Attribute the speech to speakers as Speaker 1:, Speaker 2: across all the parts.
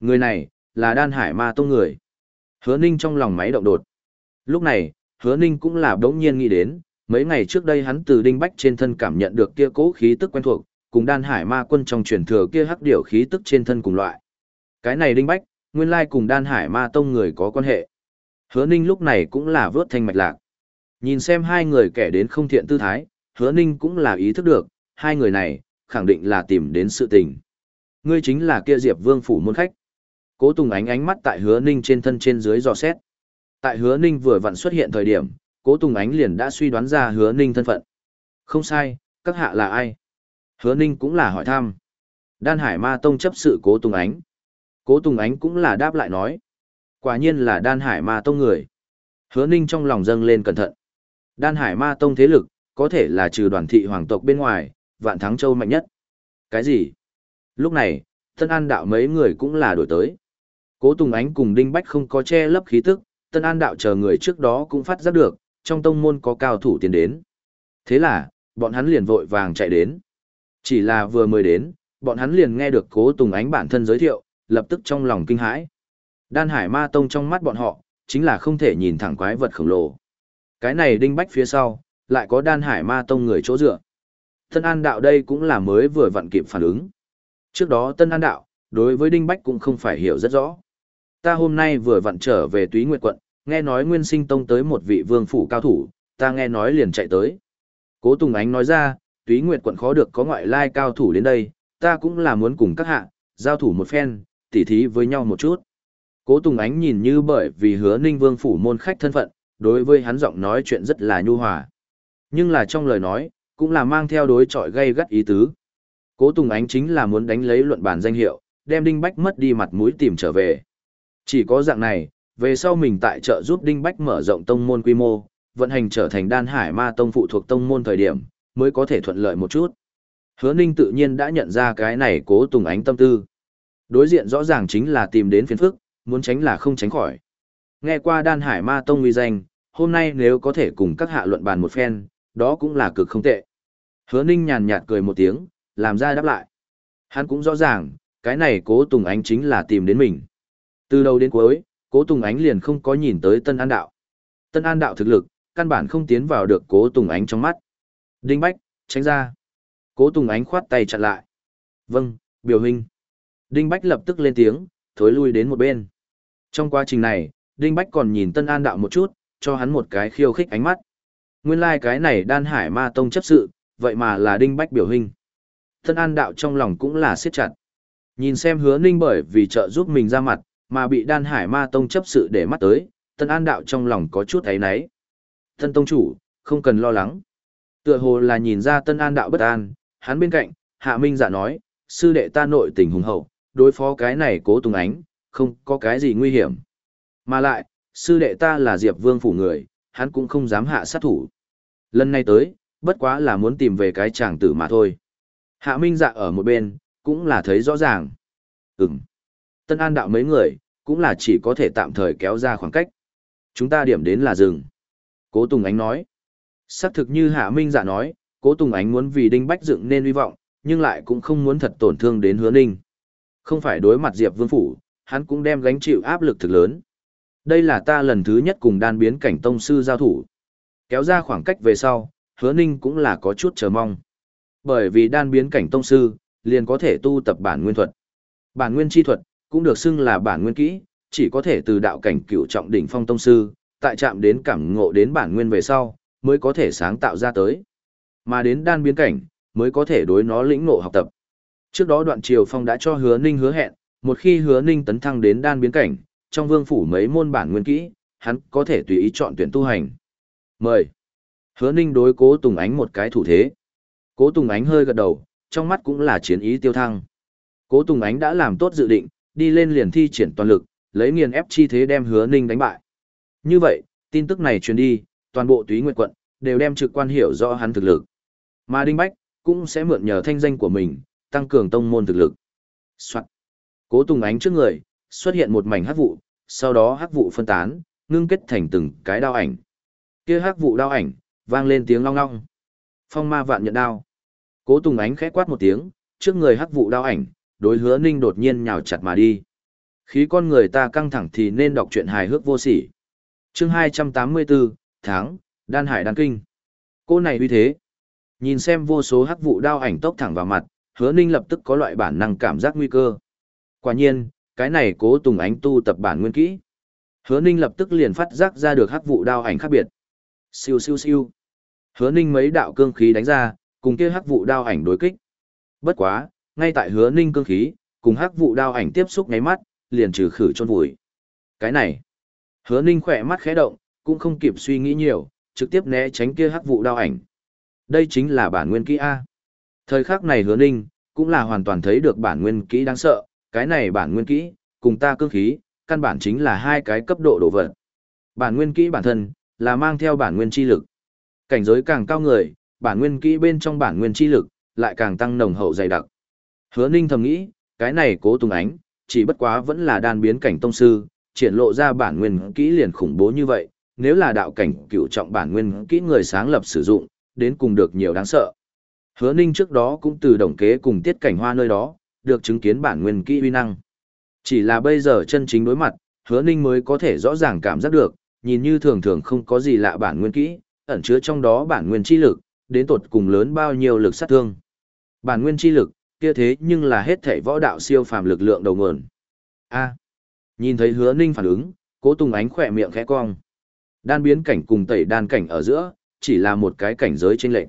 Speaker 1: Người này, là đan hải ma tông người. Hứa ninh trong lòng máy động đột. Lúc này, hứa ninh cũng là đống nhiên nghĩ đến, mấy ngày trước đây hắn từ đinh bách trên thân cảm nhận được kia cố khí tức quen thuộc, cùng đan hải ma quân trong truyền thừa kia hắc điểu khí tức trên thân cùng loại. Cái này đinh bách, nguyên lai cùng đan hải ma tông người có quan hệ. Hứa ninh lúc này cũng là vớt thanh mạch lạc. Nhìn xem hai người kẻ đến không thiện tư thái, hứa ninh cũng là ý thức được, hai người này, khẳng định là tìm đến sự tình. Ngươi chính là kia diệp vương phủ môn khách. Cố Tùng ánh ánh mắt tại hứa ninh trên thân trên dưới dò xét. Tại hứa ninh vừa vặn xuất hiện thời điểm, cố Tùng ánh liền đã suy đoán ra hứa ninh thân phận. Không sai, các hạ là ai? Hứa ninh cũng là hỏi thăm. Đan Hải Ma Tông chấp sự cố Tùng ánh. Cố Tùng ánh cũng là đáp lại nói. Quả nhiên là Đan Hải Ma Tông người. Hứa ninh trong lòng dâng lên cẩn thận. Đan Hải Ma Tông thế lực, có thể là trừ đoàn thị hoàng tộc bên ngoài, vạn thắng châu mạnh nhất. Cái gì? Lúc này, thân An đạo mấy người cũng là đổi tới. Cố Tùng Ánh cùng Đinh Bách không có che lấp khí tức, Tân An đạo chờ người trước đó cũng phát giác được, trong tông môn có cao thủ tiến đến. Thế là, bọn hắn liền vội vàng chạy đến. Chỉ là vừa mới đến, bọn hắn liền nghe được Cố Tùng Ánh bản thân giới thiệu, lập tức trong lòng kinh hãi. Đan Hải Ma Tông trong mắt bọn họ, chính là không thể nhìn thẳng quái vật khổng lồ. Cái này Đinh Bách phía sau, lại có Đan Hải Ma Tông người chỗ dựa. Tân An đạo đây cũng là mới vừa vặn kịp phản ứng. Trước đó Tân An đạo, đối với Đinh Bách cũng không phải hiểu rất rõ. Ta hôm nay vừa vặn trở về Túy Nguyệt quận, nghe nói Nguyên Sinh Tông tới một vị vương phủ cao thủ, ta nghe nói liền chạy tới. Cố Tùng Ánh nói ra, Túy Nguyệt quận khó được có ngoại lai cao thủ đến đây, ta cũng là muốn cùng các hạ, giao thủ một phen, tỉ thí với nhau một chút. Cố Tùng Ánh nhìn như bởi vì hứa ninh vương phủ môn khách thân phận, đối với hắn giọng nói chuyện rất là nhu hòa. Nhưng là trong lời nói, cũng là mang theo đối trọi gây gắt ý tứ. Cố Tùng Ánh chính là muốn đánh lấy luận bàn danh hiệu, đem Đinh Bách mất đi mặt mũi tìm trở về. Chỉ có dạng này, về sau mình tại trợ giúp Đinh Bách mở rộng tông môn quy mô, vận hành trở thành đan hải ma tông phụ thuộc tông môn thời điểm, mới có thể thuận lợi một chút. Hứa Ninh tự nhiên đã nhận ra cái này cố Tùng Ánh tâm tư. Đối diện rõ ràng chính là tìm đến phiền phức, muốn tránh là không tránh khỏi. Nghe qua đan hải ma tông uy danh, hôm nay nếu có thể cùng các hạ luận bàn một phen, đó cũng là cực không tệ. Hứa Ninh nhàn nhạt cười một tiếng, làm ra đáp lại. Hắn cũng rõ ràng, cái này cố Tùng Ánh chính là tìm đến mình. Từ đầu đến cuối, cố Tùng Ánh liền không có nhìn tới Tân An Đạo. Tân An Đạo thực lực, căn bản không tiến vào được cố Tùng Ánh trong mắt. Đinh Bách, tránh ra. Cố Tùng Ánh khoát tay chặn lại. Vâng, biểu hình. Đinh Bách lập tức lên tiếng, thối lui đến một bên. Trong quá trình này, Đinh Bách còn nhìn Tân An Đạo một chút, cho hắn một cái khiêu khích ánh mắt. Nguyên lai like cái này đan hải ma tông chấp sự, vậy mà là Đinh Bách biểu hình. Tân An Đạo trong lòng cũng là siết chặt. Nhìn xem hứa ninh bởi vì trợ giúp mình ra mặt, mà bị đan hải ma tông chấp sự để mắt tới, Tân An Đạo trong lòng có chút ấy náy. Tân Tông Chủ, không cần lo lắng. Tựa hồ là nhìn ra Tân An Đạo bất an, hắn bên cạnh, Hạ Minh dạ nói, sư đệ ta nội tình hùng hậu, đối phó cái này cố tùng ánh, không có cái gì nguy hiểm. Mà lại, sư đệ ta là Diệp Vương phủ người, hắn cũng không dám hạ sát thủ. Lần này tới, bất quá là muốn tìm về cái chàng tử mà thôi. Hạ Minh dạ ở một bên, cũng là thấy rõ ràng. Ừm. Tân An đạo mấy người, cũng là chỉ có thể tạm thời kéo ra khoảng cách. Chúng ta điểm đến là rừng. Cố Tùng Ánh nói. Xác thực như Hạ Minh dạ nói, Cố Tùng Ánh muốn vì Đinh Bách dựng nên hy vọng, nhưng lại cũng không muốn thật tổn thương đến hứa ninh. Không phải đối mặt Diệp Vương Phủ, hắn cũng đem gánh chịu áp lực thực lớn. Đây là ta lần thứ nhất cùng đan biến cảnh tông sư giao thủ. Kéo ra khoảng cách về sau, hứa ninh cũng là có chút chờ mong. Bởi vì đan biến cảnh tông sư, liền có thể tu tập bản nguyên thuật. Bản nguyên chi thuật, cũng được xưng là bản nguyên kỹ, chỉ có thể từ đạo cảnh cựu trọng đỉnh phong tông sư, tại chạm đến cảm ngộ đến bản nguyên về sau, mới có thể sáng tạo ra tới. Mà đến đan biến cảnh, mới có thể đối nó lĩnh ngộ học tập. Trước đó đoạn triều phong đã cho hứa ninh hứa hẹn, một khi hứa ninh tấn thăng đến đan biến cảnh, trong vương phủ mấy môn bản nguyên kỹ, hắn có thể tùy ý chọn tuyển tu hành. Mời. Hứa ninh đối cố Tùng Ánh một cái thủ thế. Cố Tùng Ánh hơi gật đầu, trong mắt cũng là chiến ý tiêu thăng. Cố Tùng Ánh đã làm tốt dự định, đi lên liền thi triển toàn lực, lấy nghiền ép chi thế đem Hứa Ninh đánh bại. Như vậy, tin tức này truyền đi, toàn bộ Túy Nguyệt quận đều đem trực quan hiểu rõ hắn thực lực. Mà Đinh Bách cũng sẽ mượn nhờ thanh danh của mình, tăng cường tông môn thực lực. Soạn. Cố Tùng Ánh trước người, xuất hiện một mảnh hắc vụ, sau đó hắc vụ phân tán, ngưng kết thành từng cái đao ảnh. Kia hắc vụ đao ảnh, vang lên tiếng long long. Phong ma vạn nhận đao. Cố Tùng Ánh khẽ quát một tiếng, trước người hắc vụ đao ảnh, đối hứa ninh đột nhiên nhào chặt mà đi. Khí con người ta căng thẳng thì nên đọc truyện hài hước vô sỉ. Chương 284, tháng, đan hải đan kinh. Cô này uy thế. Nhìn xem vô số hắc vụ đao ảnh tốc thẳng vào mặt, hứa ninh lập tức có loại bản năng cảm giác nguy cơ. Quả nhiên, cái này cố tùng ánh tu tập bản nguyên kỹ. Hứa ninh lập tức liền phát giác ra được hắc vụ đao ảnh khác biệt. Siêu siêu siêu. Hứa ninh mấy đạo cương khí đánh ra, cùng kia hắc vụ đao ảnh đối kích. Bất quá, ngay tại hứa ninh cương khí, cùng hắc vụ đao ảnh tiếp xúc nháy mắt, liền trừ khử chôn vùi. Cái này, hứa ninh khỏe mắt khẽ động, cũng không kịp suy nghĩ nhiều, trực tiếp né tránh kia hắc vụ đao ảnh. Đây chính là bản nguyên kỹ A. Thời khắc này hứa ninh, cũng là hoàn toàn thấy được bản nguyên kỹ đáng sợ, cái này bản nguyên kỹ, cùng ta cương khí, căn bản chính là hai cái cấp độ đồ vật. Bản nguyên kỹ bản thân, là mang theo bản nguyên chi lực. Cảnh giới càng cao người, bản nguyên kỹ bên trong bản nguyên chi lực, lại càng tăng nồng hậu dày đặc. Hứa ninh thầm nghĩ, cái này cố tùng ánh, chỉ bất quá vẫn là đan biến cảnh tông sư, triển lộ ra bản nguyên kỹ liền khủng bố như vậy, nếu là đạo cảnh cựu trọng bản nguyên kỹ người sáng lập sử dụng, đến cùng được nhiều đáng sợ. Hứa Ninh trước đó cũng từ đồng kế cùng tiết cảnh hoa nơi đó, được chứng kiến bản nguyên kỹ uy năng. Chỉ là bây giờ chân chính đối mặt, Hứa Ninh mới có thể rõ ràng cảm giác được, nhìn như thường thường không có gì lạ bản nguyên kỹ, ẩn chứa trong đó bản nguyên chi lực, đến tột cùng lớn bao nhiêu lực sát thương. Bản nguyên chi lực, kia thế nhưng là hết thảy võ đạo siêu phàm lực lượng đầu nguồn. A. nhìn thấy Hứa Ninh phản ứng, Cố Tùng ánh khỏe miệng khẽ cong. Đan biến cảnh cùng tẩy đan cảnh ở giữa, chỉ là một cái cảnh giới chênh lệch.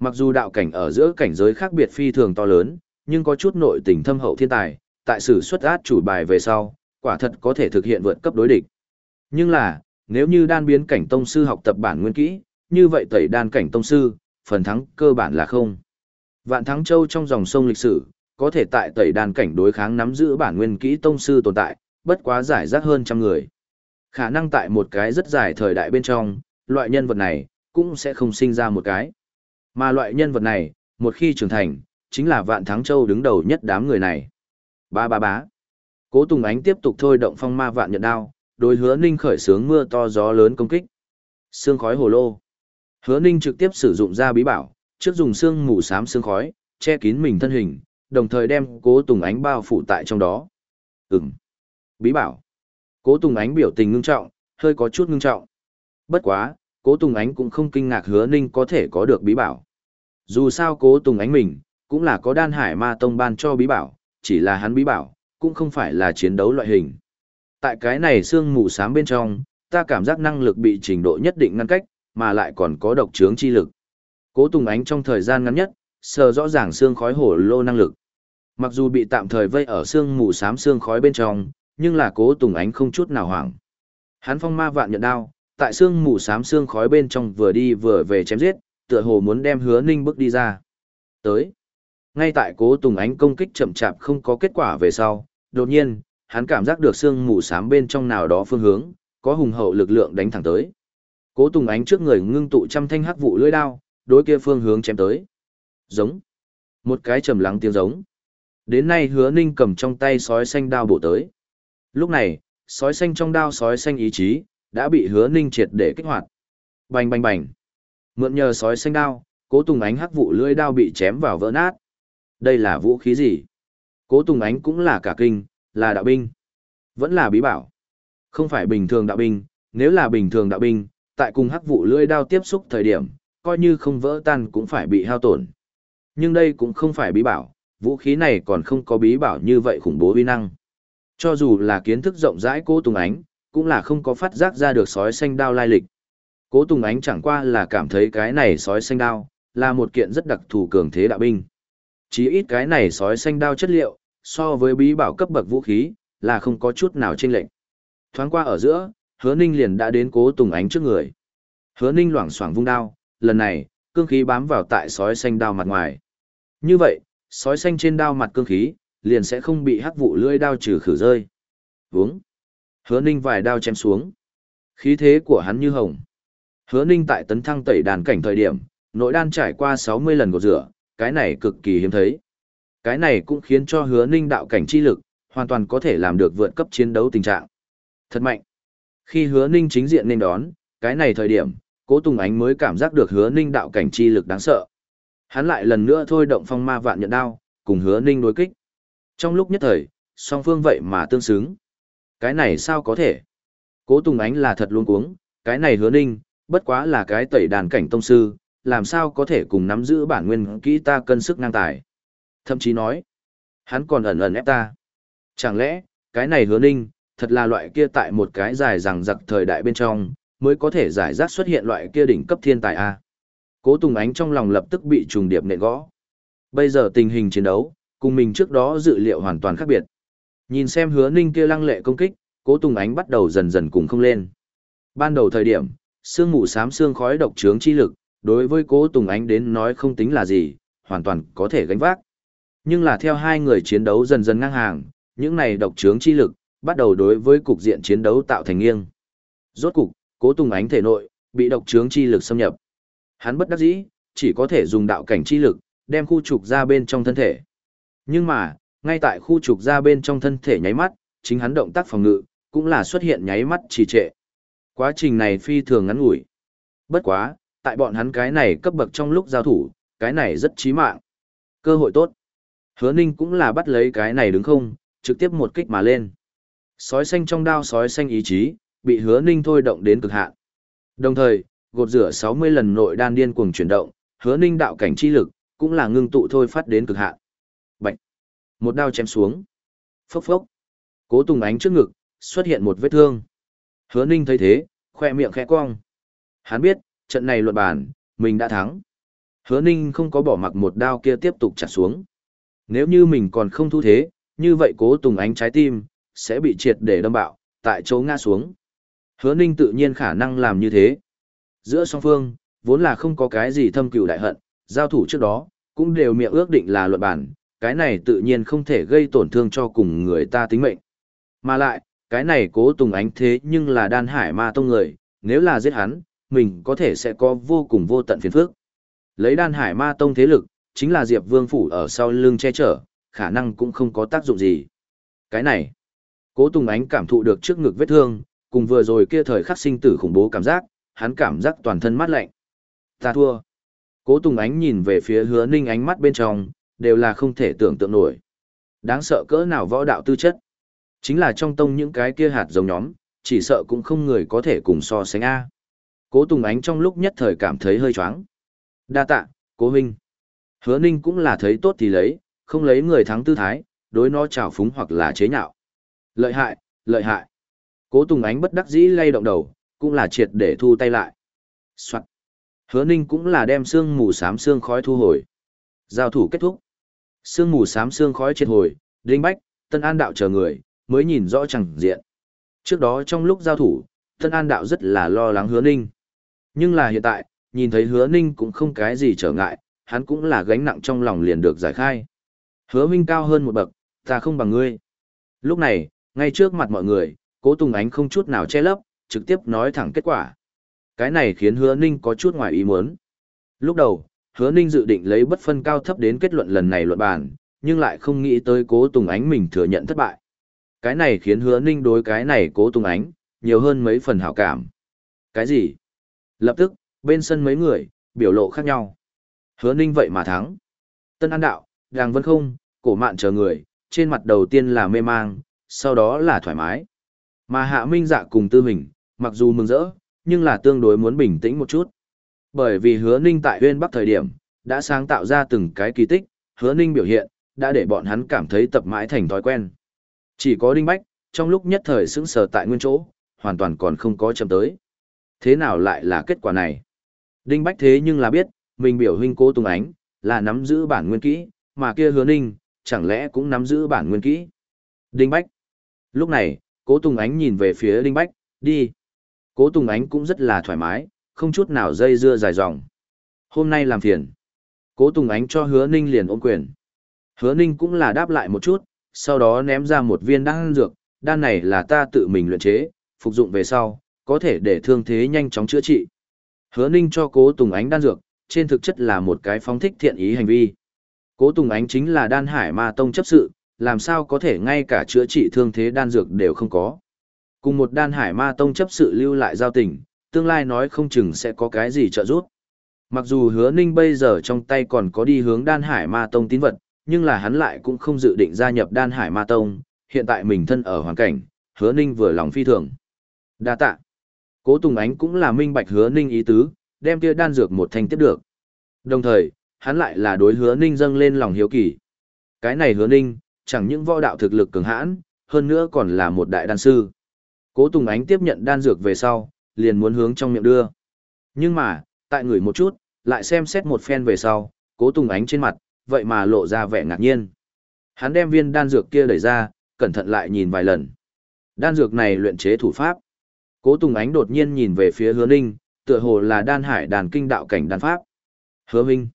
Speaker 1: Mặc dù đạo cảnh ở giữa cảnh giới khác biệt phi thường to lớn, nhưng có chút nội tình thâm hậu thiên tài, tại sử xuất át chủ bài về sau, quả thật có thể thực hiện vượt cấp đối địch. Nhưng là, nếu như đan biến cảnh tông sư học tập bản nguyên kỹ, như vậy tẩy đan cảnh tông sư, phần thắng cơ bản là không. Vạn Thắng Châu trong dòng sông lịch sử, có thể tại tẩy đan cảnh đối kháng nắm giữ bản nguyên kỹ tông sư tồn tại, bất quá giải rác hơn trăm người. Khả năng tại một cái rất dài thời đại bên trong, loại nhân vật này, cũng sẽ không sinh ra một cái. Mà loại nhân vật này, một khi trưởng thành, chính là Vạn Thắng Châu đứng đầu nhất đám người này. Ba ba bá. Cố Tùng Ánh tiếp tục thôi động phong ma vạn nhận đao, đối hứa ninh khởi sướng mưa to gió lớn công kích. Sương khói hồ lô. Hứa ninh trực tiếp sử dụng ra bí bảo, trước dùng xương mù xám xương khói, che kín mình thân hình, đồng thời đem cố Tùng Ánh bao phủ tại trong đó. Ừm. Bí bảo. Cố Tùng Ánh biểu tình ngưng trọng, hơi có chút ngưng trọng. Bất quá, Cố Tùng Ánh cũng không kinh ngạc hứa ninh có thể có được bí bảo. Dù sao Cố Tùng Ánh mình, cũng là có đan hải ma tông ban cho bí bảo, chỉ là hắn bí bảo, cũng không phải là chiến đấu loại hình. Tại cái này xương mù xám bên trong, ta cảm giác năng lực bị trình độ nhất định ngăn cách, mà lại còn có độc trướng chi lực. Cố Tùng Ánh trong thời gian ngắn nhất, sờ rõ ràng xương khói hổ lô năng lực. Mặc dù bị tạm thời vây ở xương mù xám xương khói bên trong, nhưng là Cố Tùng Ánh không chút nào hoảng. Hắn phong ma vạn nhận đao, tại xương mù xám xương khói bên trong vừa đi vừa về chém giết, tựa hồ muốn đem Hứa Ninh bước đi ra. Tới. Ngay tại Cố Tùng Ánh công kích chậm chạp không có kết quả về sau, đột nhiên, hắn cảm giác được xương mù xám bên trong nào đó phương hướng, có hùng hậu lực lượng đánh thẳng tới. Cố Tùng Ánh trước người ngưng tụ trăm thanh hắc vụ lưỡi đao, đối kia phương hướng chém tới. Giống. Một cái trầm lắng tiếng giống. Đến nay Hứa Ninh cầm trong tay sói xanh đao bổ tới. Lúc này, sói xanh trong đao sói xanh ý chí đã bị Hứa Ninh triệt để kích hoạt. Bành bành bành. Mượn nhờ sói xanh đao, Cố Tùng Ánh hắc vụ lưỡi đao bị chém vào vỡ nát. Đây là vũ khí gì? Cố Tùng Ánh cũng là cả kinh, là đạo binh. Vẫn là bí bảo. Không phải bình thường đạo binh, nếu là bình thường đạo binh, tại cùng hắc vụ lưỡi đao tiếp xúc thời điểm, coi như không vỡ tan cũng phải bị hao tổn. Nhưng đây cũng không phải bí bảo, vũ khí này còn không có bí bảo như vậy khủng bố uy năng. Cho dù là kiến thức rộng rãi cố Tùng Ánh, cũng là không có phát giác ra được sói xanh đao lai lịch. Cố Tùng Ánh chẳng qua là cảm thấy cái này sói xanh đao, là một kiện rất đặc thù cường thế đạo binh. Chỉ ít cái này sói xanh đao chất liệu, so với bí bảo cấp bậc vũ khí, là không có chút nào chênh lệch. Thoáng qua ở giữa, Hứa Ninh liền đã đến Cố Tùng Ánh trước người. Hứa Ninh loảng xoảng vung đao, lần này, cương khí bám vào tại sói xanh đao mặt ngoài. Như vậy, sói xanh trên đao mặt cương khí, liền sẽ không bị hắc vụ lưỡi đao trừ khử rơi. Vướng. Hứa Ninh vài đao chém xuống. Khí thế của hắn như hồng. Hứa Ninh tại tấn thăng tẩy đàn cảnh thời điểm, nội đan trải qua 60 lần gột rửa, cái này cực kỳ hiếm thấy. Cái này cũng khiến cho hứa ninh đạo cảnh chi lực, hoàn toàn có thể làm được vượt cấp chiến đấu tình trạng. Thật mạnh. Khi hứa ninh chính diện nên đón, cái này thời điểm, cố Tùng Ánh mới cảm giác được hứa ninh đạo cảnh chi lực đáng sợ. Hắn lại lần nữa thôi động phong ma vạn nhận đao, cùng hứa ninh đối kích. Trong lúc nhất thời, song phương vậy mà tương xứng. Cái này sao có thể? Cố Tùng Ánh là thật luôn cuống, cái này hứa ninh, bất quá là cái tẩy đàn cảnh tông sư, làm sao có thể cùng nắm giữ bản nguyên kỹ ta cân sức ngang tài. Thậm chí nói, hắn còn ẩn ẩn ép ta. Chẳng lẽ, cái này hứa ninh, thật là loại kia tại một cái dài rằng giặc thời đại bên trong, mới có thể giải rác xuất hiện loại kia đỉnh cấp thiên tài A. Cố Tùng Ánh trong lòng lập tức bị trùng điệp nện gõ. Bây giờ tình hình chiến đấu, cùng mình trước đó dự liệu hoàn toàn khác biệt. Nhìn xem hứa ninh kia lăng lệ công kích, cố Tùng Ánh bắt đầu dần dần cùng không lên. Ban đầu thời điểm, sương mù xám xương khói độc trướng chi lực, đối với cố Tùng Ánh đến nói không tính là gì, hoàn toàn có thể gánh vác. Nhưng là theo hai người chiến đấu dần dần ngang hàng, những này độc trướng chi lực, bắt đầu đối với cục diện chiến đấu tạo thành nghiêng. Rốt cục, cố Tùng Ánh thể nội, bị độc trướng chi lực xâm nhập. Hắn bất đắc dĩ, chỉ có thể dùng đạo cảnh chi lực, đem khu trục ra bên trong thân thể. Nhưng mà, ngay tại khu trục ra bên trong thân thể nháy mắt, chính hắn động tác phòng ngự, cũng là xuất hiện nháy mắt trì trệ. Quá trình này phi thường ngắn ngủi. Bất quá, tại bọn hắn cái này cấp bậc trong lúc giao thủ, cái này rất chí mạng. Cơ hội tốt. Hứa Ninh cũng là bắt lấy cái này đứng không, trực tiếp một kích mà lên. Sói xanh trong đao sói xanh ý chí, bị Hứa Ninh thôi động đến cực hạn. Đồng thời, gột rửa 60 lần nội đan điên cuồng chuyển động, Hứa Ninh đạo cảnh chi lực, cũng là ngưng tụ thôi phát đến cực hạn. Bạch. Một đao chém xuống. Phốc phốc. Cố Tùng Ánh trước ngực, xuất hiện một vết thương. Hứa Ninh thấy thế, khoe miệng khẽ cong. Hắn biết, trận này luận bản mình đã thắng. Hứa Ninh không có bỏ mặc một đao kia tiếp tục chặt xuống. Nếu như mình còn không thu thế, như vậy cố Tùng Ánh trái tim, sẽ bị triệt để đâm bạo, tại chỗ ngã xuống. Hứa Ninh tự nhiên khả năng làm như thế. Giữa song phương, vốn là không có cái gì thâm cừu đại hận, giao thủ trước đó, cũng đều miệng ước định là luận bản, cái này tự nhiên không thể gây tổn thương cho cùng người ta tính mệnh. Mà lại, cái này cố tùng ánh thế nhưng là đan hải ma tông người, nếu là giết hắn, mình có thể sẽ có vô cùng vô tận phiền phức. Lấy đan hải ma tông thế lực, chính là Diệp Vương Phủ ở sau lưng che chở, khả năng cũng không có tác dụng gì. Cái này, cố tùng ánh cảm thụ được trước ngực vết thương, cùng vừa rồi kia thời khắc sinh tử khủng bố cảm giác, hắn cảm giác toàn thân mát lạnh. Ta thua. Cố Tùng Ánh nhìn về phía hứa ninh ánh mắt bên trong, đều là không thể tưởng tượng nổi. Đáng sợ cỡ nào võ đạo tư chất. Chính là trong tông những cái kia hạt giống nhóm, chỉ sợ cũng không người có thể cùng so sánh A. Cố Tùng Ánh trong lúc nhất thời cảm thấy hơi choáng. Đa tạ, cố huynh. Hứa ninh cũng là thấy tốt thì lấy, không lấy người thắng tư thái, đối nó trào phúng hoặc là chế nhạo. Lợi hại, lợi hại. Cố Tùng Ánh bất đắc dĩ lay động đầu, cũng là triệt để thu tay lại. Soạn. Hứa Ninh cũng là đem xương mù xám xương khói thu hồi. Giao thủ kết thúc. Xương mù xám xương khói triệt hồi, Đinh Bách, Tân An đạo chờ người, mới nhìn rõ chẳng diện. Trước đó trong lúc giao thủ, Tân An đạo rất là lo lắng Hứa Ninh. Nhưng là hiện tại, nhìn thấy Hứa Ninh cũng không cái gì trở ngại, hắn cũng là gánh nặng trong lòng liền được giải khai. Hứa Minh cao hơn một bậc, ta không bằng ngươi. Lúc này, ngay trước mặt mọi người, Cố Tùng Ánh không chút nào che lấp, trực tiếp nói thẳng kết quả. Cái này khiến hứa ninh có chút ngoài ý muốn. Lúc đầu, hứa ninh dự định lấy bất phân cao thấp đến kết luận lần này luận bàn, nhưng lại không nghĩ tới cố Tùng Ánh mình thừa nhận thất bại. Cái này khiến hứa ninh đối cái này cố Tùng Ánh, nhiều hơn mấy phần hảo cảm. Cái gì? Lập tức, bên sân mấy người, biểu lộ khác nhau. Hứa ninh vậy mà thắng. Tân An Đạo, Đàng Vân Không, cổ mạn chờ người, trên mặt đầu tiên là mê mang, sau đó là thoải mái. Mà Hạ Minh Dạ cùng Tư Hình, mặc dù mừng rỡ, nhưng là tương đối muốn bình tĩnh một chút. Bởi vì hứa ninh tại huyên bắc thời điểm, đã sáng tạo ra từng cái kỳ tích, hứa ninh biểu hiện, đã để bọn hắn cảm thấy tập mãi thành thói quen. Chỉ có đinh bách, trong lúc nhất thời sững sờ tại nguyên chỗ, hoàn toàn còn không có chậm tới. Thế nào lại là kết quả này? Đinh bách thế nhưng là biết, mình biểu huynh cố Tùng Ánh, là nắm giữ bản nguyên kỹ, mà kia hứa ninh, chẳng lẽ cũng nắm giữ bản nguyên kỹ. Đinh bách. Lúc này, cố Tùng Ánh nhìn về phía Đinh bách, đi. Cố Tùng Ánh cũng rất là thoải mái, không chút nào dây dưa dài dòng. Hôm nay làm phiền. Cố Tùng Ánh cho hứa ninh liền ôm quyền. Hứa ninh cũng là đáp lại một chút, sau đó ném ra một viên đan dược, đan này là ta tự mình luyện chế, phục dụng về sau, có thể để thương thế nhanh chóng chữa trị. Hứa ninh cho cố Tùng Ánh đan dược, trên thực chất là một cái phóng thích thiện ý hành vi. Cố Tùng Ánh chính là đan hải ma tông chấp sự, làm sao có thể ngay cả chữa trị thương thế đan dược đều không có. Cùng một đan hải ma tông chấp sự lưu lại giao tình, tương lai nói không chừng sẽ có cái gì trợ giúp. Mặc dù hứa ninh bây giờ trong tay còn có đi hướng đan hải ma tông tín vật, nhưng là hắn lại cũng không dự định gia nhập đan hải ma tông, hiện tại mình thân ở hoàn cảnh, hứa ninh vừa lòng phi thường. Đa tạ. Cố Tùng Ánh cũng là minh bạch hứa ninh ý tứ, đem kia đan dược một thanh tiếp được. Đồng thời, hắn lại là đối hứa ninh dâng lên lòng hiếu kỳ. Cái này hứa ninh, chẳng những võ đạo thực lực cường hãn, hơn nữa còn là một đại đan sư. Cố Tùng Ánh tiếp nhận đan dược về sau, liền muốn hướng trong miệng đưa. Nhưng mà, tại người một chút, lại xem xét một phen về sau, Cố Tùng Ánh trên mặt, vậy mà lộ ra vẻ ngạc nhiên. Hắn đem viên đan dược kia đẩy ra, cẩn thận lại nhìn vài lần. Đan dược này luyện chế thủ pháp. Cố Tùng Ánh đột nhiên nhìn về phía Hứa Ninh, tựa hồ là đan hải đàn kinh đạo cảnh đan pháp. Hứa Minh.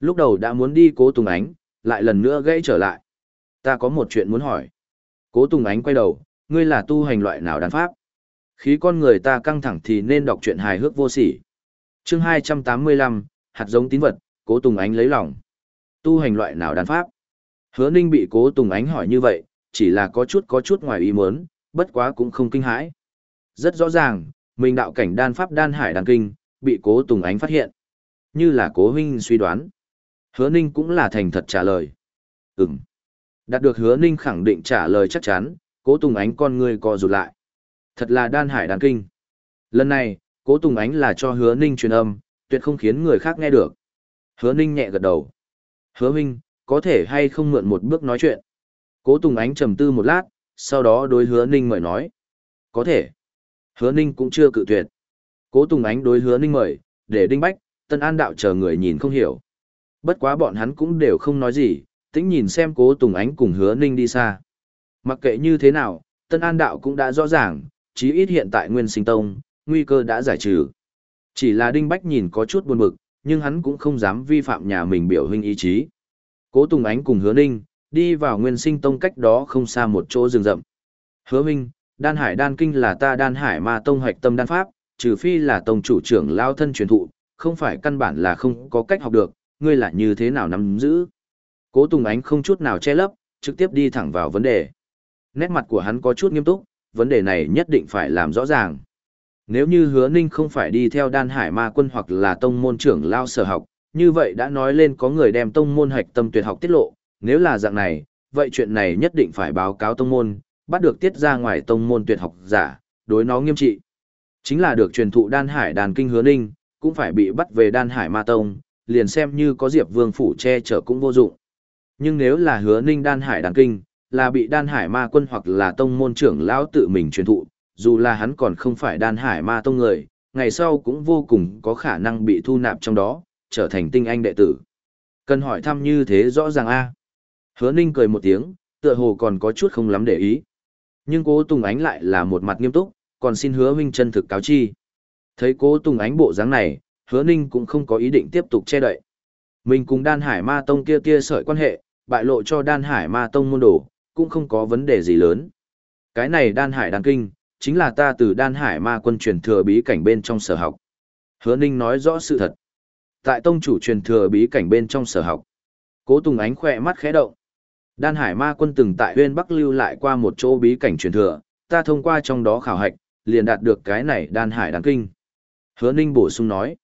Speaker 1: Lúc đầu đã muốn đi Cố Tùng Ánh, lại lần nữa gãy trở lại. Ta có một chuyện muốn hỏi. Cố Tùng Ánh quay đầu, ngươi là tu hành loại nào đan pháp? Khí con người ta căng thẳng thì nên đọc truyện hài hước vô sỉ. chương 285, hạt giống tín vật, Cố Tùng Ánh lấy lòng. Tu hành loại nào đan pháp? Hứa Ninh bị Cố Tùng Ánh hỏi như vậy, chỉ là có chút có chút ngoài ý muốn, bất quá cũng không kinh hãi. Rất rõ ràng, mình đạo cảnh đan pháp đan hải đan kinh, bị Cố Tùng Ánh phát hiện. Như là Cố Huynh suy đoán. Hứa Ninh cũng là thành thật trả lời. Ừm. Đạt được Hứa Ninh khẳng định trả lời chắc chắn, Cố Tùng Ánh con người co rụt lại. Thật là đan hải đan kinh. Lần này, Cố Tùng Ánh là cho Hứa Ninh truyền âm, tuyệt không khiến người khác nghe được. Hứa Ninh nhẹ gật đầu. Hứa Minh, có thể hay không mượn một bước nói chuyện. Cố Tùng Ánh trầm tư một lát, sau đó đối Hứa Ninh mời nói. Có thể. Hứa Ninh cũng chưa cự tuyệt. Cố Tùng Ánh đối Hứa Ninh mời, để Đinh Bách, Tân An Đạo chờ người nhìn không hiểu. Bất quá bọn hắn cũng đều không nói gì, tĩnh nhìn xem Cố Tùng Ánh cùng Hứa Ninh đi xa. Mặc kệ như thế nào, Tân An Đạo cũng đã rõ ràng, chí ít hiện tại Nguyên Sinh Tông, nguy cơ đã giải trừ. Chỉ là Đinh Bách nhìn có chút buồn bực, nhưng hắn cũng không dám vi phạm nhà mình biểu hình ý chí. Cố Tùng Ánh cùng Hứa Ninh, đi vào Nguyên Sinh Tông cách đó không xa một chỗ rừng rậm. Hứa Minh, Đan Hải Đan Kinh là ta Đan Hải Ma Tông hoạch tâm đan pháp, trừ phi là tông chủ trưởng lao thân truyền thụ, không phải căn bản là không có cách học được, ngươi là như thế nào nắm giữ. Cố Tùng Ánh không chút nào che lấp, trực tiếp đi thẳng vào vấn đề. Nét mặt của hắn có chút nghiêm túc, vấn đề này nhất định phải làm rõ ràng. Nếu như hứa ninh không phải đi theo đan hải ma quân hoặc là tông môn trưởng lao sở học, như vậy đã nói lên có người đem tông môn hạch tâm tuyệt học tiết lộ, nếu là dạng này, vậy chuyện này nhất định phải báo cáo tông môn, bắt được tiết ra ngoài tông môn tuyệt học giả, đối nó nghiêm trị. Chính là được truyền thụ đan hải đàn kinh hứa ninh, cũng phải bị bắt về đan hải ma tông, liền xem như có diệp vương phủ che chở cũng vô dụng. Nhưng nếu là hứa ninh đan hải đàn kinh, là bị đan hải ma quân hoặc là tông môn trưởng lão tự mình truyền thụ, dù là hắn còn không phải đan hải ma tông người, ngày sau cũng vô cùng có khả năng bị thu nạp trong đó, trở thành tinh anh đệ tử. Cần hỏi thăm như thế rõ ràng a Hứa ninh cười một tiếng, tựa hồ còn có chút không lắm để ý. Nhưng cố Tùng Ánh lại là một mặt nghiêm túc, còn xin hứa huynh chân thực cáo chi. Thấy cố Tùng Ánh bộ dáng này, hứa ninh cũng không có ý định tiếp tục che đậy. Mình cùng đan hải ma tông kia tia sợi quan hệ, bại lộ cho đan hải ma tông môn đồ, cũng không có vấn đề gì lớn. Cái này đan hải đan kinh, chính là ta từ đan hải ma quân truyền thừa bí cảnh bên trong sở học. Hứa ninh nói rõ sự thật. Tại tông chủ truyền thừa bí cảnh bên trong sở học. Cố Tùng Ánh khỏe mắt khẽ động. Đan Hải Ma Quân từng tại Huyên Bắc lưu lại qua một chỗ bí cảnh truyền thừa, ta thông qua trong đó khảo hạch, liền đạt được cái này Đan Hải đan kinh. Hứa Ninh bổ sung nói,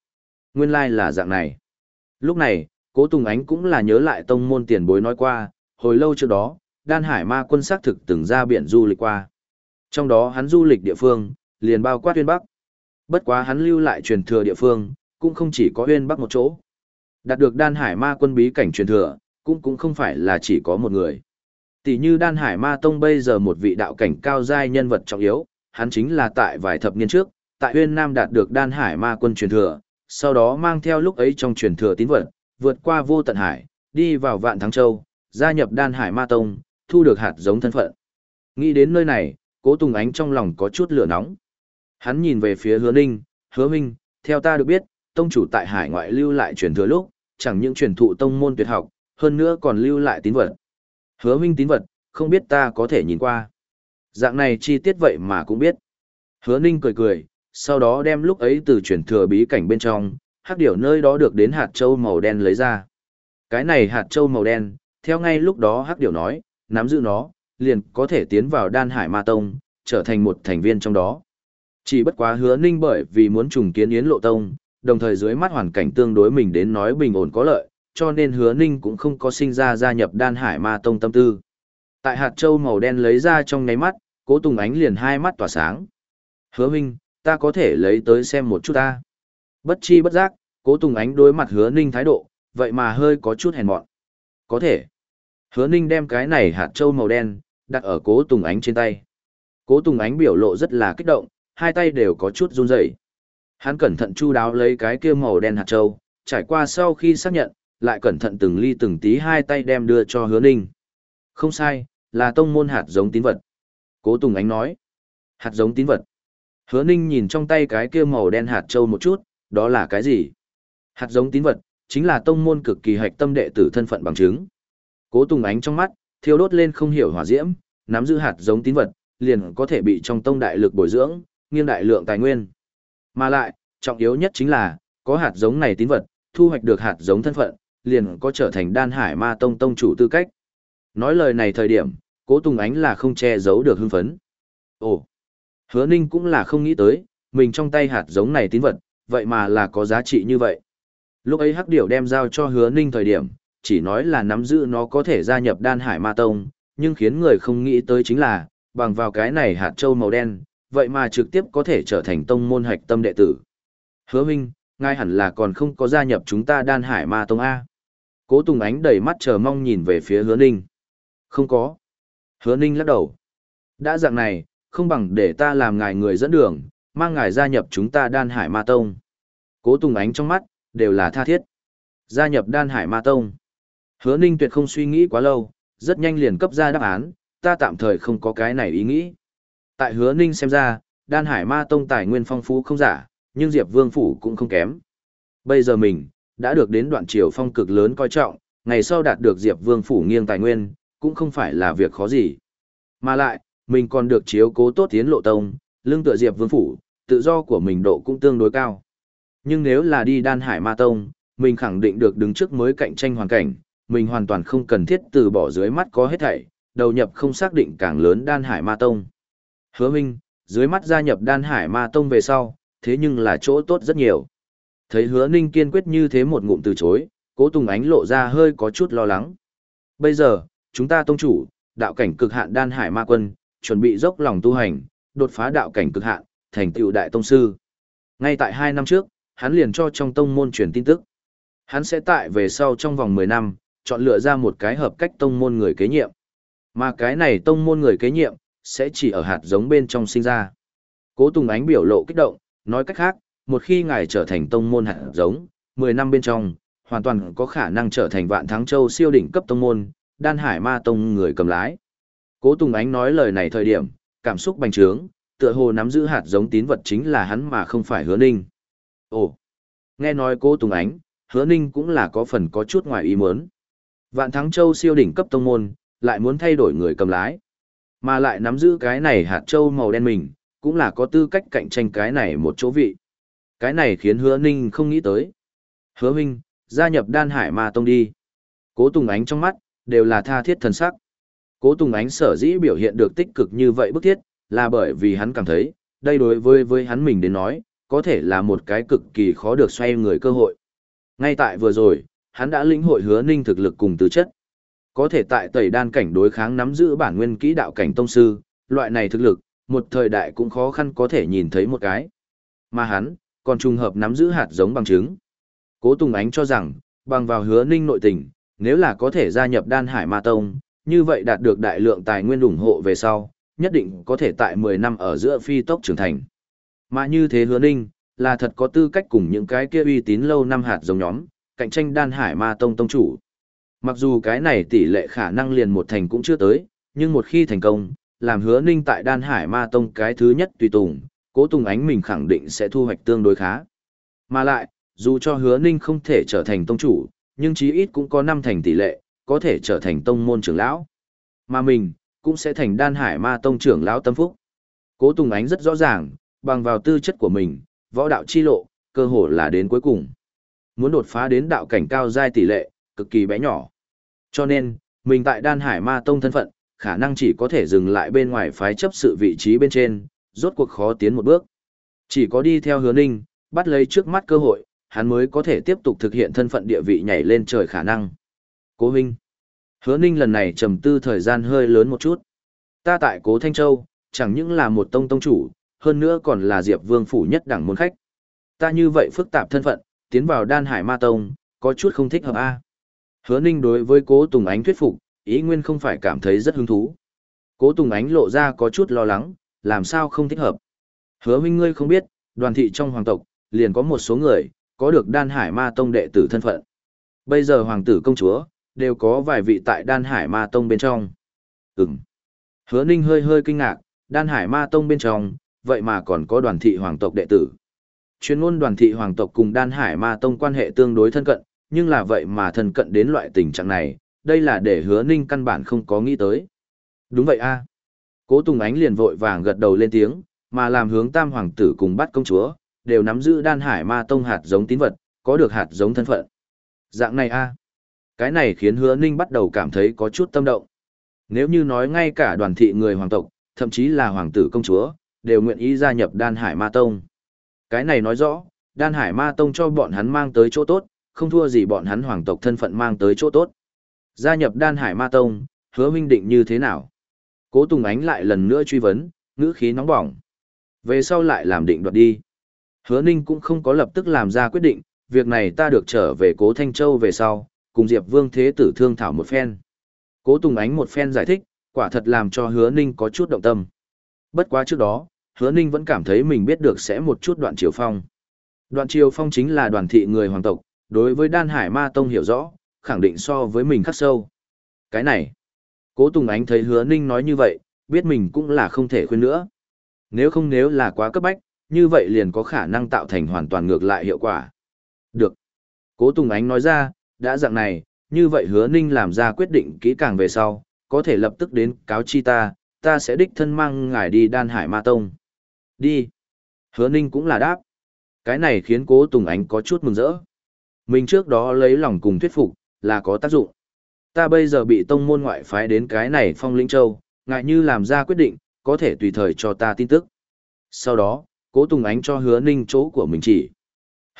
Speaker 1: nguyên lai là dạng này. Lúc này, Cố Tùng Ánh cũng là nhớ lại tông môn tiền bối nói qua, hồi lâu trước đó, Đan Hải Ma Quân xác thực từng ra biển du lịch qua. Trong đó hắn du lịch địa phương, liền bao quát Huyên Bắc. Bất quá hắn lưu lại truyền thừa địa phương, cũng không chỉ có Huyên Bắc một chỗ. Đạt được Đan Hải Ma Quân bí cảnh truyền thừa, cũng cũng không phải là chỉ có một người. Tỷ như Đan Hải Ma Tông bây giờ một vị đạo cảnh cao giai nhân vật trọng yếu, hắn chính là tại vài thập niên trước, tại Huyên Nam đạt được Đan Hải Ma Quân truyền thừa, sau đó mang theo lúc ấy trong truyền thừa tín vật, vượt qua vô tận hải, đi vào Vạn Thắng Châu, gia nhập Đan Hải Ma Tông, thu được hạt giống thân phận. Nghĩ đến nơi này, Cố Tùng Ánh trong lòng có chút lửa nóng. Hắn nhìn về phía Hứa Ninh, "Hứa Minh, theo ta được biết, tông chủ tại hải ngoại lưu lại truyền thừa lúc, chẳng những truyền thụ tông môn tuyệt học, hơn nữa còn lưu lại tín vật. Hứa minh tín vật, không biết ta có thể nhìn qua. Dạng này chi tiết vậy mà cũng biết. Hứa ninh cười cười, sau đó đem lúc ấy từ truyền thừa bí cảnh bên trong, hắc điểu nơi đó được đến hạt châu màu đen lấy ra. Cái này hạt châu màu đen, theo ngay lúc đó hắc điểu nói, nắm giữ nó, liền có thể tiến vào đan hải ma tông, trở thành một thành viên trong đó. Chỉ bất quá hứa ninh bởi vì muốn trùng kiến yến lộ tông, đồng thời dưới mắt hoàn cảnh tương đối mình đến nói bình ổn có lợi, cho nên hứa ninh cũng không có sinh ra gia nhập đan hải ma tông tâm tư. Tại hạt châu màu đen lấy ra trong ngáy mắt, Cố Tùng Ánh liền hai mắt tỏa sáng. Hứa Minh, ta có thể lấy tới xem một chút ta. Bất chi bất giác, Cố Tùng Ánh đối mặt Hứa Ninh thái độ, vậy mà hơi có chút hèn mọn. Có thể. Hứa Ninh đem cái này hạt trâu màu đen, đặt ở Cố Tùng Ánh trên tay. Cố Tùng Ánh biểu lộ rất là kích động, hai tay đều có chút run rẩy. Hắn cẩn thận chu đáo lấy cái kia màu đen hạt trâu, trải qua sau khi xác nhận, lại cẩn thận từng ly từng tí hai tay đem đưa cho Hứa Ninh. Không sai, là tông môn hạt giống tín vật. Cố Tùng Ánh nói. Hạt giống tín vật. Hứa Ninh nhìn trong tay cái kia màu đen hạt trâu một chút, đó là cái gì? Hạt giống tín vật, chính là tông môn cực kỳ hạch tâm đệ tử thân phận bằng chứng. Cố Tùng Ánh trong mắt, thiêu đốt lên không hiểu hỏa diễm, nắm giữ hạt giống tín vật, liền có thể bị trong tông đại lực bồi dưỡng, nghiêng đại lượng tài nguyên. Mà lại, trọng yếu nhất chính là, có hạt giống này tín vật, thu hoạch được hạt giống thân phận, liền có trở thành đan hải ma tông tông chủ tư cách. Nói lời này thời điểm, cố Tùng Ánh là không che giấu được hưng phấn. Ồ, hứa ninh cũng là không nghĩ tới, mình trong tay hạt giống này tín vật, vậy mà là có giá trị như vậy. Lúc ấy hắc điểu đem giao cho hứa ninh thời điểm, chỉ nói là nắm giữ nó có thể gia nhập đan hải ma tông, nhưng khiến người không nghĩ tới chính là, bằng vào cái này hạt châu màu đen, vậy mà trực tiếp có thể trở thành tông môn hạch tâm đệ tử. Hứa Minh, ngay hẳn là còn không có gia nhập chúng ta đan hải ma tông A. Cố Tùng Ánh đầy mắt chờ mong nhìn về phía hứa ninh. Không có. Hứa ninh lắc đầu. Đã dạng này, không bằng để ta làm ngài người dẫn đường, mang ngài gia nhập chúng ta đan hải ma tông. Cố Tùng Ánh trong mắt, đều là tha thiết. Gia nhập đan hải ma tông. Hứa ninh tuyệt không suy nghĩ quá lâu, rất nhanh liền cấp ra đáp án, ta tạm thời không có cái này ý nghĩ. Tại hứa ninh xem ra, đan hải ma tông tài nguyên phong phú không giả, nhưng Diệp Vương Phủ cũng không kém. Bây giờ mình, đã được đến đoạn triều phong cực lớn coi trọng, ngày sau đạt được Diệp Vương Phủ nghiêng tài nguyên, cũng không phải là việc khó gì. Mà lại, mình còn được chiếu cố tốt tiến lộ tông, lương tựa Diệp Vương Phủ, tự do của mình độ cũng tương đối cao. Nhưng nếu là đi đan hải ma tông, mình khẳng định được đứng trước mới cạnh tranh hoàn cảnh, mình hoàn toàn không cần thiết từ bỏ dưới mắt có hết thảy, đầu nhập không xác định càng lớn đan hải ma tông. Hứa Minh, dưới mắt gia nhập đan hải ma tông về sau, thế nhưng là chỗ tốt rất nhiều. Thấy hứa ninh kiên quyết như thế một ngụm từ chối, cố Tùng Ánh lộ ra hơi có chút lo lắng. Bây giờ, chúng ta tông chủ, đạo cảnh cực hạn đan hải ma quân, chuẩn bị dốc lòng tu hành, đột phá đạo cảnh cực hạn, thành tựu đại tông sư. Ngay tại hai năm trước, hắn liền cho trong tông môn truyền tin tức. Hắn sẽ tại về sau trong vòng 10 năm, chọn lựa ra một cái hợp cách tông môn người kế nhiệm. Mà cái này tông môn người kế nhiệm, sẽ chỉ ở hạt giống bên trong sinh ra. Cố Tùng Ánh biểu lộ kích động, nói cách khác, một khi ngài trở thành tông môn hạt giống, 10 năm bên trong, hoàn toàn có khả năng trở thành vạn thắng châu siêu đỉnh cấp tông môn, đan hải ma tông người cầm lái. Cố Tùng Ánh nói lời này thời điểm, cảm xúc bành trướng, tựa hồ nắm giữ hạt giống tín vật chính là hắn mà không phải hứa ninh. Ồ, nghe nói cố Tùng Ánh, hứa ninh cũng là có phần có chút ngoài ý muốn. Vạn thắng châu siêu đỉnh cấp tông môn, lại muốn thay đổi người cầm lái. Mà lại nắm giữ cái này hạt châu màu đen mình, cũng là có tư cách cạnh tranh cái này một chỗ vị. Cái này khiến hứa ninh không nghĩ tới. Hứa Minh, gia nhập đan hải ma tông đi. Cố Tùng Ánh trong mắt, đều là tha thiết thần sắc. Cố Tùng Ánh sở dĩ biểu hiện được tích cực như vậy bức thiết, là bởi vì hắn cảm thấy, đây đối với với hắn mình đến nói, có thể là một cái cực kỳ khó được xoay người cơ hội. Ngay tại vừa rồi, hắn đã lĩnh hội hứa ninh thực lực cùng tư chất. Có thể tại tẩy đan cảnh đối kháng nắm giữ bản nguyên kỹ đạo cảnh tông sư, loại này thực lực, một thời đại cũng khó khăn có thể nhìn thấy một cái. Mà hắn, còn trùng hợp nắm giữ hạt giống bằng chứng. Cố Tùng Ánh cho rằng, bằng vào hứa ninh nội tình, nếu là có thể gia nhập đan hải ma tông, như vậy đạt được đại lượng tài nguyên ủng hộ về sau, nhất định có thể tại 10 năm ở giữa phi tốc trưởng thành. Mà như thế hứa ninh, là thật có tư cách cùng những cái kia uy tín lâu năm hạt giống nhóm, cạnh tranh đan hải ma tông tông chủ. Mặc dù cái này tỷ lệ khả năng liền một thành cũng chưa tới, nhưng một khi thành công, làm hứa ninh tại đan hải ma tông cái thứ nhất tùy tùng, cố tùng ánh mình khẳng định sẽ thu hoạch tương đối khá. Mà lại, dù cho hứa ninh không thể trở thành tông chủ, nhưng chí ít cũng có năm thành tỷ lệ, có thể trở thành tông môn trưởng lão. Mà mình, cũng sẽ thành đan hải ma tông trưởng lão tâm phúc. Cố Tùng Ánh rất rõ ràng, bằng vào tư chất của mình, võ đạo chi lộ, cơ hội là đến cuối cùng. Muốn đột phá đến đạo cảnh cao giai tỷ lệ, cực kỳ bé nhỏ. Cho nên, mình tại đan hải ma tông thân phận, khả năng chỉ có thể dừng lại bên ngoài phái chấp sự vị trí bên trên, rốt cuộc khó tiến một bước. Chỉ có đi theo hứa ninh, bắt lấy trước mắt cơ hội, hắn mới có thể tiếp tục thực hiện thân phận địa vị nhảy lên trời khả năng. Cố huynh. Hứa ninh lần này trầm tư thời gian hơi lớn một chút. Ta tại cố Thanh Châu, Chẳng những là một tông tông chủ, hơn nữa còn là Diệp Vương phủ nhất đẳng môn khách. Ta như vậy phức tạp thân phận, tiến vào đan hải ma tông, có chút không thích hợp a. Hứa Ninh đối với Cố Tùng Ánh thuyết phục, ý nguyên không phải cảm thấy rất hứng thú. Cố Tùng Ánh lộ ra có chút lo lắng, làm sao không thích hợp. Hứa huynh ngươi không biết, đoàn thị trong hoàng tộc, liền có một số người, có được đan hải ma tông đệ tử thân phận. Bây giờ hoàng tử công chúa, đều có vài vị tại đan hải ma tông bên trong. Ừm. Hứa Ninh hơi hơi kinh ngạc, đan hải ma tông bên trong, vậy mà còn có đoàn thị hoàng tộc đệ tử. Chuyên môn đoàn thị hoàng tộc cùng đan hải ma tông quan hệ tương đối thân cận, nhưng là vậy mà thân cận đến loại tình trạng này, đây là để hứa ninh căn bản không có nghĩ tới. Đúng vậy a Cố Tùng Ánh liền vội vàng gật đầu lên tiếng, mà làm hướng tam hoàng tử cùng bắt công chúa, đều nắm giữ đan hải ma tông hạt giống tín vật, có được hạt giống thân phận. Dạng này a cái này khiến hứa ninh bắt đầu cảm thấy có chút tâm động. Nếu như nói ngay cả đoàn thị người hoàng tộc, thậm chí là hoàng tử công chúa, đều nguyện ý gia nhập đan hải ma tông. Cái này nói rõ, đan hải ma tông cho bọn hắn mang tới chỗ tốt, không thua gì bọn hắn hoàng tộc thân phận mang tới chỗ tốt. Gia nhập đan hải ma tông, hứa minh định như thế nào? Cố Tùng Ánh lại lần nữa truy vấn, ngữ khí nóng bỏng. Về sau lại làm định đoạt đi. Hứa Ninh cũng không có lập tức làm ra quyết định, việc này ta được trở về Cố Thanh Châu về sau, cùng Diệp Vương Thế Tử thương thảo một phen. Cố Tùng Ánh một phen giải thích, quả thật làm cho Hứa Ninh có chút động tâm. Bất quá trước đó, Hứa Ninh vẫn cảm thấy mình biết được sẽ một chút đoạn triều phong. Đoạn triều phong chính là đoàn thị người hoàng tộc, đối với đan hải ma tông hiểu rõ, khẳng định so với mình khắc sâu. Cái này, cố Tùng Ánh thấy hứa ninh nói như vậy, biết mình cũng là không thể khuyên nữa. Nếu không nếu là quá cấp bách, như vậy liền có khả năng tạo thành hoàn toàn ngược lại hiệu quả. Được. Cố Tùng Ánh nói ra, đã dạng này, như vậy hứa ninh làm ra quyết định kỹ càng về sau, có thể lập tức đến cáo chi ta, ta sẽ đích thân mang ngài đi đan hải ma tông. Đi. Hứa ninh cũng là đáp. Cái này khiến cố Tùng Ánh có chút mừng rỡ. Mình trước đó lấy lòng cùng thuyết phục, là có tác dụng. Ta bây giờ bị tông môn ngoại phái đến cái này phong lĩnh châu, ngại như làm ra quyết định, có thể tùy thời cho ta tin tức. Sau đó, cố Tùng Ánh cho hứa ninh chỗ của mình chỉ.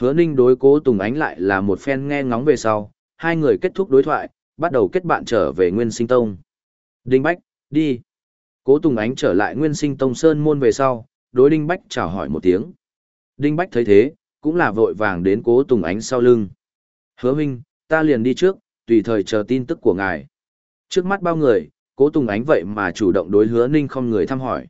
Speaker 1: Hứa ninh đối cố Tùng Ánh lại là một phen nghe ngóng về sau, hai người kết thúc đối thoại, bắt đầu kết bạn trở về Nguyên Sinh Tông. Đinh Bách, đi. Cố Tùng Ánh trở lại Nguyên Sinh Tông Sơn môn về sau, đối Đinh Bách chào hỏi một tiếng. Đinh Bách thấy thế, cũng là vội vàng đến cố Tùng Ánh sau lưng. Hứa Minh, ta liền đi trước, tùy thời chờ tin tức của ngài. Trước mắt bao người, cố Tùng Ánh vậy mà chủ động đối hứa ninh không người thăm hỏi.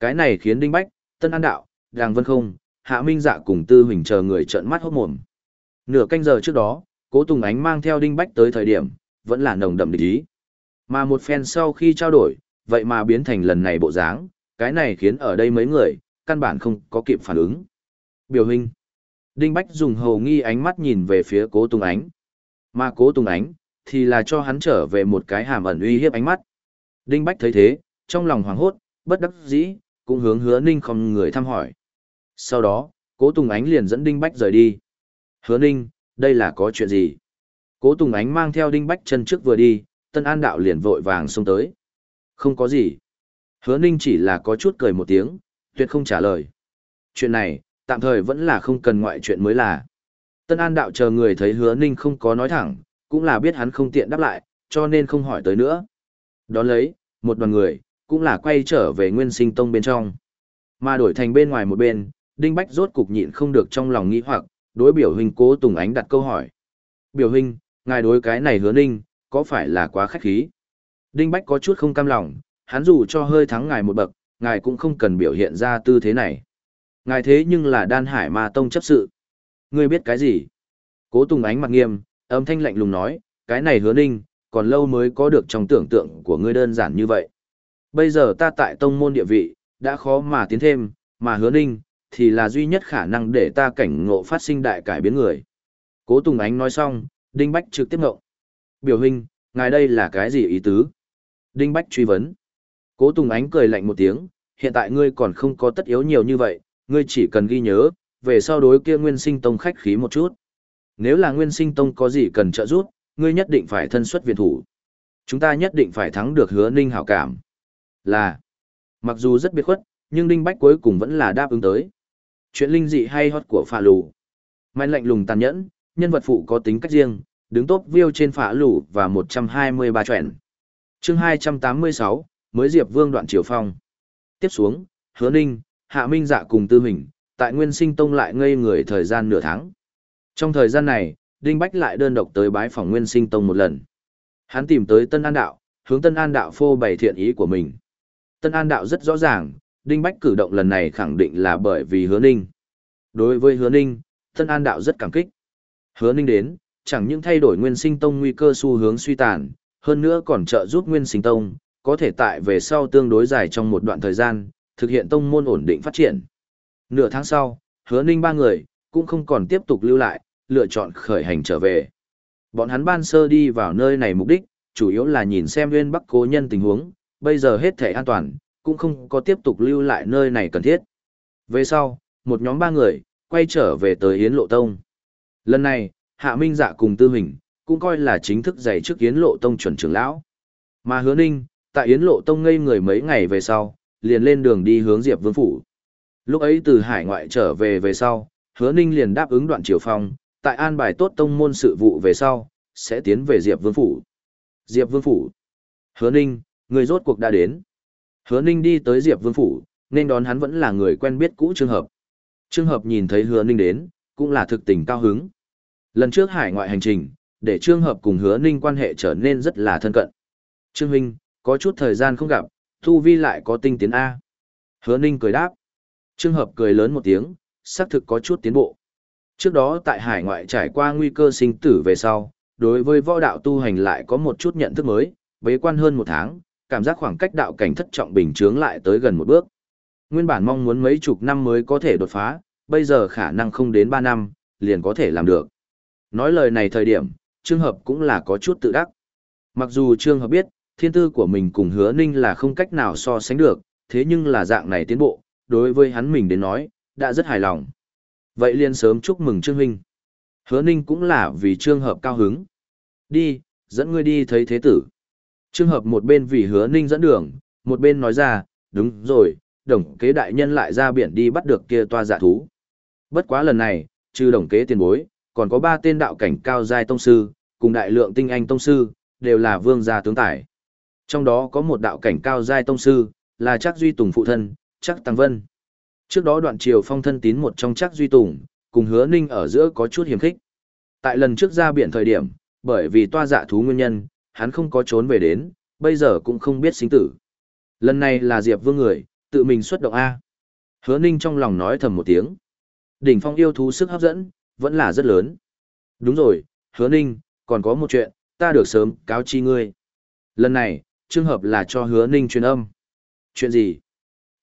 Speaker 1: Cái này khiến Đinh Bách, Tân An Đạo, Đàng Vân Không, Hạ Minh Dạ cùng Tư Huỳnh chờ người trợn mắt hốt mồm. Nửa canh giờ trước đó, cố Tùng Ánh mang theo Đinh Bách tới thời điểm, vẫn là nồng đậm địch ý. Mà một phen sau khi trao đổi, vậy mà biến thành lần này bộ dáng, cái này khiến ở đây mấy người, căn bản không có kịp phản ứng. Biểu hình. Đinh Bách dùng hầu nghi ánh mắt nhìn về phía cố Tùng Ánh. Mà cố Tùng Ánh, thì là cho hắn trở về một cái hàm ẩn uy hiếp ánh mắt. Đinh Bách thấy thế, trong lòng hoảng hốt, bất đắc dĩ, cũng hướng hứa Ninh không người thăm hỏi. Sau đó, cố Tùng Ánh liền dẫn Đinh Bách rời đi. Hứa Ninh, đây là có chuyện gì? Cố Tùng Ánh mang theo Đinh Bách chân trước vừa đi, Tân An Đạo liền vội vàng xông tới. Không có gì. Hứa Ninh chỉ là có chút cười một tiếng, tuyệt không trả lời. Chuyện này, tạm thời vẫn là không cần ngoại chuyện mới là. Tân An đạo chờ người thấy hứa ninh không có nói thẳng, cũng là biết hắn không tiện đáp lại, cho nên không hỏi tới nữa. Đón lấy, một đoàn người, cũng là quay trở về nguyên sinh tông bên trong. Mà đổi thành bên ngoài một bên, Đinh Bách rốt cục nhịn không được trong lòng nghĩ hoặc, đối biểu huynh cố Tùng Ánh đặt câu hỏi. Biểu huynh, ngài đối cái này hứa ninh, có phải là quá khách khí? Đinh Bách có chút không cam lòng, hắn dù cho hơi thắng ngài một bậc, ngài cũng không cần biểu hiện ra tư thế này. Ngài thế nhưng là đan hải ma tông chấp sự. Ngươi biết cái gì? Cố Tùng ánh mặt nghiêm, âm thanh lạnh lùng nói, cái này hứa ninh, còn lâu mới có được trong tưởng tượng của ngươi đơn giản như vậy. Bây giờ ta tại tông môn địa vị, đã khó mà tiến thêm, mà hứa ninh, thì là duy nhất khả năng để ta cảnh ngộ phát sinh đại cải biến người. Cố Tùng Ánh nói xong, Đinh Bách trực tiếp ngộ. Biểu hình, ngài đây là cái gì ý tứ? Đinh Bách truy vấn. Cố Tùng Ánh cười lạnh một tiếng, hiện tại ngươi còn không có tất yếu nhiều như vậy, ngươi chỉ cần ghi nhớ, về sau đối kia Nguyên Sinh Tông khách khí một chút. Nếu là Nguyên Sinh Tông có gì cần trợ giúp, ngươi nhất định phải thân xuất viện thủ. Chúng ta nhất định phải thắng được hứa ninh hảo cảm. Là, mặc dù rất biệt khuất, nhưng Đinh Bách cuối cùng vẫn là đáp ứng tới. Chuyện linh dị hay hot của phạ lù. Mạnh lạnh lùng tàn nhẫn, nhân vật phụ có tính cách riêng, đứng top view trên phạ lù và 123 chuyện, Chương 286, mới Diệp Vương đoạn Triều Phong. Tiếp xuống, hứa ninh, hạ minh dạ cùng tư hình, tại Nguyên Sinh Tông lại ngây người thời gian nửa tháng. Trong thời gian này, Đinh Bách lại đơn độc tới bái phòng Nguyên Sinh Tông một lần. Hắn tìm tới Tân An Đạo, hướng Tân An Đạo phô bày thiện ý của mình. Tân An Đạo rất rõ ràng, Đinh Bách cử động lần này khẳng định là bởi vì hứa ninh. Đối với hứa ninh, Tân An Đạo rất cảm kích. Hứa ninh đến, chẳng những thay đổi Nguyên Sinh Tông nguy cơ xu hướng suy tàn, hơn nữa còn trợ giúp Nguyên Sinh Tông, có thể tại về sau tương đối dài trong một đoạn thời gian, thực hiện tông môn ổn định phát triển. Nửa tháng sau, hứa ninh ba người, cũng không còn tiếp tục lưu lại, lựa chọn khởi hành trở về. Bọn hắn ban sơ đi vào nơi này mục đích, chủ yếu là nhìn xem nguyên bắc cố nhân tình huống, bây giờ hết thể an toàn, cũng không có tiếp tục lưu lại nơi này cần thiết. Về sau, một nhóm ba người, quay trở về tới Yến Lộ Tông. Lần này, Hạ Minh Dạ cùng Tư Hình, cũng coi là chính thức dạy trước Yến Lộ Tông chuẩn trưởng lão. Mà hứa ninh, tại Yến Lộ Tông ngây người mấy ngày về sau, liền lên đường đi hướng Diệp Vương Phủ. Lúc ấy từ hải ngoại trở về về sau, hứa ninh liền đáp ứng đoạn triều phong, tại an bài tốt tông môn sự vụ về sau, sẽ tiến về Diệp Vương Phủ. Diệp Vương Phủ. Hứa ninh, người rốt cuộc đã đến. Hứa ninh đi tới Diệp Vương Phủ, nên đón hắn vẫn là người quen biết cũ Trương Hợp. Trương Hợp nhìn thấy hứa ninh đến, cũng là thực tình cao hứng. Lần trước hải ngoại hành trình, để Trương Hợp cùng hứa ninh quan hệ trở nên rất là thân cận. Trương Huynh, có chút thời gian không gặp, Thu Vi lại có tinh tiến A. Hứa ninh cười đáp. Trương Hợp cười lớn một tiếng, xác thực có chút tiến bộ. Trước đó tại hải ngoại trải qua nguy cơ sinh tử về sau, đối với võ đạo tu hành lại có một chút nhận thức mới, bế quan hơn một tháng, cảm giác khoảng cách đạo cảnh thất trọng bình chướng lại tới gần một bước. Nguyên bản mong muốn mấy chục năm mới có thể đột phá, bây giờ khả năng không đến 3 năm, liền có thể làm được. Nói lời này thời điểm, Trương Hợp cũng là có chút tự đắc. Mặc dù Trương Hợp biết, thiên tư của mình cùng hứa ninh là không cách nào so sánh được, thế nhưng là dạng này tiến bộ, đối với hắn mình đến nói, đã rất hài lòng. Vậy liền sớm chúc mừng Trương Huynh. Hứa Ninh cũng là vì Trương Hợp cao hứng. Đi, dẫn ngươi đi thấy thế tử. Trương Hợp một bên vì Hứa Ninh dẫn đường, một bên nói ra, đúng rồi, đồng kế đại nhân lại ra biển đi bắt được kia toa giả thú. Bất quá lần này, trừ đồng kế tiền bối, còn có ba tên đạo cảnh cao giai tông sư, cùng đại lượng tinh anh tông sư, đều là vương gia tướng tài. Trong đó có một đạo cảnh cao giai tông sư, là chắc duy tùng phụ thân, chắc tăng vân. Trước đó đoạn triều phong thân tín một trong chắc duy tùng, cùng hứa ninh ở giữa có chút hiểm khích. Tại lần trước ra biển thời điểm, bởi vì toa dạ thú nguyên nhân, hắn không có trốn về đến, bây giờ cũng không biết sinh tử. Lần này là Diệp Vương người, tự mình xuất động A. Hứa ninh trong lòng nói thầm một tiếng. Đỉnh phong yêu thú sức hấp dẫn, vẫn là rất lớn. Đúng rồi, hứa ninh, còn có một chuyện, ta được sớm cáo chi ngươi. Lần này, trường hợp là cho hứa ninh truyền âm. Chuyện gì?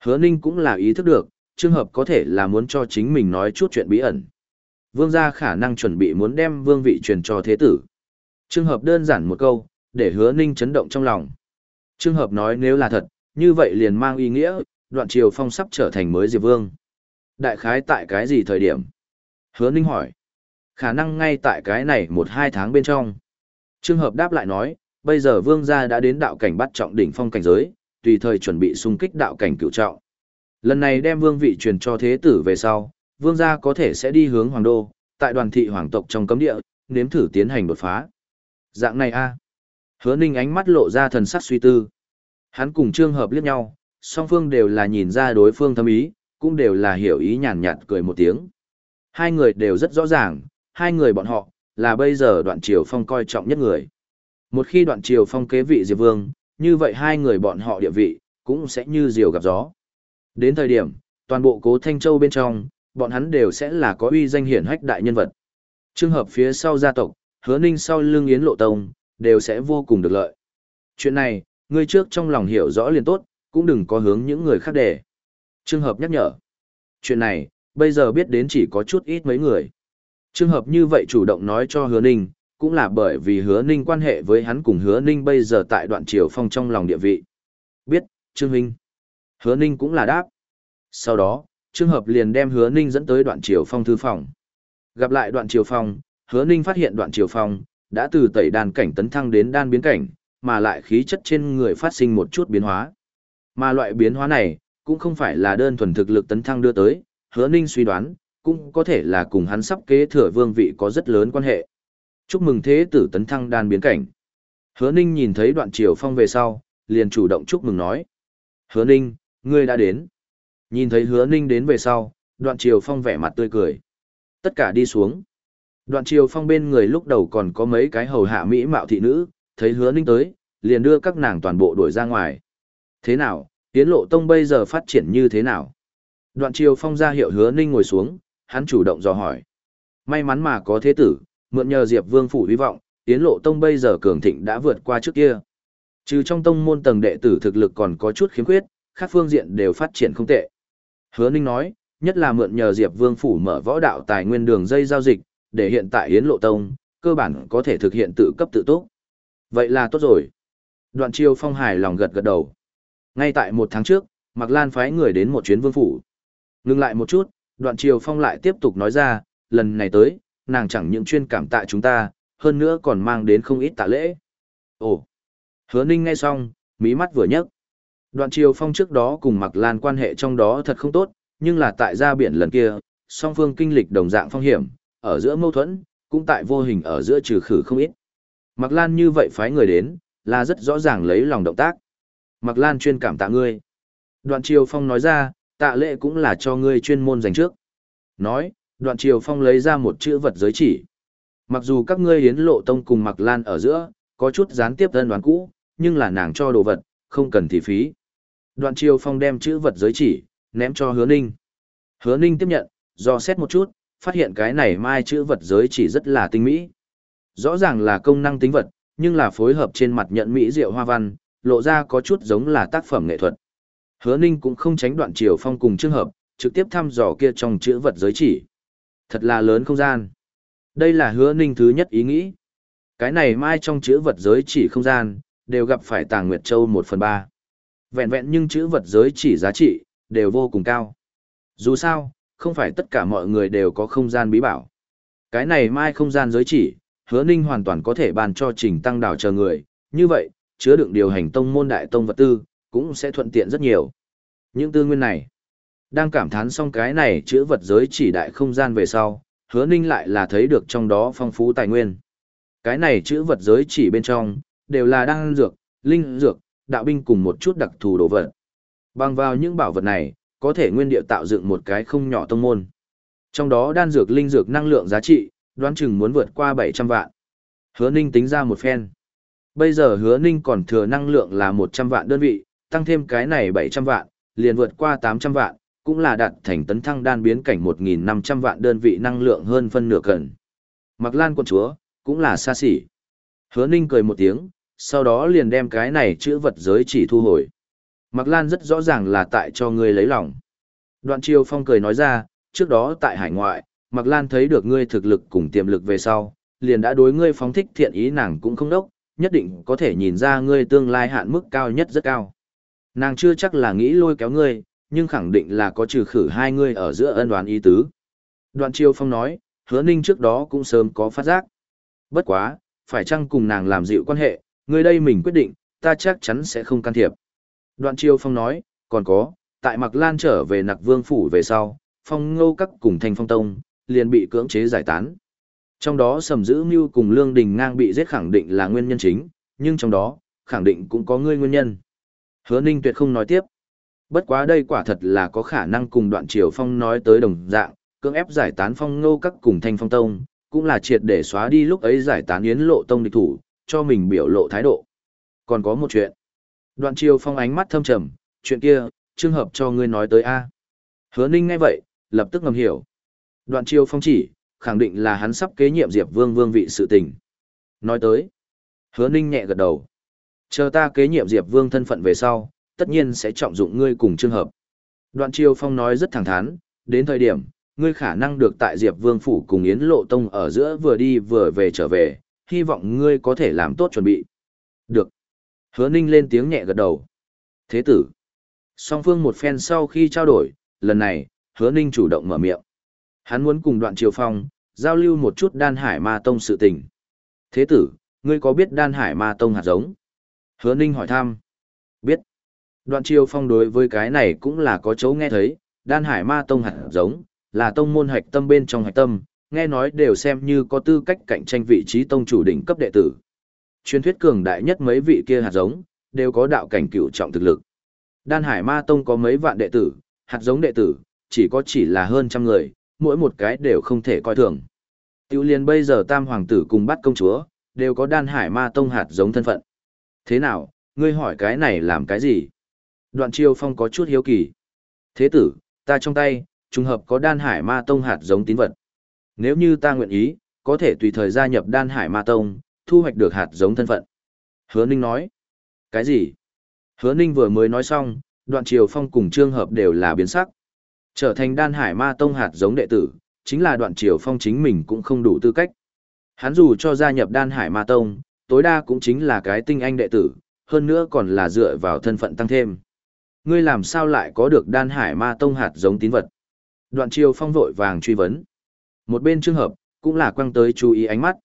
Speaker 1: Hứa ninh cũng là ý thức được, trường hợp có thể là muốn cho chính mình nói chút chuyện bí ẩn. Vương gia khả năng chuẩn bị muốn đem vương vị truyền cho thế tử. Trường hợp đơn giản một câu, để hứa ninh chấn động trong lòng. Trường hợp nói nếu là thật, như vậy liền mang ý nghĩa, đoạn triều phong sắp trở thành mới diệp vương. Đại khái tại cái gì thời điểm? Hứa ninh hỏi. Khả năng ngay tại cái này một hai tháng bên trong. Trường hợp đáp lại nói, bây giờ vương gia đã đến đạo cảnh bắt trọng đỉnh phong cảnh giới, tùy thời chuẩn bị xung kích đạo cảnh cựu trọng. Lần này đem vương vị truyền cho thế tử về sau, vương gia có thể sẽ đi hướng hoàng đô, tại đoàn thị hoàng tộc trong cấm địa, nếm thử tiến hành đột phá. Dạng này a Hứa ninh ánh mắt lộ ra thần sắc suy tư. Hắn cùng trương hợp liếc nhau, song phương đều là nhìn ra đối phương thâm ý, cũng đều là hiểu ý nhàn nhạt cười một tiếng. Hai người đều rất rõ ràng, hai người bọn họ, là bây giờ đoạn triều phong coi trọng nhất người. Một khi đoạn triều phong kế vị Diệp Vương, như vậy hai người bọn họ địa vị, cũng sẽ như diều gặp gió. Đến thời điểm, toàn bộ cố Thanh Châu bên trong, bọn hắn đều sẽ là có uy danh hiển hách đại nhân vật. Trường hợp phía sau gia tộc, hứa ninh sau lưng yến lộ tông, đều sẽ vô cùng được lợi. Chuyện này, người trước trong lòng hiểu rõ liền tốt, cũng đừng có hướng những người khác để. Trường hợp nhắc nhở. Chuyện này, bây giờ biết đến chỉ có chút ít mấy người. Trường hợp như vậy chủ động nói cho hứa ninh, cũng là bởi vì hứa ninh quan hệ với hắn cùng hứa ninh bây giờ tại đoạn triều phong trong lòng địa vị. Biết, Trương Huynh. Hứa ninh cũng là đáp. Sau đó, Trương Hợp liền đem hứa ninh dẫn tới đoạn triều phong thư phòng. Gặp lại đoạn triều phong, hứa ninh phát hiện đoạn triều phong, đã từ tẩy đan cảnh tấn thăng đến đan biến cảnh, mà lại khí chất trên người phát sinh một chút biến hóa. Mà loại biến hóa này, cũng không phải là đơn thuần thực lực tấn thăng đưa tới, hứa ninh suy đoán, cũng có thể là cùng hắn sắp kế thừa vương vị có rất lớn quan hệ. Chúc mừng thế tử tấn thăng đan biến cảnh. Hứa ninh nhìn thấy đoạn triều phong về sau, liền chủ động chúc mừng nói. Hứa ninh, ngươi đã đến. Nhìn thấy hứa ninh đến về sau, đoạn triều phong vẻ mặt tươi cười. Tất cả đi xuống. Đoạn triều phong bên người lúc đầu còn có mấy cái hầu hạ mỹ mạo thị nữ, thấy hứa ninh tới, liền đưa các nàng toàn bộ đuổi ra ngoài. Thế nào, tiến lộ tông bây giờ phát triển như thế nào? Đoạn triều phong ra hiệu hứa ninh ngồi xuống, hắn chủ động dò hỏi. May mắn mà có thế tử, mượn nhờ Diệp Vương phủ hy vọng, tiến lộ tông bây giờ cường thịnh đã vượt qua trước kia. Trừ trong tông môn tầng đệ tử thực lực còn có chút khiếm khuyết, các phương diện đều phát triển không tệ. Hứa Ninh nói, nhất là mượn nhờ Diệp Vương phủ mở võ đạo tài nguyên đường dây giao dịch, để hiện tại Yến Lộ Tông, cơ bản có thể thực hiện tự cấp tự túc. Vậy là tốt rồi. Đoạn Chiêu Phong hài lòng gật gật đầu. Ngay tại một tháng trước, Mạc Lan phái người đến một chuyến vương phủ. Ngưng lại một chút, Đoạn Chiêu Phong lại tiếp tục nói ra, lần này tới, nàng chẳng những chuyên cảm tạ chúng ta, hơn nữa còn mang đến không ít tạ lễ. Ồ! Hứa Ninh nghe xong, mí mắt vừa nhấc. Đoạn chiêu Phong trước đó cùng Mạc Lan quan hệ trong đó thật không tốt, nhưng là tại ra biển lần kia, song phương kinh lịch đồng dạng phong hiểm, ở giữa mâu thuẫn, cũng tại vô hình ở giữa trừ khử không ít. Mạc Lan như vậy phái người đến, là rất rõ ràng lấy lòng động tác. Mạc Lan chuyên cảm tạ ngươi. Đoạn Triều Phong nói ra, tạ lệ cũng là cho ngươi chuyên môn dành trước. Nói, đoạn Triều Phong lấy ra một chữ vật giới chỉ. Mặc dù các ngươi hiến lộ tông cùng Mạc Lan ở giữa, có chút gián tiếp thân đoán cũ, nhưng là nàng cho đồ vật, không cần thị phí. Đoạn Triều Phong đem chữ vật giới chỉ, ném cho Hứa Ninh. Hứa Ninh tiếp nhận, do xét một chút, phát hiện cái này mai chữ vật giới chỉ rất là tinh mỹ. Rõ ràng là công năng tính vật, nhưng là phối hợp trên mặt nhận mỹ diệu hoa văn, lộ ra có chút giống là tác phẩm nghệ thuật. Hứa Ninh cũng không tránh đoạn Triều Phong cùng trường hợp, trực tiếp thăm dò kia trong chữ vật giới chỉ. Thật là lớn không gian. Đây là Hứa Ninh thứ nhất ý nghĩ. Cái này mai trong chữ vật giới chỉ không gian, đều gặp phải Tàng Nguyệt Châu 1 phần 3. Vẹn vẹn nhưng chữ vật giới chỉ giá trị, đều vô cùng cao. Dù sao, không phải tất cả mọi người đều có không gian bí bảo. Cái này mai không gian giới chỉ, hứa ninh hoàn toàn có thể bàn cho trình tăng đảo chờ người, như vậy, chứa đựng điều hành tông môn đại tông vật tư, cũng sẽ thuận tiện rất nhiều. Những tư nguyên này, đang cảm thán xong cái này chữ vật giới chỉ đại không gian về sau, hứa ninh lại là thấy được trong đó phong phú tài nguyên. Cái này chữ vật giới chỉ bên trong, đều là đan dược, linh dược, đạo binh cùng một chút đặc thù đồ vật. Bằng vào những bảo vật này, có thể nguyên địa tạo dựng một cái không nhỏ tông môn. Trong đó đan dược linh dược năng lượng giá trị, đoán chừng muốn vượt qua 700 vạn. Hứa Ninh tính ra một phen. Bây giờ Hứa Ninh còn thừa năng lượng là 100 vạn đơn vị, tăng thêm cái này 700 vạn, liền vượt qua 800 vạn, cũng là đạt thành tấn thăng đan biến cảnh 1.500 vạn đơn vị năng lượng hơn phân nửa cần. Mặc Lan quận chúa, cũng là xa xỉ. Hứa Ninh cười một tiếng, sau đó liền đem cái này chữ vật giới chỉ thu hồi. Mạc Lan rất rõ ràng là tại cho ngươi lấy lòng. Đoạn Triều Phong cười nói ra, trước đó tại hải ngoại, Mạc Lan thấy được ngươi thực lực cùng tiềm lực về sau, liền đã đối ngươi phóng thích thiện ý nàng cũng không đốc, nhất định có thể nhìn ra ngươi tương lai hạn mức cao nhất rất cao. Nàng chưa chắc là nghĩ lôi kéo ngươi, nhưng khẳng định là có trừ khử hai ngươi ở giữa ân đoán ý tứ. Đoạn Triều Phong nói, hứa ninh trước đó cũng sớm có phát giác. Bất quá, phải chăng cùng nàng làm dịu quan hệ, ngươi đây mình quyết định, ta chắc chắn sẽ không can thiệp. Đoạn Chiêu Phong nói, còn có, tại Mạc Lan trở về Nặc Vương phủ về sau, Phong Ngô các cùng Thanh Phong Tông liền bị cưỡng chế giải tán. Trong đó Sầm Dữ Mưu cùng Lương Đình Ngang bị giết khẳng định là nguyên nhân chính, nhưng trong đó, khẳng định cũng có ngươi nguyên nhân. Hứa Ninh tuyệt không nói tiếp. Bất quá đây quả thật là có khả năng cùng Đoạn Triều Phong nói tới đồng dạng, cưỡng ép giải tán Phong Ngô các cùng Thanh Phong Tông, cũng là triệt để xóa đi lúc ấy giải tán Yến Lộ Tông địch thủ, cho mình biểu lộ thái độ. Còn có một chuyện. Đoạn chiêu phong ánh mắt thâm trầm, chuyện kia, trường hợp cho ngươi nói tới A. Hứa ninh ngay vậy, lập tức ngầm hiểu. Đoạn chiêu phong chỉ, khẳng định là hắn sắp kế nhiệm Diệp Vương vương vị sự tình. Nói tới. Hứa ninh nhẹ gật đầu. Chờ ta kế nhiệm Diệp Vương thân phận về sau, tất nhiên sẽ trọng dụng ngươi cùng trường hợp. Đoạn chiêu phong nói rất thẳng thắn, đến thời điểm, ngươi khả năng được tại Diệp Vương phủ cùng Yến Lộ Tông ở giữa vừa đi vừa về trở về, hy vọng ngươi có thể làm tốt chuẩn bị. Được. Hứa Ninh lên tiếng nhẹ gật đầu. Thế tử. Song phương một phen sau khi trao đổi, lần này, hứa Ninh chủ động mở miệng. Hắn muốn cùng đoạn triều phong, giao lưu một chút đan hải ma tông sự tình. Thế tử, ngươi có biết đan hải ma tông hạt giống? Hứa Ninh hỏi thăm. Biết. Đoạn triều phong đối với cái này cũng là có chấu nghe thấy, đan hải ma tông hạt giống, là tông môn hạch tâm bên trong hạch tâm, nghe nói đều xem như có tư cách cạnh tranh vị trí tông chủ đỉnh cấp đệ tử. Truyền thuyết cường đại nhất mấy vị kia hạt giống, đều có đạo cảnh cửu trọng thực lực. Đan Hải Ma Tông có mấy vạn đệ tử, hạt giống đệ tử, chỉ có chỉ là hơn trăm người, mỗi một cái đều không thể coi thường. Tiểu liền bây giờ tam hoàng tử cùng bắt công chúa, đều có đan hải ma tông hạt giống thân phận. Thế nào, ngươi hỏi cái này làm cái gì? Đoạn triều phong có chút hiếu kỳ. Thế tử, ta trong tay, trùng hợp có đan hải ma tông hạt giống tín vật. Nếu như ta nguyện ý, có thể tùy thời gia nhập đan hải ma tông, thu hoạch được hạt giống thân phận. Hứa Ninh nói. Cái gì? Hứa Ninh vừa mới nói xong, đoạn triều phong cùng trương hợp đều là biến sắc. Trở thành đan hải ma tông hạt giống đệ tử, chính là đoạn triều phong chính mình cũng không đủ tư cách. Hắn dù cho gia nhập đan hải ma tông, tối đa cũng chính là cái tinh anh đệ tử, hơn nữa còn là dựa vào thân phận tăng thêm. Ngươi làm sao lại có được đan hải ma tông hạt giống tín vật? Đoạn triều phong vội vàng truy vấn. Một bên trường hợp, cũng là quăng tới chú ý ánh mắt.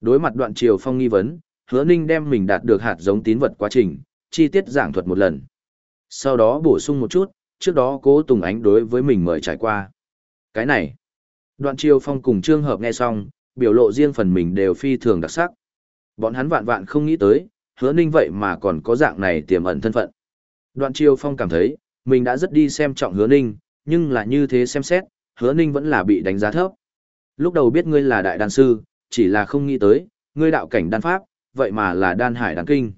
Speaker 1: Đối mặt đoạn triều phong nghi vấn, hứa ninh đem mình đạt được hạt giống tín vật quá trình, chi tiết giảng thuật một lần. Sau đó bổ sung một chút, trước đó cố Tùng Ánh đối với mình mời trải qua. Cái này, đoạn triều phong cùng trương hợp nghe xong, biểu lộ riêng phần mình đều phi thường đặc sắc. Bọn hắn vạn vạn không nghĩ tới, hứa ninh vậy mà còn có dạng này tiềm ẩn thân phận. Đoạn triều phong cảm thấy, mình đã rất đi xem trọng hứa ninh, nhưng là như thế xem xét, hứa ninh vẫn là bị đánh giá thấp. Lúc đầu biết ngươi là đại đan sư, chỉ là không nghĩ tới, ngươi đạo cảnh đan pháp, vậy mà là đan hải đan kinh.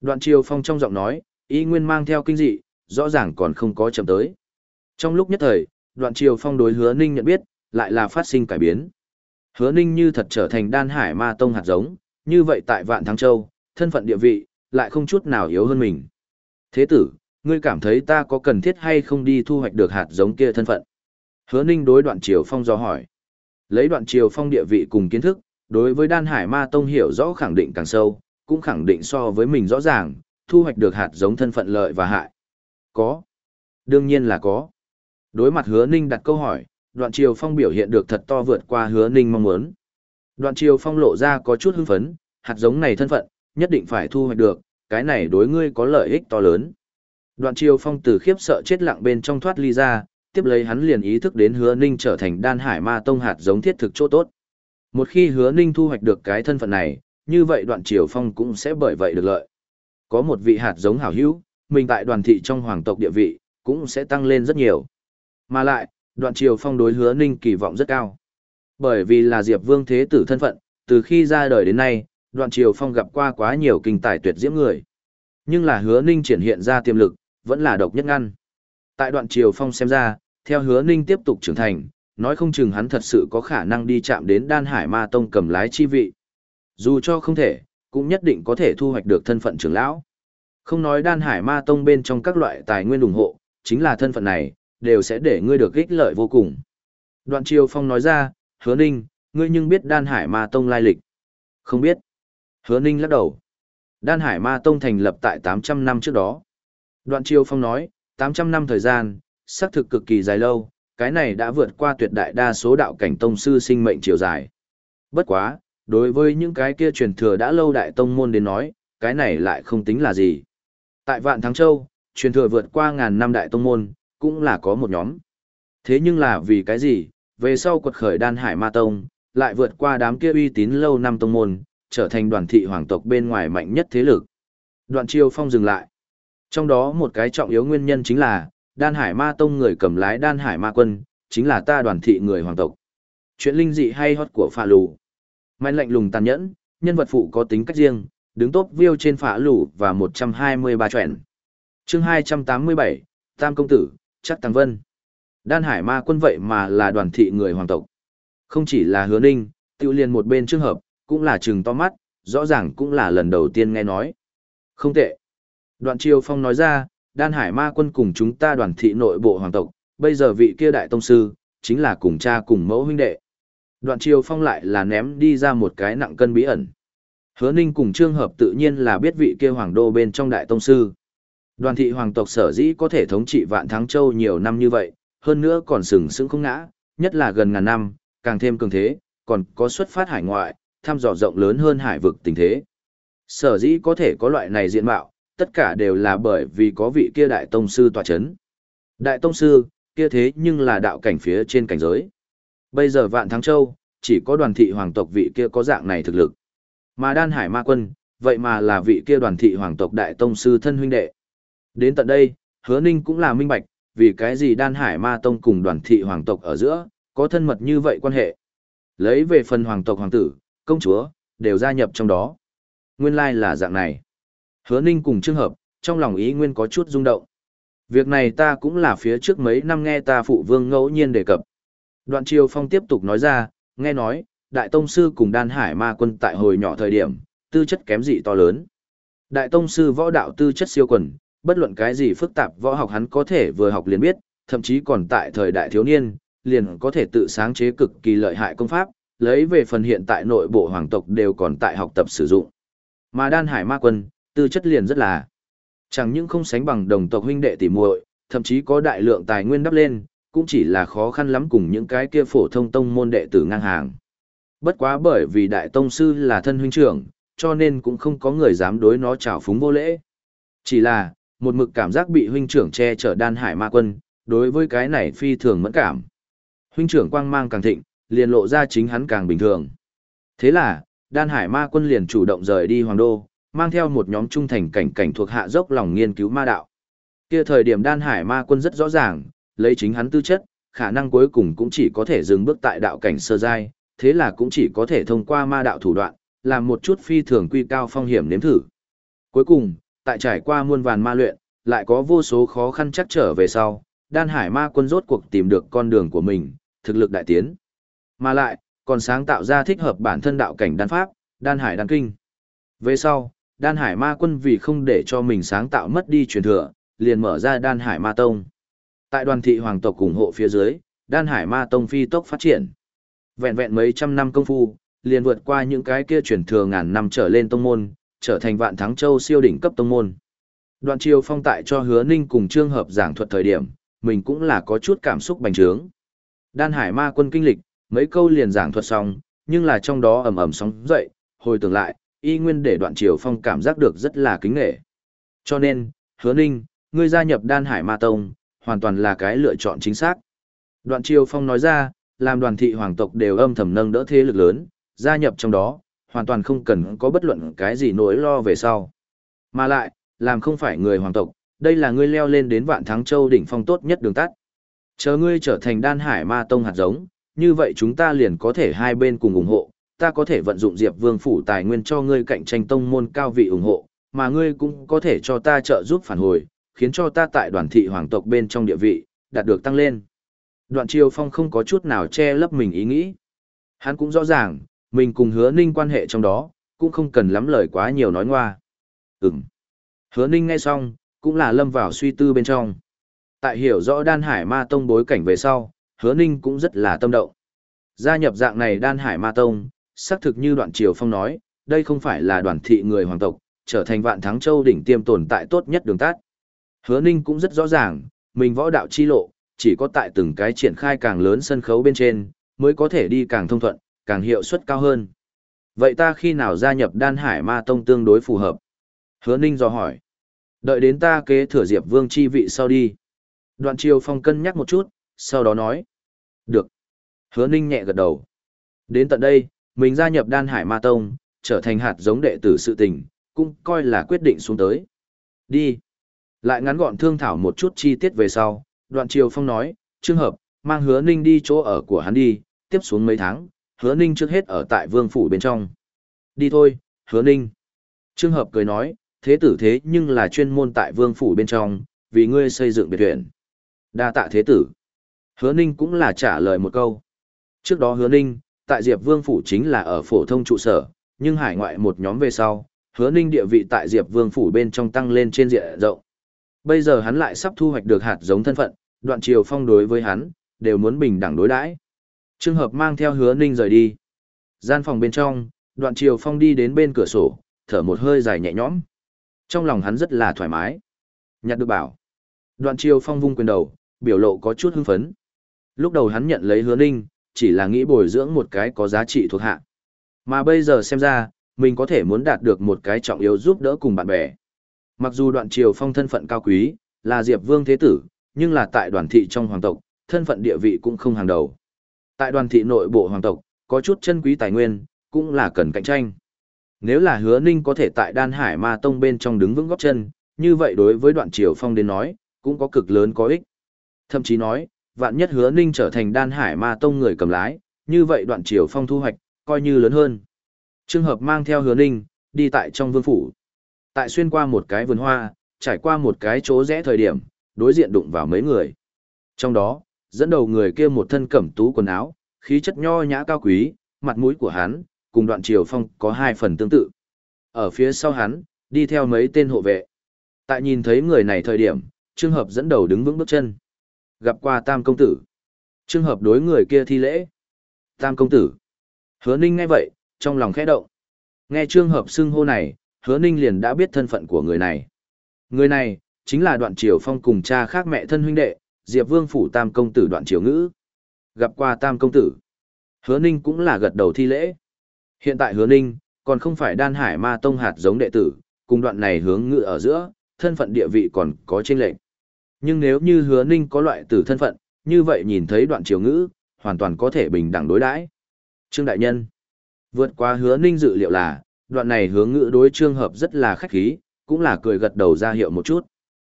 Speaker 1: Đoạn triều phong trong giọng nói, y nguyên mang theo kinh dị, rõ ràng còn không có chậm tới. Trong lúc nhất thời, đoạn triều phong đối hứa ninh nhận biết, lại là phát sinh cải biến. Hứa ninh như thật trở thành đan hải ma tông hạt giống, như vậy tại vạn thắng châu, thân phận địa vị, lại không chút nào yếu hơn mình. Thế tử, ngươi cảm thấy ta có cần thiết hay không đi thu hoạch được hạt giống kia thân phận? Hứa ninh đối đoạn triều phong do hỏi. Lấy đoạn triều phong địa vị cùng kiến thức, đối với đan hải ma tông hiểu rõ khẳng định càng sâu, cũng khẳng định so với mình rõ ràng, thu hoạch được hạt giống thân phận lợi và hại. Có. Đương nhiên là có. Đối mặt hứa ninh đặt câu hỏi, đoạn triều phong biểu hiện được thật to vượt qua hứa ninh mong muốn. Đoạn triều phong lộ ra có chút hưng phấn, hạt giống này thân phận, nhất định phải thu hoạch được, cái này đối ngươi có lợi ích to lớn. Đoạn triều phong từ khiếp sợ chết lặng bên trong thoát ly ra, tiếp lấy hắn liền ý thức đến hứa ninh trở thành đan hải ma tông hạt giống thiết thực chỗ tốt. Một khi hứa ninh thu hoạch được cái thân phận này, như vậy đoạn triều phong cũng sẽ bởi vậy được lợi. Có một vị hạt giống hảo hữu, mình tại đoàn thị trong hoàng tộc địa vị, cũng sẽ tăng lên rất nhiều. Mà lại, đoạn triều phong đối hứa ninh kỳ vọng rất cao. Bởi vì là Diệp Vương Thế Tử thân phận, từ khi ra đời đến nay, đoạn triều phong gặp qua quá nhiều kinh tài tuyệt diễm người. Nhưng là hứa ninh triển hiện ra tiềm lực, vẫn là độc nhất ngăn. Tại đoạn triều phong xem ra, theo hứa ninh tiếp tục trưởng thành, nói không chừng hắn thật sự có khả năng đi chạm đến đan hải ma tông cầm lái chi vị. Dù cho không thể, cũng nhất định có thể thu hoạch được thân phận trưởng lão. Không nói đan hải ma tông bên trong các loại tài nguyên ủng hộ, chính là thân phận này, đều sẽ để ngươi được ích lợi vô cùng. Đoạn triều phong nói ra, hứa ninh, ngươi nhưng biết đan hải ma tông lai lịch. Không biết. Hứa ninh lắc đầu. Đan hải ma tông thành lập tại 800 năm trước đó. Đoạn triều phong nói, 800 năm thời gian, xác thực cực kỳ dài lâu, cái này đã vượt qua tuyệt đại đa số đạo cảnh tông sư sinh mệnh chiều dài. Bất quá, đối với những cái kia truyền thừa đã lâu đại tông môn đến nói, cái này lại không tính là gì. Tại Vạn Thắng Châu, truyền thừa vượt qua ngàn năm đại tông môn, cũng là có một nhóm. Thế nhưng là vì cái gì, về sau quật khởi đan hải ma tông, lại vượt qua đám kia uy tín lâu năm tông môn, trở thành đoàn thị hoàng tộc bên ngoài mạnh nhất thế lực. Đoạn chiêu phong dừng lại. Trong đó một cái trọng yếu nguyên nhân chính là, đan hải ma tông người cầm lái đan hải ma quân, chính là ta đoàn thị người hoàng tộc. Chuyện linh dị hay hot của phà lù. Mạnh lạnh lùng tàn nhẫn, nhân vật phụ có tính cách riêng, đứng top view trên phạ lù và 123 chuyện. Chương 287, Tam công tử, chắc Tăng Vân. Đan Hải Ma quân vậy mà là đoàn thị người hoàng tộc. Không chỉ là Hứa Ninh, tiêu liền một bên trường hợp, cũng là trừng to mắt, rõ ràng cũng là lần đầu tiên nghe nói. Không tệ. Đoạn Triều Phong nói ra, Đan Hải Ma quân cùng chúng ta đoàn thị nội bộ hoàng tộc, bây giờ vị kia đại tông sư, chính là cùng cha cùng mẫu huynh đệ. Đoạn Triều Phong lại là ném đi ra một cái nặng cân bí ẩn. Hứa Ninh cùng Trương Hợp tự nhiên là biết vị kia hoàng đô bên trong đại tông sư. Đoàn thị hoàng tộc sở dĩ có thể thống trị vạn thắng châu nhiều năm như vậy, hơn nữa còn sừng sững không ngã, nhất là gần ngàn năm, càng thêm cường thế, còn có xuất phát hải ngoại, thăm dò rộng lớn hơn hải vực tình thế. Sở dĩ có thể có loại này diện mạo, tất cả đều là bởi vì có vị kia đại tông sư tọa chấn. Đại tông sư, kia thế nhưng là đạo cảnh phía trên cảnh giới. Bây giờ vạn thắng châu, chỉ có đoàn thị hoàng tộc vị kia có dạng này thực lực. Mà đan hải ma quân, vậy mà là vị kia đoàn thị hoàng tộc đại tông sư thân huynh đệ. Đến tận đây, hứa ninh cũng là minh bạch, vì cái gì đan hải ma tông cùng đoàn thị hoàng tộc ở giữa, có thân mật như vậy quan hệ. Lấy về phần hoàng tộc hoàng tử, công chúa, đều gia nhập trong đó. Nguyên lai là dạng này. Hứa ninh cùng Trương hợp, trong lòng ý nguyên có chút rung động. Việc này ta cũng là phía trước mấy năm nghe ta phụ vương ngẫu nhiên đề cập. Đoạn triều phong tiếp tục nói ra, nghe nói, đại tông sư cùng đan hải ma quân tại hồi nhỏ thời điểm, tư chất kém dị to lớn. Đại tông sư võ đạo tư chất siêu quần, bất luận cái gì phức tạp võ học hắn có thể vừa học liền biết, thậm chí còn tại thời đại thiếu niên, liền có thể tự sáng chế cực kỳ lợi hại công pháp, lấy về phần hiện tại nội bộ hoàng tộc đều còn tại học tập sử dụng. Mà đan hải ma quân, tư chất liền rất là chẳng những không sánh bằng đồng tộc huynh đệ tỉ muội, thậm chí có đại lượng tài nguyên đắp lên, cũng chỉ là khó khăn lắm cùng những cái kia phổ thông tông môn đệ tử ngang hàng. Bất quá bởi vì đại tông sư là thân huynh trưởng, cho nên cũng không có người dám đối nó trào phúng vô lễ. Chỉ là, một mực cảm giác bị huynh trưởng che chở đan hải ma quân, đối với cái này phi thường mẫn cảm. Huynh trưởng quang mang càng thịnh, liền lộ ra chính hắn càng bình thường. Thế là, đan hải ma quân liền chủ động rời đi hoàng đô, mang theo một nhóm trung thành cảnh cảnh thuộc hạ dốc lòng nghiên cứu ma đạo. Kia thời điểm đan hải ma quân rất rõ ràng, lấy chính hắn tư chất, khả năng cuối cùng cũng chỉ có thể dừng bước tại đạo cảnh sơ giai, thế là cũng chỉ có thể thông qua ma đạo thủ đoạn, làm một chút phi thường quy cao phong hiểm nếm thử. Cuối cùng, tại trải qua muôn vàn ma luyện, lại có vô số khó khăn chắc trở về sau, đan hải ma quân rốt cuộc tìm được con đường của mình, thực lực đại tiến. Mà lại, còn sáng tạo ra thích hợp bản thân đạo cảnh đan pháp, đan hải đan kinh. Về sau, đan hải ma quân vì không để cho mình sáng tạo mất đi truyền thừa, liền mở ra đan hải ma tông. Tại đoàn thị hoàng tộc ủng hộ phía dưới, đan hải ma tông phi tốc phát triển. Vẹn vẹn mấy trăm năm công phu, liền vượt qua những cái kia truyền thừa ngàn năm trở lên tông môn, trở thành vạn thắng châu siêu đỉnh cấp tông môn. Đoạn triều phong tại cho hứa ninh cùng trương hợp giảng thuật thời điểm, mình cũng là có chút cảm xúc bành trướng. Đan hải ma quân kinh lịch, mấy câu liền giảng thuật xong, nhưng là trong đó ầm ầm sóng dậy, hồi tưởng lại, y nguyên để đoạn triều phong cảm giác được rất là kính nghệ. Cho nên, hứa ninh, ngươi gia nhập đan hải ma tông, hoàn toàn là cái lựa chọn chính xác. Đoạn triều phong nói ra, làm đoàn thị hoàng tộc đều âm thầm nâng đỡ thế lực lớn, gia nhập trong đó, hoàn toàn không cần có bất luận cái gì nỗi lo về sau. Mà lại, làm không phải người hoàng tộc, đây là ngươi leo lên đến vạn thắng châu đỉnh phong tốt nhất đường tắt. Chờ ngươi trở thành đan hải ma tông hạt giống, như vậy chúng ta liền có thể hai bên cùng ủng hộ, ta có thể vận dụng Diệp Vương phủ tài nguyên cho ngươi cạnh tranh tông môn cao vị ủng hộ, mà ngươi cũng có thể cho ta trợ giúp phản hồi, khiến cho ta tại đoàn thị hoàng tộc bên trong địa vị, đạt được tăng lên. Đoạn Triều Phong không có chút nào che lấp mình ý nghĩ. Hắn cũng rõ ràng, mình cùng hứa ninh quan hệ trong đó, cũng không cần lắm lời quá nhiều nói ngoa. Ừm. Hứa ninh nghe xong, cũng là lâm vào suy tư bên trong. Tại hiểu rõ đan hải ma tông bối cảnh về sau, hứa ninh cũng rất là tâm động. Gia nhập dạng này đan hải ma tông, xác thực như đoạn triều phong nói, đây không phải là đoàn thị người hoàng tộc, trở thành vạn thắng châu đỉnh tiêm tồn tại tốt nhất đường tát. Hứa ninh cũng rất rõ ràng, mình võ đạo chi lộ, chỉ có tại từng cái triển khai càng lớn sân khấu bên trên, mới có thể đi càng thông thuận, càng hiệu suất cao hơn. Vậy ta khi nào gia nhập đan hải ma tông tương đối phù hợp? Hứa Ninh dò hỏi. Đợi đến ta kế thừa Diệp Vương chi vị sau đi. Đoạn Triều Phong cân nhắc một chút, sau đó nói. Được. Hứa Ninh nhẹ gật đầu. Đến tận đây, mình gia nhập đan hải ma tông, trở thành hạt giống đệ tử sự tình, cũng coi là quyết định xuống tới. Đi. Lại ngắn gọn thương thảo một chút chi tiết về sau, đoạn Triều Phong nói, trường hợp, mang hứa Ninh đi chỗ ở của hắn đi, tiếp xuống mấy tháng, hứa ninh trước hết ở tại vương phủ bên trong. Đi thôi, hứa ninh. Trường hợp cười nói, thế tử thế nhưng là chuyên môn tại vương phủ bên trong, vì ngươi xây dựng biệt viện. Đa tạ thế tử. Hứa ninh cũng là trả lời một câu. Trước đó hứa ninh, tại Diệp Vương phủ chính là ở phổ thông trụ sở, nhưng hải ngoại một nhóm về sau, hứa ninh địa vị tại Diệp Vương phủ bên trong tăng lên trên diện rộng. Bây giờ hắn lại sắp thu hoạch được hạt giống thân phận, đoạn triều phong đối với hắn, đều muốn bình đẳng đối đãi. Trường hợp mang theo hứa ninh rời đi. Gian phòng bên trong, đoạn triều phong đi đến bên cửa sổ, thở một hơi dài nhẹ nhõm. Trong lòng hắn rất là thoải mái. Nhặt được bảo. Đoạn triều phong vung quyền đầu, biểu lộ có chút hưng phấn. Lúc đầu hắn nhận lấy hứa ninh, chỉ là nghĩ bồi dưỡng một cái có giá trị thuộc hạ. Mà bây giờ xem ra, mình có thể muốn đạt được một cái trọng yếu giúp đỡ cùng bạn bè. Mặc dù đoạn triều phong thân phận cao quý, là Diệp Vương Thế Tử, nhưng là tại đoàn thị trong hoàng tộc, thân phận địa vị cũng không hàng đầu. Tại đoàn thị nội bộ hoàng tộc, có chút chân quý tài nguyên, cũng là cần cạnh tranh. Nếu là hứa ninh có thể tại đan hải ma tông bên trong đứng vững góc chân, như vậy đối với đoạn triều phong đến nói, cũng có cực lớn có ích. Thậm chí nói, vạn nhất hứa ninh trở thành đan hải ma tông người cầm lái, như vậy đoạn triều phong thu hoạch, coi như lớn hơn. Trường hợp mang theo hứa ninh, đi tại trong vương phủ. Tại xuyên qua một cái vườn hoa, trải qua một cái chỗ rẽ thời điểm, đối diện đụng vào mấy người. Trong đó, dẫn đầu người kia một thân cẩm tú quần áo, khí chất nho nhã cao quý, mặt mũi của hắn, cùng đoạn triều phong có hai phần tương tự. Ở phía sau hắn, đi theo mấy tên hộ vệ. Tại nhìn thấy người này thời điểm, trường hợp dẫn đầu đứng vững bước chân. Gặp qua tam công tử. Trường hợp đối người kia thi lễ. Tam công tử. Hứa ninh nghe vậy, trong lòng khẽ động. Nghe trường hợp xưng hô này, hứa ninh liền đã biết thân phận của người này. Người này, chính là đoạn triều phong cùng cha khác mẹ thân huynh đệ, Diệp Vương phủ tam công tử đoạn triều ngữ. Gặp qua tam công tử. Hứa ninh cũng là gật đầu thi lễ. Hiện tại hứa ninh, còn không phải đan hải ma tông hạt giống đệ tử, cùng đoạn này hướng ngự ở giữa, thân phận địa vị còn có tranh lệch. Nhưng nếu như hứa ninh có loại tử thân phận, như vậy nhìn thấy đoạn triều ngữ, hoàn toàn có thể bình đẳng đối đãi. Trương Đại Nhân Vượt qua hứa ninh dự liệu là, đoạn này hướng ngữ đối trương hợp rất là khách khí, cũng là cười gật đầu ra hiệu một chút.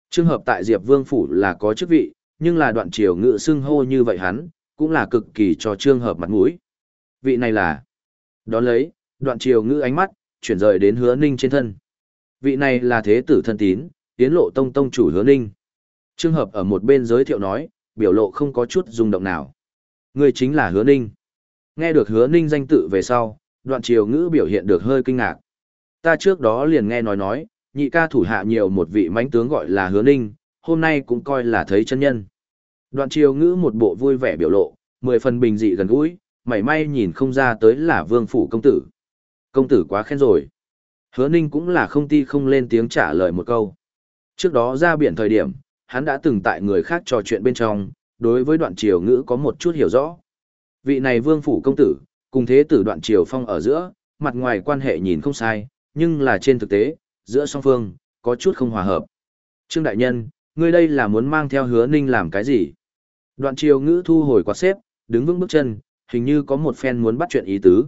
Speaker 1: Trương hợp tại Diệp Vương Phủ là có chức vị, nhưng là đoạn triều ngữ xưng hô như vậy hắn, cũng là cực kỳ cho trương hợp mặt mũi. Vị này là Đón lấy, đoạn triều ngữ ánh mắt, chuyển rời đến hứa ninh trên thân. Vị này là thế tử thân tín, tiến lộ tông tông chủ hứa ninh. Trường hợp ở một bên giới thiệu nói, biểu lộ không có chút rung động nào. Người chính là hứa ninh. Nghe được hứa ninh danh tự về sau, đoạn triều ngữ biểu hiện được hơi kinh ngạc. Ta trước đó liền nghe nói nói, nhị ca thủ hạ nhiều một vị mãnh tướng gọi là hứa ninh, hôm nay cũng coi là thấy chân nhân. Đoạn triều ngữ một bộ vui vẻ biểu lộ, mười phần bình dị gần gũi, mảy may nhìn không ra tới là vương phủ công tử. Công tử quá khen rồi. Hứa ninh cũng là không ti không lên tiếng trả lời một câu. Trước đó ra biển thời điểm, hắn đã từng tại người khác trò chuyện bên trong, đối với đoạn triều ngữ có một chút hiểu rõ. Vị này vương phủ công tử, cùng thế tử đoạn triều phong ở giữa, mặt ngoài quan hệ nhìn không sai, nhưng là trên thực tế, giữa song phương, có chút không hòa hợp. Trương Đại Nhân, ngươi đây là muốn mang theo hứa ninh làm cái gì? Đoạn triều ngữ thu hồi quạt xếp, đứng vững bước chân, hình như có một phen muốn bắt chuyện ý tứ.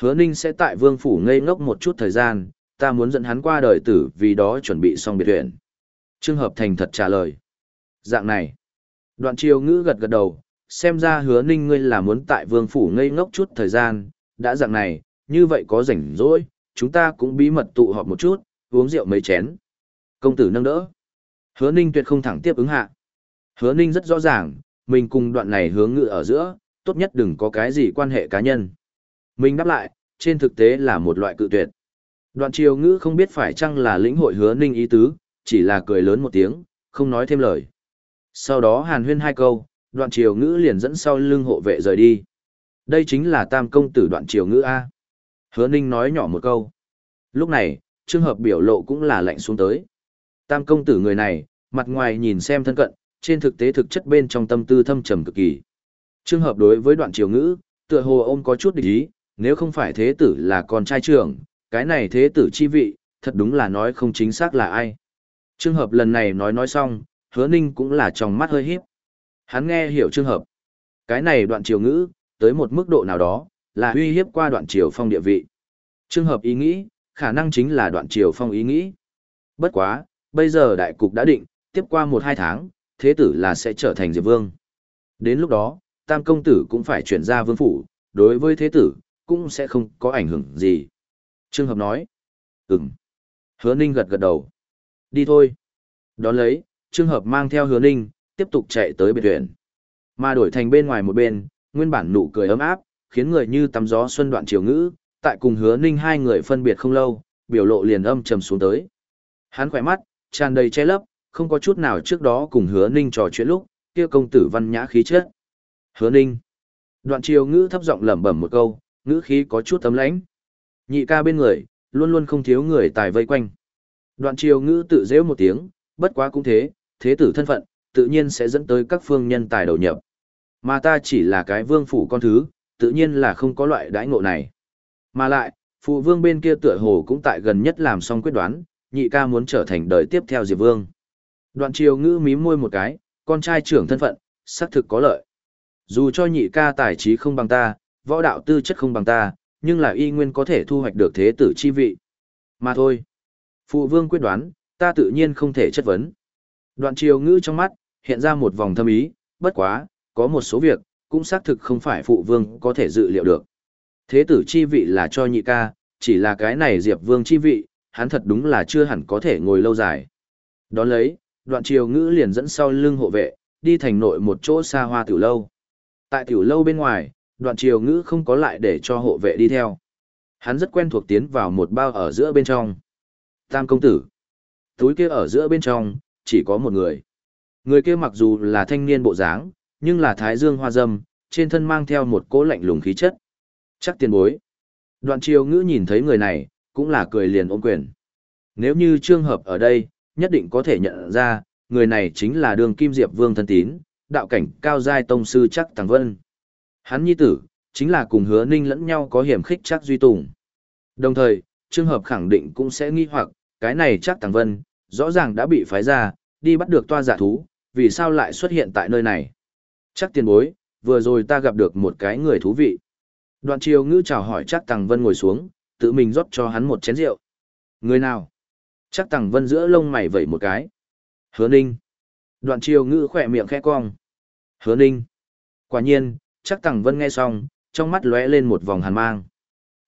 Speaker 1: Hứa ninh sẽ tại vương phủ ngây ngốc một chút thời gian, ta muốn dẫn hắn qua đời tử vì đó chuẩn bị xong biệt huyện. Trương hợp thành thật trả lời. Dạng này. Đoạn triều ngữ gật gật đầu, xem ra hứa ninh ngươi là muốn tại vương phủ ngây ngốc chút thời gian, đã dạng này, như vậy có rảnh rỗi, chúng ta cũng bí mật tụ họp một chút, uống rượu mấy chén. Công tử nâng đỡ. Hứa ninh tuyệt không thẳng tiếp ứng hạ. Hứa ninh rất rõ ràng, mình cùng đoạn này hướng ngự ở giữa, tốt nhất đừng có cái gì quan hệ cá nhân. Mình đáp lại, trên thực tế là một loại cự tuyệt. Đoạn triều ngữ không biết phải chăng là lĩnh hội hứa ninh ý tứ, chỉ là cười lớn một tiếng, không nói thêm lời. Sau đó hàn huyên hai câu, đoạn triều ngữ liền dẫn sau lưng hộ vệ rời đi. Đây chính là tam công tử đoạn triều ngữ A. Hứa ninh nói nhỏ một câu. Lúc này, trường hợp biểu lộ cũng là lạnh xuống tới. Tam công tử người này, mặt ngoài nhìn xem thân cận, trên thực tế thực chất bên trong tâm tư thâm trầm cực kỳ. Trường hợp đối với đoạn triều ngữ, tựa hồ ông có chút địch ý, nếu không phải thế tử là con trai trưởng, cái này thế tử chi vị, thật đúng là nói không chính xác là ai. Trường hợp lần này nói nói xong, hứa ninh cũng là trong mắt hơi híp. Hắn nghe hiểu trường hợp. Cái này đoạn triều ngữ, tới một mức độ nào đó, là uy hiếp qua đoạn triều phong địa vị. Trường hợp ý nghĩ, khả năng chính là đoạn triều phong ý nghĩ. Bất quá, bây giờ đại cục đã định, tiếp qua một hai tháng, thế tử là sẽ trở thành diệp vương. Đến lúc đó, tam công tử cũng phải chuyển ra vương phủ, đối với thế tử, cũng sẽ không có ảnh hưởng gì. Trương Hợp nói, ừm. Hứa Ninh gật gật đầu. Đi thôi. Đón lấy, Trương Hợp mang theo Hứa Ninh, tiếp tục chạy tới biệt viện. Mà đổi thành bên ngoài một bên, nguyên bản nụ cười ấm áp, khiến người như tắm gió xuân đoạn chiều ngữ, tại cùng Hứa Ninh hai người phân biệt không lâu, biểu lộ liền âm trầm xuống tới. Hắn khỏe mắt, tràn đầy che lấp, không có chút nào trước đó cùng Hứa Ninh trò chuyện lúc, kia công tử văn nhã khí chất. Hứa Ninh. Đoạn triều ngữ thấp giọng lẩm bẩm một câu, ngữ khí có chút tấm lãnh. Nhị ca bên người, luôn luôn không thiếu người tài vây quanh. Đoạn triều ngữ tự dễu một tiếng, bất quá cũng thế, thế tử thân phận, tự nhiên sẽ dẫn tới các phương nhân tài đầu nhập. Mà ta chỉ là cái vương phủ con thứ, tự nhiên là không có loại đãi ngộ này. Mà lại, phụ vương bên kia tựa hồ cũng tại gần nhất làm xong quyết đoán, nhị ca muốn trở thành đời tiếp theo Diệp Vương. Đoạn triều ngữ mím môi một cái, con trai trưởng thân phận, xác thực có lợi. Dù cho nhị ca tài trí không bằng ta, võ đạo tư chất không bằng ta, nhưng là y nguyên có thể thu hoạch được thế tử chi vị. Mà thôi. Phụ vương quyết đoán, ta tự nhiên không thể chất vấn. Đoạn triều ngữ trong mắt, hiện ra một vòng thâm ý, bất quá, có một số việc, cũng xác thực không phải phụ vương có thể dự liệu được. Thế tử chi vị là cho nhị ca, chỉ là cái này diệp vương chi vị, hắn thật đúng là chưa hẳn có thể ngồi lâu dài. Đón lấy, đoạn triều ngữ liền dẫn sau lưng hộ vệ, đi thành nội một chỗ xa hoa tiểu lâu. Tại tiểu lâu bên ngoài, đoạn triều ngữ không có lại để cho hộ vệ đi theo. Hắn rất quen thuộc tiến vào một bao ở giữa bên trong. Tam công tử. Túi kia ở giữa bên trong, chỉ có một người. Người kia mặc dù là thanh niên bộ dáng, nhưng là thái dương hoa dâm, trên thân mang theo một cỗ lạnh lùng khí chất. Chắc tiền bối. Đoạn triều ngữ nhìn thấy người này, cũng là cười liền ôm quyền. Nếu như trường hợp ở đây, nhất định có thể nhận ra, người này chính là đường kim diệp vương thân tín, đạo cảnh cao giai tông sư chắc Tàng Vân. Hắn nhi tử, chính là cùng hứa ninh lẫn nhau có hiểm khích chắc Duy Tùng. Đồng thời, trường hợp khẳng định cũng sẽ nghi hoặc, cái này chắc Tàng Vân, rõ ràng đã bị phái ra, đi bắt được toa giả thú, vì sao lại xuất hiện tại nơi này. Chắc tiền bối, vừa rồi ta gặp được một cái người thú vị. Đoạn triều ngữ chào hỏi chắc Tàng Vân ngồi xuống, tự mình rót cho hắn một chén rượu. Người nào? Chắc Tàng Vân giữa lông mày vẩy một cái. Hứa Ninh. Đoạn triều ngữ khỏe miệng khẽ cong. Hứa Ninh. Quả nhiên, chắc Tàng Vân nghe xong, trong mắt lóe lên một vòng hàn mang.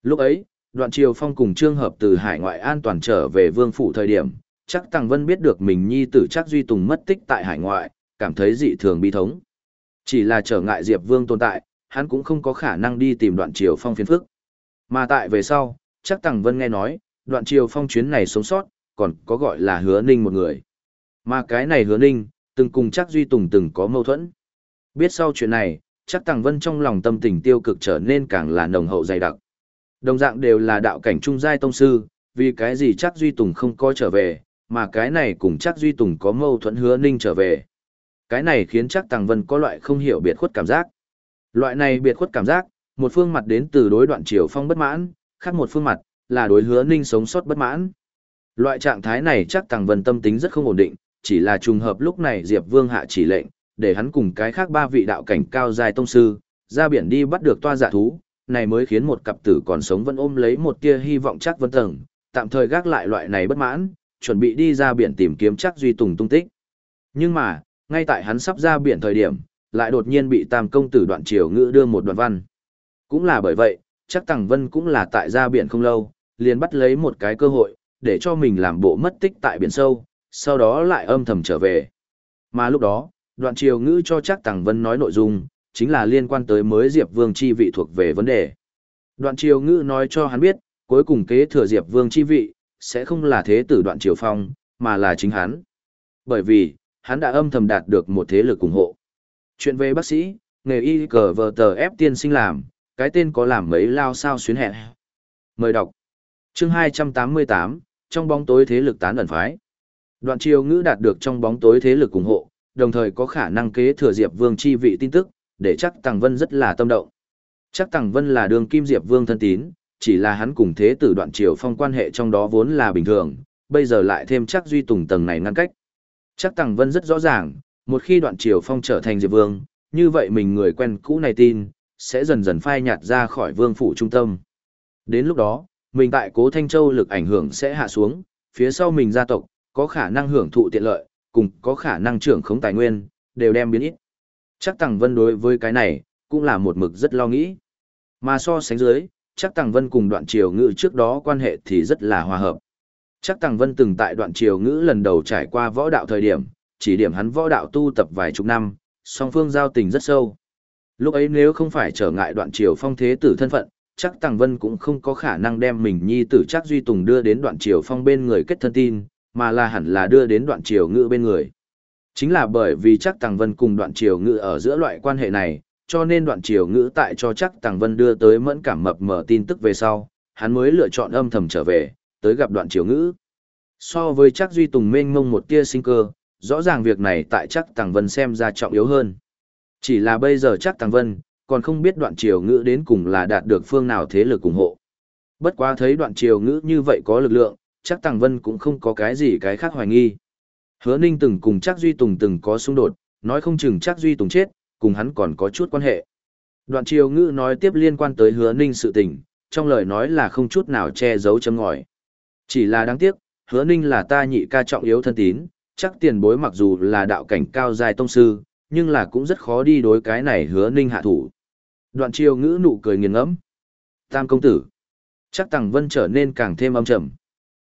Speaker 1: Lúc ấy, đoạn triều phong cùng trương hợp từ hải ngoại an toàn trở về vương phủ thời điểm, chắc Tàng Vân biết được mình nhi tử chắc Duy Tùng mất tích tại hải ngoại, cảm thấy dị thường bi thống. Chỉ là trở ngại Diệp Vương tồn tại, hắn cũng không có khả năng đi tìm đoạn triều phong phiền phức. Mà tại về sau, chắc Tàng Vân nghe nói, đoạn triều phong chuyến này sống sót, còn có gọi là hứa ninh một người. Mà cái này hứa ninh, từng cùng chắc Duy Tùng từng có mâu thuẫn. Biết sau chuyện này, chắc Tàng Vân trong lòng tâm tình tiêu cực trở nên càng là nồng hậu dày đặc. Đồng dạng đều là đạo cảnh trung giai tông sư, vì cái gì chắc Duy Tùng không có trở về, mà cái này cùng chắc Duy Tùng có mâu thuẫn hứa ninh trở về. Cái này khiến chắc Tàng Vân có loại không hiểu biệt khuất cảm giác. Loại này biệt khuất cảm giác, một phương mặt đến từ đối đoạn triều phong bất mãn, khác một phương mặt, là đối hứa ninh sống sót bất mãn. Loại trạng thái này chắc Tàng Vân tâm tính rất không ổn định, chỉ là trùng hợp lúc này Diệp Vương hạ chỉ lệnh, để hắn cùng cái khác ba vị đạo cảnh cao dài tông sư, ra biển đi bắt được toa giả thú, này mới khiến một cặp tử còn sống vẫn ôm lấy một tia hy vọng chắc Vân Tầng, tạm thời gác lại loại này bất mãn, chuẩn bị đi ra biển tìm kiếm chắc Duy Tùng tung tích. Nhưng mà, ngay tại hắn sắp ra biển thời điểm, lại đột nhiên bị tam công tử đoạn triều ngữ đưa một đoạn văn. Cũng là bởi vậy, chắc Tằng Vân cũng là tại ra biển không lâu, liền bắt lấy một cái cơ hội, để cho mình làm bộ mất tích tại biển sâu, sau đó lại âm thầm trở về. Mà lúc đó, đoạn triều ngữ cho chắc Tằng Vân nói nội dung, chính là liên quan tới mới Diệp Vương chi vị thuộc về vấn đề. Đoạn triều ngữ nói cho hắn biết, cuối cùng kế thừa Diệp Vương chi vị, sẽ không là thế tử đoạn triều phong, mà là chính hắn. Bởi vì, hắn đã âm thầm đạt được một thế lực ủng hộ. Chuyện về bác sĩ, nghề y cờ vờ tờ ép tiên sinh làm, cái tên có làm mấy lao sao xuyến hẹn. Mời đọc. Chương 288, trong bóng tối thế lực tán ẩn phái. Đoạn triều ngữ đạt được trong bóng tối thế lực ủng hộ, đồng thời có khả năng kế thừa Diệp Vương chi vị tin tức, để chắc Tằng Vân rất là tâm động. Chắc Tằng Vân là đường kim Diệp Vương thân tín, chỉ là hắn cùng thế tử đoạn triều phong quan hệ trong đó vốn là bình thường, bây giờ lại thêm chắc Duy Tùng tầng này ngăn cách. Chắc Tằng Vân rất rõ ràng, một khi đoạn triều phong trở thành Diệp Vương, như vậy mình người quen cũ này tin, sẽ dần dần phai nhạt ra khỏi vương phủ trung tâm. Đến lúc đó, mình tại Cố Thanh Châu lực ảnh hưởng sẽ hạ xuống, phía sau mình gia tộc, có khả năng hưởng thụ tiện lợi, cùng có khả năng trưởng khống tài nguyên, đều đem biến ít. Chắc Tằng Vân đối với cái này, cũng là một mực rất lo nghĩ. Mà so sánh dưới, chắc Tằng Vân cùng đoạn triều ngữ trước đó quan hệ thì rất là hòa hợp. Chắc Tằng Vân từng tại đoạn triều ngữ lần đầu trải qua võ đạo thời điểm, chỉ điểm hắn võ đạo tu tập vài chục năm, song phương giao tình rất sâu. Lúc ấy nếu không phải trở ngại đoạn triều phong thế tử thân phận, chắc Tằng Vân cũng không có khả năng đem mình nhi tử chắc Duy Tùng đưa đến đoạn triều phong bên người kết thân tin, mà là hẳn là đưa đến đoạn triều ngữ bên người. Chính là bởi vì chắc Tằng Vân cùng đoạn triều ngữ ở giữa loại quan hệ này, cho nên đoạn triều ngữ tại cho chắc Tằng Vân đưa tới mẫn cảm mập mở tin tức về sau, hắn mới lựa chọn âm thầm trở về, tới gặp đoạn triều ngữ. So với chắc Duy Tùng mênh mông một tia sinh cơ, rõ ràng việc này tại chắc Tàng Vân xem ra trọng yếu hơn. Chỉ là bây giờ chắc Tàng Vân, còn không biết đoạn triều ngữ đến cùng là đạt được phương nào thế lực ủng hộ. Bất quá thấy đoạn triều ngữ như vậy có lực lượng, chắc Tàng Vân cũng không có cái gì cái khác hoài nghi. Hứa Ninh từng cùng Trác Duy Tùng từng có xung đột, nói không chừng Trác Duy Tùng chết, cùng hắn còn có chút quan hệ. Đoạn triều ngữ nói tiếp liên quan tới hứa Ninh sự tình, trong lời nói là không chút nào che giấu chấm ngòi. Chỉ là đáng tiếc, hứa Ninh là ta nhị ca trọng yếu thân tín, chắc tiền bối mặc dù là đạo cảnh cao dài tông sư, nhưng là cũng rất khó đi đối cái này hứa ninh hạ thủ. Đoạn triều ngữ nụ cười nghiền ngẫm. Tam công tử. Chắc Tằng Vân trở nên càng thêm âm trầm.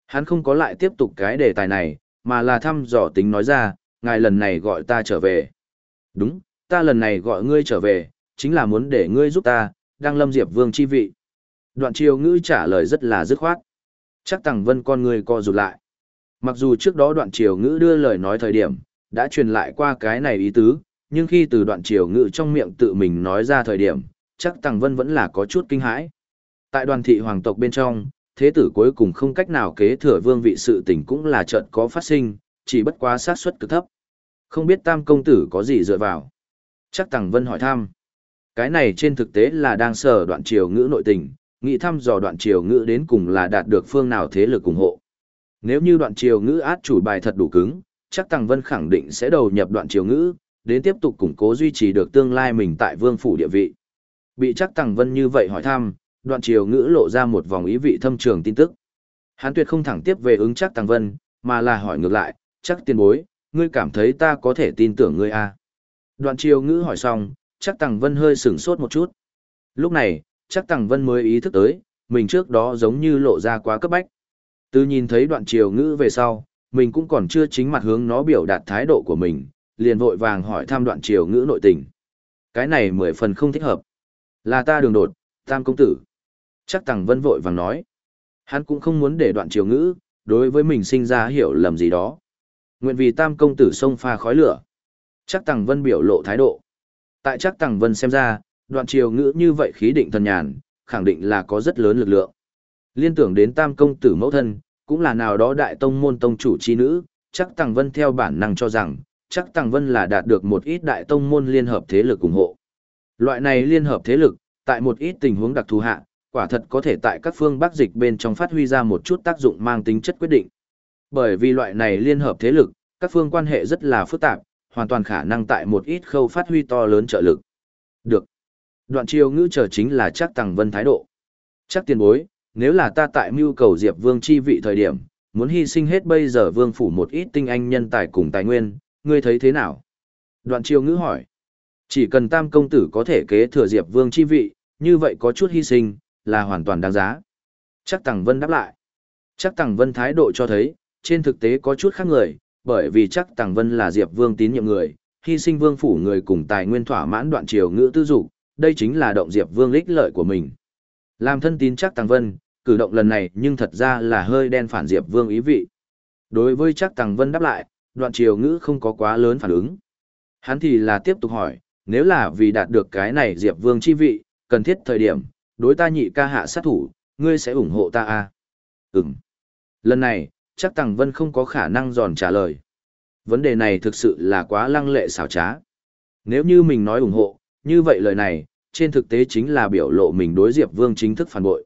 Speaker 1: Hắn không có lại tiếp tục cái đề tài này, mà là thăm dò tính nói ra, ngài lần này gọi ta trở về. Đúng, ta lần này gọi ngươi trở về, chính là muốn để ngươi giúp ta, đang lâm diệp vương chi vị. Đoạn triều ngữ trả lời rất là dứt khoát. Chắc Tằng Vân con ngươi co rụt lại. Mặc dù trước đó đoạn triều ngữ đưa lời nói thời điểm, đã truyền lại qua cái này ý tứ, nhưng khi từ đoạn triều ngữ trong miệng tự mình nói ra thời điểm, chắc Tằng Vân vẫn là có chút kinh hãi. Tại đoàn thị hoàng tộc bên trong, thế tử cuối cùng không cách nào kế thừa vương vị sự tình cũng là trận có phát sinh, chỉ bất quá sát suất cực thấp. Không biết tam công tử có gì dựa vào. Chắc Tằng Vân hỏi thăm. Cái này trên thực tế là đang sở đoạn triều ngữ nội tình, nghị thăm dò đoạn triều ngữ đến cùng là đạt được phương nào thế lực ủng hộ. Nếu như đoạn triều ngữ át chủ bài thật đủ cứng, chắc Tằng Vân khẳng định sẽ đầu nhập đoạn triều ngữ, đến tiếp tục củng cố duy trì được tương lai mình tại vương phủ địa vị. Bị chắc Tằng Vân như vậy hỏi thăm, đoạn triều ngữ lộ ra một vòng ý vị thâm trường tin tức. Hắn tuyệt không thẳng tiếp về ứng chắc Tăng Vân, mà là hỏi ngược lại, chắc tiền bối, ngươi cảm thấy ta có thể tin tưởng ngươi à? Đoạn triều ngữ hỏi xong, chắc Tăng Vân hơi sửng sốt một chút. Lúc này, chắc Tăng Vân mới ý thức tới, mình trước đó giống như lộ ra quá cấp bách. Từ nhìn thấy đoạn triều ngữ về sau, mình cũng còn chưa chính mặt hướng nó biểu đạt thái độ của mình, liền vội vàng hỏi thăm đoạn triều ngữ nội tình. Cái này mười phần không thích hợp. Là ta đường đột, tam công tử. Chắc Tằng Vân vội vàng nói. Hắn cũng không muốn để đoạn triều ngữ, đối với mình sinh ra hiểu lầm gì đó. Nguyện vì tam công tử sông pha khói lửa. Chắc Tằng Vân biểu lộ thái độ. Tại chắc Tằng Vân xem ra, đoạn triều ngữ như vậy khí định thần nhàn, khẳng định là có rất lớn lực lượng. Liên tưởng đến tam công tử mẫu thân, cũng là nào đó đại tông môn tông chủ chi nữ, chắc Tằng Vân theo bản năng cho rằng, chắc Tằng Vân là đạt được một ít đại tông môn liên hợp thế lực ủng hộ. Loại này liên hợp thế lực, tại một ít tình huống đặc thù hạ, quả thật có thể tại các phương bắc dịch bên trong phát huy ra một chút tác dụng mang tính chất quyết định. Bởi vì loại này liên hợp thế lực, các phương quan hệ rất là phức tạp, hoàn toàn khả năng tại một ít khâu phát huy to lớn trợ lực. Được. Đoạn chiêu ngữ trở chính là chắc Tăng Vân thái độ. Chắc tiền bối, nếu là ta tại mưu cầu Diệp Vương chi vị thời điểm, muốn hy sinh hết bây giờ Vương phủ một ít tinh anh nhân tài cùng tài nguyên, ngươi thấy thế nào? Đoạn chiêu ngữ hỏi. Chỉ cần tam công tử có thể kế thừa Diệp Vương chi vị, như vậy có chút hy sinh, là hoàn toàn đáng giá. Chắc Tằng Vân đáp lại. Chắc Tằng Vân thái độ cho thấy, trên thực tế có chút khác người, bởi vì chắc Tằng Vân là Diệp Vương tín nhiệm người, hy sinh Vương phủ người cùng tài nguyên thỏa mãn đoạn triều ngữ tư dục, đây chính là động Diệp Vương lích lợi của mình. Làm thân tín chắc Tằng Vân, cử động lần này nhưng thật ra là hơi đen phản Diệp Vương ý vị. Đối với chắc Tằng Vân đáp lại, đoạn triều ngữ không có quá lớn phản ứng. Hắn thì là tiếp tục hỏi, nếu là vì đạt được cái này Diệp Vương chi vị, cần thiết thời điểm, đối ta nhị ca hạ sát thủ, ngươi sẽ ủng hộ ta à? Ừm. Lần này, chắc Tằng Vân không có khả năng giòn trả lời. Vấn đề này thực sự là quá lăng lệ xảo trá. Nếu như mình nói ủng hộ, như vậy lời này, trên thực tế chính là biểu lộ mình đối Diệp Vương chính thức phản bội.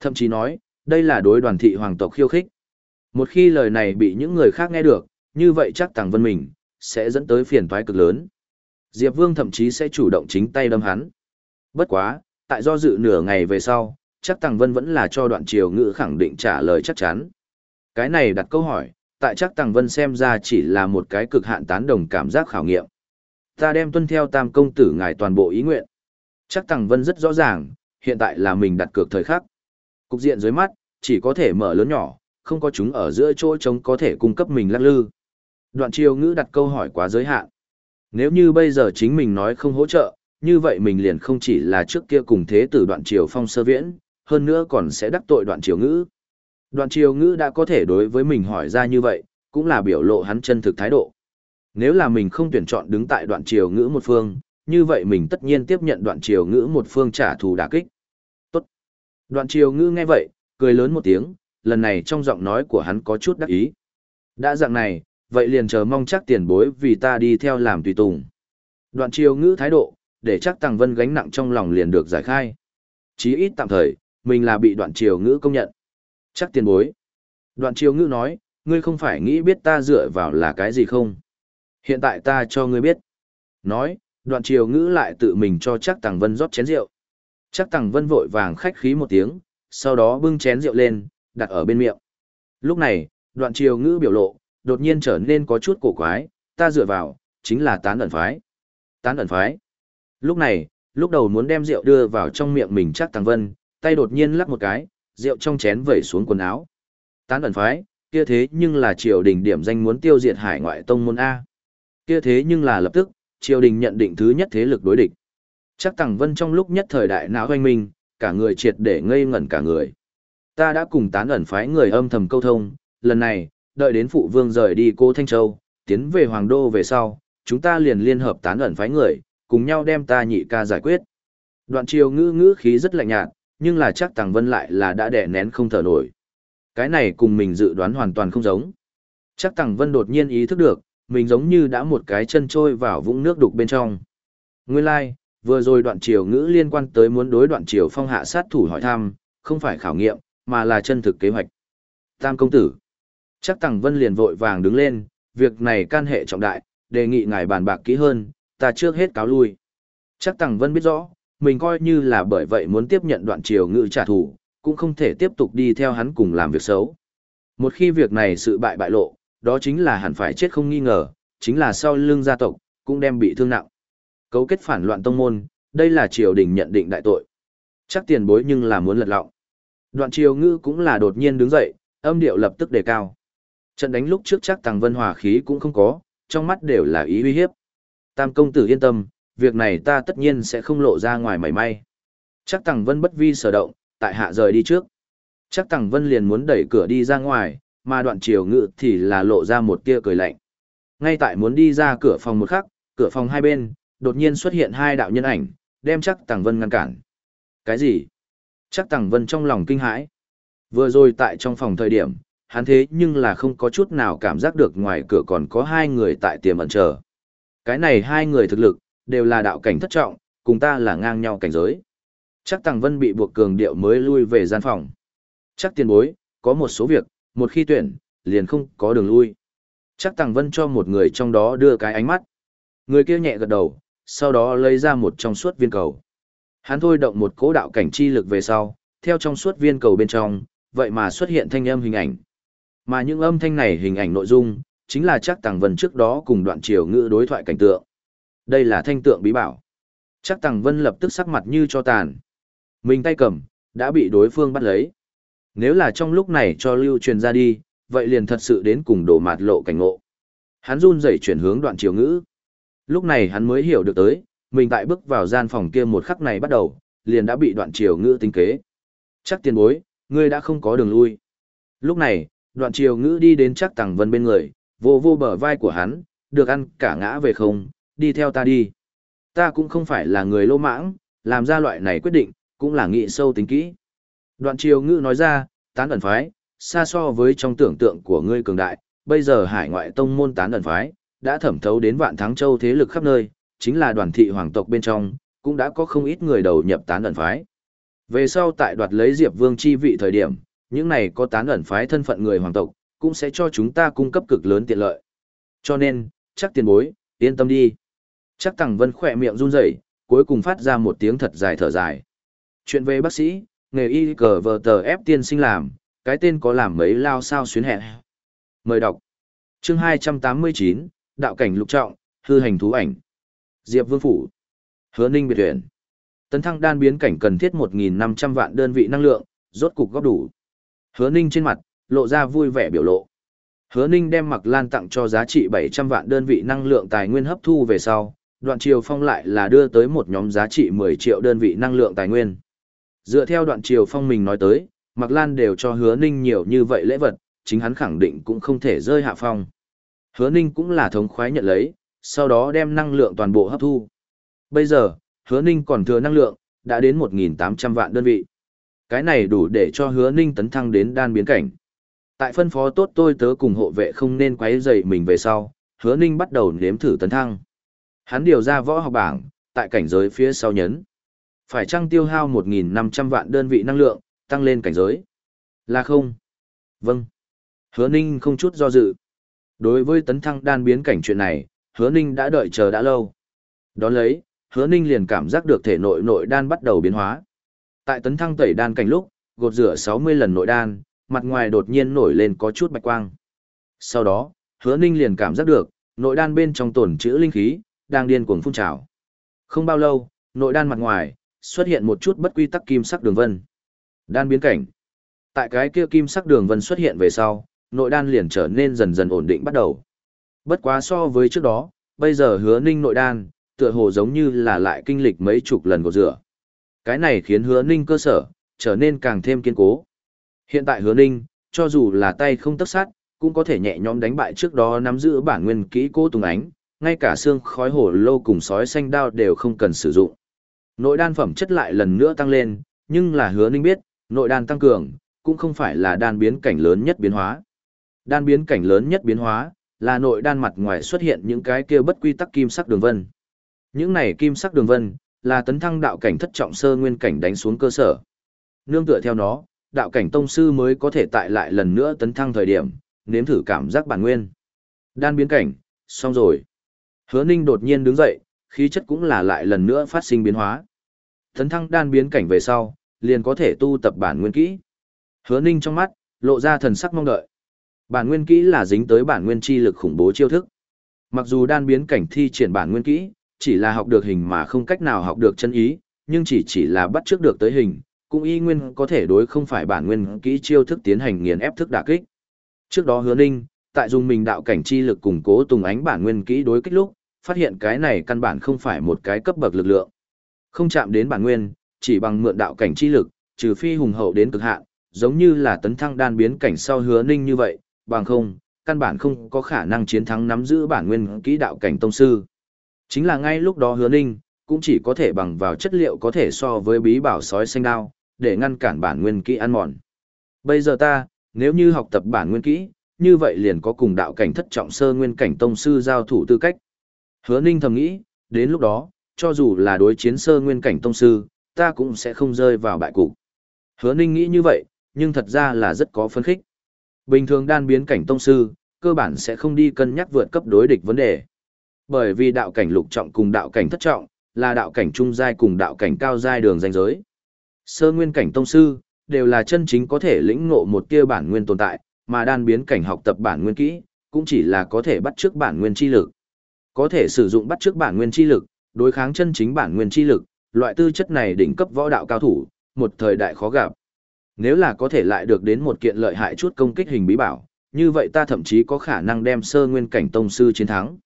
Speaker 1: Thậm chí nói, đây là đối đoàn thị hoàng tộc khiêu khích. Một khi lời này bị những người khác nghe được, như vậy chắc Tằng Vân mình, sẽ dẫn tới phiền toái cực lớn. Diệp Vương thậm chí sẽ chủ động chính tay đâm hắn. Bất quá, tại do dự nửa ngày về sau, chắc Tằng Vân vẫn là cho đoạn triều ngữ khẳng định trả lời chắc chắn. Cái này đặt câu hỏi, tại chắc Tằng Vân xem ra chỉ là một cái cực hạn tán đồng cảm giác khảo nghiệm. Ta đem tuân theo tam công tử ngài toàn bộ ý nguyện. Chắc Tằng Vân rất rõ ràng, hiện tại là mình đặt cược thời khắc. Cục diện dưới mắt, chỉ có thể mở lớn nhỏ, không có chúng ở giữa chỗ trống có thể cung cấp mình lắc lư. Đoạn triều ngữ đặt câu hỏi quá giới hạn. Nếu như bây giờ chính mình nói không hỗ trợ, như vậy mình liền không chỉ là trước kia cùng thế tử đoạn triều phong sơ viễn, hơn nữa còn sẽ đắc tội đoạn triều ngữ. Đoạn triều ngữ đã có thể đối với mình hỏi ra như vậy, cũng là biểu lộ hắn chân thực thái độ. Nếu là mình không tuyển chọn đứng tại đoạn triều ngữ một phương, như vậy mình tất nhiên tiếp nhận đoạn triều ngữ một phương trả thù đả kích. Tốt. Đoạn triều ngữ nghe vậy, cười lớn một tiếng, lần này trong giọng nói của hắn có chút đắc ý. Đã dạng này, vậy liền chờ mong chắc tiền bối vì ta đi theo làm tùy tùng. Đoạn triều ngữ thái độ, để chắc Tàng Vân gánh nặng trong lòng liền được giải khai. Chí ít tạm thời, mình là bị đoạn triều ngữ công nhận. Chắc tiền bối. Đoạn triều ngữ nói, ngươi không phải nghĩ biết ta dựa vào là cái gì không? Hiện tại ta cho ngươi biết. Nói, đoạn triều ngữ lại tự mình cho chắc Tàng Vân rót chén rượu. Chắc Tàng Vân vội vàng khách khí một tiếng, sau đó bưng chén rượu lên, đặt ở bên miệng. Lúc này, đoạn triều ngữ biểu lộ, đột nhiên trở nên có chút cổ quái, ta dựa vào, chính là tán ẩn phái. Tán ẩn phái. Lúc này, lúc đầu muốn đem rượu đưa vào trong miệng mình chắc Tăng Vân, tay đột nhiên lắc một cái, rượu trong chén vẩy xuống quần áo. Tán ẩn phái, kia thế nhưng là triều đình điểm danh muốn tiêu diệt hải ngoại tông môn A. Kia thế nhưng là lập tức, triều đình nhận định thứ nhất thế lực đối địch. Chắc Tăng Vân trong lúc nhất thời đại não hoanh minh, cả người triệt để ngây ngẩn cả người. Ta đã cùng tán ẩn phái người âm thầm câu thông, lần này, đợi đến phụ vương rời đi cô Thanh Châu, tiến về Hoàng Đô về sau, chúng ta liền liên hợp tán ẩn phái người, cùng nhau đem ta nhị ca giải quyết. Đoạn triều ngữ ngữ khí rất lạnh nhạt, nhưng là chắc Tàng Vân lại là đã đẻ nén không thở nổi. Cái này cùng mình dự đoán hoàn toàn không giống. Chắc Tàng Vân đột nhiên ý thức được, mình giống như đã một cái chân trôi vào vũng nước đục bên trong. Nguyên lai, like, vừa rồi đoạn triều ngữ liên quan tới muốn đối đoạn triều phong hạ sát thủ hỏi thăm, không phải khảo nghiệm, mà là chân thực kế hoạch. Tam công tử. Chắc Tằng Vân liền vội vàng đứng lên, việc này can hệ trọng đại, đề nghị ngài bàn bạc kỹ hơn, ta trước hết cáo lui. Chắc Tằng Vân biết rõ, mình coi như là bởi vậy muốn tiếp nhận đoạn triều ngữ trả thù, cũng không thể tiếp tục đi theo hắn cùng làm việc xấu. Một khi việc này sự bại bại lộ, đó chính là hẳn phải chết không nghi ngờ, chính là sau lưng gia tộc, cũng đem bị thương nặng. Cấu kết phản loạn tông môn, đây là triều đình nhận định đại tội. Chắc tiền bối nhưng là muốn lật lọng. Đoạn triều ngữ cũng là đột nhiên đứng dậy, âm điệu lập tức đề cao. Trận đánh lúc trước chắc Tàng Vân hòa khí cũng không có, trong mắt đều là ý uy hiếp. Tam công tử yên tâm, việc này ta tất nhiên sẽ không lộ ra ngoài mảy may. Chắc Tằng Vân bất vi sở động, tại hạ rời đi trước. Chắc Tằng Vân liền muốn đẩy cửa đi ra ngoài, mà đoạn triều ngự thì là lộ ra một tia cười lạnh. Ngay tại muốn đi ra cửa phòng một khắc, cửa phòng hai bên, đột nhiên xuất hiện hai đạo nhân ảnh, đem chắc Tằng Vân ngăn cản. Cái gì? Chắc Tằng Vân trong lòng kinh hãi. Vừa rồi tại trong phòng thời điểm, hắn thế nhưng là không có chút nào cảm giác được ngoài cửa còn có hai người tại tiềm ẩn chờ. Cái này hai người thực lực, đều là đạo cảnh thất trọng, cùng ta là ngang nhau cảnh giới. Chắc Tàng Vân bị buộc cường điệu mới lui về gian phòng. Chắc tiền bối, có một số việc, một khi tuyển, liền không có đường lui. Chắc Tàng Vân cho một người trong đó đưa cái ánh mắt. Người kia nhẹ gật đầu, sau đó lấy ra một trong suốt viên cầu. Hắn thôi động một cố đạo cảnh chi lực về sau, theo trong suốt viên cầu bên trong, vậy mà xuất hiện thanh âm hình ảnh. Mà những âm thanh này hình ảnh nội dung, chính là chắc Tàng Vân trước đó cùng đoạn triều ngữ đối thoại cảnh tượng. Đây là thanh tượng bí bảo. Chắc Tàng Vân lập tức sắc mặt như cho tàn. Mình tay cầm, đã bị đối phương bắt lấy. Nếu là trong lúc này cho lưu truyền ra đi, vậy liền thật sự đến cùng đổ mạt lộ cảnh ngộ. Hắn run rẩy chuyển hướng đoạn triều ngữ. Lúc này hắn mới hiểu được tới, mình tại bước vào gian phòng kia một khắc này bắt đầu, liền đã bị đoạn triều ngữ tính kế. Chắc tiền bối, ngươi đã không có đường lui. Lúc này, đoạn triều ngữ đi đến chắc tàng vân bên người, vô vô bờ vai của hắn, được ăn cả ngã về không, đi theo ta đi. Ta cũng không phải là người lô mãng, làm ra loại này quyết định, cũng là nghị sâu tính kỹ. Đoạn triều ngữ nói ra, tán ẩn phái, xa so với trong tưởng tượng của ngươi cường đại, bây giờ hải ngoại tông môn tán ẩn phái, đã thẩm thấu đến vạn thắng châu thế lực khắp nơi, chính là đoàn thị hoàng tộc bên trong, cũng đã có không ít người đầu nhập tán ẩn phái. Về sau tại đoạt lấy Diệp Vương chi vị thời điểm, những này có tán ẩn phái thân phận người hoàng tộc, cũng sẽ cho chúng ta cung cấp cực lớn tiện lợi. Cho nên, chắc tiền bối, yên tâm đi. Chắc Tằng Vân khỏe miệng run rẩy, cuối cùng phát ra một tiếng thật dài thở dài. Chuyện về bác sĩ, nghề y cờ vờ tờ ép tiên sinh làm, cái tên có làm mấy lao sao xuyến hẹn. Mời đọc. Chương 289, Đạo cảnh lục trọng, hư hành thú ảnh. Diệp Vương Phủ. Hứa Ninh biệt tuyển. Tấn thăng đan biến cảnh cần thiết 1.500 vạn đơn vị năng lượng, rốt cục góp đủ. Hứa Ninh trên mặt, lộ ra vui vẻ biểu lộ. Hứa Ninh đem Mặc Lan tặng cho giá trị 700 vạn đơn vị năng lượng tài nguyên hấp thu về sau, đoạn triều phong lại là đưa tới một nhóm giá trị 10 triệu đơn vị năng lượng tài nguyên. Dựa theo đoạn triều phong mình nói tới, Mặc Lan đều cho Hứa Ninh nhiều như vậy lễ vật, chính hắn khẳng định cũng không thể rơi hạ phong. Hứa Ninh cũng là thống khoái nhận lấy, sau đó đem năng lượng toàn bộ hấp thu. Bây giờ, Hứa Ninh còn thừa năng lượng, đã đến 1.800 vạn đơn vị. Cái này đủ để cho hứa ninh tấn thăng đến đan biến cảnh. Tại phân phó tốt tôi tớ cùng hộ vệ không nên quấy rầy mình về sau, hứa ninh bắt đầu nếm thử tấn thăng. Hắn điều ra võ học bảng, tại cảnh giới phía sau nhấn. Phải chăng tiêu hao 1.500 vạn đơn vị năng lượng, tăng lên cảnh giới? Là không? Vâng. Hứa ninh không chút do dự. Đối với tấn thăng đan biến cảnh chuyện này, hứa ninh đã đợi chờ đã lâu. Đón lấy, hứa ninh liền cảm giác được thể nội nội đan bắt đầu biến hóa. Tại tấn thăng tẩy đan cảnh lúc, gột rửa 60 lần nội đan, mặt ngoài đột nhiên nổi lên có chút bạch quang. Sau đó, hứa ninh liền cảm giác được, nội đan bên trong tổn chữ linh khí, đang điên cuồng phun trào. Không bao lâu, nội đan mặt ngoài, xuất hiện một chút bất quy tắc kim sắc đường vân. Đan biến cảnh. Tại cái kia kim sắc đường vân xuất hiện về sau, nội đan liền trở nên dần dần ổn định bắt đầu. Bất quá so với trước đó, bây giờ hứa ninh nội đan, tựa hồ giống như là lại kinh lịch mấy chục lần của rửa. Cái này khiến hứa ninh cơ sở, trở nên càng thêm kiên cố. Hiện tại hứa ninh, cho dù là tay không tất sát, cũng có thể nhẹ nhõm đánh bại trước đó nắm giữ bản nguyên kỹ cố tùng ánh, ngay cả xương khói hổ lô cùng sói xanh đao đều không cần sử dụng. Nội đan phẩm chất lại lần nữa tăng lên, nhưng là hứa ninh biết, nội đan tăng cường, cũng không phải là đan biến cảnh lớn nhất biến hóa. Đan biến cảnh lớn nhất biến hóa, là nội đan mặt ngoài xuất hiện những cái kia bất quy tắc kim sắc đường vân. Những này kim sắc đường vân, là tấn thăng đạo cảnh thất trọng sơ nguyên cảnh đánh xuống cơ sở. Nương tựa theo nó, đạo cảnh tông sư mới có thể tại lại lần nữa tấn thăng thời điểm, nếm thử cảm giác bản nguyên. Đan biến cảnh, xong rồi. Hứa Ninh đột nhiên đứng dậy, khí chất cũng là lại lần nữa phát sinh biến hóa. Tấn thăng đan biến cảnh về sau, liền có thể tu tập bản nguyên kỹ. Hứa Ninh trong mắt, lộ ra thần sắc mong đợi. Bản nguyên kỹ là dính tới bản nguyên chi lực khủng bố chiêu thức. Mặc dù đan biến cảnh thi triển bản nguyên kỹ, chỉ là học được hình mà không cách nào học được chân ý, nhưng chỉ chỉ là bắt trước được tới hình, cũng y nguyên có thể đối không phải bản nguyên kỹ chiêu thức tiến hành nghiền ép thức đả kích. Trước đó Hứa Ninh, tại dùng mình đạo cảnh chi lực củng cố tùng ánh bản nguyên kỹ đối kích lúc, phát hiện cái này căn bản không phải một cái cấp bậc lực lượng. Không chạm đến bản nguyên, chỉ bằng mượn đạo cảnh chi lực, trừ phi hùng hậu đến cực hạn, giống như là tấn thăng đan biến cảnh sau Hứa Ninh như vậy, bằng không, căn bản không có khả năng chiến thắng nắm giữ bản nguyên kỹ đạo cảnh tông sư. Chính là ngay lúc đó hứa ninh, cũng chỉ có thể bằng vào chất liệu có thể so với bí bảo sói xanh đao, để ngăn cản bản nguyên kỹ ăn mòn. Bây giờ ta, nếu như học tập bản nguyên kỹ, như vậy liền có cùng đạo cảnh thất trọng sơ nguyên cảnh tông sư giao thủ tư cách. Hứa ninh thầm nghĩ, đến lúc đó, cho dù là đối chiến sơ nguyên cảnh tông sư, ta cũng sẽ không rơi vào bại cục. Hứa ninh nghĩ như vậy, nhưng thật ra là rất có phân khích. Bình thường đan biến cảnh tông sư, cơ bản sẽ không đi cân nhắc vượt cấp đối địch vấn đề. Bởi vì đạo cảnh lục trọng cùng đạo cảnh thất trọng, là đạo cảnh trung giai cùng đạo cảnh cao giai đường danh giới. Sơ nguyên cảnh tông sư, đều là chân chính có thể lĩnh ngộ một tia bản nguyên tồn tại, mà đan biến cảnh học tập bản nguyên kỹ, cũng chỉ là có thể bắt trước bản nguyên chi lực. Có thể sử dụng bắt trước bản nguyên chi lực, đối kháng chân chính bản nguyên chi lực, loại tư chất này đỉnh cấp võ đạo cao thủ, một thời đại khó gặp. Nếu là có thể lại được đến một kiện lợi hại chút công kích hình bí bảo, như vậy ta thậm chí có khả năng đem sơ nguyên cảnh tông sư chiến thắng.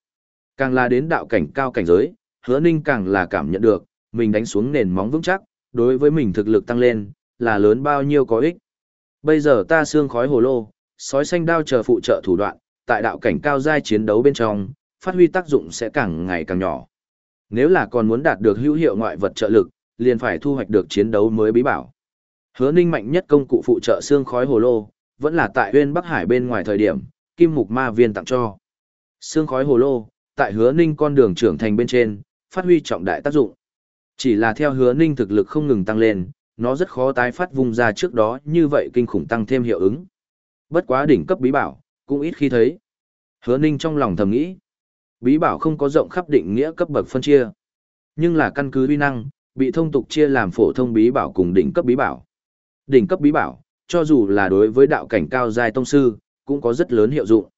Speaker 1: Càng là đến đạo cảnh cao cảnh giới, hứa ninh càng là cảm nhận được, mình đánh xuống nền móng vững chắc, đối với mình thực lực tăng lên, là lớn bao nhiêu có ích. Bây giờ ta xương khói hồ lô, sói xanh đao chờ phụ trợ thủ đoạn, tại đạo cảnh cao giai chiến đấu bên trong, phát huy tác dụng sẽ càng ngày càng nhỏ. Nếu là còn muốn đạt được hữu hiệu ngoại vật trợ lực, liền phải thu hoạch được chiến đấu mới bí bảo. Hứa Ninh mạnh nhất công cụ phụ trợ xương khói hồ lô, vẫn là tại Huyên Bắc Hải bên ngoài thời điểm, Kim Mục Ma Viên tặng cho. Xương khói hồ lô, tại Hứa Ninh con đường trưởng thành bên trên, phát huy trọng đại tác dụng. Chỉ là theo Hứa Ninh thực lực không ngừng tăng lên, nó rất khó tái phát vùng ra trước đó như vậy kinh khủng tăng thêm hiệu ứng. Bất quá đỉnh cấp bí bảo, cũng ít khi thấy. Hứa Ninh trong lòng thầm nghĩ, bí bảo không có rộng khắp định nghĩa cấp bậc phân chia, nhưng là căn cứ uy năng, bị thông tục chia làm phổ thông bí bảo cùng đỉnh cấp bí bảo. Đỉnh cấp bí bảo, cho dù là đối với đạo cảnh cao giai tông sư, cũng có rất lớn hiệu dụng.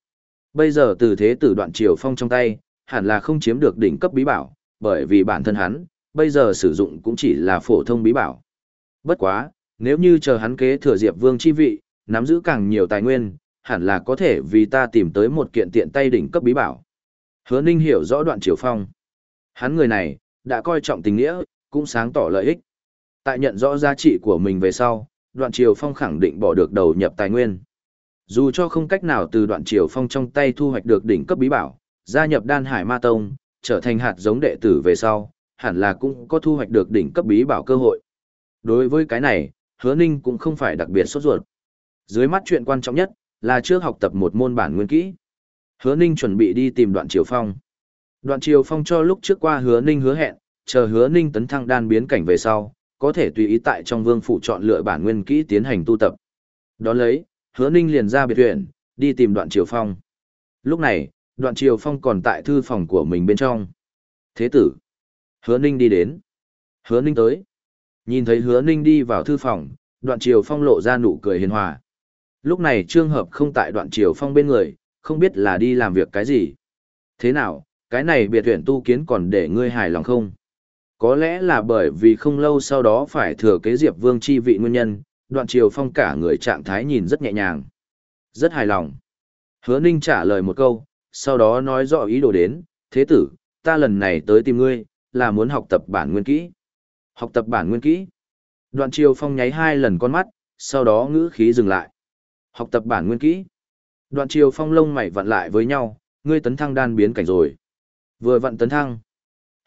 Speaker 1: Bây giờ từ thế tử đoạn triều phong trong tay, hẳn là không chiếm được đỉnh cấp bí bảo, bởi vì bản thân hắn, bây giờ sử dụng cũng chỉ là phổ thông bí bảo. Bất quá, nếu như chờ hắn kế thừa Diệp Vương chi vị, nắm giữ càng nhiều tài nguyên, hẳn là có thể vì ta tìm tới một kiện tiện tay đỉnh cấp bí bảo. Hứa Ninh hiểu rõ đoạn triều phong. Hắn người này, đã coi trọng tình nghĩa, cũng sáng tỏ lợi ích. Tại nhận rõ giá trị của mình về sau, đoạn triều phong khẳng định bỏ được đầu nhập tài nguyên. Dù cho không cách nào từ đoạn triều phong trong tay thu hoạch được đỉnh cấp bí bảo, gia nhập đan hải ma tông, trở thành hạt giống đệ tử về sau, hẳn là cũng có thu hoạch được đỉnh cấp bí bảo cơ hội. Đối với cái này, hứa ninh cũng không phải đặc biệt sốt ruột. Dưới mắt chuyện quan trọng nhất, là trước học tập một môn bản nguyên kỹ. Hứa ninh chuẩn bị đi tìm đoạn triều phong. Đoạn triều phong cho lúc trước qua hứa ninh hứa hẹn, chờ hứa ninh tấn thăng đan biến cảnh về sau, có thể tùy ý tại trong vương phủ chọn lựa bản nguyên kỹ tiến hành tu tập. Đón lấy, hứa ninh liền ra biệt huyện, đi tìm đoạn triều phong. Lúc này, đoạn triều phong còn tại thư phòng của mình bên trong. Thế tử. Hứa ninh đi đến. Hứa ninh tới. Nhìn thấy hứa ninh đi vào thư phòng, đoạn triều phong lộ ra nụ cười hiền hòa. Lúc này trương hợp không tại đoạn triều phong bên người, không biết là đi làm việc cái gì. Thế nào, cái này biệt tuyển tu kiến còn để ngươi hài lòng không? Có lẽ là bởi vì không lâu sau đó phải thừa kế Diệp Vương chi vị nguyên nhân, đoạn triều phong cả người trạng thái nhìn rất nhẹ nhàng. Rất hài lòng. Hứa Ninh trả lời một câu, sau đó nói rõ ý đồ đến, thế tử, ta lần này tới tìm ngươi, là muốn học tập bản nguyên kỹ. Học tập bản nguyên kỹ. Đoạn triều phong nháy hai lần con mắt, sau đó ngữ khí dừng lại. Học tập bản nguyên kỹ. Đoạn triều phong lông mày vặn lại với nhau, ngươi tấn thăng đan biến cảnh rồi. Vừa vặn tấn thăng.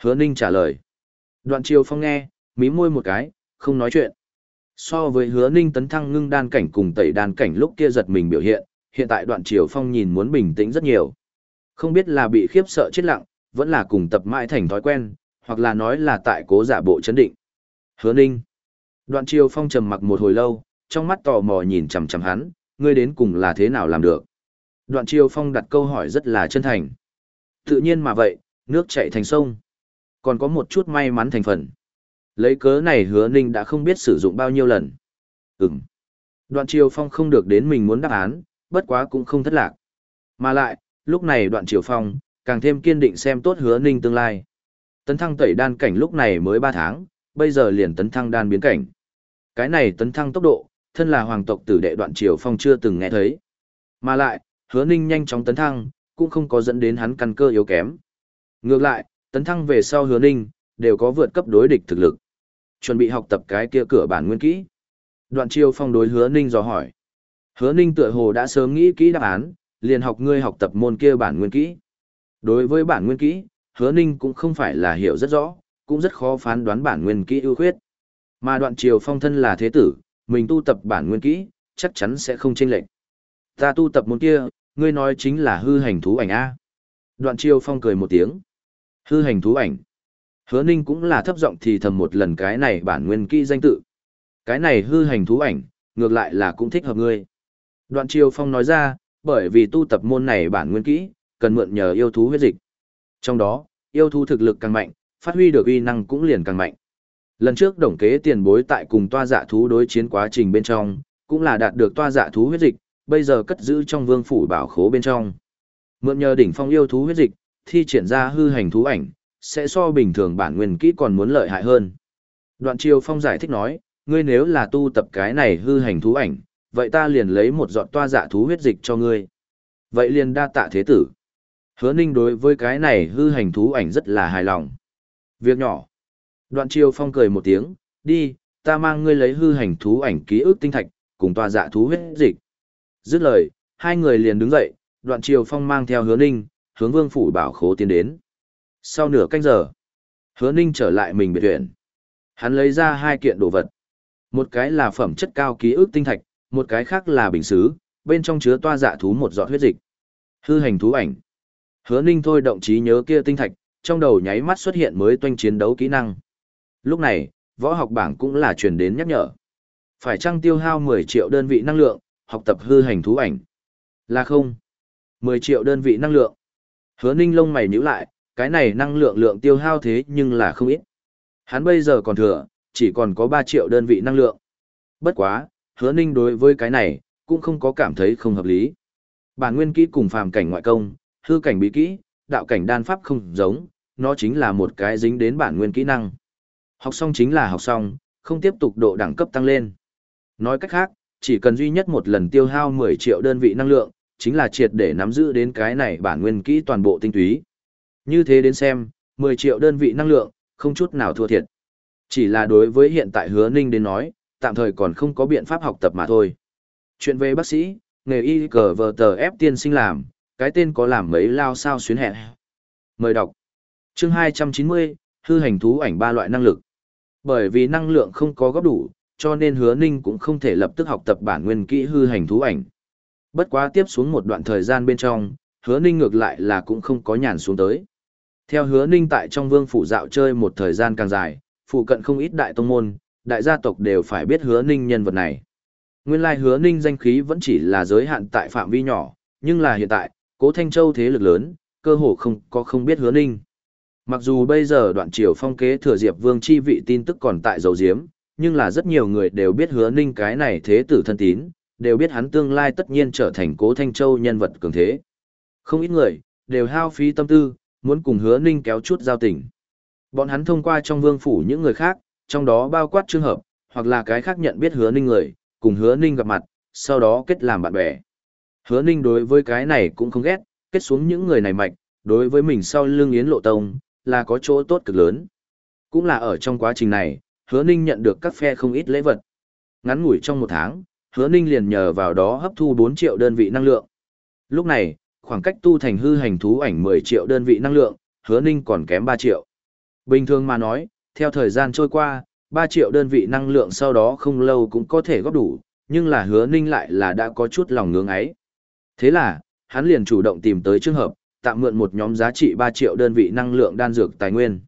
Speaker 1: Hứa Ninh trả lời. Đoạn triều phong nghe, mí môi một cái, không nói chuyện. So với hứa Ninh tấn thăng ngưng đan cảnh cùng tẩy đan cảnh lúc kia giật mình biểu hiện, hiện tại đoạn triều phong nhìn muốn bình tĩnh rất nhiều. Không biết là bị khiếp sợ chết lặng, vẫn là cùng tập mãi thành thói quen, hoặc là nói là tại cố giả bộ chấn định. Hứa Ninh. Đoạn triều phong trầm mặc một hồi lâu, trong mắt tò mò nhìn chằm chằm hắn, ngươi đến cùng là thế nào làm được. Đoạn triều phong đặt câu hỏi rất là chân thành. Tự nhiên mà vậy, nước chảy thành sông. Còn có một chút may mắn thành phần. Lấy cớ này hứa ninh đã không biết sử dụng bao nhiêu lần. Ừm. Đoạn triều phong không được đến mình muốn đáp án, bất quá cũng không thất lạc. Mà lại, lúc này đoạn triều phong, càng thêm kiên định xem tốt hứa ninh tương lai. Tấn thăng tẩy đan cảnh lúc này mới 3 tháng, bây giờ liền tấn thăng đan biến cảnh. Cái này tấn thăng tốc độ, thân là hoàng tộc tử đệ đoạn triều phong chưa từng nghe thấy. Mà lại, hứa ninh nhanh chóng tấn thăng, cũng không có dẫn đến hắn căn cơ yếu kém. Ngược lại, tấn thăng về sau hứa ninh, đều có vượt cấp đối địch thực lực. Chuẩn bị học tập cái kia cửa bản nguyên kỹ. Đoạn triều phong đối hứa ninh dò hỏi. Hứa ninh tựa hồ đã sớm nghĩ kỹ đáp án, liền học ngươi học tập môn kia bản nguyên kỹ. Đối với bản nguyên kỹ, hứa ninh cũng không phải là hiểu rất rõ, cũng rất khó phán đoán bản nguyên kỹ ưu khuyết. Mà đoạn triều phong thân là thế tử, mình tu tập bản nguyên kỹ, chắc chắn sẽ không chênh lệch. Ta tu tập môn kia, ngươi nói chính là hư hành thú ảnh A. Đoạn triều phong cười một tiếng. Hư hành thú ảnh. Hứa ninh cũng là thấp giọng thì thầm một lần cái này bản nguyên kỹ danh tự. Cái này hư hành thú ảnh, ngược lại là cũng thích hợp ngươi. Đoạn triều phong nói ra, bởi vì tu tập môn này bản nguyên kỹ, cần mượn nhờ yêu thú huyết dịch. Trong đó, yêu thú thực lực càng mạnh, phát huy được uy năng cũng liền càng mạnh. Lần trước đồng kế tiền bối tại cùng toa dạ thú đối chiến quá trình bên trong, cũng là đạt được toa dạ thú huyết dịch, bây giờ cất giữ trong vương phủ bảo khố bên trong. Mượn nhờ đỉnh phong yêu thú huyết dịch, thi triển ra hư hành thú ảnh, sẽ so bình thường bản nguyên kỹ còn muốn lợi hại hơn. Đoạn Triều Phong giải thích nói, ngươi nếu là tu tập cái này hư hành thú ảnh, vậy ta liền lấy một giọt toa dạ thú huyết dịch cho ngươi. Vậy liền đa tạ thế tử. Hứa Ninh đối với cái này hư hành thú ảnh rất là hài lòng. Việc nhỏ. Đoạn Triều Phong cười một tiếng, đi, ta mang ngươi lấy hư hành thú ảnh ký ức tinh thạch, cùng toa dạ thú huyết dịch. Dứt lời, hai người liền đứng dậy, đoạn Triều Phong mang theo hứa ninh, hướng vương phủ bảo khố tiến đến. Sau nửa canh giờ, hứa ninh trở lại mình biệt viện. Hắn lấy ra hai kiện đồ vật. Một cái là phẩm chất cao ký ức tinh thạch, một cái khác là bình xứ, bên trong chứa toa dạ thú một giọt huyết dịch. Hư hành thú ảnh. Hứa ninh thôi động trí nhớ kia tinh thạch, trong đầu nháy mắt xuất hiện mới toanh chiến đấu kỹ năng. Lúc này, võ học bảng cũng là truyền đến nhắc nhở. Phải chăng tiêu hao 10 triệu đơn vị năng lượng, học tập hư hành thú ảnh? Là không. 10 triệu đơn vị năng lượng. Hứa ninh lông mày nhíu lại, cái này năng lượng lượng tiêu hao thế nhưng là không ít. Hắn bây giờ còn thừa, chỉ còn có 3 triệu đơn vị năng lượng. Bất quá, hứa ninh đối với cái này, cũng không có cảm thấy không hợp lý. Bản nguyên kỹ cùng phàm cảnh ngoại công, hư cảnh bí kỹ, đạo cảnh đan pháp không giống, nó chính là một cái dính đến bản nguyên kỹ năng. Học xong chính là học xong, không tiếp tục độ đẳng cấp tăng lên. Nói cách khác, chỉ cần duy nhất một lần tiêu hao 10 triệu đơn vị năng lượng, chính là triệt để nắm giữ đến cái này bản nguyên kỹ toàn bộ tinh túy. Như thế đến xem, 10 triệu đơn vị năng lượng, không chút nào thua thiệt. Chỉ là đối với hiện tại hứa ninh đến nói, tạm thời còn không có biện pháp học tập mà thôi. Chuyện về bác sĩ, nghề y cờ vờ tờ ép tiên sinh làm, cái tên có làm mấy lao sao xuyến hẹn. Mời đọc. Chương 290, hư hành thú ảnh ba loại năng lực. Bởi vì năng lượng không có góp đủ, cho nên hứa ninh cũng không thể lập tức học tập bản nguyên kỹ hư hành thú ảnh. Bất quá tiếp xuống một đoạn thời gian bên trong, hứa ninh ngược lại là cũng không có nhàn xuống tới. Theo hứa ninh tại trong vương phủ dạo chơi một thời gian càng dài, phụ cận không ít đại tông môn, đại gia tộc đều phải biết hứa ninh nhân vật này. Nguyên lai hứa ninh danh khí vẫn chỉ là giới hạn tại phạm vi nhỏ, nhưng là hiện tại, cố Thanh Châu thế lực lớn, cơ hồ không có không biết hứa ninh. Mặc dù bây giờ đoạn triều phong kế thừa Diệp Vương chi vị tin tức còn tại dấu diếm, nhưng là rất nhiều người đều biết hứa ninh cái này thế tử thân tín, đều biết hắn tương lai tất nhiên trở thành cố Thanh Châu nhân vật cường thế. Không ít người, đều hao phí tâm tư, muốn cùng hứa ninh kéo chút giao tình. Bọn hắn thông qua trong vương phủ những người khác, trong đó bao quát trường hợp, hoặc là cái khác nhận biết hứa ninh người, cùng hứa ninh gặp mặt, sau đó kết làm bạn bè. Hứa ninh đối với cái này cũng không ghét, kết xuống những người này mạch, đối với mình sau lưng yến lộ tông, là có chỗ tốt cực lớn. Cũng là ở trong quá trình này, hứa ninh nhận được các phe không ít lễ vật. Ngắn ngủi trong một tháng, hứa ninh liền nhờ vào đó hấp thu 4 triệu đơn vị năng lượng. Lúc này, khoảng cách tu thành hư hành thú ảnh 10 triệu đơn vị năng lượng, hứa ninh còn kém 3 triệu. Bình thường mà nói, theo thời gian trôi qua, 3 triệu đơn vị năng lượng sau đó không lâu cũng có thể góp đủ, nhưng là hứa ninh lại là đã có chút lòng ngưỡng ấy. Thế là, hắn liền chủ động tìm tới trường hợp, tạm mượn một nhóm giá trị 3 triệu đơn vị năng lượng đan dược tài nguyên.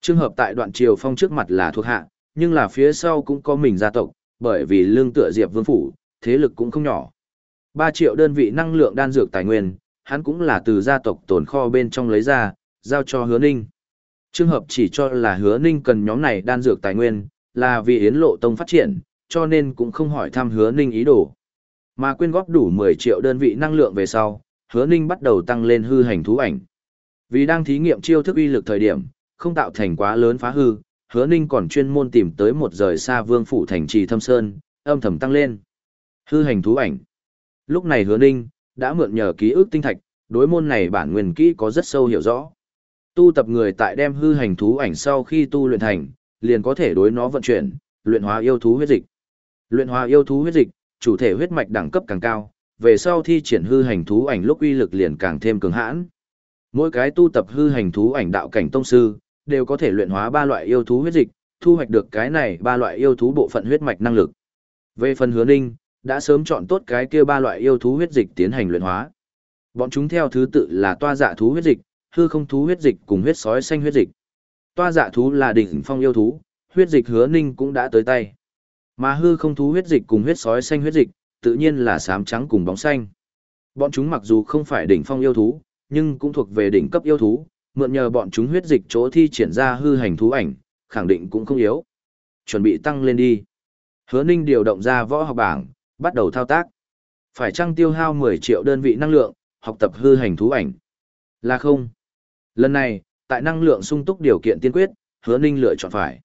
Speaker 1: Trường hợp tại đoạn triều phong trước mặt là thuộc hạ, nhưng là phía sau cũng có mình gia tộc, bởi vì lương tựa diệp vương phủ, thế lực cũng không nhỏ. 3 triệu đơn vị năng lượng đan dược tài nguyên, hắn cũng là từ gia tộc tồn kho bên trong lấy ra, giao cho hứa ninh. Trường hợp chỉ cho là hứa ninh cần nhóm này đan dược tài nguyên, là vì Yến Lộ Tông phát triển, cho nên cũng không hỏi thăm hứa ninh ý đồ. Mà quyên góp đủ 10 triệu đơn vị năng lượng về sau, hứa ninh bắt đầu tăng lên hư hành thú ảnh. Vì đang thí nghiệm chiêu thức uy lực thời điểm, không tạo thành quá lớn phá hư, hứa ninh còn chuyên môn tìm tới một rời xa vương phủ thành trì thâm sơn, âm thầm tăng lên. Hư hành thú ảnh. Lúc này hứa ninh, đã mượn nhờ ký ức tinh thạch, đối môn này bản nguyên kỹ có rất sâu hiểu rõ. Tu tập người tại đem hư hành thú ảnh sau khi tu luyện thành, liền có thể đối nó vận chuyển, luyện hóa yêu thú huyết dịch. Luyện hóa yêu thú huyết dịch, chủ thể huyết mạch đẳng cấp càng cao, về sau thi triển hư hành thú ảnh lúc uy lực liền càng thêm cường hãn. Mỗi cái tu tập hư hành thú ảnh đạo cảnh tông sư, đều có thể luyện hóa ba loại yêu thú huyết dịch, thu hoạch được cái này ba loại yêu thú bộ phận huyết mạch năng lực. Về phần hứa ninh, đã sớm chọn tốt cái kia ba loại yêu thú huyết dịch tiến hành luyện hóa. Bọn chúng theo thứ tự là toa dạ thú huyết dịch, hư không thú huyết dịch cùng huyết sói xanh huyết dịch. Toa dạ thú là đỉnh phong yêu thú, huyết dịch hứa ninh cũng đã tới tay. Mà hư không thú huyết dịch cùng huyết sói xanh huyết dịch, tự nhiên là xám trắng cùng bóng xanh. Bọn chúng mặc dù không phải đỉnh phong yêu thú, nhưng cũng thuộc về đỉnh cấp yêu thú, mượn nhờ bọn chúng huyết dịch chỗ thi triển ra hư hành thú ảnh, khẳng định cũng không yếu. Chuẩn bị tăng lên đi. Hứa Ninh điều động ra võ học bảng, bắt đầu thao tác. Phải chăng tiêu hao 10 triệu đơn vị năng lượng, học tập hư hành thú ảnh? Là không. Lần này, tại năng lượng sung túc điều kiện tiên quyết, Hứa Ninh lựa chọn phải.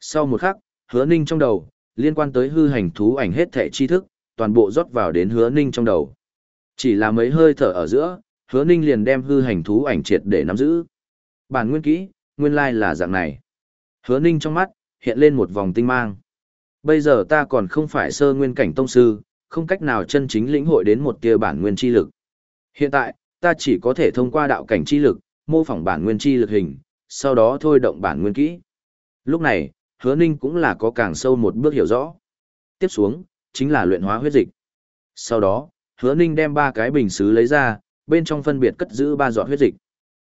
Speaker 1: Sau một khắc, Hứa Ninh trong đầu, liên quan tới hư hành thú ảnh hết thẻ tri thức, toàn bộ rót vào đến hứa ninh trong đầu. Chỉ là mấy hơi thở ở giữa, hứa ninh liền đem hư hành thú ảnh triệt để nắm giữ. Bản nguyên kỹ, nguyên lai là dạng này. Hứa ninh trong mắt, hiện lên một vòng tinh mang. Bây giờ ta còn không phải sơ nguyên cảnh tông sư, không cách nào chân chính lĩnh hội đến một tia bản nguyên chi lực. Hiện tại, ta chỉ có thể thông qua đạo cảnh chi lực, mô phỏng bản nguyên chi lực hình, sau đó thôi động bản nguyên kỹ. Lúc này, hứa ninh cũng là có càng sâu một bước hiểu rõ. Tiếp xuống, chính là luyện hóa huyết dịch. Sau đó, hứa ninh đem ba cái bình xứ lấy ra, bên trong phân biệt cất giữ ba giọt huyết dịch.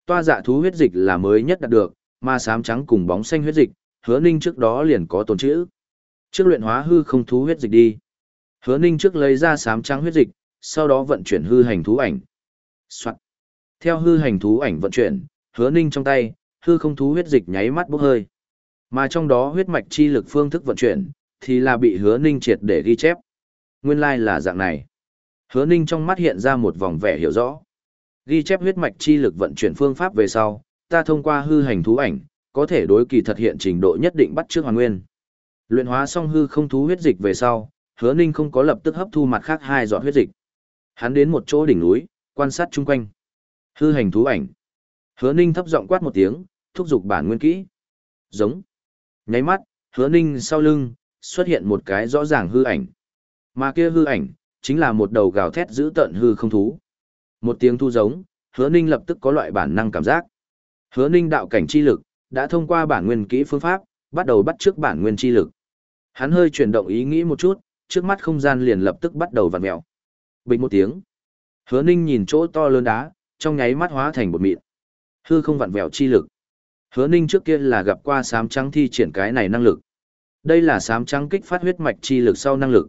Speaker 1: Toa dạ thú huyết dịch là mới nhất đạt được, mà sám trắng cùng bóng xanh huyết dịch, hứa ninh trước đó liền có tồn chữ. Trước luyện hóa hư không thú huyết dịch đi. Hứa ninh trước lấy ra sám trắng huyết dịch, sau đó vận chuyển hư hành thú ảnh. Soạn. Theo hư hành thú ảnh vận chuyển, hứa ninh trong tay, hư không thú huyết dịch nháy mắt bốc hơi. Mà trong đó huyết mạch chi lực phương thức vận chuyển, thì là bị hứa ninh triệt để ghi chép. Nguyên lai like là dạng này. Hứa ninh trong mắt hiện ra một vòng vẻ hiểu rõ. Ghi chép huyết mạch chi lực vận chuyển phương pháp về sau, ta thông qua hư hành thú ảnh, có thể đối kỳ thật hiện trình độ nhất định bắt trước hoàn nguyên. Luyện hóa xong hư không thú huyết dịch về sau, hứa ninh không có lập tức hấp thu mặt khác hai giọt huyết dịch. Hắn đến một chỗ đỉnh núi, quan sát chung quanh. Hư hành thú ảnh. Hứa ninh thấp giọng quát một tiếng, thúc giục bản nguyên kỹ. Giống. Nháy mắt, hứa ninh sau lưng, xuất hiện một cái rõ ràng hư ảnh. Mà kia hư ảnh, chính là một đầu gào thét giữ tận hư không thú. Một tiếng thu giống, hứa ninh lập tức có loại bản năng cảm giác. Hứa ninh đạo cảnh chi lực, đã thông qua bản nguyên kỹ phương pháp, bắt đầu bắt trước bản nguyên chi lực. Hắn hơi chuyển động ý nghĩ một chút, trước mắt không gian liền lập tức bắt đầu vặn mèo. Bình một tiếng. Hứa ninh nhìn chỗ to lớn đá, trong nháy mắt hóa thành bột mịn. Hư không vặn vẹo chi lực. Hứa ninh trước kia là gặp qua sám trắng thi triển cái này năng lực. Đây là sám trắng kích phát huyết mạch chi lực sau năng lực.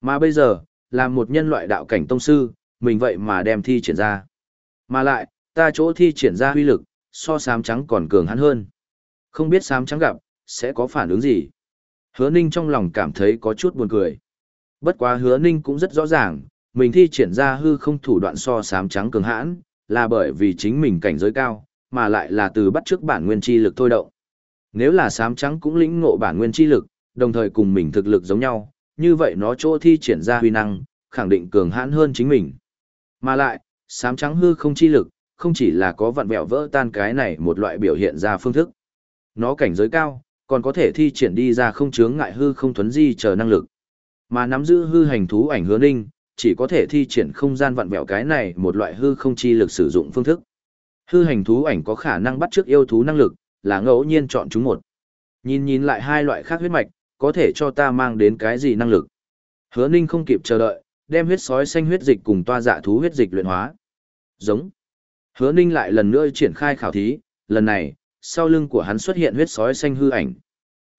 Speaker 1: Mà bây giờ, là một nhân loại đạo cảnh tông sư, mình vậy mà đem thi triển ra. Mà lại, ta chỗ thi triển ra huy lực, so sám trắng còn cường hắn hơn. Không biết sám trắng gặp, sẽ có phản ứng gì. Hứa ninh trong lòng cảm thấy có chút buồn cười. Bất quá hứa ninh cũng rất rõ ràng, mình thi triển ra hư không thủ đoạn so sám trắng cường hãn, là bởi vì chính mình cảnh giới cao, mà lại là từ bắt trước bản nguyên chi lực thôi động. Nếu là sám trắng cũng lĩnh ngộ bản nguyên chi lực, đồng thời cùng mình thực lực giống nhau, như vậy nó chỗ thi triển ra huy năng, khẳng định cường hãn hơn chính mình. Mà lại, sám trắng hư không chi lực, không chỉ là có vặn vẹo vỡ tan cái này một loại biểu hiện ra phương thức. Nó cảnh giới cao, còn có thể thi triển đi ra không chướng ngại hư không thuấn di chờ năng lực. Mà nắm giữ hư hành thú ảnh hứa ninh, chỉ có thể thi triển không gian vặn vẹo cái này một loại hư không chi lực sử dụng phương thức. Hư hành thú ảnh có khả năng bắt chước yêu thú năng lực, là ngẫu nhiên chọn chúng một. Nhìn nhìn lại hai loại khác huyết mạch, có thể cho ta mang đến cái gì năng lực. Hứa ninh không kịp chờ đợi, đem huyết sói xanh huyết dịch cùng toa dạ thú huyết dịch luyện hóa. Giống. Hứa ninh lại lần nữa triển khai khảo thí, lần này, sau lưng của hắn xuất hiện huyết sói xanh hư ảnh.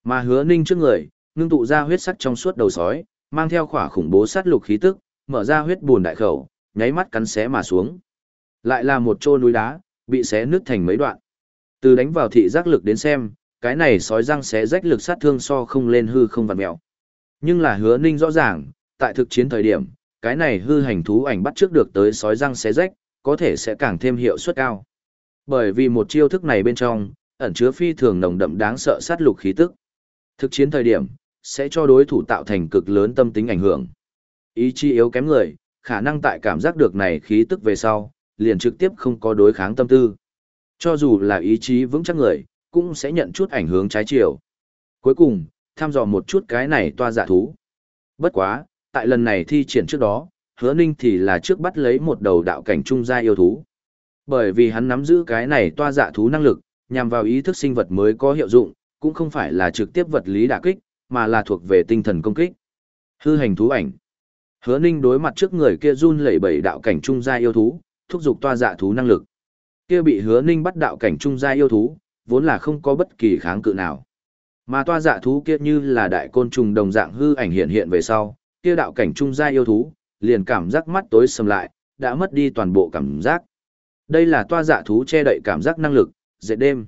Speaker 1: Mà hứa ninh trước người, ngưng tụ ra huyết sắc trong suốt đầu sói, mang theo khỏa khủng bố sát lục khí tức, mở ra huyết buồn đại khẩu, nháy mắt cắn xé mà xuống. Lại là một chô núi đá, bị xé nứt thành mấy đoạn. Từ đánh vào thị giác lực đến xem, cái này sói răng xé rách lực sát thương so không lên hư không vặn mèo. Nhưng là hứa ninh rõ ràng, tại thực chiến thời điểm, cái này hư hành thú ảnh bắt trước được tới sói răng xé rách, có thể sẽ càng thêm hiệu suất cao. Bởi vì một chiêu thức này bên trong, ẩn chứa phi thường nồng đậm đáng sợ sát lục khí tức. Thực chiến thời điểm, sẽ cho đối thủ tạo thành cực lớn tâm tính ảnh hưởng. Ý chi yếu kém người, khả năng tại cảm giác được này khí tức về sau, liền trực tiếp không có đối kháng tâm tư. Cho dù là ý chí vững chắc người, cũng sẽ nhận chút ảnh hưởng trái chiều. Cuối cùng, tham dò một chút cái này toa giả dạ thú. Bất quá, tại lần này thi triển trước đó, hứa ninh thì là trước bắt lấy một đầu đạo cảnh trung gia yêu thú. Bởi vì hắn nắm giữ cái này toa dạ thú năng lực, nhằm vào ý thức sinh vật mới có hiệu dụng, cũng không phải là trực tiếp vật lý đả kích, mà là thuộc về tinh thần công kích. Hư hành thú ảnh. Hứa Ninh đối mặt trước người kia run lẩy bẩy đạo cảnh trung gia yêu thú, thúc giục toa dạ thú năng lực. Kia bị Hứa Ninh bắt đạo cảnh trung gia yêu thú, vốn là không có bất kỳ kháng cự nào. Mà toa dạ thú kia như là đại côn trùng đồng dạng hư ảnh hiện hiện về sau, kia đạo cảnh trung gia yêu thú, liền cảm giác mắt tối sầm lại, đã mất đi toàn bộ cảm giác. Đây là toa dạ thú che đậy cảm giác năng lực, dệt đêm.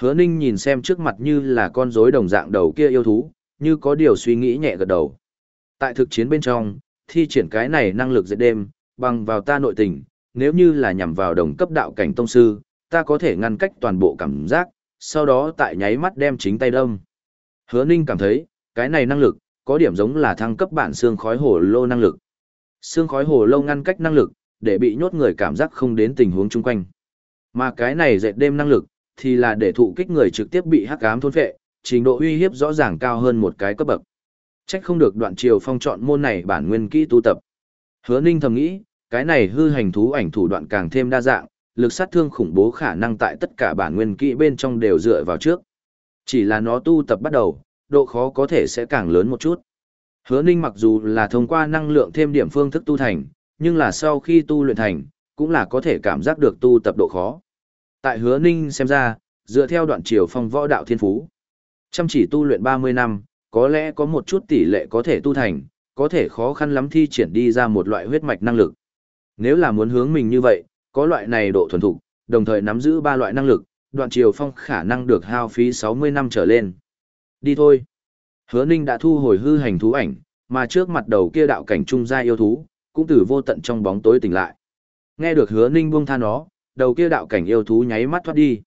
Speaker 1: Hứa Ninh nhìn xem trước mặt như là con rối đồng dạng đầu kia yêu thú, như có điều suy nghĩ nhẹ gật đầu. Tại thực chiến bên trong, thi triển cái này năng lực dệt đêm, bằng vào ta nội tình, nếu như là nhằm vào đồng cấp đạo cảnh tông sư, ta có thể ngăn cách toàn bộ cảm giác, sau đó tại nháy mắt đem chính tay đâm. Hứa Ninh cảm thấy, cái này năng lực, có điểm giống là thăng cấp bản xương khói hồ lô năng lực. Xương khói hồ lô ngăn cách năng lực, để bị nhốt người cảm giác không đến tình huống chung quanh. Mà cái này dệt đêm năng lực, thì là để thụ kích người trực tiếp bị hắc ám thôn phệ, trình độ uy hiếp rõ ràng cao hơn một cái cấp bậc. Trách không được đoạn triều phong chọn môn này bản nguyên kỹ tu tập. Hứa Ninh thầm nghĩ, cái này hư hành thú ảnh thủ đoạn càng thêm đa dạng, lực sát thương khủng bố khả năng tại tất cả bản nguyên kỹ bên trong đều dựa vào trước. Chỉ là nó tu tập bắt đầu, độ khó có thể sẽ càng lớn một chút. Hứa Ninh mặc dù là thông qua năng lượng thêm điểm phương thức tu thành, nhưng là sau khi tu luyện thành, cũng là có thể cảm giác được tu tập độ khó. Tại Hứa Ninh xem ra, dựa theo đoạn triều phong võ đạo thiên phú, chăm chỉ tu luyện 30 năm, có lẽ có một chút tỷ lệ có thể tu thành, có thể khó khăn lắm thi triển đi ra một loại huyết mạch năng lực. Nếu là muốn hướng mình như vậy, có loại này độ thuần thục, đồng thời nắm giữ ba loại năng lực, đoạn triều phong khả năng được hao phí 60 năm trở lên. Đi thôi. Hứa Ninh đã thu hồi hư hành thú ảnh, mà trước mặt đầu kia đạo cảnh trung gia yêu thú, cũng từ vô tận trong bóng tối tỉnh lại. Nghe được Hứa Ninh buông tha nó, đầu kia đạo cảnh yêu thú nháy mắt thoát đi.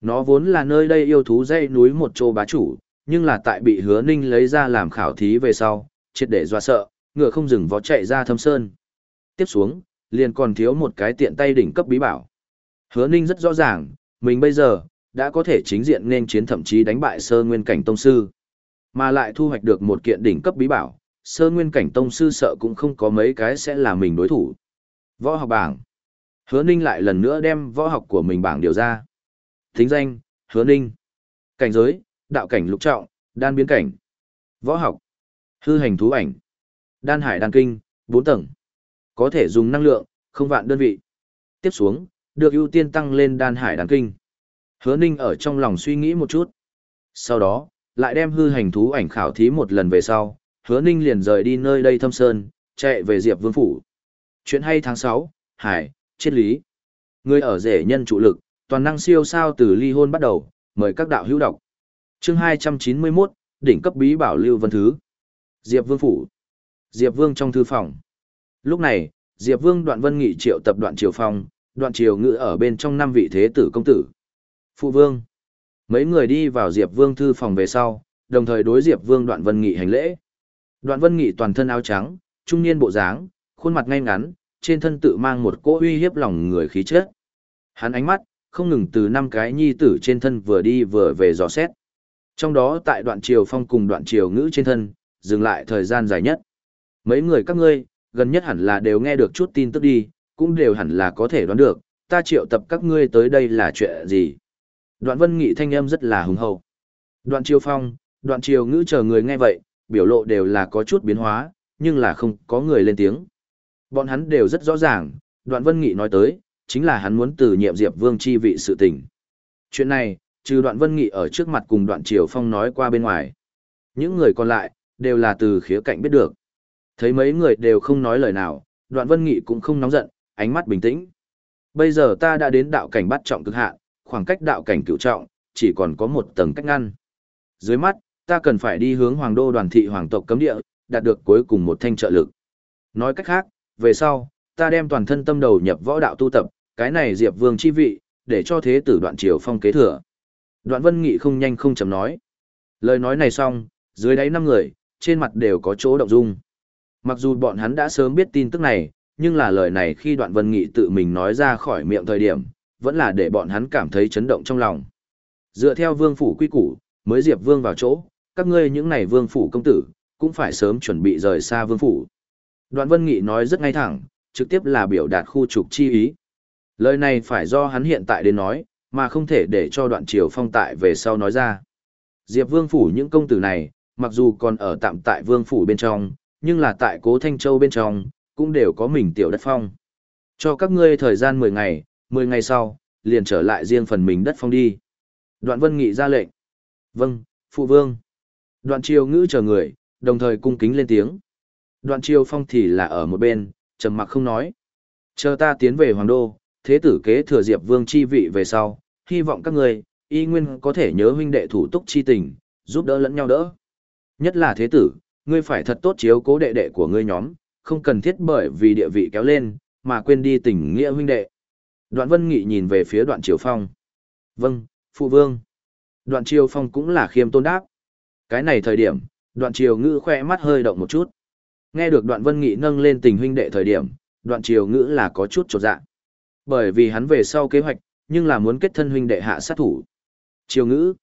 Speaker 1: Nó vốn là nơi đây yêu thú dãy núi một chỗ bá chủ, nhưng là tại bị Hứa Ninh lấy ra làm khảo thí về sau, triệt để dọa sợ, ngựa không dừng vó chạy ra thâm sơn. Tiếp xuống, liền còn thiếu một cái tiện tay đỉnh cấp bí bảo. Hứa Ninh rất rõ ràng, mình bây giờ đã có thể chính diện nên chiến thậm chí đánh bại sơ nguyên cảnh tông sư. Mà lại thu hoạch được một kiện đỉnh cấp bí bảo, sơ nguyên cảnh tông sư sợ cũng không có mấy cái sẽ là mình đối thủ. Võ học bảng. Hứa Ninh lại lần nữa đem võ học của mình bảng điều ra. Thính danh, Hứa Ninh. Cảnh giới, đạo cảnh lục trọng, đan biến cảnh. Võ học. Hư hành thú ảnh. Đan hải đan kinh, 4 tầng. Có thể dùng năng lượng, không vạn đơn vị. Tiếp xuống, được ưu tiên tăng lên đan hải đan kinh. Hứa Ninh ở trong lòng suy nghĩ một chút. Sau đó, lại đem hư hành thú ảnh khảo thí một lần về sau, hứa ninh liền rời đi nơi đây thâm sơn, chạy về Diệp Vương Phủ. Chuyện hay tháng 6, Hải, triết lý. Người ở rể nhân trụ lực, toàn năng siêu sao từ ly hôn bắt đầu, mời các đạo hữu đọc. chương 291, đỉnh cấp bí bảo Lưu Vân Thứ. Diệp Vương Phủ. Diệp Vương trong thư phòng. Lúc này, Diệp Vương Đoạn Vân Nghị triệu tập Đoạn Triều Phong, Đoạn Triều Ngự ở bên trong năm vị thế tử công tử. Phụ Vương. Mấy người đi vào Diệp Vương thư phòng về sau, đồng thời đối Diệp Vương Đoạn Vân Nghị hành lễ. Đoạn Vân Nghị toàn thân áo trắng, trung niên bộ dáng, khuôn mặt ngay ngắn, trên thân tự mang một cỗ uy hiếp lòng người khí chất. Hắn ánh mắt không ngừng từ năm cái nhi tử trên thân vừa đi vừa về dò xét. Trong đó tại đoạn triều phong cùng đoạn triều ngữ trên thân, dừng lại thời gian dài nhất. Mấy người các ngươi, gần nhất hẳn là đều nghe được chút tin tức đi, cũng đều hẳn là có thể đoán được, ta triệu tập các ngươi tới đây là chuyện gì. Đoạn vân nghị thanh âm rất là hùng hậu. Đoạn triều phong, đoạn triều ngữ chờ người nghe vậy, biểu lộ đều là có chút biến hóa, nhưng là không có người lên tiếng. Bọn hắn đều rất rõ ràng, đoạn vân nghị nói tới, chính là hắn muốn từ nhiệm Diệp Vương chi vị sự tình. Chuyện này, trừ đoạn vân nghị ở trước mặt cùng đoạn triều phong nói qua bên ngoài. Những người còn lại, đều là từ khía cạnh biết được. Thấy mấy người đều không nói lời nào, đoạn vân nghị cũng không nóng giận, ánh mắt bình tĩnh. Bây giờ ta đã đến đạo cảnh bắt trọng cực hạn, khoảng cách đạo cảnh cửu trọng, chỉ còn có một tầng cách ngăn. Dưới mắt, ta cần phải đi hướng hoàng đô đoàn thị hoàng tộc cấm địa, đạt được cuối cùng một thanh trợ lực. Nói cách khác, về sau, ta đem toàn thân tâm đầu nhập võ đạo tu tập, cái này Diệp Vương chi vị, để cho thế tử đoạn triều phong kế thừa. Đoạn Vân Nghị không nhanh không chậm nói. Lời nói này xong, dưới đáy năm người, trên mặt đều có chỗ động dung. Mặc dù bọn hắn đã sớm biết tin tức này, nhưng là lời này khi Đoạn Vân Nghị tự mình nói ra khỏi miệng thời điểm, vẫn là để bọn hắn cảm thấy chấn động trong lòng. Dựa theo vương phủ quy củ, mới Diệp Vương vào chỗ, các ngươi những này vương phủ công tử, cũng phải sớm chuẩn bị rời xa vương phủ. Đoạn Vân Nghị nói rất ngay thẳng, trực tiếp là biểu đạt khu trục chi ý. Lời này phải do hắn hiện tại đến nói, mà không thể để cho đoạn triều phong tại về sau nói ra. Diệp Vương Phủ những công tử này, mặc dù còn ở tạm tại Vương Phủ bên trong, nhưng là tại Cố Thanh Châu bên trong, cũng đều có mình tiểu đất phong. Cho các ngươi thời gian 10 ngày, 10 ngày sau, liền trở lại riêng phần mình đất phong đi. Đoạn Vân Nghị ra lệnh. Vâng, Phụ Vương. Đoạn Triều ngữ chờ người, đồng thời cung kính lên tiếng. Đoạn Triều Phong thì là ở một bên, trầm mặc không nói. Chờ ta tiến về Hoàng Đô, thế tử kế thừa Diệp Vương chi vị về sau, hy vọng các ngươi y nguyên có thể nhớ huynh đệ thủ túc chi tình, giúp đỡ lẫn nhau đỡ. Nhất là thế tử, ngươi phải thật tốt chiếu cố đệ đệ của ngươi nhóm, không cần thiết bởi vì địa vị kéo lên, mà quên đi tình nghĩa huynh đệ. Đoạn Vân Nghị nhìn về phía Đoạn Triều Phong. Vâng, Phụ Vương. Đoạn Triều Phong cũng là khiêm tôn đáp. Cái này thời điểm, Đoạn Triều Ngữ khoe mắt hơi động một chút. Nghe được Đoạn Vân Nghị nâng lên tình huynh đệ thời điểm, Đoạn Triều Ngữ là có chút trột dạ. Bởi vì hắn về sau kế hoạch, nhưng là muốn kết thân huynh đệ hạ sát thủ. Triều ngữ.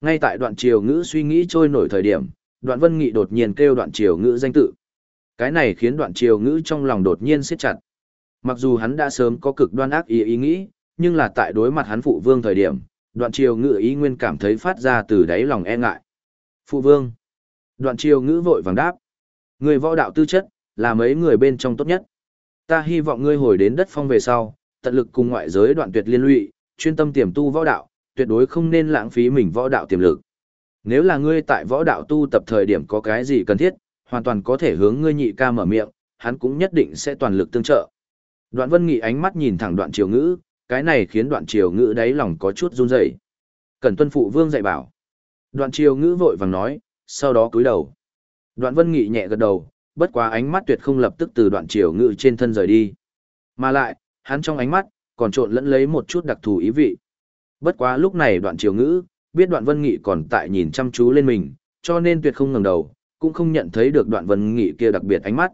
Speaker 1: Ngay tại đoạn triều ngữ suy nghĩ trôi nổi thời điểm, đoạn vân nghị đột nhiên kêu đoạn triều ngữ danh tự. Cái này khiến đoạn triều ngữ trong lòng đột nhiên siết chặt. Mặc dù hắn đã sớm có cực đoan ác ý ý nghĩ, nhưng là tại đối mặt hắn phụ vương thời điểm, đoạn triều ngữ ý nguyên cảm thấy phát ra từ đáy lòng e ngại. Phụ vương. Đoạn triều ngữ vội vàng đáp. Người võ đạo tư chất, là mấy người bên trong tốt nhất. Ta hy vọng ngươi hồi đến đất phong về sau, tận lực cùng ngoại giới đoạn tuyệt liên lụy, chuyên tâm tiềm tu võ đạo, tuyệt đối không nên lãng phí mình võ đạo tiềm lực. Nếu là ngươi tại võ đạo tu tập thời điểm có cái gì cần thiết, hoàn toàn có thể hướng ngươi nhị ca mở miệng, hắn cũng nhất định sẽ toàn lực tương trợ. Đoạn Vân Nghị ánh mắt nhìn thẳng Đoạn Triều Ngữ, cái này khiến Đoạn Triều Ngữ đáy lòng có chút run rẩy. Cần tuân phụ vương dạy bảo. Đoạn Triều Ngữ vội vàng nói, sau đó cúi đầu. Đoạn Vân Nghị nhẹ gật đầu, bất quá ánh mắt tuyệt không lập tức từ Đoạn Triều Ngữ trên thân rời đi. Mà lại, hắn trong ánh mắt, còn trộn lẫn lấy một chút đặc thù ý vị. Bất quá lúc này đoạn triều ngữ, biết đoạn vân nghị còn tại nhìn chăm chú lên mình, cho nên tuyệt không ngẩng đầu, cũng không nhận thấy được đoạn vân nghị kia đặc biệt ánh mắt.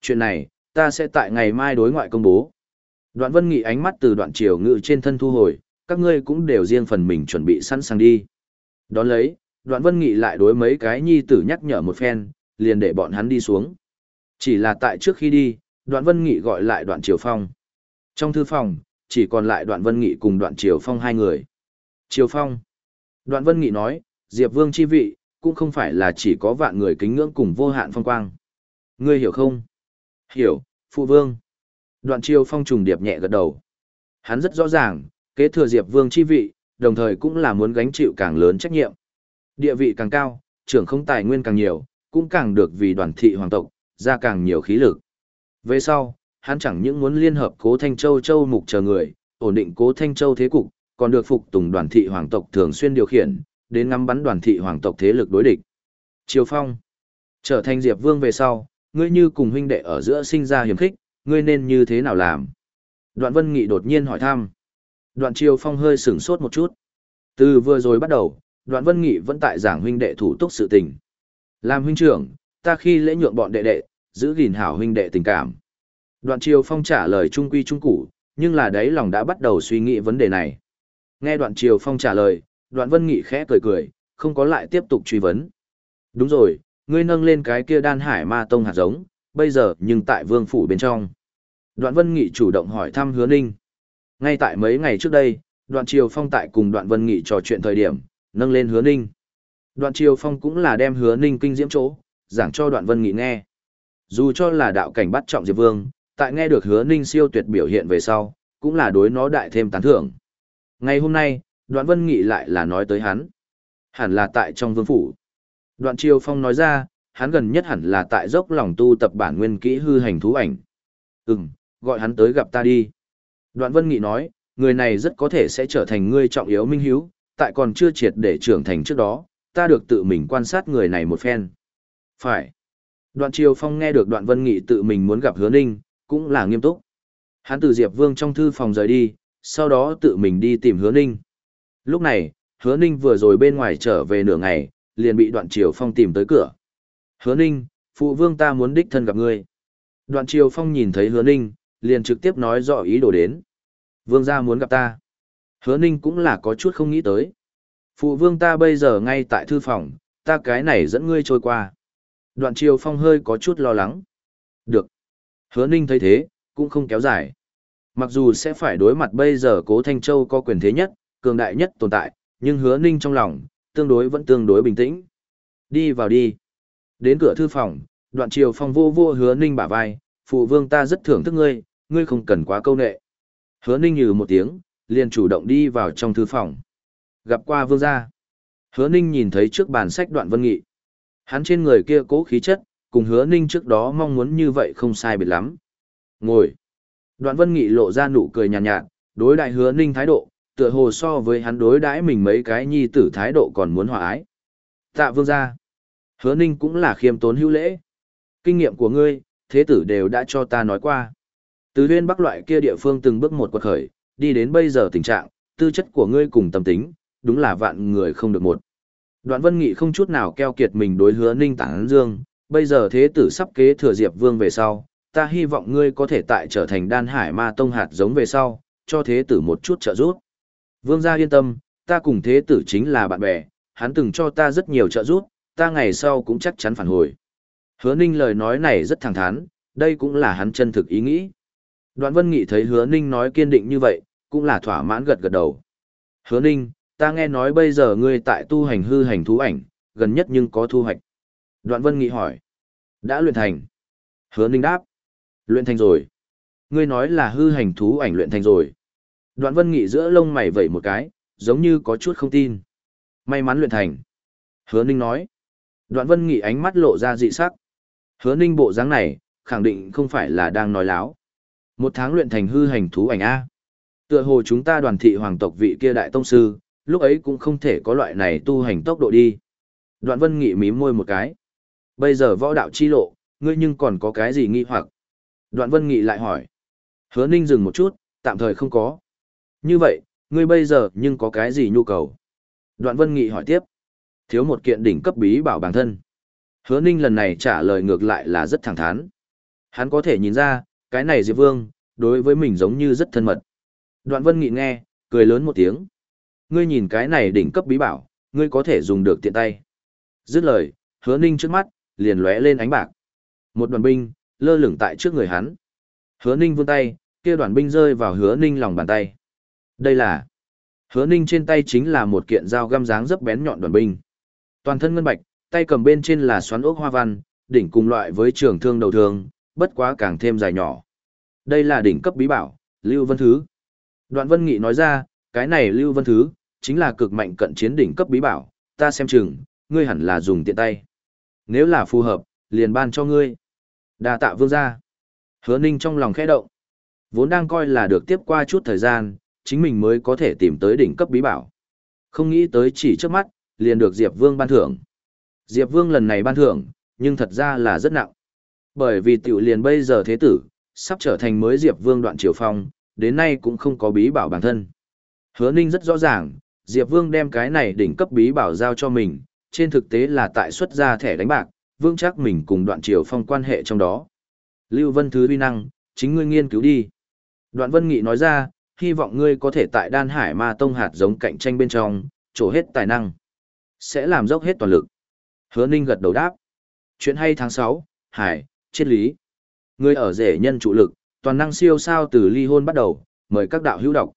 Speaker 1: Chuyện này, ta sẽ tại ngày mai đối ngoại công bố. Đoạn vân nghị ánh mắt từ đoạn triều ngự trên thân thu hồi, các ngươi cũng đều riêng phần mình chuẩn bị sẵn sàng đi. Đón lấy, đoạn vân nghị lại đối mấy cái nhi tử nhắc nhở một phen, liền để bọn hắn đi xuống. Chỉ là tại trước khi đi, đoạn vân nghị gọi lại đoạn triều phong. Trong thư phòng, chỉ còn lại đoạn vân nghị cùng đoạn triều phong hai người. Triều phong. Đoạn vân nghị nói, Diệp Vương chi vị, cũng không phải là chỉ có vạn người kính ngưỡng cùng vô hạn phong quang. Ngươi hiểu không? Hiểu, phụ vương. Đoạn Chiêu phong trùng điệp nhẹ gật đầu. Hắn rất rõ ràng, kế thừa Diệp Vương chi vị, đồng thời cũng là muốn gánh chịu càng lớn trách nhiệm. Địa vị càng cao, trưởng không tài nguyên càng nhiều, cũng càng được vì đoàn thị hoàng tộc, ra càng nhiều khí lực. Về sau, hắn chẳng những muốn liên hợp cố Thanh Châu Châu mục chờ người, ổn định cố Thanh Châu thế cục, còn được phục tùng đoàn thị hoàng tộc thường xuyên điều khiển, đến ngắm bắn đoàn thị hoàng tộc thế lực đối địch. Triều Phong trở thành Diệp Vương về sau, ngươi như cùng huynh đệ ở giữa sinh ra hiểm khích, ngươi nên như thế nào làm? Đoạn Vân Nghị đột nhiên hỏi thăm. Đoạn Triều Phong hơi sửng sốt một chút. Từ vừa rồi bắt đầu, Đoạn Vân Nghị vẫn tại giảng huynh đệ thủ túc sự tình. Làm huynh trưởng, ta khi lễ nhượng bọn đệ đệ, giữ gìn hảo huynh đệ tình cảm. Đoạn Triều Phong trả lời trung quy trung củ, nhưng là đấy lòng đã bắt đầu suy nghĩ vấn đề này. Nghe Đoạn Triều Phong trả lời, Đoạn Vân Nghị khẽ cười cười, không có lại tiếp tục truy vấn. Đúng rồi, ngươi nâng lên cái kia đan hải ma tông hạt giống, bây giờ nhưng tại vương phủ bên trong. Đoạn Vân Nghị chủ động hỏi thăm hứa ninh. Ngay tại mấy ngày trước đây, đoạn triều phong tại cùng đoạn Vân Nghị trò chuyện thời điểm, nâng lên hứa ninh. Đoạn triều phong cũng là đem hứa ninh kinh diễm chỗ, giảng cho đoạn Vân Nghị nghe. Dù cho là đạo cảnh bắt trọng Diệp Vương, tại nghe được hứa ninh siêu tuyệt biểu hiện về sau, cũng là đối nó đại thêm tán thưởng. Ngày hôm nay, đoạn Vân Nghị lại là nói tới hắn. Hẳn là tại trong vương phủ. Đoạn Triều Phong nói ra, hắn gần nhất hẳn là tại dốc lòng tu tập bản nguyên kỹ hư hành thú ảnh. Ừm, gọi hắn tới gặp ta đi. Đoạn Vân Nghị nói, người này rất có thể sẽ trở thành ngươi trọng yếu minh hiếu, tại còn chưa triệt để trưởng thành trước đó, ta được tự mình quan sát người này một phen. Phải. Đoạn Triều Phong nghe được Đoạn Vân Nghị tự mình muốn gặp Hứa Ninh, cũng là nghiêm túc. Hắn từ Diệp Vương trong thư phòng rời đi, sau đó tự mình đi tìm Hứa Ninh. Lúc này, Hứa Ninh vừa rồi bên ngoài trở về nửa ngày, liền bị Đoạn Triều Phong tìm tới cửa. Hứa Ninh, phụ vương ta muốn đích thân gặp ngươi. Đoạn Triều Phong nhìn thấy Hứa Ninh, liền trực tiếp nói rõ ý đồ đến. Vương gia muốn gặp ta. Hứa Ninh cũng là có chút không nghĩ tới. Phụ vương ta bây giờ ngay tại thư phòng, ta cái này dẫn ngươi trôi qua. Đoạn Triều Phong hơi có chút lo lắng. Được. Hứa Ninh thấy thế, cũng không kéo dài. Mặc dù sẽ phải đối mặt bây giờ Cố Thanh Châu có quyền thế nhất, cường đại nhất tồn tại, nhưng Hứa Ninh trong lòng, tương đối vẫn tương đối bình tĩnh. Đi vào đi. Đến cửa thư phòng, đoạn triều phong vô vô hứa ninh bả vai, phụ vương ta rất thưởng thức ngươi, ngươi không cần quá câu nệ. Hứa ninh nhừ một tiếng, liền chủ động đi vào trong thư phòng. Gặp qua vương gia. Hứa ninh nhìn thấy trước bàn sách đoạn vân nghị. Hắn trên người kia cố khí chất, cùng hứa ninh trước đó mong muốn như vậy không sai biệt lắm. Ngồi. Đoạn vân nghị lộ ra nụ cười nhàn nhạt, nhạt, đối đại hứa ninh thái độ, tựa hồ so với hắn đối đãi mình mấy cái nhi tử thái độ còn muốn hòa ái. Tạ vương gia. Hứa ninh cũng là khiêm tốn hữu lễ. Kinh nghiệm của ngươi, thế tử đều đã cho ta nói qua. Từ huyên bắc loại kia địa phương từng bước một quật khởi, đi đến bây giờ tình trạng, tư chất của ngươi cùng tâm tính, đúng là vạn người không được một. Đoạn vân nghị không chút nào keo kiệt mình đối hứa ninh tảng dương, bây giờ thế tử sắp kế thừa diệp vương về sau, ta hy vọng ngươi có thể tại trở thành đan hải ma tông hạt giống về sau, cho thế tử một chút trợ giúp. Vương gia yên tâm, ta cùng thế tử chính là bạn bè, hắn từng cho ta rất nhiều trợ giúp, ta ngày sau cũng chắc chắn phản hồi. Hứa Ninh lời nói này rất thẳng thắn, đây cũng là hắn chân thực ý nghĩ. Đoạn Vân Nghị thấy Hứa Ninh nói kiên định như vậy, cũng là thỏa mãn gật gật đầu. Hứa Ninh, ta nghe nói bây giờ ngươi tại tu hành hư hành thú ảnh, gần nhất nhưng có thu hoạch. Đoạn Vân Nghị hỏi. Đã luyện thành. Hứa Ninh đáp. Luyện thành rồi. Ngươi nói là hư hành thú ảnh luyện thành rồi. Đoạn Vân Nghị giữa lông mày vẩy một cái, giống như có chút không tin. May mắn luyện thành. Hứa Ninh nói. Đoạn Vân Nghị ánh mắt lộ ra dị sắc. Hứa Ninh bộ dáng này, khẳng định không phải là đang nói láo. Một tháng luyện thành hư hành thú ảnh A. Tựa hồ chúng ta đoàn thị hoàng tộc vị kia đại tông sư, lúc ấy cũng không thể có loại này tu hành tốc độ đi. Đoạn Vân Nghị mím môi một cái. Bây giờ võ đạo chi lộ, ngươi nhưng còn có cái gì nghi hoặc? Đoạn Vân Nghị lại hỏi. Hứa Ninh dừng một chút, tạm thời không có. Như vậy, ngươi bây giờ nhưng có cái gì nhu cầu? Đoạn Vân Nghị hỏi tiếp. Thiếu một kiện đỉnh cấp bí bảo bản thân. Hứa Ninh lần này trả lời ngược lại là rất thẳng thắn. Hắn có thể nhìn ra, cái này Diệp Vương, đối với mình giống như rất thân mật. Đoạn Vân Nghị nghe, cười lớn một tiếng. Ngươi nhìn cái này đỉnh cấp bí bảo, ngươi có thể dùng được tiện tay. Dứt lời, hứa ninh trước mắt, liền lóe lên ánh bạc. Một đoàn binh, lơ lửng tại trước người hắn. Hứa ninh vươn tay, kia đoàn binh rơi vào hứa ninh lòng bàn tay. Đây là... Hứa ninh trên tay chính là một kiện dao găm dáng rất bén nhọn đoàn binh. Toàn thân ngân bạch, tay cầm bên trên là xoắn ốc hoa văn, đỉnh cùng loại với trường thương đầu thương, bất quá càng thêm dài nhỏ. Đây là đỉnh cấp bí bảo, Lưu Vân Thứ. Đoạn Vân Nghị nói ra, cái này Lưu Vân Thứ, chính là cực mạnh cận chiến đỉnh cấp bí bảo, ta xem chừng, ngươi hẳn là dùng tiện tay. Nếu là phù hợp, liền ban cho ngươi. Đa tạ vương gia. Hứa Ninh trong lòng khẽ động. Vốn đang coi là được tiếp qua chút thời gian, chính mình mới có thể tìm tới đỉnh cấp bí bảo. Không nghĩ tới chỉ trước mắt, liền được Diệp Vương ban thưởng. Diệp Vương lần này ban thưởng, nhưng thật ra là rất nặng. Bởi vì tiểu liền bây giờ thế tử, sắp trở thành mới Diệp Vương đoạn triều phong, đến nay cũng không có bí bảo bản thân. Hứa Ninh rất rõ ràng, Diệp Vương đem cái này đỉnh cấp bí bảo giao cho mình, trên thực tế là tại xuất ra thẻ đánh bạc, vương chắc mình cùng đoạn triều phong quan hệ trong đó. Lưu Vân Thứ uy năng, chính ngươi nghiên cứu đi. Đoạn Vân Nghị nói ra, hy vọng ngươi có thể tại đan hải ma tông hạt giống cạnh tranh bên trong, trổ hết tài năng. Sẽ làm dốc hết toàn lực. Hứa Ninh gật đầu đáp. Chuyện hay tháng 6, Hải, triết lý. Ngươi ở rể nhân trụ lực, toàn năng siêu sao từ ly hôn bắt đầu, mời các đạo hữu đọc.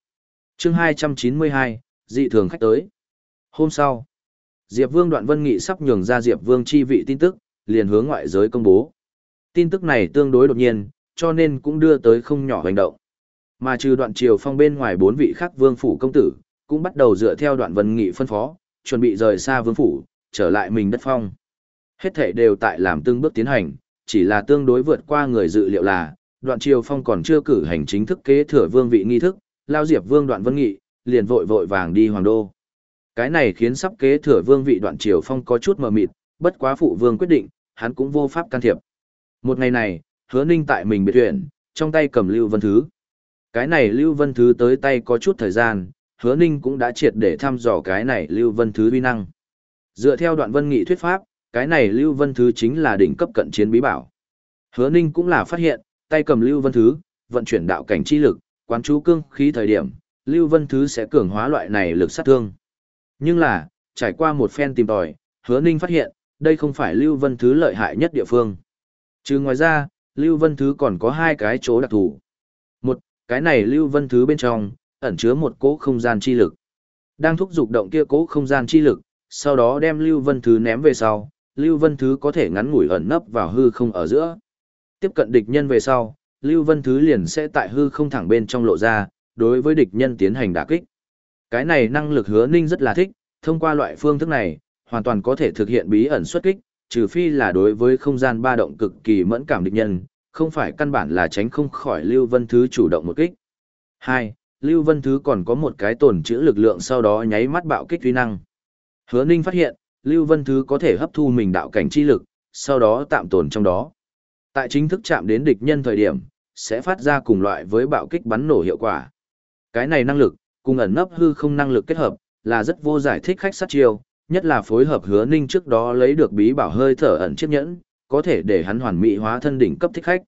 Speaker 1: chương 292, dị thường khách tới. Hôm sau, Diệp Vương Đoạn Vân Nghị sắp nhường ra Diệp Vương chi vị tin tức, liền hướng ngoại giới công bố. Tin tức này tương đối đột nhiên, cho nên cũng đưa tới không nhỏ hành động. Mà trừ đoạn triều phong bên ngoài bốn vị khác vương phủ công tử, cũng bắt đầu dựa theo đoạn vân nghị phân phó, chuẩn bị rời xa vương phủ, trở lại mình đất phong. Hết thể đều tại làm tương bước tiến hành, chỉ là tương đối vượt qua người dự liệu là, đoạn triều phong còn chưa cử hành chính thức kế thừa vương vị nghi thức, lao diệp vương đoạn vân nghị, liền vội vội vàng đi hoàng đô. Cái này khiến sắp kế thừa vương vị đoạn triều phong có chút mờ mịt, bất quá phụ vương quyết định, hắn cũng vô pháp can thiệp. Một ngày này, hứa ninh tại mình biệt huyện, trong tay cầm Lưu Vân Thứ. Cái này Lưu Vân Thứ tới tay có chút thời gian, hứa ninh cũng đã triệt để thăm dò cái này Lưu Vân Thứ uy năng. Dựa theo đoạn vân nghị thuyết pháp, cái này Lưu Vân Thứ chính là đỉnh cấp cận chiến bí bảo. Hứa ninh cũng là phát hiện, tay cầm Lưu Vân Thứ, vận chuyển đạo cảnh chi lực, quán chú cương khí thời điểm, Lưu Vân Thứ sẽ cường hóa loại này lực sát thương. Nhưng là, trải qua một phen tìm tòi, hứa ninh phát hiện, đây không phải Lưu Vân Thứ lợi hại nhất địa phương. Chứ ngoài ra, Lưu Vân Thứ còn có hai cái chỗ đặc thù. Một, cái này Lưu Vân Thứ bên trong, ẩn chứa một cỗ không gian chi lực. Đang thúc dục động kia cỗ không gian chi lực, sau đó đem Lưu Vân Thứ ném về sau, Lưu Vân Thứ có thể ngắn ngủi ẩn nấp vào hư không ở giữa. Tiếp cận địch nhân về sau, Lưu Vân Thứ liền sẽ tại hư không thẳng bên trong lộ ra, đối với địch nhân tiến hành đả kích. Cái này năng lực hứa ninh rất là thích, thông qua loại phương thức này, hoàn toàn có thể thực hiện bí ẩn xuất kích, trừ phi là đối với không gian ba động cực kỳ mẫn cảm địch nhân, không phải căn bản là tránh không khỏi Lưu Vân Thứ chủ động một kích. 2. Lưu Vân Thứ còn có một cái tổn trữ lực lượng sau đó nháy mắt bạo kích uy năng. Hứa Ninh phát hiện, Lưu Vân Thứ có thể hấp thu mình đạo cảnh chi lực, sau đó tạm tồn trong đó. Tại chính thức chạm đến địch nhân thời điểm, sẽ phát ra cùng loại với bạo kích bắn nổ hiệu quả. Cái này năng lực, cùng ẩn nấp hư không năng lực kết hợp, là rất vô giải thích khách sát chiêu, nhất là phối hợp hứa ninh trước đó lấy được bí bảo hơi thở ẩn chiếc nhẫn, có thể để hắn hoàn mỹ hóa thân đỉnh cấp thích khách.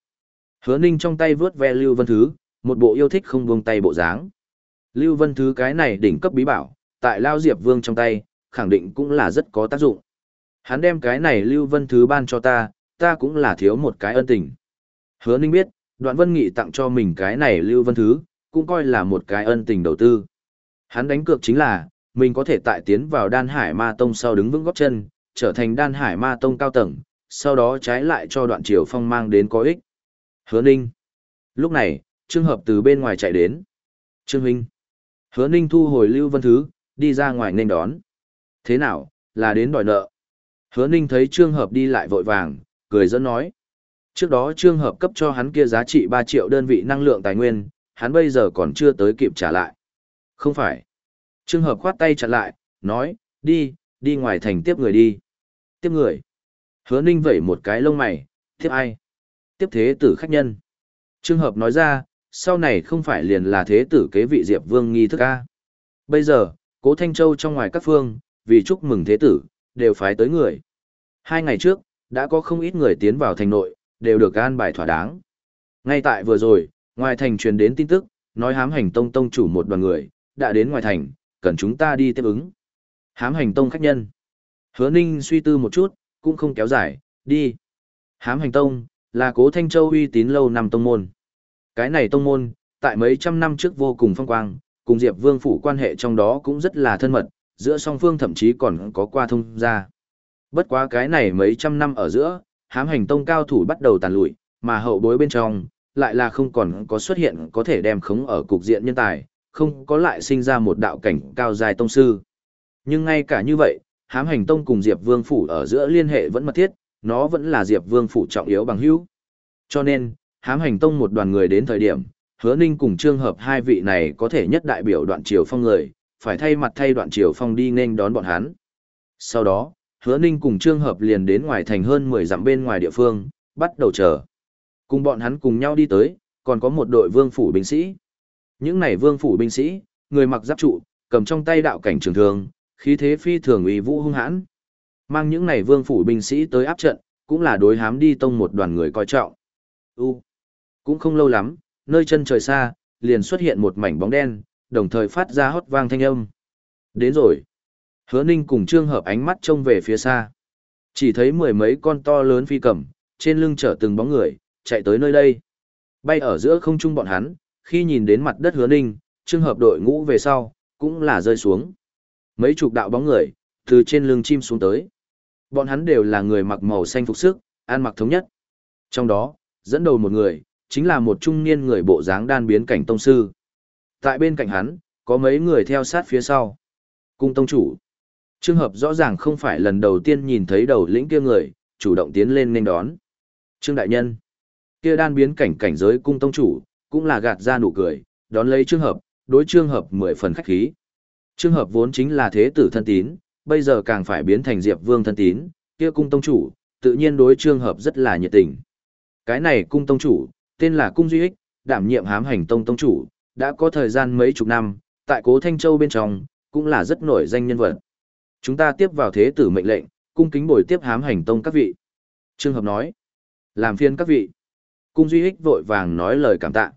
Speaker 1: Hứa ninh trong tay vướt ve Lưu Vân Thứ, một bộ yêu thích không buông tay bộ dáng. Lưu Vân Thứ cái này đỉnh cấp bí bảo, tại Lao Diệp Vương trong tay, khẳng định cũng là rất có tác dụng. Hắn đem cái này Lưu Vân Thứ ban cho ta, ta cũng là thiếu một cái ân tình. Hứa ninh biết, đoạn vân nghị tặng cho mình cái này Lưu Vân Thứ, cũng coi là một cái ân tình đầu tư. Hắn đánh cược chính là, mình có thể tại tiến vào đan hải ma tông sau đứng vững góp chân, trở thành đan hải ma tông cao tầng, sau đó trái lại cho đoạn triều phong mang đến có ích. Hứa Ninh. Lúc này, Trương Hợp từ bên ngoài chạy đến. Trương Huynh. Hứa Ninh thu hồi Lưu Vân Thứ, đi ra ngoài nên đón. Thế nào, là đến đòi nợ. Hứa Ninh thấy Trương Hợp đi lại vội vàng, cười dẫn nói. Trước đó Trương Hợp cấp cho hắn kia giá trị 3 triệu đơn vị năng lượng tài nguyên, hắn bây giờ còn chưa tới kịp trả lại. Không phải. Trương hợp khoát tay chặn lại, nói, đi, đi ngoài thành tiếp người đi. Tiếp người. Hứa ninh vẩy một cái lông mày, tiếp ai? Tiếp thế tử khách nhân. Trương hợp nói ra, sau này không phải liền là thế tử kế vị diệp vương nghi thức a. Bây giờ, cố Thanh Châu trong ngoài các phương, vì chúc mừng thế tử, đều phái tới người. Hai ngày trước, đã có không ít người tiến vào thành nội, đều được an bài thỏa đáng. Ngay tại vừa rồi, ngoài thành truyền đến tin tức, nói hám hành tông tông chủ một đoàn người, đã đến ngoài thành, cần chúng ta đi tiếp ứng. Hám hành tông khách nhân. Hứa Ninh suy tư một chút, cũng không kéo dài, đi. Hám hành tông, là cố Thanh Châu uy tín lâu năm tông môn. Cái này tông môn, tại mấy trăm năm trước vô cùng phong quang, cùng Diệp Vương phủ quan hệ trong đó cũng rất là thân mật, giữa song phương thậm chí còn có qua thông ra. Bất quá cái này mấy trăm năm ở giữa, hám hành tông cao thủ bắt đầu tàn lụi, mà hậu bối bên trong, lại là không còn có xuất hiện có thể đem khống ở cục diện nhân tài, không có lại sinh ra một đạo cảnh cao dài tông sư. Nhưng ngay cả như vậy, hám hành tông cùng Diệp Vương Phủ ở giữa liên hệ vẫn mật thiết, nó vẫn là Diệp Vương Phủ trọng yếu bằng hữu. Cho nên, hám hành tông một đoàn người đến thời điểm, hứa ninh cùng trương hợp hai vị này có thể nhất đại biểu đoạn triều phong người, phải thay mặt thay đoạn triều phong đi nên đón bọn hắn. Sau đó, hứa ninh cùng trương hợp liền đến ngoài thành hơn 10 dặm bên ngoài địa phương, bắt đầu chờ. Cùng bọn hắn cùng nhau đi tới, còn có một đội vương phủ binh sĩ. Những này vương phủ binh sĩ, người mặc giáp trụ, cầm trong tay đạo cảnh trường thường, khí thế phi thường uy vũ hung hãn. Mang những này vương phủ binh sĩ tới áp trận, cũng là đối hám đi tông một đoàn người coi trọng. U. Cũng không lâu lắm, nơi chân trời xa, liền xuất hiện một mảnh bóng đen, đồng thời phát ra hót vang thanh âm. Đến rồi. Hứa Ninh cùng Trương Hợp ánh mắt trông về phía xa. Chỉ thấy mười mấy con to lớn phi cầm, trên lưng chở từng bóng người, chạy tới nơi đây. Bay ở giữa không trung bọn hắn, khi nhìn đến mặt đất Hứa Ninh, trường Hợp đội ngũ về sau, cũng là rơi xuống. Mấy chục đạo bóng người, từ trên lưng chim xuống tới. Bọn hắn đều là người mặc màu xanh phục sức, ăn mặc thống nhất. Trong đó, dẫn đầu một người, chính là một trung niên người bộ dáng đan biến cảnh tông sư. Tại bên cạnh hắn, có mấy người theo sát phía sau. Cung tông chủ. Trường hợp rõ ràng không phải lần đầu tiên nhìn thấy đầu lĩnh kia người, chủ động tiến lên nên đón. Trương đại nhân. Kia đan biến cảnh cảnh giới cung tông chủ, cũng là gạt ra nụ cười, đón lấy trường hợp, đối trường hợp mười phần khách khí. Trường hợp vốn chính là thế tử thân tín, bây giờ càng phải biến thành Diệp Vương thân tín, kia cung tông chủ, tự nhiên đối trường hợp rất là nhiệt tình. Cái này cung tông chủ, tên là cung duy ích, đảm nhiệm hám hành tông tông chủ, đã có thời gian mấy chục năm, tại cố Thanh Châu bên trong, cũng là rất nổi danh nhân vật. Chúng ta tiếp vào thế tử mệnh lệnh, cung kính bồi tiếp hám hành tông các vị. Trương Hợp nói, làm phiên các vị. Cung Duy ích vội vàng nói lời cảm tạ.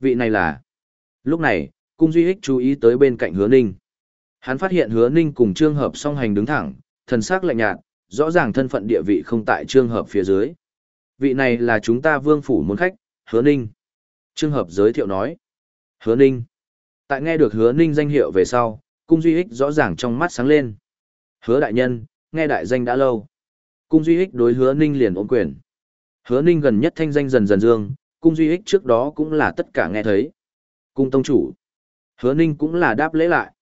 Speaker 1: Vị này là... Lúc này, Cung Duy Hích chú ý tới bên cạnh hứa ninh. Hắn phát hiện hứa ninh cùng Trương Hợp song hành đứng thẳng, thần sắc lạnh nhạt, rõ ràng thân phận địa vị không tại Trương Hợp phía dưới. Vị này là chúng ta vương phủ muốn khách, hứa ninh. Trương Hợp giới thiệu nói. Hứa ninh. Tại nghe được hứa ninh danh hiệu về sau, cung duy ích rõ ràng trong mắt sáng lên. Hứa đại nhân, nghe đại danh đã lâu. Cung duy ích đối hứa ninh liền ôm quyền. Hứa ninh gần nhất thanh danh dần dần dương, cung duy ích trước đó cũng là tất cả nghe thấy. Cung tông chủ. Hứa ninh cũng là đáp lễ lại.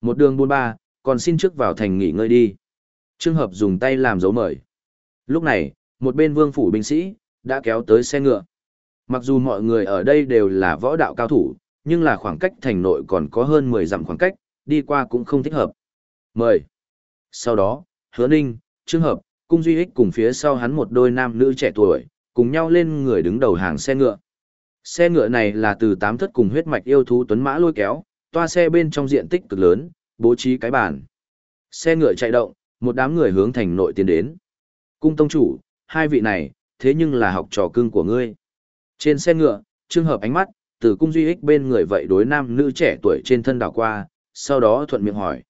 Speaker 1: Một đường buôn ba, còn xin trước vào thành nghỉ ngơi đi. Trương hợp dùng tay làm dấu mời. Lúc này, một bên vương phủ binh sĩ, đã kéo tới xe ngựa. Mặc dù mọi người ở đây đều là võ đạo cao thủ, nhưng là khoảng cách thành nội còn có hơn 10 dặm khoảng cách, đi qua cũng không thích hợp. Mời. Sau đó, hứa ninh, trương hợp, cung duy ích cùng phía sau hắn một đôi nam nữ trẻ tuổi, cùng nhau lên người đứng đầu hàng xe ngựa. Xe ngựa này là từ tám thất cùng huyết mạch yêu thú tuấn mã lôi kéo, toa xe bên trong diện tích cực lớn, bố trí cái bàn. Xe ngựa chạy động, một đám người hướng thành nội tiến đến. Cung tông chủ, hai vị này, thế nhưng là học trò cưng của ngươi. Trên xe ngựa, trường hợp ánh mắt, từ cung duy ích bên người vậy đối nam nữ trẻ tuổi trên thân đảo qua, sau đó thuận miệng hỏi.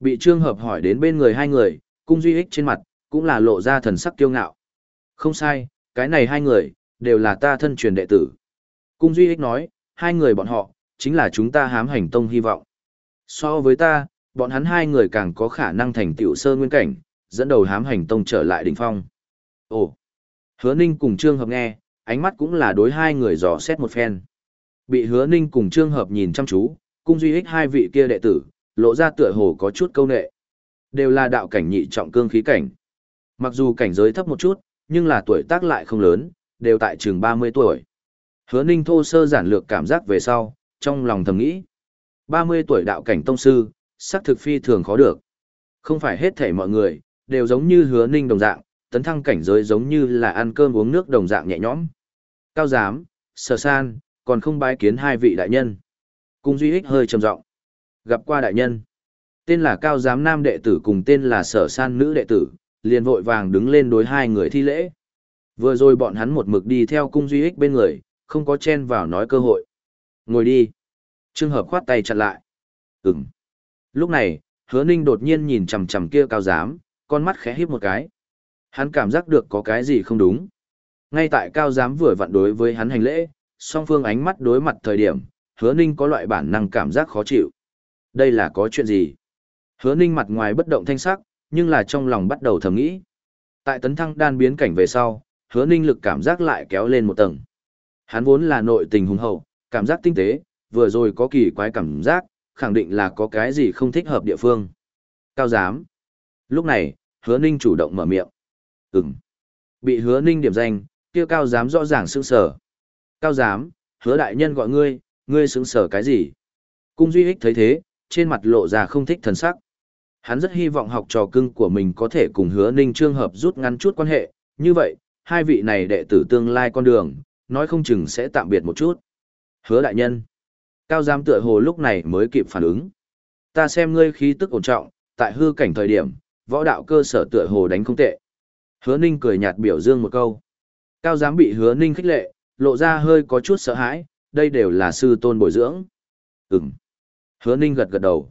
Speaker 1: Bị trương hợp hỏi đến bên người hai người, cung duy ích trên mặt, cũng là lộ ra thần sắc kiêu ngạo. Không sai, cái này hai người, đều là ta thân truyền đệ tử. Cung duy ích nói, hai người bọn họ, chính là chúng ta hám hành tông hy vọng. So với ta, bọn hắn hai người càng có khả năng thành tiểu sơ nguyên cảnh, dẫn đầu hám hành tông trở lại đỉnh phong. Ồ! Hứa Ninh cùng Trương Hợp nghe, ánh mắt cũng là đối hai người dò xét một phen. Bị Hứa Ninh cùng Trương Hợp nhìn chăm chú, cung duy ích hai vị kia đệ tử, lộ ra tựa hồ có chút câu nệ. Đều là đạo cảnh nhị trọng cương khí cảnh. Mặc dù cảnh giới thấp một chút, nhưng là tuổi tác lại không lớn, đều tại trường 30 tuổi. Hứa Ninh thô sơ giản lược cảm giác về sau, trong lòng thầm nghĩ. 30 tuổi đạo cảnh tông sư, sắc thực phi thường khó được. Không phải hết thể mọi người, đều giống như hứa Ninh đồng dạng, tấn thăng cảnh giới giống như là ăn cơm uống nước đồng dạng nhẹ nhõm. Cao giám, sở san, còn không bái kiến hai vị đại nhân. Cung duy ích hơi trầm giọng Gặp qua đại nhân. Tên là cao giám nam đệ tử cùng tên là sở san nữ đệ tử, liền vội vàng đứng lên đối hai người thi lễ. Vừa rồi bọn hắn một mực đi theo cung duy ích bên người, không có chen vào nói cơ hội. Ngồi đi. Trương hợp khoát tay chặn lại. Ừm. Lúc này, hứa ninh đột nhiên nhìn chằm chằm kia cao giám, con mắt khẽ híp một cái. Hắn cảm giác được có cái gì không đúng. Ngay tại cao giám vừa vặn đối với hắn hành lễ, song phương ánh mắt đối mặt thời điểm, hứa ninh có loại bản năng cảm giác khó chịu. Đây là có chuyện gì? Hứa ninh mặt ngoài bất động thanh sắc, nhưng là trong lòng bắt đầu thầm nghĩ. Tại tấn thăng đan biến cảnh về sau, hứa ninh lực cảm giác lại kéo lên một tầng. Hắn vốn là nội tình hùng hậu, cảm giác tinh tế, vừa rồi có kỳ quái cảm giác, khẳng định là có cái gì không thích hợp địa phương. Cao giám. Lúc này, hứa ninh chủ động mở miệng. Ừm. Bị hứa ninh điểm danh, kia cao giám rõ ràng sững sở. Cao giám, hứa đại nhân gọi ngươi, ngươi sững sở cái gì? Cung duy ích thấy thế, trên mặt lộ ra không thích thần sắc. Hắn rất hy vọng học trò cưng của mình có thể cùng hứa ninh trương hợp rút ngắn chút quan hệ, như vậy, hai vị này đệ tử tương lai con đường, nói không chừng sẽ tạm biệt một chút. Hứa đại nhân. Cao giám tựa hồ lúc này mới kịp phản ứng. Ta xem ngươi khí tức ổn trọng, tại hư cảnh thời điểm, võ đạo cơ sở tựa hồ đánh không tệ. Hứa ninh cười nhạt biểu dương một câu. Cao giám bị hứa ninh khích lệ, lộ ra hơi có chút sợ hãi, đây đều là sư tôn bồi dưỡng. Ừm. Hứa ninh gật gật đầu.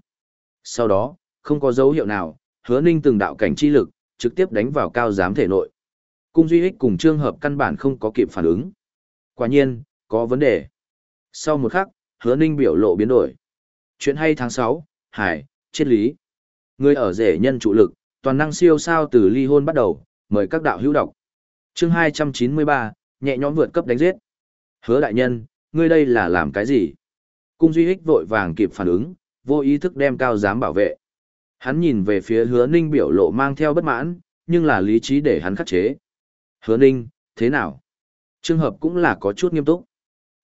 Speaker 1: Sau đó, không có dấu hiệu nào, hứa ninh từng đạo cảnh chi lực, trực tiếp đánh vào cao giám thể nội. Cung duy ích cùng trường hợp căn bản không có kịp phản ứng. Quả nhiên, có vấn đề. Sau một khắc, hứa ninh biểu lộ biến đổi. Chuyện hay tháng 6, Hải, triết lý. Người ở rể nhân trụ lực, toàn năng siêu sao từ ly hôn bắt đầu, mời các đạo hữu đọc. chương 293, nhẹ nhõm vượt cấp đánh giết. Hứa đại nhân, ngươi đây là làm cái gì? Cung duy ích vội vàng kịp phản ứng, vô ý thức đem cao giám bảo vệ. Hắn nhìn về phía hứa ninh biểu lộ mang theo bất mãn, nhưng là lý trí để hắn khắc chế. Hứa ninh, thế nào? Trường hợp cũng là có chút nghiêm túc.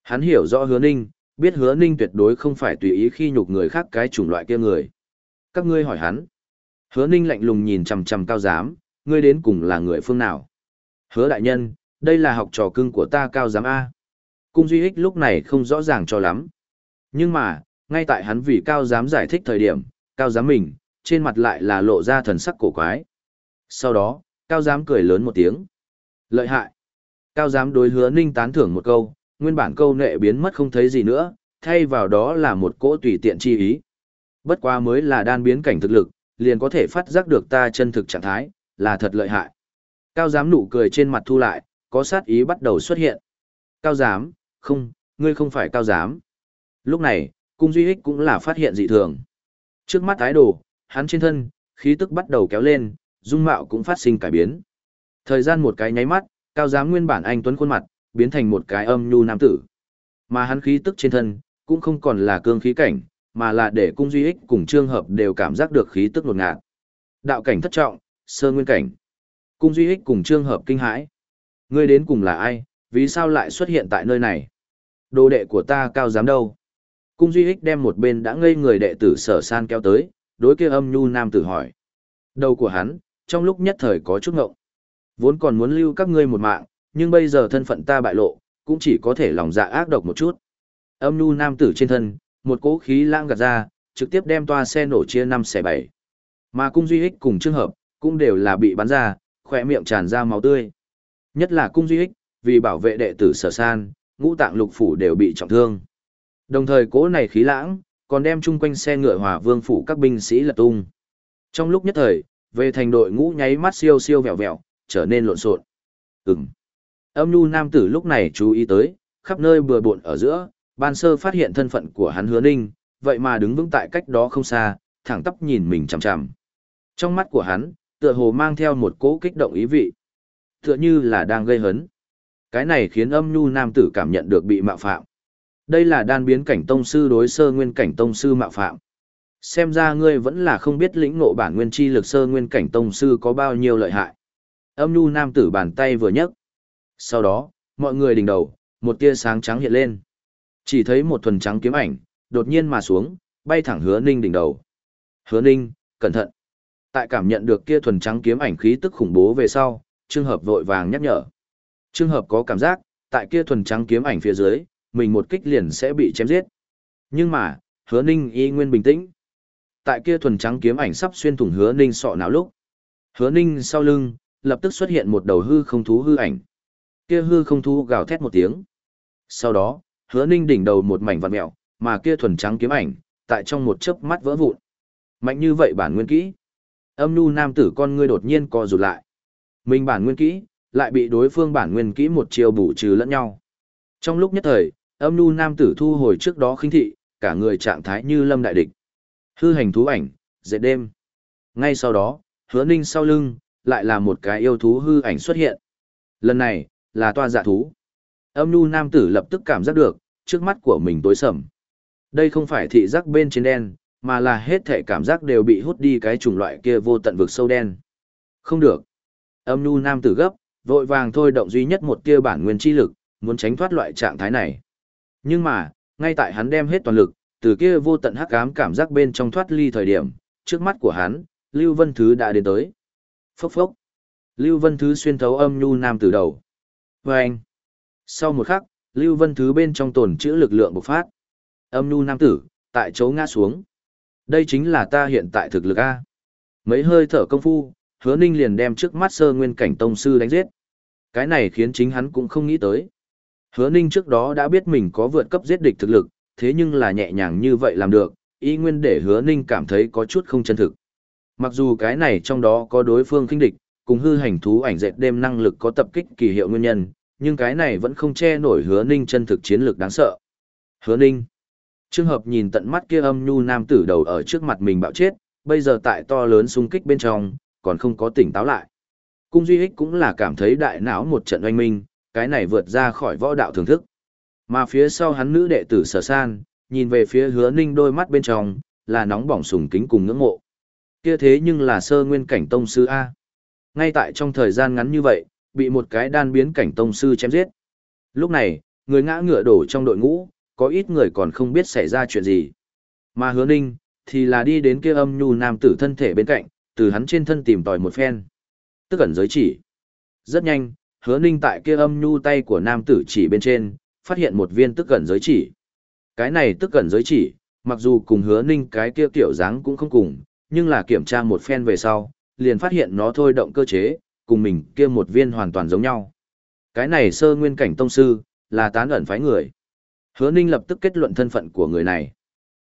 Speaker 1: Hắn hiểu rõ hứa ninh, biết hứa ninh tuyệt đối không phải tùy ý khi nhục người khác cái chủng loại kia người. Các ngươi hỏi hắn. Hứa ninh lạnh lùng nhìn chằm chằm cao giám, ngươi đến cùng là người phương nào? Hứa đại nhân, đây là học trò cưng của ta cao giám A. Cung duy ích lúc này không rõ ràng cho lắm. Nhưng mà, ngay tại hắn vì cao giám giải thích thời điểm, cao giám mình, trên mặt lại là lộ ra thần sắc cổ quái. Sau đó, cao giám cười lớn một tiếng. Lợi hại. Cao giám đối hứa ninh tán thưởng một câu, nguyên bản câu nệ biến mất không thấy gì nữa, thay vào đó là một cỗ tùy tiện chi ý. Bất quá mới là đan biến cảnh thực lực, liền có thể phát giác được ta chân thực trạng thái, là thật lợi hại. Cao giám nụ cười trên mặt thu lại, có sát ý bắt đầu xuất hiện. Cao giám, không, ngươi không phải cao giám. Lúc này, cung duy ích cũng là phát hiện dị thường. Trước mắt thái đồ, hắn trên thân, khí tức bắt đầu kéo lên, dung mạo cũng phát sinh cải biến. Thời gian một cái nháy mắt, cao giám nguyên bản anh tuấn khuôn mặt, biến thành một cái âm nhu nam tử. Mà hắn khí tức trên thân, cũng không còn là cương khí cảnh, mà là để cung duy ích cùng trường hợp đều cảm giác được khí tức nột ngạt. Đạo cảnh thất trọng, sơ nguyên cảnh. Cung duy ích cùng trường hợp kinh hãi. Ngươi đến cùng là ai, vì sao lại xuất hiện tại nơi này? Đồ đệ của ta cao giám đâu? Cung duy ích đem một bên đã ngây người đệ tử sở san kéo tới, đối kia âm nhu nam tử hỏi. Đầu của hắn, trong lúc nhất thời có chút ngộng. Vốn còn muốn lưu các ngươi một mạng, nhưng bây giờ thân phận ta bại lộ, cũng chỉ có thể lòng dạ ác độc một chút. Âm nhu nam tử trên thân, một cỗ khí lãng gạt ra, trực tiếp đem toa xe nổ chia năm xẻ bảy. Mà cung duy ích cùng trường hợp, cũng đều là bị bắn ra, khỏe miệng tràn ra máu tươi. Nhất là cung duy ích, vì bảo vệ đệ tử sở san, ngũ tạng lục phủ đều bị trọng thương. Đồng thời cỗ này khí lãng, còn đem chung quanh xe ngựa hòa vương phủ các binh sĩ lật tung. Trong lúc nhất thời, về thành đội ngũ nháy mắt siêu siêu vẹo vẹo, trở nên lộn xộn. Ừm. Âm nhu nam tử lúc này chú ý tới, khắp nơi bừa bộn ở giữa, ban sơ phát hiện thân phận của hắn hứa ninh, vậy mà đứng vững tại cách đó không xa, thẳng tắp nhìn mình chằm chằm. Trong mắt của hắn, tựa hồ mang theo một cỗ kích động ý vị. Tựa như là đang gây hấn. Cái này khiến âm nhu nam tử cảm nhận được bị mạo phạm. Đây là đan biến cảnh tông sư đối sơ nguyên cảnh tông sư mạo phạm. Xem ra ngươi vẫn là không biết lĩnh ngộ bản nguyên chi lực sơ nguyên cảnh tông sư có bao nhiêu lợi hại. Âm nhu nam tử bàn tay vừa nhấc. Sau đó, mọi người đỉnh đầu, một tia sáng trắng hiện lên. Chỉ thấy một thuần trắng kiếm ảnh, đột nhiên mà xuống, bay thẳng hứa ninh đỉnh đầu. Hứa ninh, cẩn thận. Tại cảm nhận được kia thuần trắng kiếm ảnh khí tức khủng bố về sau, trường hợp vội vàng nhắc nhở. Trường hợp có cảm giác, tại kia thuần trắng kiếm ảnh phía dưới, mình một kích liền sẽ bị chém giết. Nhưng mà, hứa ninh y nguyên bình tĩnh. Tại kia thuần trắng kiếm ảnh sắp xuyên thủng hứa ninh sọ não lúc. Hứa ninh sau lưng, lập tức xuất hiện một đầu hư không thú hư ảnh. Kia hư không thú gào thét một tiếng. Sau đó, hứa ninh đỉnh đầu một mảnh vặn mẹo, mà kia thuần trắng kiếm ảnh, tại trong một chớp mắt vỡ vụn. Mạnh như vậy bản nguyên kỹ. Âm nu nam tử con ngươi đột nhiên co rụt lại. Mình bản nguyên kỹ, lại bị đối phương bản nguyên kỹ một chiều bù trừ lẫn nhau. Trong lúc nhất thời, âm nu nam tử thu hồi trước đó khinh thị, cả người trạng thái như lâm đại địch. Hư hành thú ảnh, dệt đêm. Ngay sau đó, hứa ninh sau lưng, lại là một cái yêu thú hư ảnh xuất hiện. Lần này, là toa dạ thú. Âm nu nam tử lập tức cảm giác được, trước mắt của mình tối sầm. Đây không phải thị giác bên trên đen, mà là hết thể cảm giác đều bị hút đi cái chủng loại kia vô tận vực sâu đen. Không được. Âm nu nam tử gấp, vội vàng thôi động duy nhất một tia bản nguyên chi lực, muốn tránh thoát loại trạng thái này. Nhưng mà, ngay tại hắn đem hết toàn lực, từ kia vô tận hắc ám cảm giác bên trong thoát ly thời điểm, trước mắt của hắn, Lưu Vân Thứ đã đến tới. Phốc phốc. Lưu Vân Thứ xuyên thấu âm nhu nam từ đầu. Và anh. Sau một khắc, Lưu Vân Thứ bên trong tồn chữ lực lượng bộc phát. Âm nhu nam tử, tại chỗ ngã xuống. Đây chính là ta hiện tại thực lực A. Mấy hơi thở công phu, hứa ninh liền đem trước mắt sơ nguyên cảnh tông sư đánh giết. Cái này khiến chính hắn cũng không nghĩ tới. Hứa ninh trước đó đã biết mình có vượt cấp giết địch thực lực, thế nhưng là nhẹ nhàng như vậy làm được, Y nguyên để hứa ninh cảm thấy có chút không chân thực. Mặc dù cái này trong đó có đối phương kinh địch, cùng hư hành thú ảnh dệt đêm năng lực có tập kích kỳ hiệu nguyên nhân, nhưng cái này vẫn không che nổi hứa ninh chân thực chiến lược đáng sợ. Hứa ninh. Trường hợp nhìn tận mắt kia âm nhu nam tử đầu ở trước mặt mình bạo chết, bây giờ tại to lớn xung kích bên trong, còn không có tỉnh táo lại. Cung Duy Hích cũng là cảm thấy đại não một trận oanh minh, cái này vượt ra khỏi võ đạo thưởng thức. Mà phía sau hắn nữ đệ tử sở san, nhìn về phía hứa ninh đôi mắt bên trong, là nóng bỏng sùng kính cùng ngưỡng mộ. Kia thế nhưng là sơ nguyên cảnh tông sư A. Ngay tại trong thời gian ngắn như vậy, bị một cái đan biến cảnh tông sư chém giết. Lúc này, người ngã ngựa đổ trong đội ngũ, có ít người còn không biết xảy ra chuyện gì. Mà hứa ninh, thì là đi đến kia âm nhu nam tử thân thể bên cạnh, từ hắn trên thân tìm tòi một phen. Tức ẩn giới chỉ. Rất nhanh, hứa ninh tại kia âm nhu tay của nam tử chỉ bên trên, phát hiện một viên tức gần giới chỉ. Cái này tức gần giới chỉ, mặc dù cùng hứa ninh cái kia kiểu dáng cũng không cùng, nhưng là kiểm tra một phen về sau, liền phát hiện nó thôi động cơ chế, cùng mình kia một viên hoàn toàn giống nhau. Cái này sơ nguyên cảnh tông sư, là tán ẩn phái người. Hứa ninh lập tức kết luận thân phận của người này.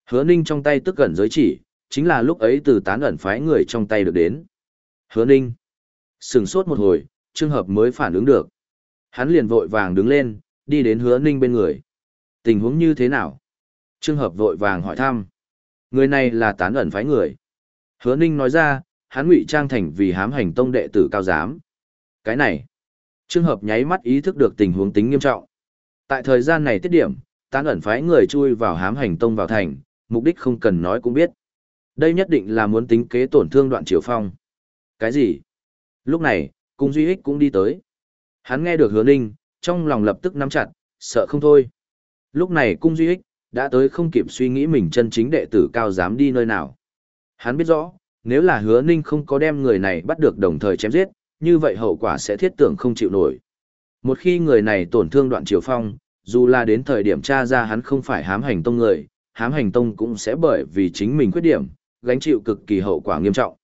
Speaker 1: Hứa ninh trong tay tức gần giới chỉ, chính là lúc ấy từ tán ẩn phái người trong tay được đến. Hứa ninh. Sừng sốt một hồi, trường hợp mới phản ứng được. Hắn liền vội vàng đứng lên, đi đến hứa ninh bên người. Tình huống như thế nào? Trường hợp vội vàng hỏi thăm. Người này là tán ẩn phái người. Hứa ninh nói ra, hắn ngụy trang thành vì hám hành tông đệ tử cao giám. Cái này. Trường hợp nháy mắt ý thức được tình huống tính nghiêm trọng. Tại thời gian này tiết điểm, tán ẩn phái người chui vào hám hành tông vào thành, mục đích không cần nói cũng biết. Đây nhất định là muốn tính kế tổn thương đoạn triều phong. Cái gì? Lúc này, cung duy ích cũng đi tới. Hắn nghe được hứa ninh, trong lòng lập tức nắm chặt, sợ không thôi. Lúc này cung duy ích, đã tới không kịp suy nghĩ mình chân chính đệ tử cao dám đi nơi nào. Hắn biết rõ, nếu là hứa ninh không có đem người này bắt được đồng thời chém giết, như vậy hậu quả sẽ thiết tưởng không chịu nổi. Một khi người này tổn thương đoạn triều phong, dù là đến thời điểm tra ra hắn không phải hám hành tông người, hám hành tông cũng sẽ bởi vì chính mình khuyết điểm, gánh chịu cực kỳ hậu quả nghiêm trọng.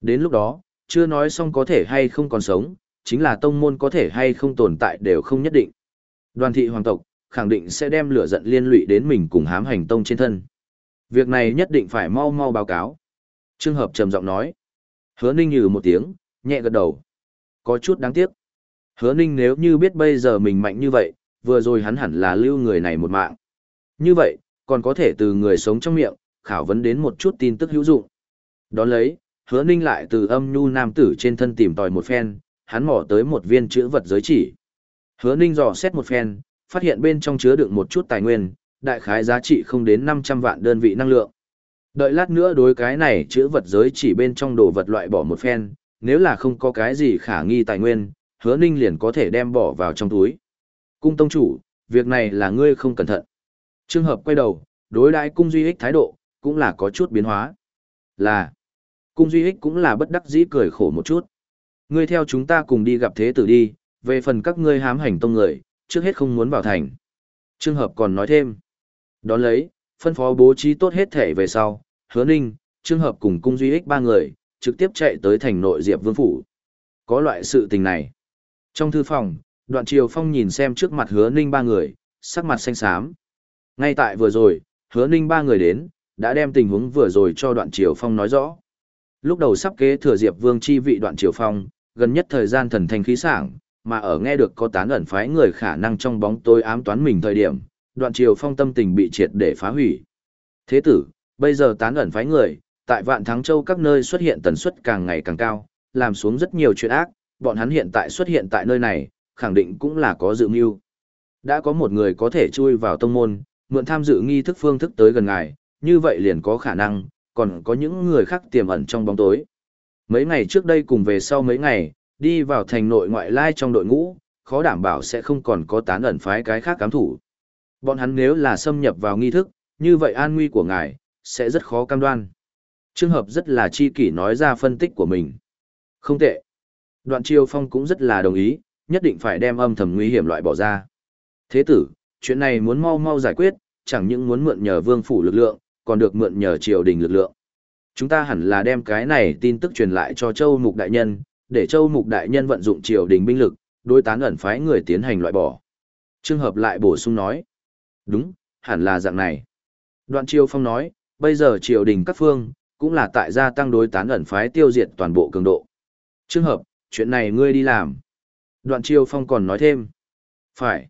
Speaker 1: Đến lúc đó, chưa nói xong có thể hay không còn sống, chính là tông môn có thể hay không tồn tại đều không nhất định. Đoàn thị hoàng tộc, khẳng định sẽ đem lửa giận liên lụy đến mình cùng hám hành tông trên thân. Việc này nhất định phải mau mau báo cáo. Trương hợp trầm giọng nói. Hứa ninh như một tiếng, nhẹ gật đầu. Có chút đáng tiếc. Hứa ninh nếu như biết bây giờ mình mạnh như vậy, vừa rồi hắn hẳn là lưu người này một mạng. Như vậy, còn có thể từ người sống trong miệng, khảo vấn đến một chút tin tức hữu dụng. Đón lấy, hứa ninh lại từ âm nhu nam tử trên thân tìm tòi một phen, hắn mỏ tới một viên chữ vật giới chỉ. Hứa ninh dò xét một phen, phát hiện bên trong chứa đựng một chút tài nguyên, đại khái giá trị không đến 500 vạn đơn vị năng lượng. Đợi lát nữa đối cái này chữ vật giới chỉ bên trong đồ vật loại bỏ một phen, nếu là không có cái gì khả nghi tài nguyên, hứa ninh liền có thể đem bỏ vào trong túi. Cung tông chủ, việc này là ngươi không cẩn thận. Trường hợp quay đầu, đối đãi cung duy ích thái độ, cũng là có chút biến hóa. Là, cung duy ích cũng là bất đắc dĩ cười khổ một chút. Ngươi theo chúng ta cùng đi gặp thế tử đi, về phần các ngươi hám hành tông người, trước hết không muốn vào thành. Trường hợp còn nói thêm. Đón lấy, phân phó bố trí tốt hết thể về sau, hứa ninh, trường hợp cùng cung duy ích ba người, trực tiếp chạy tới thành nội diệp vương phủ. Có loại sự tình này. Trong thư phòng, đoạn triều phong nhìn xem trước mặt hứa ninh ba người, sắc mặt xanh xám. Ngay tại vừa rồi, hứa ninh ba người đến, đã đem tình huống vừa rồi cho đoạn triều phong nói rõ. Lúc đầu sắp kế thừa diệp vương chi vị đoạn triều phong, gần nhất thời gian thần thanh khí sảng, mà ở nghe được có tán ẩn phái người khả năng trong bóng tối ám toán mình thời điểm, đoạn triều phong tâm tình bị triệt để phá hủy. Thế tử, bây giờ tán ẩn phái người, tại vạn thắng châu các nơi xuất hiện tần suất càng ngày càng cao, làm xuống rất nhiều chuyện ác, bọn hắn hiện tại xuất hiện tại nơi này, khẳng định cũng là có dự mưu. Đã có một người có thể chui vào tông môn, mượn tham dự nghi thức phương thức tới gần ngài, như vậy liền có khả năng, còn có những người khác tiềm ẩn trong bóng tối. Mấy ngày trước đây cùng về sau mấy ngày, đi vào thành nội ngoại lai trong đội ngũ, khó đảm bảo sẽ không còn có tán ẩn phái cái khác cám thủ. Bọn hắn nếu là xâm nhập vào nghi thức, như vậy an nguy của ngài, sẽ rất khó cam đoan. Trường hợp rất là chi kỷ nói ra phân tích của mình. Không tệ. Đoạn Triều Phong cũng rất là đồng ý, nhất định phải đem âm thầm nguy hiểm loại bỏ ra. Thế tử, chuyện này muốn mau mau giải quyết, chẳng những muốn mượn nhờ vương phủ lực lượng, còn được mượn nhờ triều đình lực lượng. Chúng ta hẳn là đem cái này tin tức truyền lại cho Châu Mục Đại Nhân, để Châu Mục Đại Nhân vận dụng triều đình binh lực, đối tán ẩn phái người tiến hành loại bỏ. Trường hợp lại bổ sung nói. Đúng, hẳn là dạng này. Đoạn Triều Phong nói, bây giờ triều đình các phương, cũng là tại gia tăng đối tán ẩn phái tiêu diệt toàn bộ cường độ. Trường hợp, chuyện này ngươi đi làm. Đoạn Triều Phong còn nói thêm. Phải.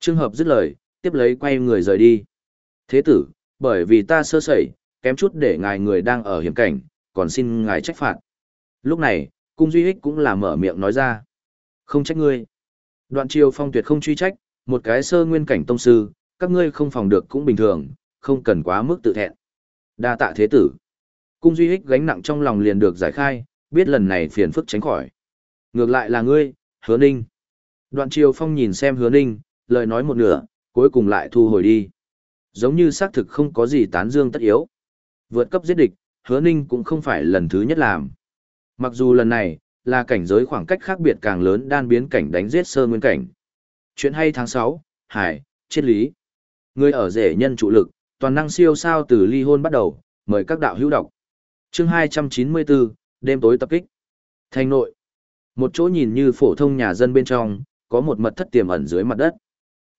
Speaker 1: Trường hợp dứt lời, tiếp lấy quay người rời đi. Thế tử, bởi vì ta sơ sẩy, kém chút để ngài người đang ở hiểm cảnh, còn xin ngài trách phạt. Lúc này, cung duy hích cũng là mở miệng nói ra. Không trách ngươi. Đoạn triều phong tuyệt không truy trách, một cái sơ nguyên cảnh tông sư, các ngươi không phòng được cũng bình thường, không cần quá mức tự thẹn. Đa tạ thế tử. Cung duy hích gánh nặng trong lòng liền được giải khai, biết lần này phiền phức tránh khỏi. Ngược lại là ngươi, hứa ninh. Đoạn triều phong nhìn xem hứa ninh, lời nói một nửa, cuối cùng lại thu hồi đi. Giống như xác thực không có gì tán dương tất yếu. Vượt cấp giết địch, hứa ninh cũng không phải lần thứ nhất làm. Mặc dù lần này, là cảnh giới khoảng cách khác biệt càng lớn đan biến cảnh đánh giết sơ nguyên cảnh. Chuyện hay tháng 6, Hải, triết lý. Người ở rể nhân trụ lực, toàn năng siêu sao từ ly hôn bắt đầu, mời các đạo hữu đọc. chương 294, đêm tối tập kích. Thành nội. Một chỗ nhìn như phổ thông nhà dân bên trong, có một mật thất tiềm ẩn dưới mặt đất.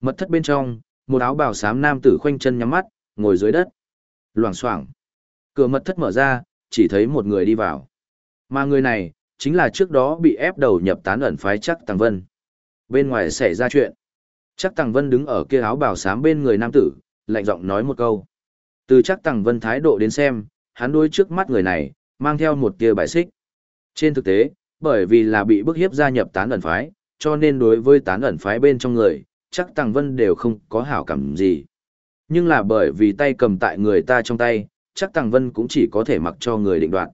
Speaker 1: Mật thất bên trong, một áo bào xám nam tử khoanh chân nhắm mắt, ngồi dưới đất. Loảng xoảng. Cửa mật thất mở ra, chỉ thấy một người đi vào. Mà người này, chính là trước đó bị ép đầu nhập tán ẩn phái chắc Tăng Vân. Bên ngoài xảy ra chuyện. Chắc Tăng Vân đứng ở kia áo bào xám bên người nam tử, lạnh giọng nói một câu. Từ chắc Tăng Vân thái độ đến xem, hắn đôi trước mắt người này, mang theo một tia bài xích. Trên thực tế, bởi vì là bị bức hiếp gia nhập tán ẩn phái, cho nên đối với tán ẩn phái bên trong người, chắc Tăng Vân đều không có hảo cảm gì. Nhưng là bởi vì tay cầm tại người ta trong tay, chắc Tăng Vân cũng chỉ có thể mặc cho người định đoạt.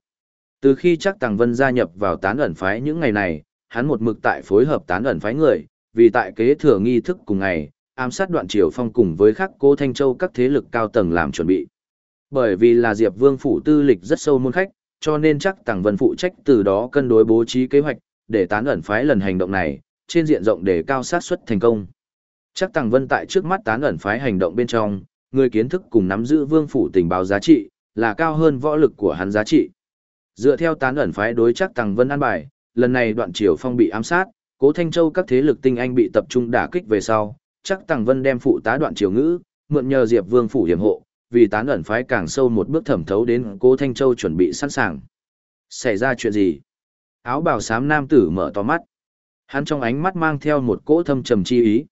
Speaker 1: Từ khi chắc Tăng Vân gia nhập vào tán ẩn phái những ngày này, hắn một mực tại phối hợp tán ẩn phái người, vì tại kế thừa nghi thức cùng ngày, ám sát đoạn triều phong cùng với khắc cô Thanh Châu các thế lực cao tầng làm chuẩn bị. Bởi vì là Diệp Vương phủ tư lịch rất sâu môn khách, cho nên chắc Tăng Vân phụ trách từ đó cân đối bố trí kế hoạch, để tán ẩn phái lần hành động này, trên diện rộng để cao sát suất thành công. Chắc Tăng Vân tại trước mắt tán ẩn phái hành động bên trong, người kiến thức cùng nắm giữ vương phủ tình báo giá trị, là cao hơn võ lực của hắn giá trị. Dựa theo tán ẩn phái đối chắc Tăng Vân an bài, lần này đoạn triều phong bị ám sát, cố Thanh Châu các thế lực tinh anh bị tập trung đả kích về sau, chắc Tăng Vân đem phụ tá đoạn triều ngữ, mượn nhờ Diệp Vương phủ hiểm hộ, vì tán ẩn phái càng sâu một bước thẩm thấu đến cố Thanh Châu chuẩn bị sẵn sàng. Xảy ra chuyện gì? Áo bào xám nam tử mở to mắt. Hắn trong ánh mắt mang theo một cỗ thâm trầm chi ý.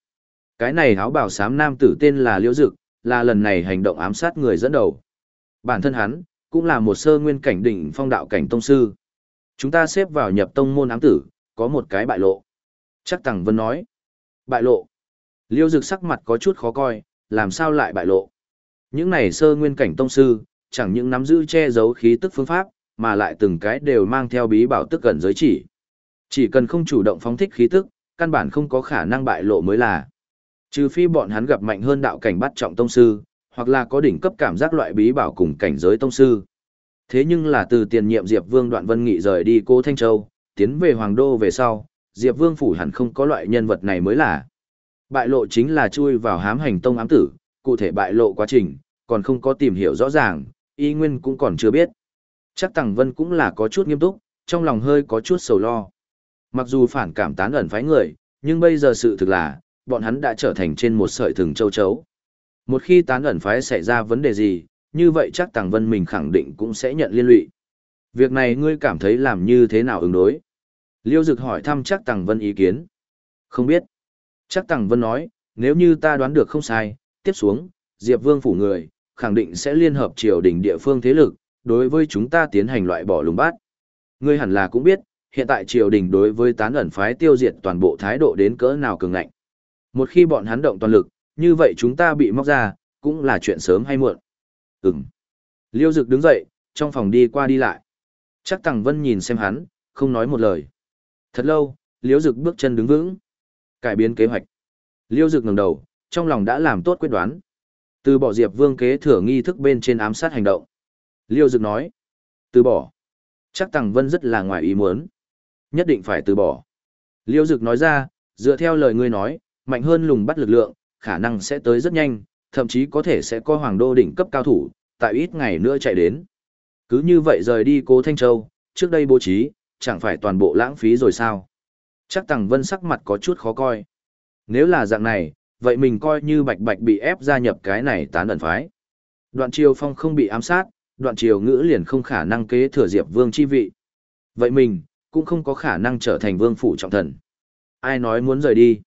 Speaker 1: Cái này áo bảo sám nam tử tên là Liễu Dực, là lần này hành động ám sát người dẫn đầu. Bản thân hắn, cũng là một sơ nguyên cảnh đỉnh phong đạo cảnh tông sư. Chúng ta xếp vào nhập tông môn ám tử, có một cái bại lộ. Chắc Tằng Vân nói. Bại lộ. Liễu Dực sắc mặt có chút khó coi, làm sao lại bại lộ. Những này sơ nguyên cảnh tông sư, chẳng những nắm giữ che giấu khí tức phương pháp, mà lại từng cái đều mang theo bí bảo tức gần giới chỉ. Chỉ cần không chủ động phóng thích khí tức, căn bản không có khả năng bại lộ mới là. Trừ phi bọn hắn gặp mạnh hơn đạo cảnh bắt trọng tông sư, hoặc là có đỉnh cấp cảm giác loại bí bảo cùng cảnh giới tông sư. Thế nhưng là từ tiền nhiệm Diệp Vương Đoạn Vân Nghị rời đi cô Thanh Châu, tiến về Hoàng Đô về sau, Diệp Vương phủ hẳn không có loại nhân vật này mới là. Bại lộ chính là chui vào hám hành tông ám tử, cụ thể bại lộ quá trình, còn không có tìm hiểu rõ ràng, y nguyên cũng còn chưa biết. Chắc Tằng Vân cũng là có chút nghiêm túc, trong lòng hơi có chút sầu lo. Mặc dù phản cảm tán ẩn phái người, nhưng bây giờ sự thực là, bọn hắn đã trở thành trên một sợi thừng châu chấu. Một khi tán ẩn phái xảy ra vấn đề gì, như vậy chắc Tàng Vân mình khẳng định cũng sẽ nhận liên lụy. Việc này ngươi cảm thấy làm như thế nào ứng đối? Liêu Dực hỏi thăm chắc Tàng Vân ý kiến. Không biết. Chắc Tàng Vân nói, nếu như ta đoán được không sai, tiếp xuống, Diệp Vương phủ người, khẳng định sẽ liên hợp triều đình địa phương thế lực, đối với chúng ta tiến hành loại bỏ lùng bát. Ngươi hẳn là cũng biết, hiện tại triều đình đối với tán ẩn phái tiêu diệt toàn bộ thái độ đến cỡ nào cường ngạnh. Một khi bọn hắn động toàn lực, như vậy chúng ta bị móc ra, cũng là chuyện sớm hay muộn. Ừm. Liêu Dực đứng dậy, trong phòng đi qua đi lại. Chắc Tằng Vân nhìn xem hắn, không nói một lời. Thật lâu, Liêu Dực bước chân đứng vững. Cải biến kế hoạch. Liêu Dực ngẩng đầu, trong lòng đã làm tốt quyết đoán. Từ bỏ Diệp Vương kế thừa nghi thức bên trên ám sát hành động. Liêu Dực nói. Từ bỏ. Chắc Tằng Vân rất là ngoài ý muốn. Nhất định phải từ bỏ. Liêu Dực nói ra, dựa theo lời ngươi nói, mạnh hơn lùng bắt lực lượng, khả năng sẽ tới rất nhanh, thậm chí có thể sẽ có hoàng đô đỉnh cấp cao thủ, tại ít ngày nữa chạy đến. Cứ như vậy rời đi cố Thanh Châu, trước đây bố trí, chẳng phải toàn bộ lãng phí rồi sao? Chắc Tằng Vân sắc mặt có chút khó coi. Nếu là dạng này, vậy mình coi như bạch bạch bị ép gia nhập cái này tán ẩn phái. Đoạn triều phong không bị ám sát, đoạn triều ngữ liền không khả năng kế thừa diệp vương chi vị. Vậy mình, cũng không có khả năng trở thành vương phủ trọng thần. Ai nói muốn rời đi?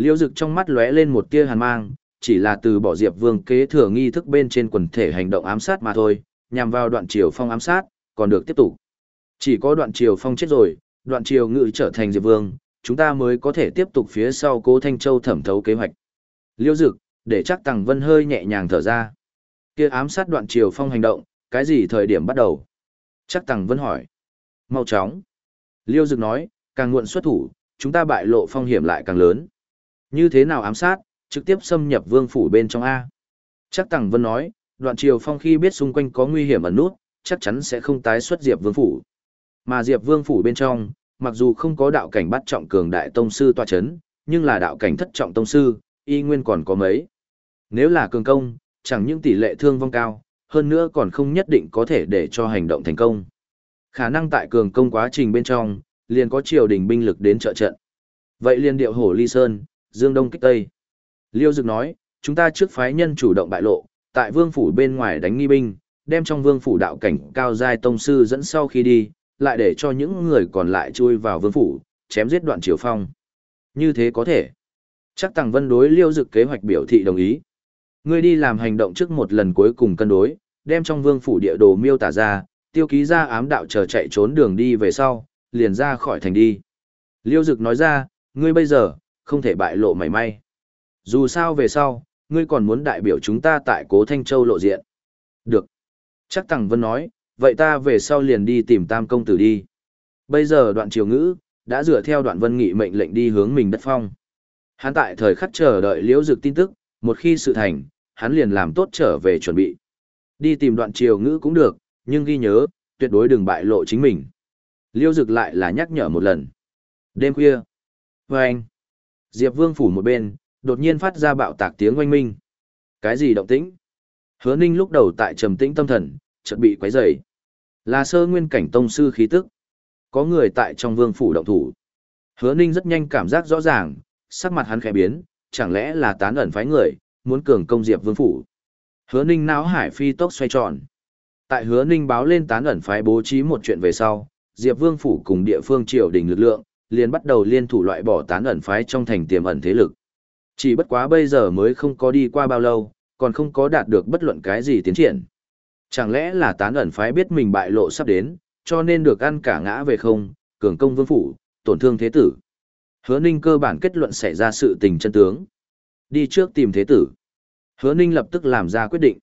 Speaker 1: Liêu dực trong mắt lóe lên một tia hàn mang, chỉ là từ bỏ diệp vương kế thừa nghi thức bên trên quần thể hành động ám sát mà thôi, nhằm vào đoạn triều phong ám sát, còn được tiếp tục. Chỉ có đoạn triều phong chết rồi, đoạn triều ngự trở thành diệp vương, chúng ta mới có thể tiếp tục phía sau cố Thanh Châu thẩm thấu kế hoạch. Liêu dực, để chắc Tằng Vân hơi nhẹ nhàng thở ra. Kia ám sát đoạn triều phong hành động, cái gì thời điểm bắt đầu? Chắc Tằng Vân hỏi. Mau chóng. Liêu dực nói, càng muộn xuất thủ, chúng ta bại lộ phong hiểm lại càng lớn. Như thế nào ám sát, trực tiếp xâm nhập vương phủ bên trong A. Chắc Tằng Vân nói, đoạn triều phong khi biết xung quanh có nguy hiểm ẩn nút, chắc chắn sẽ không tái xuất Diệp Vương phủ. Mà Diệp Vương phủ bên trong, mặc dù không có đạo cảnh bắt trọng cường đại tông sư tọa chấn, nhưng là đạo cảnh thất trọng tông sư, y nguyên còn có mấy. Nếu là cường công, chẳng những tỷ lệ thương vong cao, hơn nữa còn không nhất định có thể để cho hành động thành công. Khả năng tại cường công quá trình bên trong, liền có triều đình binh lực đến trợ trận. Vậy liền điệu hổ ly sơn, dương đông kích tây. Liêu Dực nói, chúng ta trước phái nhân chủ động bại lộ, tại vương phủ bên ngoài đánh nghi binh, đem trong vương phủ đạo cảnh cao giai tông sư dẫn sau khi đi, lại để cho những người còn lại chui vào vương phủ, chém giết đoạn triều phong. Như thế có thể. Chắc Tằng Vân đối Liêu Dực kế hoạch biểu thị đồng ý. Ngươi đi làm hành động trước một lần cuối cùng cân đối, đem trong vương phủ địa đồ miêu tả ra, tiêu ký ra ám đạo chờ chạy trốn đường đi về sau, liền ra khỏi thành đi. Liêu Dực nói ra, ngươi bây giờ, không thể bại lộ mảy may. Dù sao về sau, ngươi còn muốn đại biểu chúng ta tại Cố Thanh Châu lộ diện. Được. Chắc Tằng Vân nói, vậy ta về sau liền đi tìm tam công tử đi. Bây giờ đoạn triều ngữ, đã dựa theo đoạn vân nghị mệnh lệnh đi hướng mình đất phong. Hắn tại thời khắc chờ đợi liễu dực tin tức, một khi sự thành, hắn liền làm tốt trở về chuẩn bị. Đi tìm đoạn triều ngữ cũng được, nhưng ghi nhớ, tuyệt đối đừng bại lộ chính mình. Liêu dực lại là nhắc nhở một lần. Đêm khuya. Vâng anh. Diệp vương phủ một bên, đột nhiên phát ra bạo tạc tiếng oanh minh. Cái gì động tĩnh? Hứa ninh lúc đầu tại trầm tĩnh tâm thần, chợt bị quấy rầy. Là sơ nguyên cảnh tông sư khí tức. Có người tại trong vương phủ động thủ. Hứa ninh rất nhanh cảm giác rõ ràng, sắc mặt hắn khẽ biến, chẳng lẽ là tán ẩn phái người, muốn cường công diệp vương phủ. Hứa ninh não hải phi tốc xoay tròn. Tại hứa ninh báo lên tán ẩn phái bố trí một chuyện về sau, diệp vương phủ cùng địa phương triều đình lực lượng, liền bắt đầu liên thủ loại bỏ tán ẩn phái trong thành tiềm ẩn thế lực. Chỉ bất quá bây giờ mới không có đi qua bao lâu, còn không có đạt được bất luận cái gì tiến triển. Chẳng lẽ là tán ẩn phái biết mình bại lộ sắp đến, cho nên được ăn cả ngã về không, cường công vương phủ, tổn thương thế tử. Hứa Ninh cơ bản kết luận xảy ra sự tình chân tướng. Đi trước tìm thế tử. Hứa Ninh lập tức làm ra quyết định.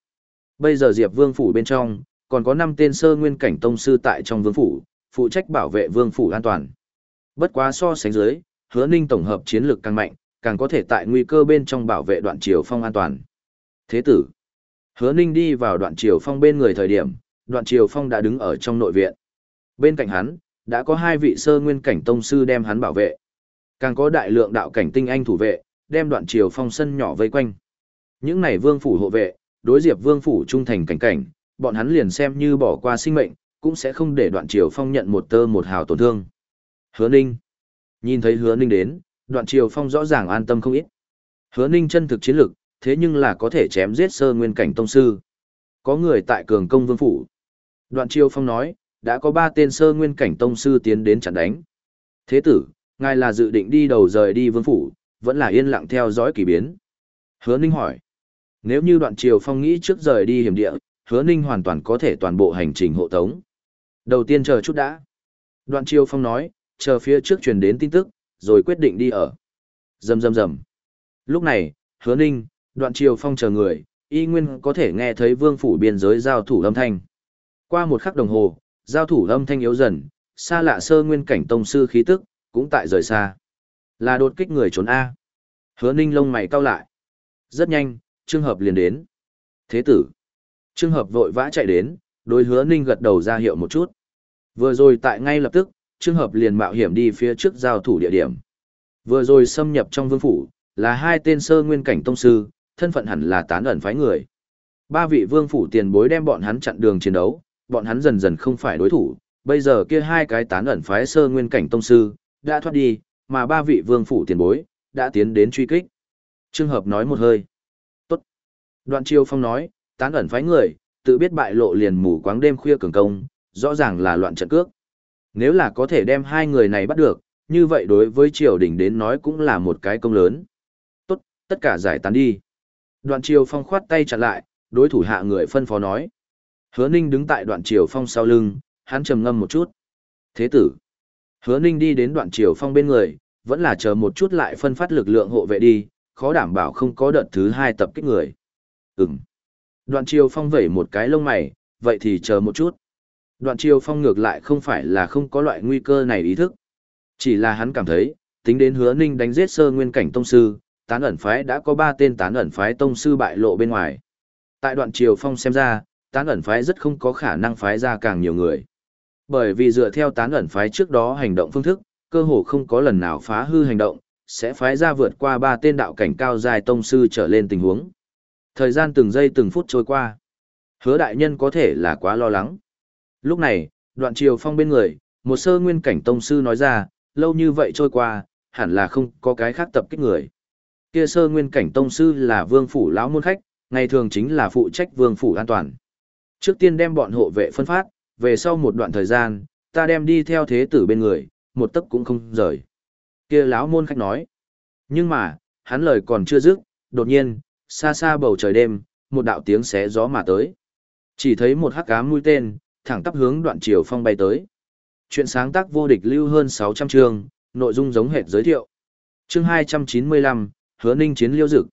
Speaker 1: Bây giờ Diệp Vương phủ bên trong, còn có 5 tên sơ nguyên cảnh tông sư tại trong vương phủ, phụ trách bảo vệ vương phủ an toàn. Bất quá so sánh dưới, Hứa Ninh tổng hợp chiến lược càng mạnh, càng có thể tại nguy cơ bên trong bảo vệ đoạn triều phong an toàn. Thế tử. Hứa Ninh đi vào đoạn triều phong bên người thời điểm, đoạn triều phong đã đứng ở trong nội viện. Bên cạnh hắn, đã có hai vị sơ nguyên cảnh tông sư đem hắn bảo vệ. Càng có đại lượng đạo cảnh tinh anh thủ vệ, đem đoạn triều phong sân nhỏ vây quanh. Những này vương phủ hộ vệ, đối diệp vương phủ trung thành cảnh cảnh, bọn hắn liền xem như bỏ qua sinh mệnh, cũng sẽ không để đoạn triều phong nhận một tơ một hào tổn thương. Hứa Ninh. Nhìn thấy hứa Ninh đến, đoạn triều phong rõ ràng an tâm không ít. Hứa Ninh chân thực chiến lực, thế nhưng là có thể chém giết sơ nguyên cảnh tông sư. Có người tại cường công vương phủ. Đoạn triều phong nói, đã có ba tên sơ nguyên cảnh tông sư tiến đến chặn đánh. Thế tử, ngài là dự định đi đầu rời đi vương phủ, vẫn là yên lặng theo dõi kỳ biến. Hứa Ninh hỏi, nếu như đoạn triều phong nghĩ trước rời đi hiểm địa, hứa Ninh hoàn toàn có thể toàn bộ hành trình hộ tống. Đầu tiên chờ chút đã. Đoạn triều phong nói, chờ phía trước truyền đến tin tức, rồi quyết định đi ở. Rầm rầm rầm. Lúc này, hứa Ninh, đoạn triều phong chờ người, y nguyên có thể nghe thấy vương phủ biên giới giao thủ âm thanh. Qua một khắc đồng hồ, giao thủ âm thanh yếu dần, xa lạ sơ nguyên cảnh tông sư khí tức, cũng tại rời xa. Là đột kích người trốn A. Hứa ninh lông mày cau lại. Rất nhanh, trường hợp liền đến. Thế tử. Trường hợp vội vã chạy đến, đối hứa ninh gật đầu ra hiệu một chút. Vừa rồi tại ngay lập tức, trường hợp liền mạo hiểm đi phía trước giao thủ địa điểm. Vừa rồi xâm nhập trong vương phủ, là hai tên sơ nguyên cảnh tông sư, thân phận hẳn là tán ẩn phái người. Ba vị vương phủ tiền bối đem bọn hắn chặn đường chiến đấu, bọn hắn dần dần không phải đối thủ, bây giờ kia hai cái tán ẩn phái sơ nguyên cảnh tông sư, đã thoát đi, mà ba vị vương phủ tiền bối, đã tiến đến truy kích. Trường hợp nói một hơi. Tốt. Đoạn triều phong nói, tán ẩn phái người, tự biết bại lộ liền mù quáng đêm khuya cường công, rõ ràng là loạn trận cước. Nếu là có thể đem hai người này bắt được, như vậy đối với triều đình đến nói cũng là một cái công lớn. Tốt, tất cả giải tán đi. Đoạn triều phong khoát tay chặn lại, đối thủ hạ người phân phó nói. Hứa ninh đứng tại đoạn triều phong sau lưng, hắn trầm ngâm một chút. Thế tử. Hứa ninh đi đến đoạn triều phong bên người, vẫn là chờ một chút lại phân phát lực lượng hộ vệ đi, khó đảm bảo không có đợt thứ hai tập kích người. Ừm. Đoạn triều phong vẩy một cái lông mày, vậy thì chờ một chút. Đoạn triều phong ngược lại không phải là không có loại nguy cơ này ý thức. Chỉ là hắn cảm thấy, tính đến hứa ninh đánh giết sơ nguyên cảnh tông sư, tán ẩn phái đã có ba tên tán ẩn phái tông sư bại lộ bên ngoài. Tại đoạn triều phong xem ra, tán ẩn phái rất không có khả năng phái ra càng nhiều người. Bởi vì dựa theo tán ẩn phái trước đó hành động phương thức, cơ hồ không có lần nào phá hư hành động, sẽ phái ra vượt qua ba tên đạo cảnh cao dài tông sư trở lên tình huống. Thời gian từng giây từng phút trôi qua. Hứa đại nhân có thể là quá lo lắng. Lúc này, đoạn triều phong bên người, một sơ nguyên cảnh tông sư nói ra, lâu như vậy trôi qua, hẳn là không có cái khác tập kích người. Kia sơ nguyên cảnh tông sư là vương phủ lão môn khách, ngày thường chính là phụ trách vương phủ an toàn. Trước tiên đem bọn hộ vệ phân phát, về sau một đoạn thời gian, ta đem đi theo thế tử bên người, một tấc cũng không rời. Kia lão môn khách nói. Nhưng mà, hắn lời còn chưa dứt, đột nhiên, xa xa bầu trời đêm, một đạo tiếng xé gió mà tới. Chỉ thấy một hắc ám mũi tên, thẳng tắp hướng đoạn chiều phong bay tới. Chuyện sáng tác vô địch lưu hơn 600 chương, nội dung giống hệt giới thiệu. Chương 295, Hứa Ninh chiến liêu dực.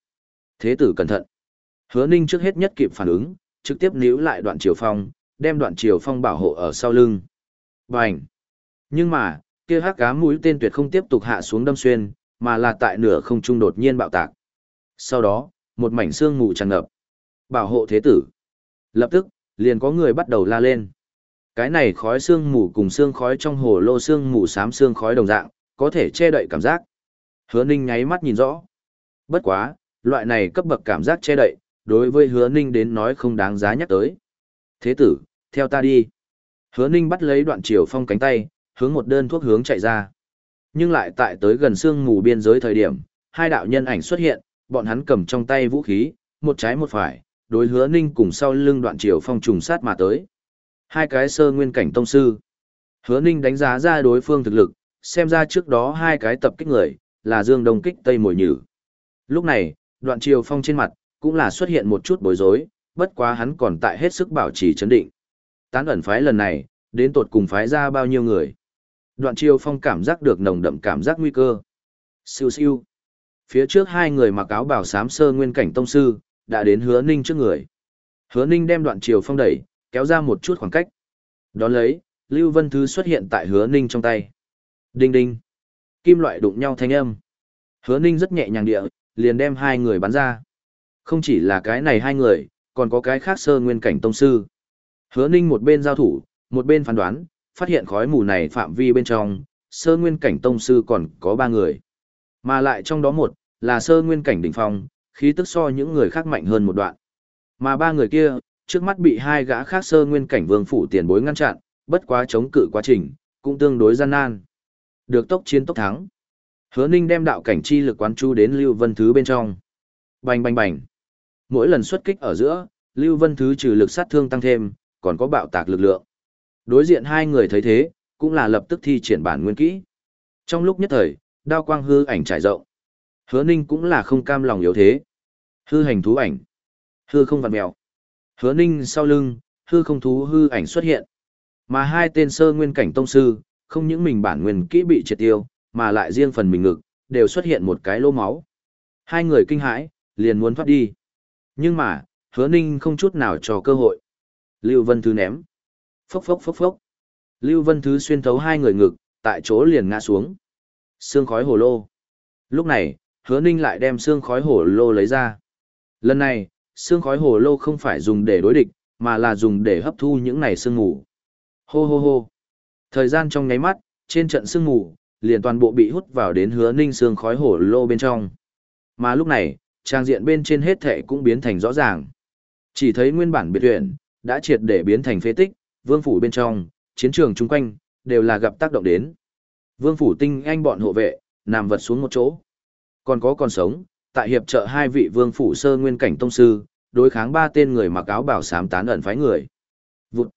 Speaker 1: Thế tử cẩn thận. Hứa Ninh trước hết nhất kịp phản ứng, trực tiếp níu lại đoạn chiều phong, đem đoạn chiều phong bảo hộ ở sau lưng. Bành! Nhưng mà, kia hắc cá mũi tên tuyệt không tiếp tục hạ xuống đâm xuyên, mà là tại nửa không trung đột nhiên bạo tạc. Sau đó, một mảnh xương mù tràn ngập. Bảo hộ thế tử. Lập tức, liền có người bắt đầu la lên. Cái này khói xương mù cùng xương khói trong hồ lô xương mù xám xương khói đồng dạng, có thể che đậy cảm giác. Hứa Ninh nháy mắt nhìn rõ. Bất quá, loại này cấp bậc cảm giác che đậy, đối với Hứa Ninh đến nói không đáng giá nhắc tới. Thế tử, theo ta đi. Hứa Ninh bắt lấy đoạn chiều phong cánh tay, hướng một đơn thuốc hướng chạy ra. Nhưng lại tại tới gần xương mù biên giới thời điểm, hai đạo nhân ảnh xuất hiện, bọn hắn cầm trong tay vũ khí, một trái một phải, đối hứa ninh cùng sau lưng đoạn triều phong trùng sát mà tới. Hai cái sơ nguyên cảnh tông sư. Hứa ninh đánh giá ra đối phương thực lực, xem ra trước đó hai cái tập kích người, là dương đông kích tây mồi nhử. Lúc này, đoạn triều phong trên mặt, cũng là xuất hiện một chút bối rối, bất quá hắn còn tại hết sức bảo trì chấn định. Tán ẩn phái lần này, đến tột cùng phái ra bao nhiêu người. Đoạn triều phong cảm giác được nồng đậm cảm giác nguy cơ. Siêu siêu. Phía trước hai người mặc áo bảo sám sơ nguyên cảnh tông sư, đã đến hứa ninh trước người. Hứa ninh đem đoạn triều phong đẩy, kéo ra một chút khoảng cách. Đón lấy, Lưu Vân Thứ xuất hiện tại hứa ninh trong tay. Đinh đinh. Kim loại đụng nhau thanh âm. Hứa ninh rất nhẹ nhàng địa, liền đem hai người bắn ra. Không chỉ là cái này hai người, còn có cái khác sơ nguyên cảnh tông sư. Hứa ninh một bên giao thủ, một bên phán đoán, phát hiện khói mù này phạm vi bên trong, sơ nguyên cảnh tông sư còn có ba người. Mà lại trong đó một, là sơ nguyên cảnh đỉnh phong, khí tức so những người khác mạnh hơn một đoạn. Mà ba người kia, trước mắt bị hai gã khác sơ nguyên cảnh vương phủ tiền bối ngăn chặn, bất quá chống cự quá trình, cũng tương đối gian nan. Được tốc chiến tốc thắng. Hứa Ninh đem đạo cảnh chi lực quán chu đến Lưu Vân Thứ bên trong. Bành bành bành. Mỗi lần xuất kích ở giữa, Lưu Vân Thứ trừ lực sát thương tăng thêm, còn có bạo tạc lực lượng. Đối diện hai người thấy thế, cũng là lập tức thi triển bản nguyên kỹ. Trong lúc nhất thời, đao quang hư ảnh trải rộng. Hứa Ninh cũng là không cam lòng yếu thế. Hư hành thú ảnh. Hư không vặn mèo. Hứa Ninh sau lưng, hư không thú hư ảnh xuất hiện. Mà hai tên sơ nguyên cảnh tông sư, không những mình bản nguyên kỹ bị triệt tiêu, mà lại riêng phần mình ngực, đều xuất hiện một cái lỗ máu. Hai người kinh hãi, liền muốn thoát đi. Nhưng mà, hứa ninh không chút nào cho cơ hội. Lưu Vân Thứ ném. Phốc phốc phốc phốc. Lưu Vân Thứ xuyên thấu hai người ngực, tại chỗ liền ngã xuống. Sương khói hồ lô. Lúc này, hứa ninh lại đem xương khói hồ lô lấy ra. Lần này, xương khói hồ lô không phải dùng để đối địch, mà là dùng để hấp thu những này sương mù. Hô hô hô. Thời gian trong nháy mắt, trên trận sương mù, liền toàn bộ bị hút vào đến hứa ninh xương khói hổ lô bên trong. Mà lúc này, trang diện bên trên hết thệ cũng biến thành rõ ràng. Chỉ thấy nguyên bản biệt huyện, đã triệt để biến thành phế tích, vương phủ bên trong, chiến trường chung quanh, đều là gặp tác động đến. Vương phủ tinh anh bọn hộ vệ, nằm vật xuống một chỗ. Còn có còn sống, tại hiệp trợ hai vị vương phủ sơ nguyên cảnh tông sư, đối kháng ba tên người mặc áo bảo sám tán ẩn phái người. Vụt.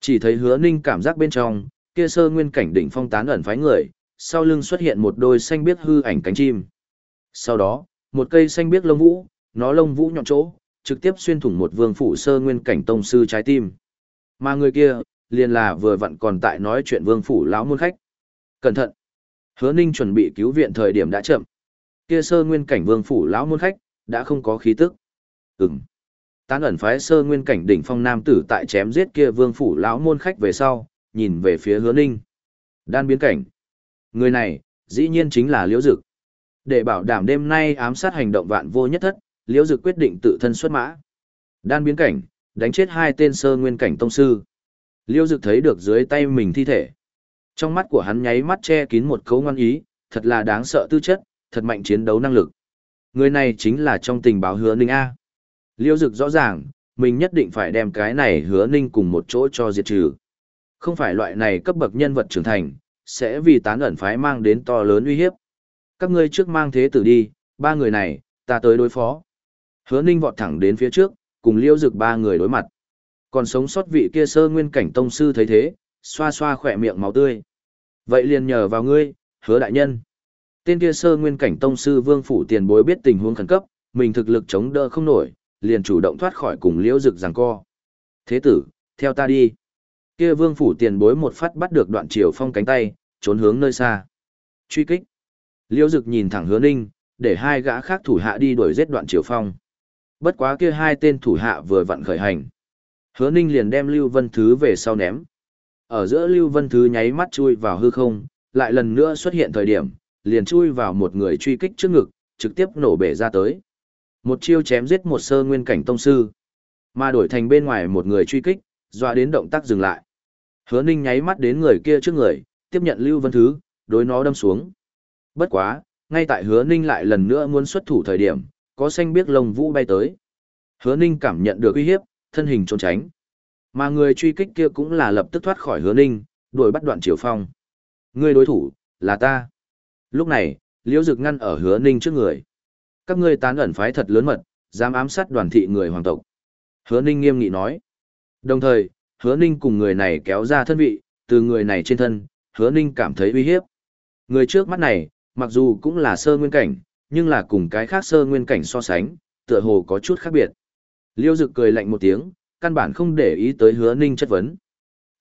Speaker 1: Chỉ thấy hứa ninh cảm giác bên trong, kia sơ nguyên cảnh đỉnh phong tán ẩn phái người, sau lưng xuất hiện một đôi xanh biếc hư ảnh cánh chim. Sau đó, một cây xanh biếc lông vũ, nó lông vũ nhọn chỗ, trực tiếp xuyên thủng một vương phủ sơ nguyên cảnh tông sư trái tim. Mà người kia, liền là vừa vặn còn tại nói chuyện vương phủ lão môn khách. Cẩn thận! Hứa ninh chuẩn bị cứu viện thời điểm đã chậm. Kia sơ nguyên cảnh vương phủ lão môn khách, đã không có khí tức. Ừm. Tán ẩn phái sơ nguyên cảnh đỉnh phong nam tử tại chém giết kia vương phủ lão môn khách về sau, nhìn về phía hứa ninh. Đan biến cảnh. Người này, dĩ nhiên chính là liễu dực. Để bảo đảm đêm nay ám sát hành động vạn vô nhất thất, liễu dực quyết định tự thân xuất mã. Đan biến cảnh, đánh chết hai tên sơ nguyên cảnh tông sư. Liễu dực thấy được dưới tay mình thi thể. Trong mắt của hắn nháy mắt che kín một cấu ngoan ý, thật là đáng sợ tư chất, thật mạnh chiến đấu năng lực. Người này chính là trong tình báo hứa ninh A. liêu dực rõ ràng, mình nhất định phải đem cái này hứa ninh cùng một chỗ cho diệt trừ. Không phải loại này cấp bậc nhân vật trưởng thành, sẽ vì tán ẩn phái mang đến to lớn uy hiếp. Các ngươi trước mang thế tử đi, ba người này, ta tới đối phó. Hứa ninh vọt thẳng đến phía trước, cùng liêu dực ba người đối mặt. Còn sống sót vị kia sơ nguyên cảnh tông sư thấy thế, xoa xoa khỏe miệng máu tươi. Vậy liền nhờ vào ngươi, hứa đại nhân. Tên kia sơ nguyên cảnh tông sư vương phủ tiền bối biết tình huống khẩn cấp, mình thực lực chống đỡ không nổi, liền chủ động thoát khỏi cùng liễu dực giằng co. Thế tử, theo ta đi. Kia vương phủ tiền bối một phát bắt được đoạn triều phong cánh tay, trốn hướng nơi xa. Truy kích. Liễu Dực nhìn thẳng Hứa Ninh, để hai gã khác thủ hạ đi đuổi giết đoạn triều phong. Bất quá kia hai tên thủ hạ vừa vặn khởi hành. Hứa Ninh liền đem Lưu Vân Thứ về sau ném. Ở giữa Lưu Vân Thứ nháy mắt chui vào hư không, lại lần nữa xuất hiện thời điểm, liền chui vào một người truy kích trước ngực, trực tiếp nổ bể ra tới. Một chiêu chém giết một sơ nguyên cảnh tông sư, mà đổi thành bên ngoài một người truy kích, dọa đến động tác dừng lại. Hứa Ninh nháy mắt đến người kia trước người, tiếp nhận Lưu Vân Thứ, đối nó đâm xuống. Bất quá, ngay tại Hứa Ninh lại lần nữa muốn xuất thủ thời điểm, có xanh biếc lông vũ bay tới. Hứa Ninh cảm nhận được uy hiếp, thân hình trốn tránh. Mà người truy kích kia cũng là lập tức thoát khỏi Hứa Ninh, đuổi bắt đoạn Triều Phong. Người đối thủ, là ta. Lúc này, Liễu Dực ngăn ở Hứa Ninh trước người. Các ngươi tán ẩn phái thật lớn mật, dám ám sát đoàn thị người hoàng tộc. Hứa Ninh nghiêm nghị nói. Đồng thời, hứa ninh cùng người này kéo ra thân vị, từ người này trên thân, hứa ninh cảm thấy uy hiếp. Người trước mắt này, mặc dù cũng là sơ nguyên cảnh, nhưng là cùng cái khác sơ nguyên cảnh so sánh, tựa hồ có chút khác biệt. Liêu Dực cười lạnh một tiếng, căn bản không để ý tới hứa ninh chất vấn.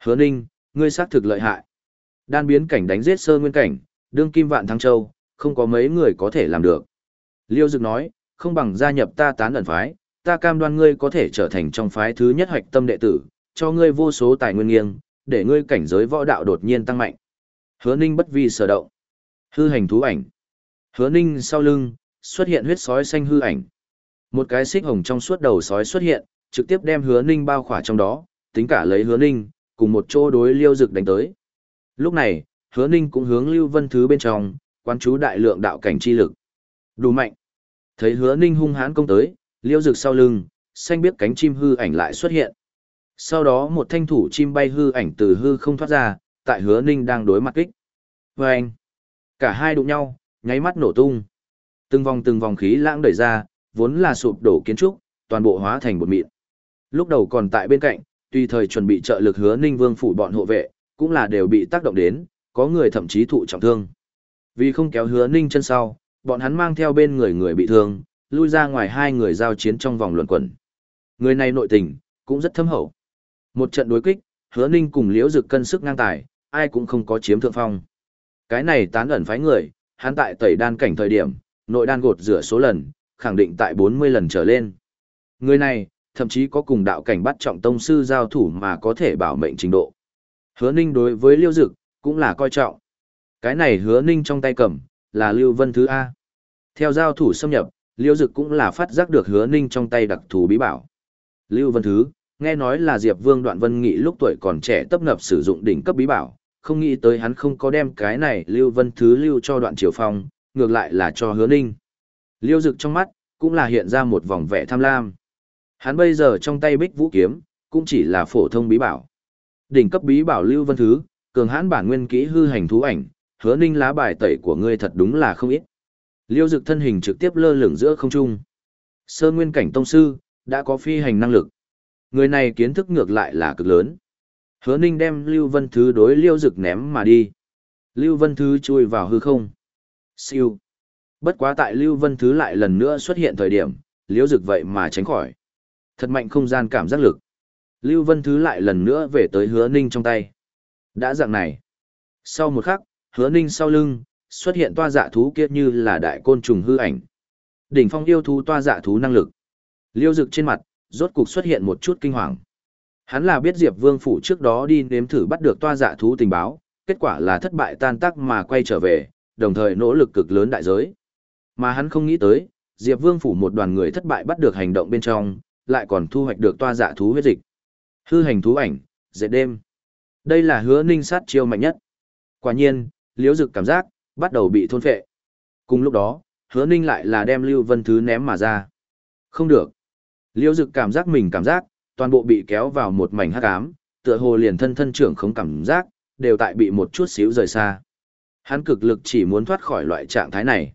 Speaker 1: Hứa ninh, ngươi xác thực lợi hại. Đan biến cảnh đánh giết sơ nguyên cảnh, đương kim vạn thăng châu, không có mấy người có thể làm được. Liêu Dực nói, không bằng gia nhập ta tán ẩn phái, ta cam đoan ngươi có thể trở thành trong phái thứ nhất hoạch tâm đệ tử, cho ngươi vô số tài nguyên nghiêng, để ngươi cảnh giới võ đạo đột nhiên tăng mạnh. Hứa Ninh bất vi sở động. Hư hành thú ảnh. Hứa Ninh sau lưng, xuất hiện huyết sói xanh hư ảnh. Một cái xích hồng trong suốt đầu sói xuất hiện, trực tiếp đem Hứa Ninh bao khỏa trong đó, tính cả lấy Hứa Ninh, cùng một chỗ đối Liêu Dực đánh tới. Lúc này, Hứa Ninh cũng hướng Lưu Vân Thứ bên trong, quan chú đại lượng đạo cảnh chi lực. Đủ mạnh. Thấy Hứa Ninh hung hãn công tới, Liêu rực sau lưng, xanh biết cánh chim hư ảnh lại xuất hiện. Sau đó một thanh thủ chim bay hư ảnh từ hư không thoát ra, tại hứa ninh đang đối mặt kích. Và anh, cả hai đụng nhau, nháy mắt nổ tung. Từng vòng từng vòng khí lãng đẩy ra, vốn là sụp đổ kiến trúc, toàn bộ hóa thành bột mịn. Lúc đầu còn tại bên cạnh, tùy thời chuẩn bị trợ lực hứa ninh vương phủ bọn hộ vệ, cũng là đều bị tác động đến, có người thậm chí thụ trọng thương. Vì không kéo hứa ninh chân sau, bọn hắn mang theo bên người người bị thương, lui ra ngoài hai người giao chiến trong vòng luận quẩn. Người này nội tình, cũng rất thâm hậu. Một trận đối kích, hứa ninh cùng liễu dực cân sức ngang tài, ai cũng không có chiếm thượng phong. Cái này tán ẩn phái người, hắn tại tẩy đan cảnh thời điểm, nội đan gột rửa số lần, khẳng định tại 40 lần trở lên. Người này, thậm chí có cùng đạo cảnh bắt trọng tông sư giao thủ mà có thể bảo mệnh trình độ. Hứa ninh đối với liễu dực, cũng là coi trọng. Cái này hứa ninh trong tay cầm, là lưu vân thứ A. Theo giao thủ xâm nhập, Lưu dực cũng là phát giác được hứa ninh trong tay đặc thù bí bảo. Lưu vân thứ, nghe nói là Diệp Vương Đoạn Vân Nghị lúc tuổi còn trẻ tấp nập sử dụng đỉnh cấp bí bảo, không nghĩ tới hắn không có đem cái này Lưu Vân Thứ lưu cho đoạn triều phong, ngược lại là cho hứa ninh. Liêu dực trong mắt, cũng là hiện ra một vòng vẻ tham lam. Hắn bây giờ trong tay bích vũ kiếm, cũng chỉ là phổ thông bí bảo. Đỉnh cấp bí bảo Lưu Vân Thứ, cường hãn bản nguyên kỹ hư hành thú ảnh, hứa ninh lá bài tẩy của ngươi thật đúng là không ít. Liêu dực thân hình trực tiếp lơ lửng giữa không trung. Sơ nguyên cảnh tông sư, đã có phi hành năng lực. Người này kiến thức ngược lại là cực lớn. Hứa ninh đem Lưu Vân Thứ đối liêu dực ném mà đi. Lưu Vân Thứ chui vào hư không. Siêu. Bất quá tại Lưu Vân Thứ lại lần nữa xuất hiện thời điểm, liêu dực vậy mà tránh khỏi. Thật mạnh không gian cảm giác lực. Lưu Vân Thứ lại lần nữa về tới hứa ninh trong tay. Đã dạng này. Sau một khắc, hứa ninh sau lưng, xuất hiện toa dạ thú kia như là đại côn trùng hư ảnh. Đỉnh phong yêu thú toa dạ thú năng lực. Liêu dực trên mặt, rốt cục xuất hiện một chút kinh hoàng. Hắn là biết Diệp Vương phủ trước đó đi nếm thử bắt được toa dạ thú tình báo, kết quả là thất bại tan tác mà quay trở về, đồng thời nỗ lực cực lớn đại giới. Mà hắn không nghĩ tới, Diệp Vương phủ một đoàn người thất bại bắt được hành động bên trong, lại còn thu hoạch được toa dạ thú huyết dịch. Hư hành thú ảnh, dệt đêm. Đây là hứa ninh sát chiêu mạnh nhất. Quả nhiên, liễu dực cảm giác, bắt đầu bị thôn phệ. Cùng lúc đó, hứa ninh lại là đem Lưu Vân Thứ ném mà ra. Không được. Liễu dực cảm giác mình cảm giác, toàn bộ bị kéo vào một mảnh hắc ám, tựa hồ liền thân thân trưởng không cảm giác, đều tại bị một chút xíu rời xa. Hắn cực lực chỉ muốn thoát khỏi loại trạng thái này.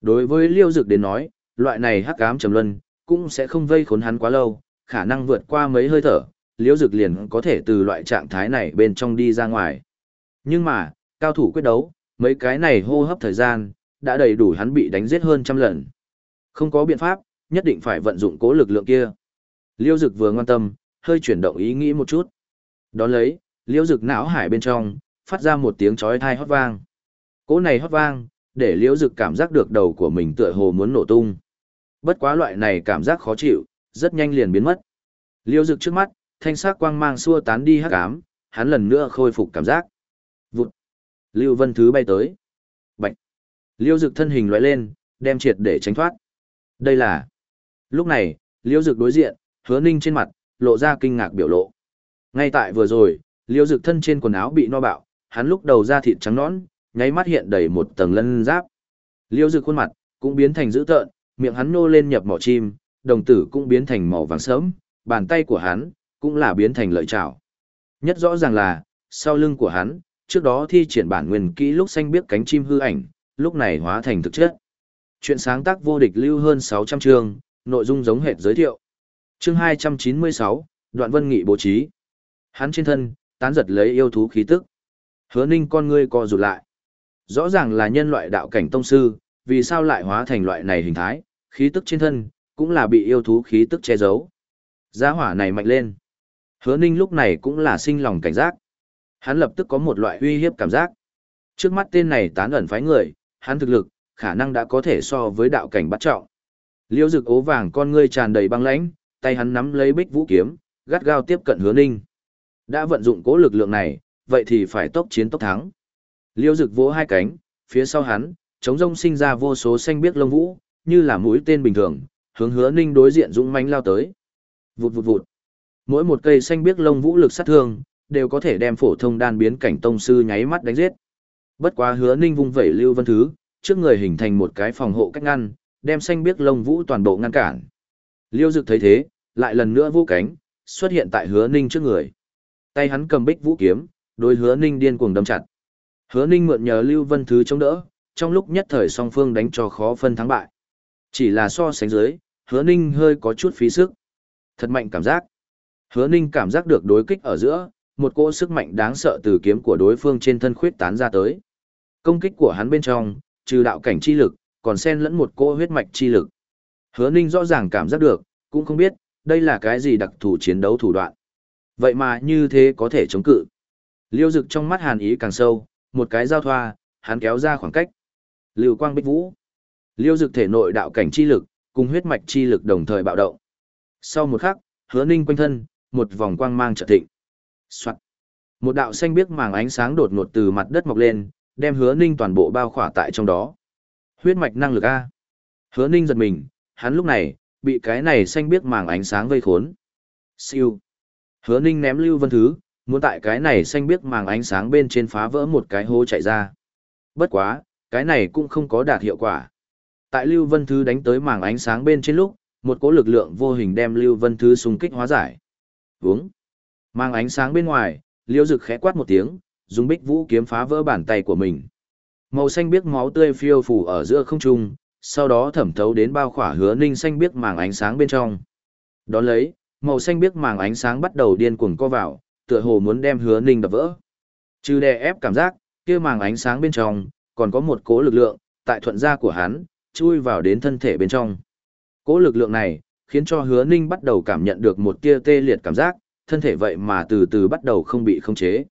Speaker 1: Đối với Liêu Dực đến nói, loại này hắc ám trầm luân, cũng sẽ không vây khốn hắn quá lâu, khả năng vượt qua mấy hơi thở, Liễu Dực liền có thể từ loại trạng thái này bên trong đi ra ngoài. Nhưng mà, cao thủ quyết đấu, mấy cái này hô hấp thời gian, đã đầy đủ hắn bị đánh giết hơn trăm lần. Không có biện pháp, nhất định phải vận dụng cố lực lượng kia. Liễu Dực vừa ngoan tâm, hơi chuyển động ý nghĩ một chút. Đón lấy, Liễu Dực não hải bên trong, phát ra một tiếng chói tai hót vang. Cỗ này hót vang, để Liễu Dực cảm giác được đầu của mình tựa hồ muốn nổ tung. Bất quá loại này cảm giác khó chịu, rất nhanh liền biến mất. Liễu Dực trước mắt, thanh sắc quang mang xua tán đi hắc ám, hắn lần nữa khôi phục cảm giác. Vụt. Lưu Vân Thứ bay tới. Bạch. Liêu Dực thân hình lóe lên, đem triệt để tránh thoát. Đây là. Lúc này, Liêu Dực đối diện, hứa ninh trên mặt, lộ ra kinh ngạc biểu lộ. Ngay tại vừa rồi, liêu dực thân trên quần áo bị no bạo, hắn lúc đầu da thịt trắng nõn, nháy mắt hiện đầy một tầng lân giáp. Liêu dực khuôn mặt, cũng biến thành dữ tợn, miệng hắn nô lên nhập mỏ chim, đồng tử cũng biến thành màu vàng sớm, bàn tay của hắn, cũng là biến thành lợi trảo. Nhất rõ ràng là, sau lưng của hắn, trước đó thi triển bản nguyên kỹ lúc xanh biết cánh chim hư ảnh, lúc này hóa thành thực chất. Chuyện sáng tác vô địch lưu hơn 600 chương, nội dung giống hệt giới thiệu chương 296, đoạn vân nghị bố trí. Hắn trên thân, tán giật lấy yêu thú khí tức. Hứa ninh con ngươi co rụt lại. Rõ ràng là nhân loại đạo cảnh tông sư, vì sao lại hóa thành loại này hình thái, khí tức trên thân, cũng là bị yêu thú khí tức che giấu. Giá hỏa này mạnh lên. Hứa ninh lúc này cũng là sinh lòng cảnh giác. Hắn lập tức có một loại uy hiếp cảm giác. Trước mắt tên này tán ẩn phái người, hắn thực lực, khả năng đã có thể so với đạo cảnh bắt trọng. Liêu rực ố vàng con ngươi tràn đầy băng lãnh, tay hắn nắm lấy bích vũ kiếm, gắt gao tiếp cận hứa ninh. Đã vận dụng cố lực lượng này, vậy thì phải tốc chiến tốc thắng. Liêu rực vỗ hai cánh, phía sau hắn, chống rông sinh ra vô số xanh biếc lông vũ, như là mũi tên bình thường, hướng hứa ninh đối diện dũng mãnh lao tới. Vụt vụt vụt. Mỗi một cây xanh biếc lông vũ lực sát thương, đều có thể đem phổ thông đan biến cảnh tông sư nháy mắt đánh giết. Bất quá hứa ninh vung vẩy lưu vân thứ, trước người hình thành một cái phòng hộ cách ngăn, đem xanh biếc lông vũ toàn bộ ngăn cản. Liêu Dực thấy thế, lại lần nữa vũ cánh, xuất hiện tại hứa ninh trước người. Tay hắn cầm bích vũ kiếm, đối hứa ninh điên cuồng đâm chặt. Hứa ninh mượn nhờ Lưu Vân Thứ chống đỡ, trong lúc nhất thời song phương đánh cho khó phân thắng bại. Chỉ là so sánh dưới, hứa ninh hơi có chút phí sức. Thật mạnh cảm giác. Hứa ninh cảm giác được đối kích ở giữa, một cỗ sức mạnh đáng sợ từ kiếm của đối phương trên thân khuyết tán ra tới. Công kích của hắn bên trong, trừ đạo cảnh chi lực, còn xen lẫn một cỗ huyết mạch chi lực. Hứa Ninh rõ ràng cảm giác được, cũng không biết, đây là cái gì đặc thù chiến đấu thủ đoạn. Vậy mà như thế có thể chống cự. Liêu dực trong mắt hàn ý càng sâu, một cái giao thoa, hắn kéo ra khoảng cách. Lưu quang bích vũ. Liêu dực thể nội đạo cảnh chi lực, cùng huyết mạch chi lực đồng thời bạo động. Sau một khắc, hứa ninh quanh thân, một vòng quang mang trợ thịnh. Soạn. Một đạo xanh biếc màng ánh sáng đột ngột từ mặt đất mọc lên, đem hứa ninh toàn bộ bao khỏa tại trong đó. Huyết mạch năng lực A. Hứa ninh giật mình, hắn lúc này, bị cái này xanh biếc màng ánh sáng vây khốn. Siêu. Hứa ninh ném Lưu Vân Thứ, muốn tại cái này xanh biếc màng ánh sáng bên trên phá vỡ một cái hố chạy ra. Bất quá, cái này cũng không có đạt hiệu quả. Tại Lưu Vân Thứ đánh tới màng ánh sáng bên trên lúc, một cỗ lực lượng vô hình đem Lưu Vân Thứ xung kích hóa giải uống. Mang ánh sáng bên ngoài, Liêu Dực khẽ quát một tiếng, dùng bích vũ kiếm phá vỡ bàn tay của mình. Màu xanh biếc máu tươi phiêu phù ở giữa không trung, sau đó thẩm thấu đến bao khỏa hứa ninh xanh biếc màng ánh sáng bên trong. Đón lấy, màu xanh biếc màng ánh sáng bắt đầu điên cuồng co vào, tựa hồ muốn đem hứa ninh đập vỡ. Trừ đè ép cảm giác, kia màng ánh sáng bên trong, còn có một cố lực lượng, tại thuận gia của hắn, chui vào đến thân thể bên trong. Cố lực lượng này, khiến cho hứa ninh bắt đầu cảm nhận được một tia tê liệt cảm giác, thân thể vậy mà từ từ bắt đầu không bị khống chế.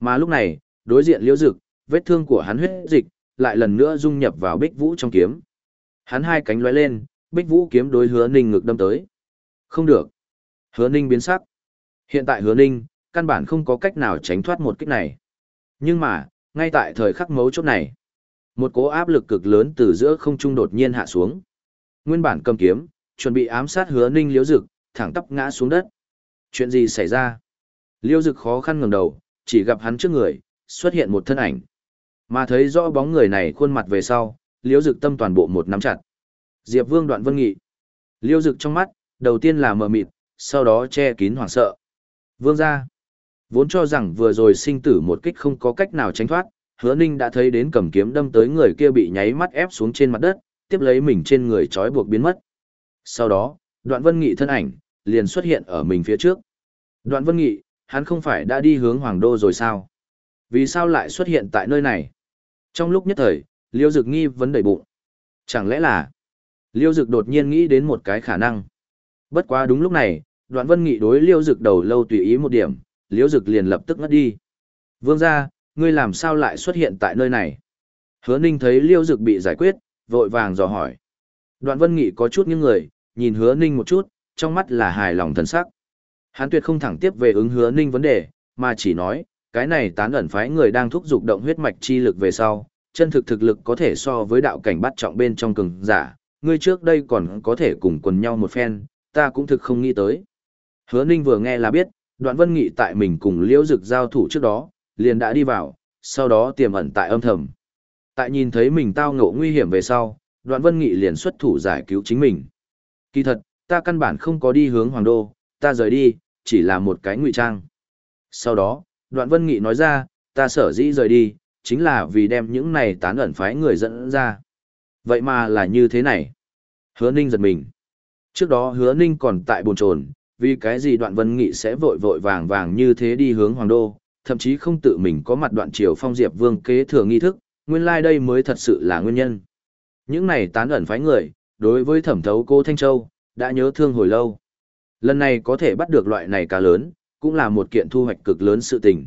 Speaker 1: Mà lúc này, đối diện liễu dực, vết thương của hắn huyết dịch, lại lần nữa dung nhập vào bích vũ trong kiếm. Hắn hai cánh lóe lên, bích vũ kiếm đối hứa ninh ngực đâm tới. Không được. Hứa ninh biến sắc. Hiện tại hứa ninh, căn bản không có cách nào tránh thoát một kích này. Nhưng mà, ngay tại thời khắc mấu chốt này, một cố áp lực cực lớn từ giữa không trung đột nhiên hạ xuống. Nguyên bản cầm kiếm, chuẩn bị ám sát hứa ninh liễu dực, thẳng tắp ngã xuống đất. Chuyện gì xảy ra? Liễu dực khó khăn ngẩng đầu, chỉ gặp hắn trước người, xuất hiện một thân ảnh. Mà thấy rõ bóng người này khuôn mặt về sau, liễu dực tâm toàn bộ một nắm chặt. Diệp Vương đoạn vân nghị. Liễu dực trong mắt, đầu tiên là mờ mịt, sau đó che kín hoảng sợ. Vương ra. Vốn cho rằng vừa rồi sinh tử một kích không có cách nào tránh thoát, hứa ninh đã thấy đến cầm kiếm đâm tới người kia bị nháy mắt ép xuống trên mặt đất, tiếp lấy mình trên người trói buộc biến mất. Sau đó, đoạn vân nghị thân ảnh, liền xuất hiện ở mình phía trước. Đoạn vân nghị, hắn không phải đã đi hướng hoàng đô rồi sao? Vì sao lại xuất hiện tại nơi này? Trong lúc nhất thời, liêu dực nghi vấn đầy bụng. Chẳng lẽ là... Liêu dực đột nhiên nghĩ đến một cái khả năng. Bất quá đúng lúc này, đoạn vân nghị đối liêu dực đầu lâu tùy ý một điểm, liêu dực liền lập tức ngất đi. Vương ra, ngươi làm sao lại xuất hiện tại nơi này? Hứa ninh thấy liêu dực bị giải quyết, vội vàng dò hỏi. Đoạn vân nghị có chút những người, nhìn hứa ninh một chút, trong mắt là hài lòng thần sắc. Hắn tuyệt không thẳng tiếp về ứng hứa ninh vấn đề, mà chỉ nói, cái này tán ẩn phái người đang thúc giục động huyết mạch chi lực về sau, chân thực thực lực có thể so với đạo cảnh bắt trọng bên trong cường giả, ngươi trước đây còn có thể cùng quần nhau một phen, ta cũng thực không nghĩ tới. Hứa ninh vừa nghe là biết, đoạn vân nghị tại mình cùng liễu dực giao thủ trước đó, liền đã đi vào, sau đó tiềm ẩn tại âm thầm. Tại nhìn thấy mình tao ngộ nguy hiểm về sau, đoạn vân nghị liền xuất thủ giải cứu chính mình. Kỳ thật, ta căn bản không có đi hướng hoàng đô, ta rời đi, chỉ là một cái ngụy trang. Sau đó, đoạn vân nghị nói ra, ta sở dĩ rời đi, chính là vì đem những này tán ẩn phái người dẫn ra. Vậy mà là như thế này. Hứa ninh giật mình. Trước đó hứa ninh còn tại bồn trồn, vì cái gì đoạn vân nghị sẽ vội vội vàng vàng như thế đi hướng hoàng đô, thậm chí không tự mình có mặt đoạn triều phong diệp vương kế thừa nghi thức, nguyên lai like đây mới thật sự là nguyên nhân. Những này tán ẩn phái người, đối với thẩm thấu cô Thanh Châu, đã nhớ thương hồi lâu. Lần này có thể bắt được loại này cá lớn, cũng là một kiện thu hoạch cực lớn sự tình.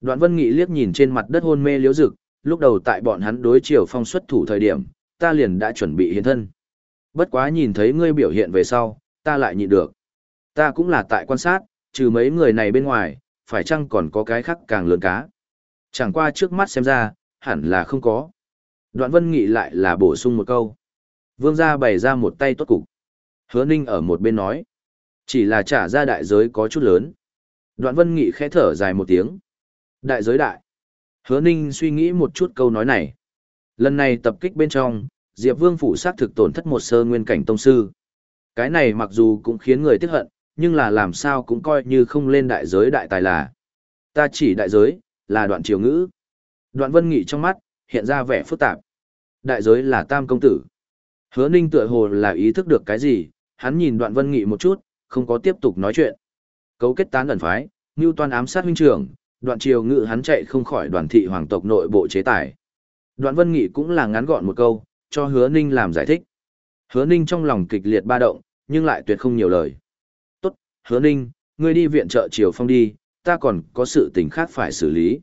Speaker 1: Đoạn Vân Nghị liếc nhìn trên mặt đất hôn mê liếu rực, lúc đầu tại bọn hắn đối chiều phong xuất thủ thời điểm, ta liền đã chuẩn bị hiện thân. Bất quá nhìn thấy ngươi biểu hiện về sau, ta lại nhịn được. Ta cũng là tại quan sát, trừ mấy người này bên ngoài, phải chăng còn có cái khác càng lớn cá. Chẳng qua trước mắt xem ra, hẳn là không có. Đoạn Vân Nghị lại là bổ sung một câu. Vương gia bày ra một tay tốt cục. Hứa Ninh ở một bên nói. Chỉ là trả ra đại giới có chút lớn. Đoạn Vân Nghị khẽ thở dài một tiếng. Đại giới đại. Hứa Ninh suy nghĩ một chút câu nói này. Lần này tập kích bên trong, Diệp Vương phủ sát thực tổn thất một sơ nguyên cảnh tông sư. Cái này mặc dù cũng khiến người tiếc hận, nhưng là làm sao cũng coi như không lên đại giới đại tài là. Ta chỉ đại giới, là đoạn triều ngữ. Đoạn Vân Nghị trong mắt, hiện ra vẻ phức tạp. Đại giới là tam công tử. Hứa Ninh tựa hồ là ý thức được cái gì, hắn nhìn đoạn Vân Nghị một chút, không có tiếp tục nói chuyện. Cấu kết tán ẩn phái, Ngưu Toan ám sát huynh trưởng, đoạn triều ngự hắn chạy không khỏi đoàn thị hoàng tộc nội bộ chế tài. Đoạn Vân Nghị cũng là ngắn gọn một câu, cho Hứa Ninh làm giải thích. Hứa Ninh trong lòng kịch liệt ba động, nhưng lại tuyệt không nhiều lời. Tốt, Hứa Ninh, ngươi đi viện trợ triều phong đi, ta còn có sự tình khác phải xử lý.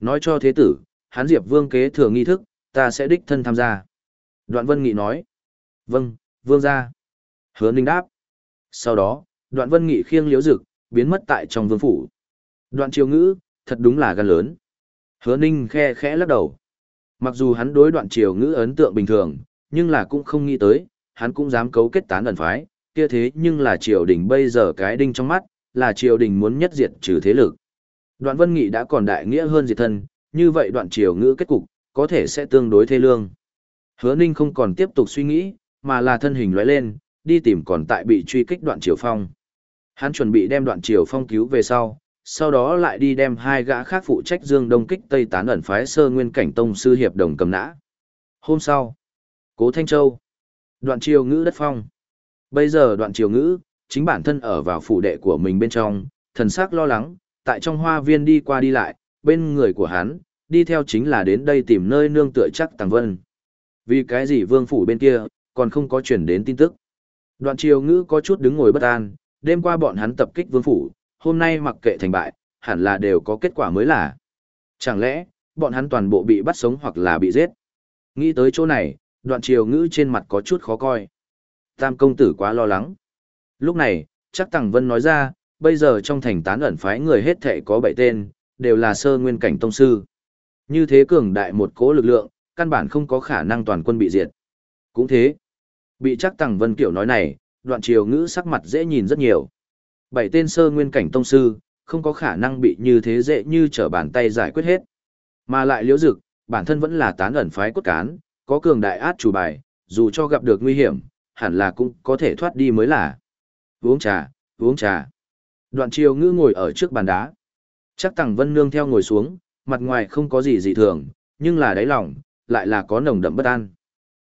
Speaker 1: Nói cho thế tử, hắn Diệp Vương kế thừa nghi thức, ta sẽ đích thân tham gia. Đoạn Vân Nghị nói. Vâng, Vương ra. Hứa Ninh đáp. Sau đó, Đoạn Vân Nghị khiêng liếu rực, biến mất tại trong vương phủ. Đoạn triều ngữ, thật đúng là gan lớn. Hứa Ninh khe khẽ lắc đầu. Mặc dù hắn đối đoạn triều ngữ ấn tượng bình thường, nhưng là cũng không nghĩ tới, hắn cũng dám cấu kết tán ẩn phái, kia thế nhưng là triều đình bây giờ cái đinh trong mắt, là triều đình muốn nhất diệt trừ thế lực. Đoạn Vân Nghị đã còn đại nghĩa hơn diệt thân, như vậy đoạn triều ngữ kết cục, có thể sẽ tương đối thê lương. Hứa Ninh không còn tiếp tục suy nghĩ, mà là thân hình lóe lên, đi tìm còn tại bị truy kích đoạn triều phong. Hắn chuẩn bị đem đoạn triều phong cứu về sau, sau đó lại đi đem hai gã khác phụ trách dương đông kích tây tán ẩn phái sơ nguyên cảnh tông sư hiệp đồng cầm nã. Hôm sau, Cố Thanh Châu, đoạn triều ngữ đất phong. Bây giờ đoạn triều ngữ, chính bản thân ở vào phủ đệ của mình bên trong, thần sắc lo lắng, tại trong hoa viên đi qua đi lại, bên người của hắn, đi theo chính là đến đây tìm nơi nương tựa chắc Tàng Vân. Vì cái gì vương phủ bên kia, còn không có chuyển đến tin tức. Đoạn triều ngữ có chút đứng ngồi bất an, đêm qua bọn hắn tập kích vương phủ, hôm nay mặc kệ thành bại, hẳn là đều có kết quả mới là. Chẳng lẽ, bọn hắn toàn bộ bị bắt sống hoặc là bị giết? Nghĩ tới chỗ này, đoạn triều ngữ trên mặt có chút khó coi. Tam công tử quá lo lắng. Lúc này, chắc Tằng Vân nói ra, bây giờ trong thành tán ẩn phái người hết thệ có bảy tên, đều là sơ nguyên cảnh tông sư. Như thế cường đại một cố lực lượng, căn bản không có khả năng toàn quân bị diệt. Cũng thế, bị chắc Tằng Vân kiểu nói này, đoạn triều ngữ sắc mặt dễ nhìn rất nhiều. Bảy tên sơ nguyên cảnh tông sư, không có khả năng bị như thế dễ như trở bàn tay giải quyết hết. Mà lại liễu dực, bản thân vẫn là tán ẩn phái cốt cán, có cường đại át chủ bài, dù cho gặp được nguy hiểm, hẳn là cũng có thể thoát đi mới là. Uống trà, uống trà. Đoạn triều ngữ ngồi ở trước bàn đá. Chắc Tằng Vân nương theo ngồi xuống, mặt ngoài không có gì dị thường, nhưng là đáy lòng, lại là có nồng đậm bất an.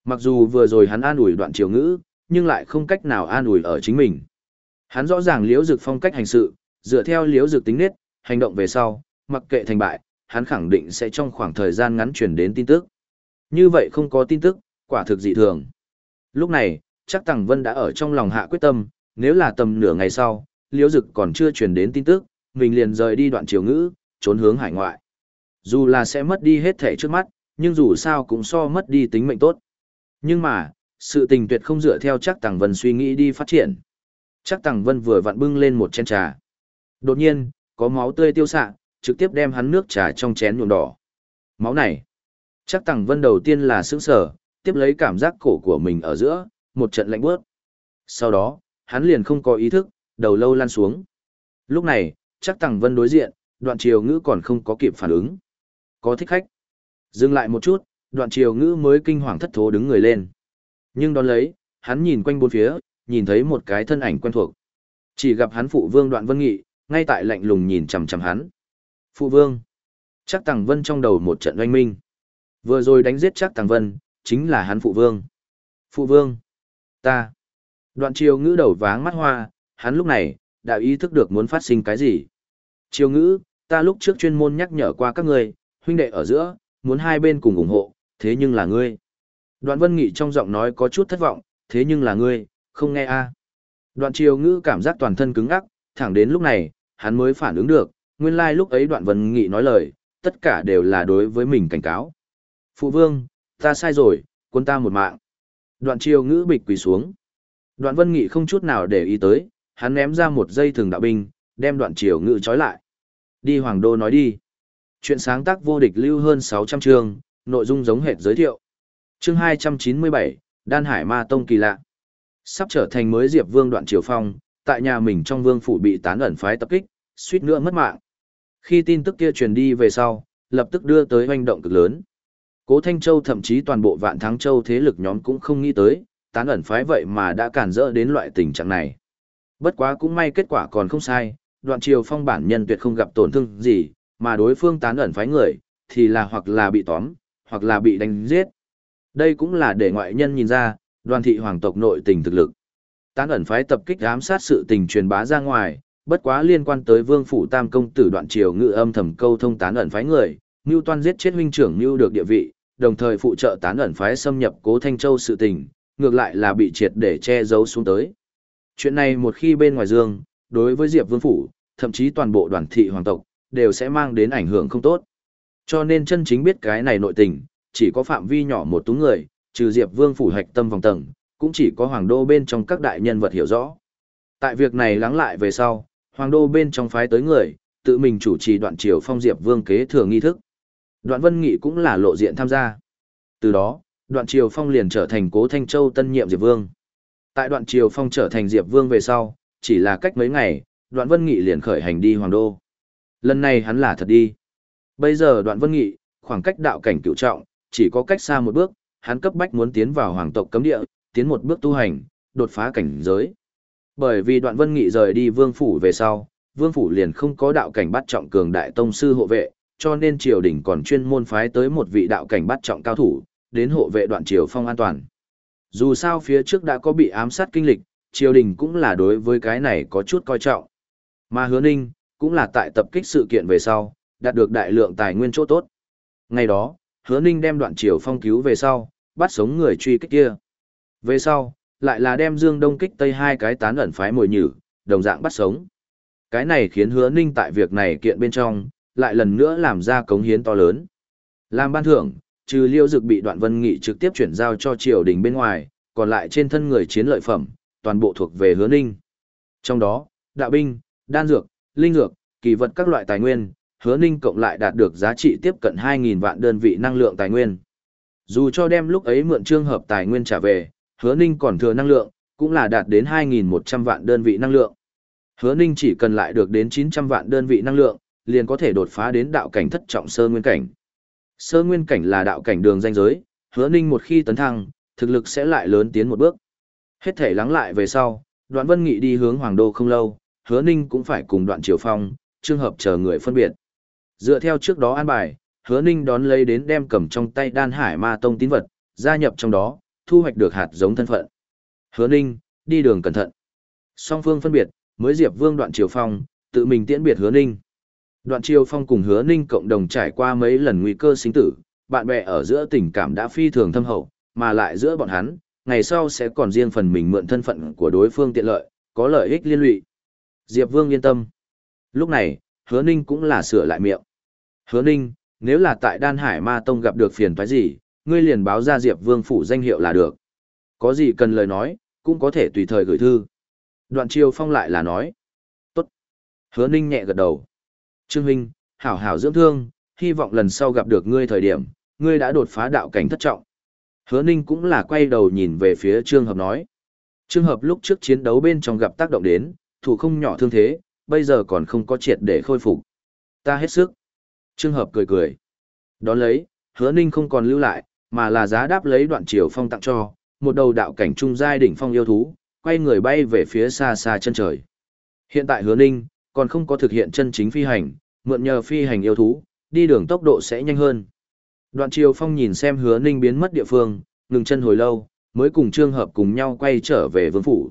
Speaker 1: Mặc dù vừa rồi hắn an ủi đoạn triều ngữ, nhưng lại không cách nào an ủi ở chính mình. Hắn rõ ràng liễu dực phong cách hành sự, dựa theo liễu dực tính nết, hành động về sau, mặc kệ thành bại, hắn khẳng định sẽ trong khoảng thời gian ngắn chuyển đến tin tức. Như vậy không có tin tức, quả thực dị thường. Lúc này, chắc Tằng Vân đã ở trong lòng hạ quyết tâm, nếu là tầm nửa ngày sau, liễu dực còn chưa chuyển đến tin tức, mình liền rời đi đoạn triều ngữ, trốn hướng hải ngoại. Dù là sẽ mất đi hết thể trước mắt, nhưng dù sao cũng so mất đi tính mệnh tốt. Nhưng mà, sự tình tuyệt không dựa theo chắc Tằng Vân suy nghĩ đi phát triển. Chắc Tằng Vân vừa vặn bưng lên một chén trà. Đột nhiên, có máu tươi tiêu xạ, trực tiếp đem hắn nước trà trong chén nhuộm đỏ. Máu này, chắc Tằng Vân đầu tiên là sững sờ, tiếp lấy cảm giác cổ của mình ở giữa, một trận lạnh bước. Sau đó, hắn liền không có ý thức, đầu lâu lan xuống. Lúc này, chắc Tằng Vân đối diện, đoạn triều ngữ còn không có kịp phản ứng. Có thích khách. Dừng lại một chút, đoạn triều ngữ mới kinh hoàng thất thố đứng người lên. Nhưng đón lấy, hắn nhìn quanh bốn phía, nhìn thấy một cái thân ảnh quen thuộc. Chỉ gặp hắn phụ vương đoạn vân nghị, ngay tại lạnh lùng nhìn chằm chằm hắn. Phụ vương. Chắc Tàng Vân trong đầu một trận oanh minh. Vừa rồi đánh giết chắc Tàng Vân, chính là hắn phụ vương. Phụ vương. Ta. Đoạn triều ngữ đầu váng mắt hoa, hắn lúc này, đã ý thức được muốn phát sinh cái gì. Triều ngữ, ta lúc trước chuyên môn nhắc nhở qua các người, huynh đệ ở giữa, muốn hai bên cùng ủng hộ, thế nhưng là ngươi. Đoạn vân nghị trong giọng nói có chút thất vọng, thế nhưng là ngươi, không nghe a Đoạn triều ngữ cảm giác toàn thân cứng ngắc, thẳng đến lúc này, hắn mới phản ứng được, nguyên lai like lúc ấy đoạn vân nghị nói lời, tất cả đều là đối với mình cảnh cáo. Phụ vương, ta sai rồi, quân ta một mạng. Đoạn triều ngữ bịch quỳ xuống. Đoạn vân nghị không chút nào để ý tới, hắn ném ra một dây thường đạo binh, đem đoạn triều ngữ trói lại. Đi hoàng đô nói đi. Chuyện sáng tác vô địch lưu hơn 600 chương, nội dung giống hệt giới thiệu. Chương 297, Đan Hải Ma Tông kỳ lạ. Sắp trở thành mới Diệp Vương đoạn triều phong, tại nhà mình trong vương phủ bị tán ẩn phái tập kích, suýt nữa mất mạng. Khi tin tức kia truyền đi về sau, lập tức đưa tới hoành động cực lớn. Cố Thanh Châu thậm chí toàn bộ Vạn Thắng Châu thế lực nhóm cũng không nghĩ tới, tán ẩn phái vậy mà đã cản rỡ đến loại tình trạng này. Bất quá cũng may kết quả còn không sai, đoạn triều phong bản nhân tuyệt không gặp tổn thương gì, mà đối phương tán ẩn phái người, thì là hoặc là bị tóm, hoặc là bị đánh giết. Đây cũng là để ngoại nhân nhìn ra, đoàn thị hoàng tộc nội tình thực lực. Tán ẩn phái tập kích ám sát sự tình truyền bá ra ngoài, bất quá liên quan tới vương phủ tam công tử đoạn triều ngự âm thầm câu thông tán ẩn phái người, Ngưu Toan giết chết huynh trưởng Ngưu được địa vị, đồng thời phụ trợ tán ẩn phái xâm nhập Cố Thanh Châu sự tình, ngược lại là bị triệt để che giấu xuống tới. Chuyện này một khi bên ngoài dương, đối với Diệp Vương phủ, thậm chí toàn bộ đoàn thị hoàng tộc, đều sẽ mang đến ảnh hưởng không tốt. Cho nên chân chính biết cái này nội tình, chỉ có phạm vi nhỏ một túng người, trừ Diệp Vương phủ hạch tâm vòng tầng, cũng chỉ có hoàng đô bên trong các đại nhân vật hiểu rõ. Tại việc này lắng lại về sau, hoàng đô bên trong phái tới người, tự mình chủ trì đoạn triều phong Diệp Vương kế thừa nghi thức. Đoạn Vân Nghị cũng là lộ diện tham gia. Từ đó, đoạn triều phong liền trở thành cố Thanh Châu tân nhiệm Diệp Vương. Tại đoạn triều phong trở thành Diệp Vương về sau, chỉ là cách mấy ngày, đoạn Vân Nghị liền khởi hành đi hoàng đô. Lần này hắn là thật đi. Bây giờ đoạn vân nghị, khoảng cách đạo cảnh cựu trọng, chỉ có cách xa một bước, hắn cấp bách muốn tiến vào hoàng tộc cấm địa, tiến một bước tu hành, đột phá cảnh giới. Bởi vì đoạn vân nghị rời đi vương phủ về sau, vương phủ liền không có đạo cảnh bắt trọng cường đại tông sư hộ vệ, cho nên triều đình còn chuyên môn phái tới một vị đạo cảnh bắt trọng cao thủ, đến hộ vệ đoạn triều phong an toàn. Dù sao phía trước đã có bị ám sát kinh lịch, triều đình cũng là đối với cái này có chút coi trọng. Mà hứa ninh, cũng là tại tập kích sự kiện về sau, đạt được đại lượng tài nguyên chỗ tốt. Ngày đó, hứa ninh đem đoạn triều phong cứu về sau, bắt sống người truy kích kia. Về sau, lại là đem dương đông kích tây hai cái tán ẩn phái mồi nhử, đồng dạng bắt sống. Cái này khiến hứa ninh tại việc này kiện bên trong, lại lần nữa làm ra cống hiến to lớn. Làm ban thưởng, trừ liêu dực bị đoạn vân nghị trực tiếp chuyển giao cho triều đình bên ngoài, còn lại trên thân người chiến lợi phẩm, toàn bộ thuộc về hứa ninh. Trong đó, đạo binh, đan dược, linh dược, kỳ vật các loại tài nguyên, hứa ninh cộng lại đạt được giá trị tiếp cận 2.000 vạn đơn vị năng lượng tài nguyên. Dù cho đem lúc ấy mượn trường hợp tài nguyên trả về, hứa ninh còn thừa năng lượng, cũng là đạt đến 2.100 vạn đơn vị năng lượng. Hứa ninh chỉ cần lại được đến 900 vạn đơn vị năng lượng, liền có thể đột phá đến đạo cảnh thất trọng sơ nguyên cảnh. Sơ nguyên cảnh là đạo cảnh đường danh giới, hứa ninh một khi tấn thăng, thực lực sẽ lại lớn tiến một bước. Hết thể lắng lại về sau, đoạn vân nghị đi hướng hoàng đô không lâu, hứa ninh cũng phải cùng đoạn triều phong, trường hợp chờ người phân biệt. Dựa theo trước đó an bài, hứa ninh đón lấy đến đem cầm trong tay đan hải ma tông tín vật, gia nhập trong đó, thu hoạch được hạt giống thân phận. Hứa ninh, đi đường cẩn thận. Song phương phân biệt, mới diệp vương đoạn triều phong, tự mình tiễn biệt hứa ninh. Đoạn triều phong cùng hứa ninh cộng đồng trải qua mấy lần nguy cơ sinh tử, bạn bè ở giữa tình cảm đã phi thường thâm hậu, mà lại giữa bọn hắn, ngày sau sẽ còn riêng phần mình mượn thân phận của đối phương tiện lợi, có lợi ích liên lụy. Diệp Vương yên tâm. Lúc này, hứa ninh cũng là sửa lại miệng. Hứa ninh, nếu là tại Đan Hải Ma Tông gặp được phiền toái gì, ngươi liền báo ra Diệp Vương phủ danh hiệu là được. Có gì cần lời nói, cũng có thể tùy thời gửi thư. Đoạn Triều Phong lại là nói. Tốt. Hứa ninh nhẹ gật đầu. Trương Huynh, hảo hảo dưỡng thương, hy vọng lần sau gặp được ngươi thời điểm, ngươi đã đột phá đạo cảnh thất trọng. Hứa ninh cũng là quay đầu nhìn về phía Trương Hợp nói. Trương Hợp lúc trước chiến đấu bên trong gặp tác động đến, thủ không nhỏ thương thế, bây giờ còn không có triệt để khôi phục. Ta hết sức. Trương Hợp cười cười. Đón lấy, hứa ninh không còn lưu lại, mà là giá đáp lấy đoạn triều phong tặng cho, một đầu đạo cảnh trung giai đỉnh phong yêu thú, quay người bay về phía xa xa chân trời. Hiện tại hứa ninh, còn không có thực hiện chân chính phi hành, mượn nhờ phi hành yêu thú, đi đường tốc độ sẽ nhanh hơn. Đoạn Triều Phong nhìn xem Hứa Ninh biến mất địa phương, ngừng chân hồi lâu, mới cùng Trương Hợp cùng nhau quay trở về vương phủ.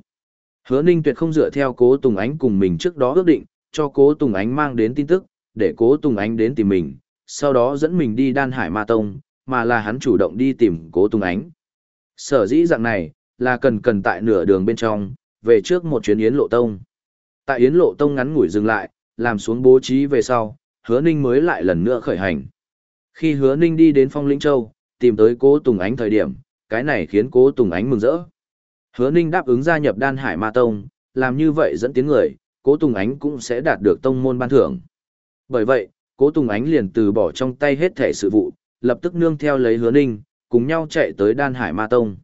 Speaker 1: Hứa Ninh tuyệt không dựa theo Cố Tùng Ánh cùng mình trước đó ước định, cho Cố Tùng Ánh mang đến tin tức, để Cố Tùng Ánh đến tìm mình, sau đó dẫn mình đi Đan Hải Ma Tông, mà là hắn chủ động đi tìm Cố Tùng Ánh. Sở dĩ dạng này, là cần cần tại nửa đường bên trong, về trước một chuyến Yến Lộ Tông. Tại Yến Lộ Tông ngắn ngủi dừng lại, làm xuống bố trí về sau, Hứa Ninh mới lại lần nữa khởi hành. Khi hứa ninh đi đến phong lĩnh châu, tìm tới cố Tùng Ánh thời điểm, cái này khiến cố Tùng Ánh mừng rỡ. Hứa ninh đáp ứng gia nhập đan hải ma tông, làm như vậy dẫn tiếng người, cố Tùng Ánh cũng sẽ đạt được tông môn ban thưởng. Bởi vậy, cố Tùng Ánh liền từ bỏ trong tay hết thể sự vụ, lập tức nương theo lấy hứa ninh, cùng nhau chạy tới đan hải ma tông.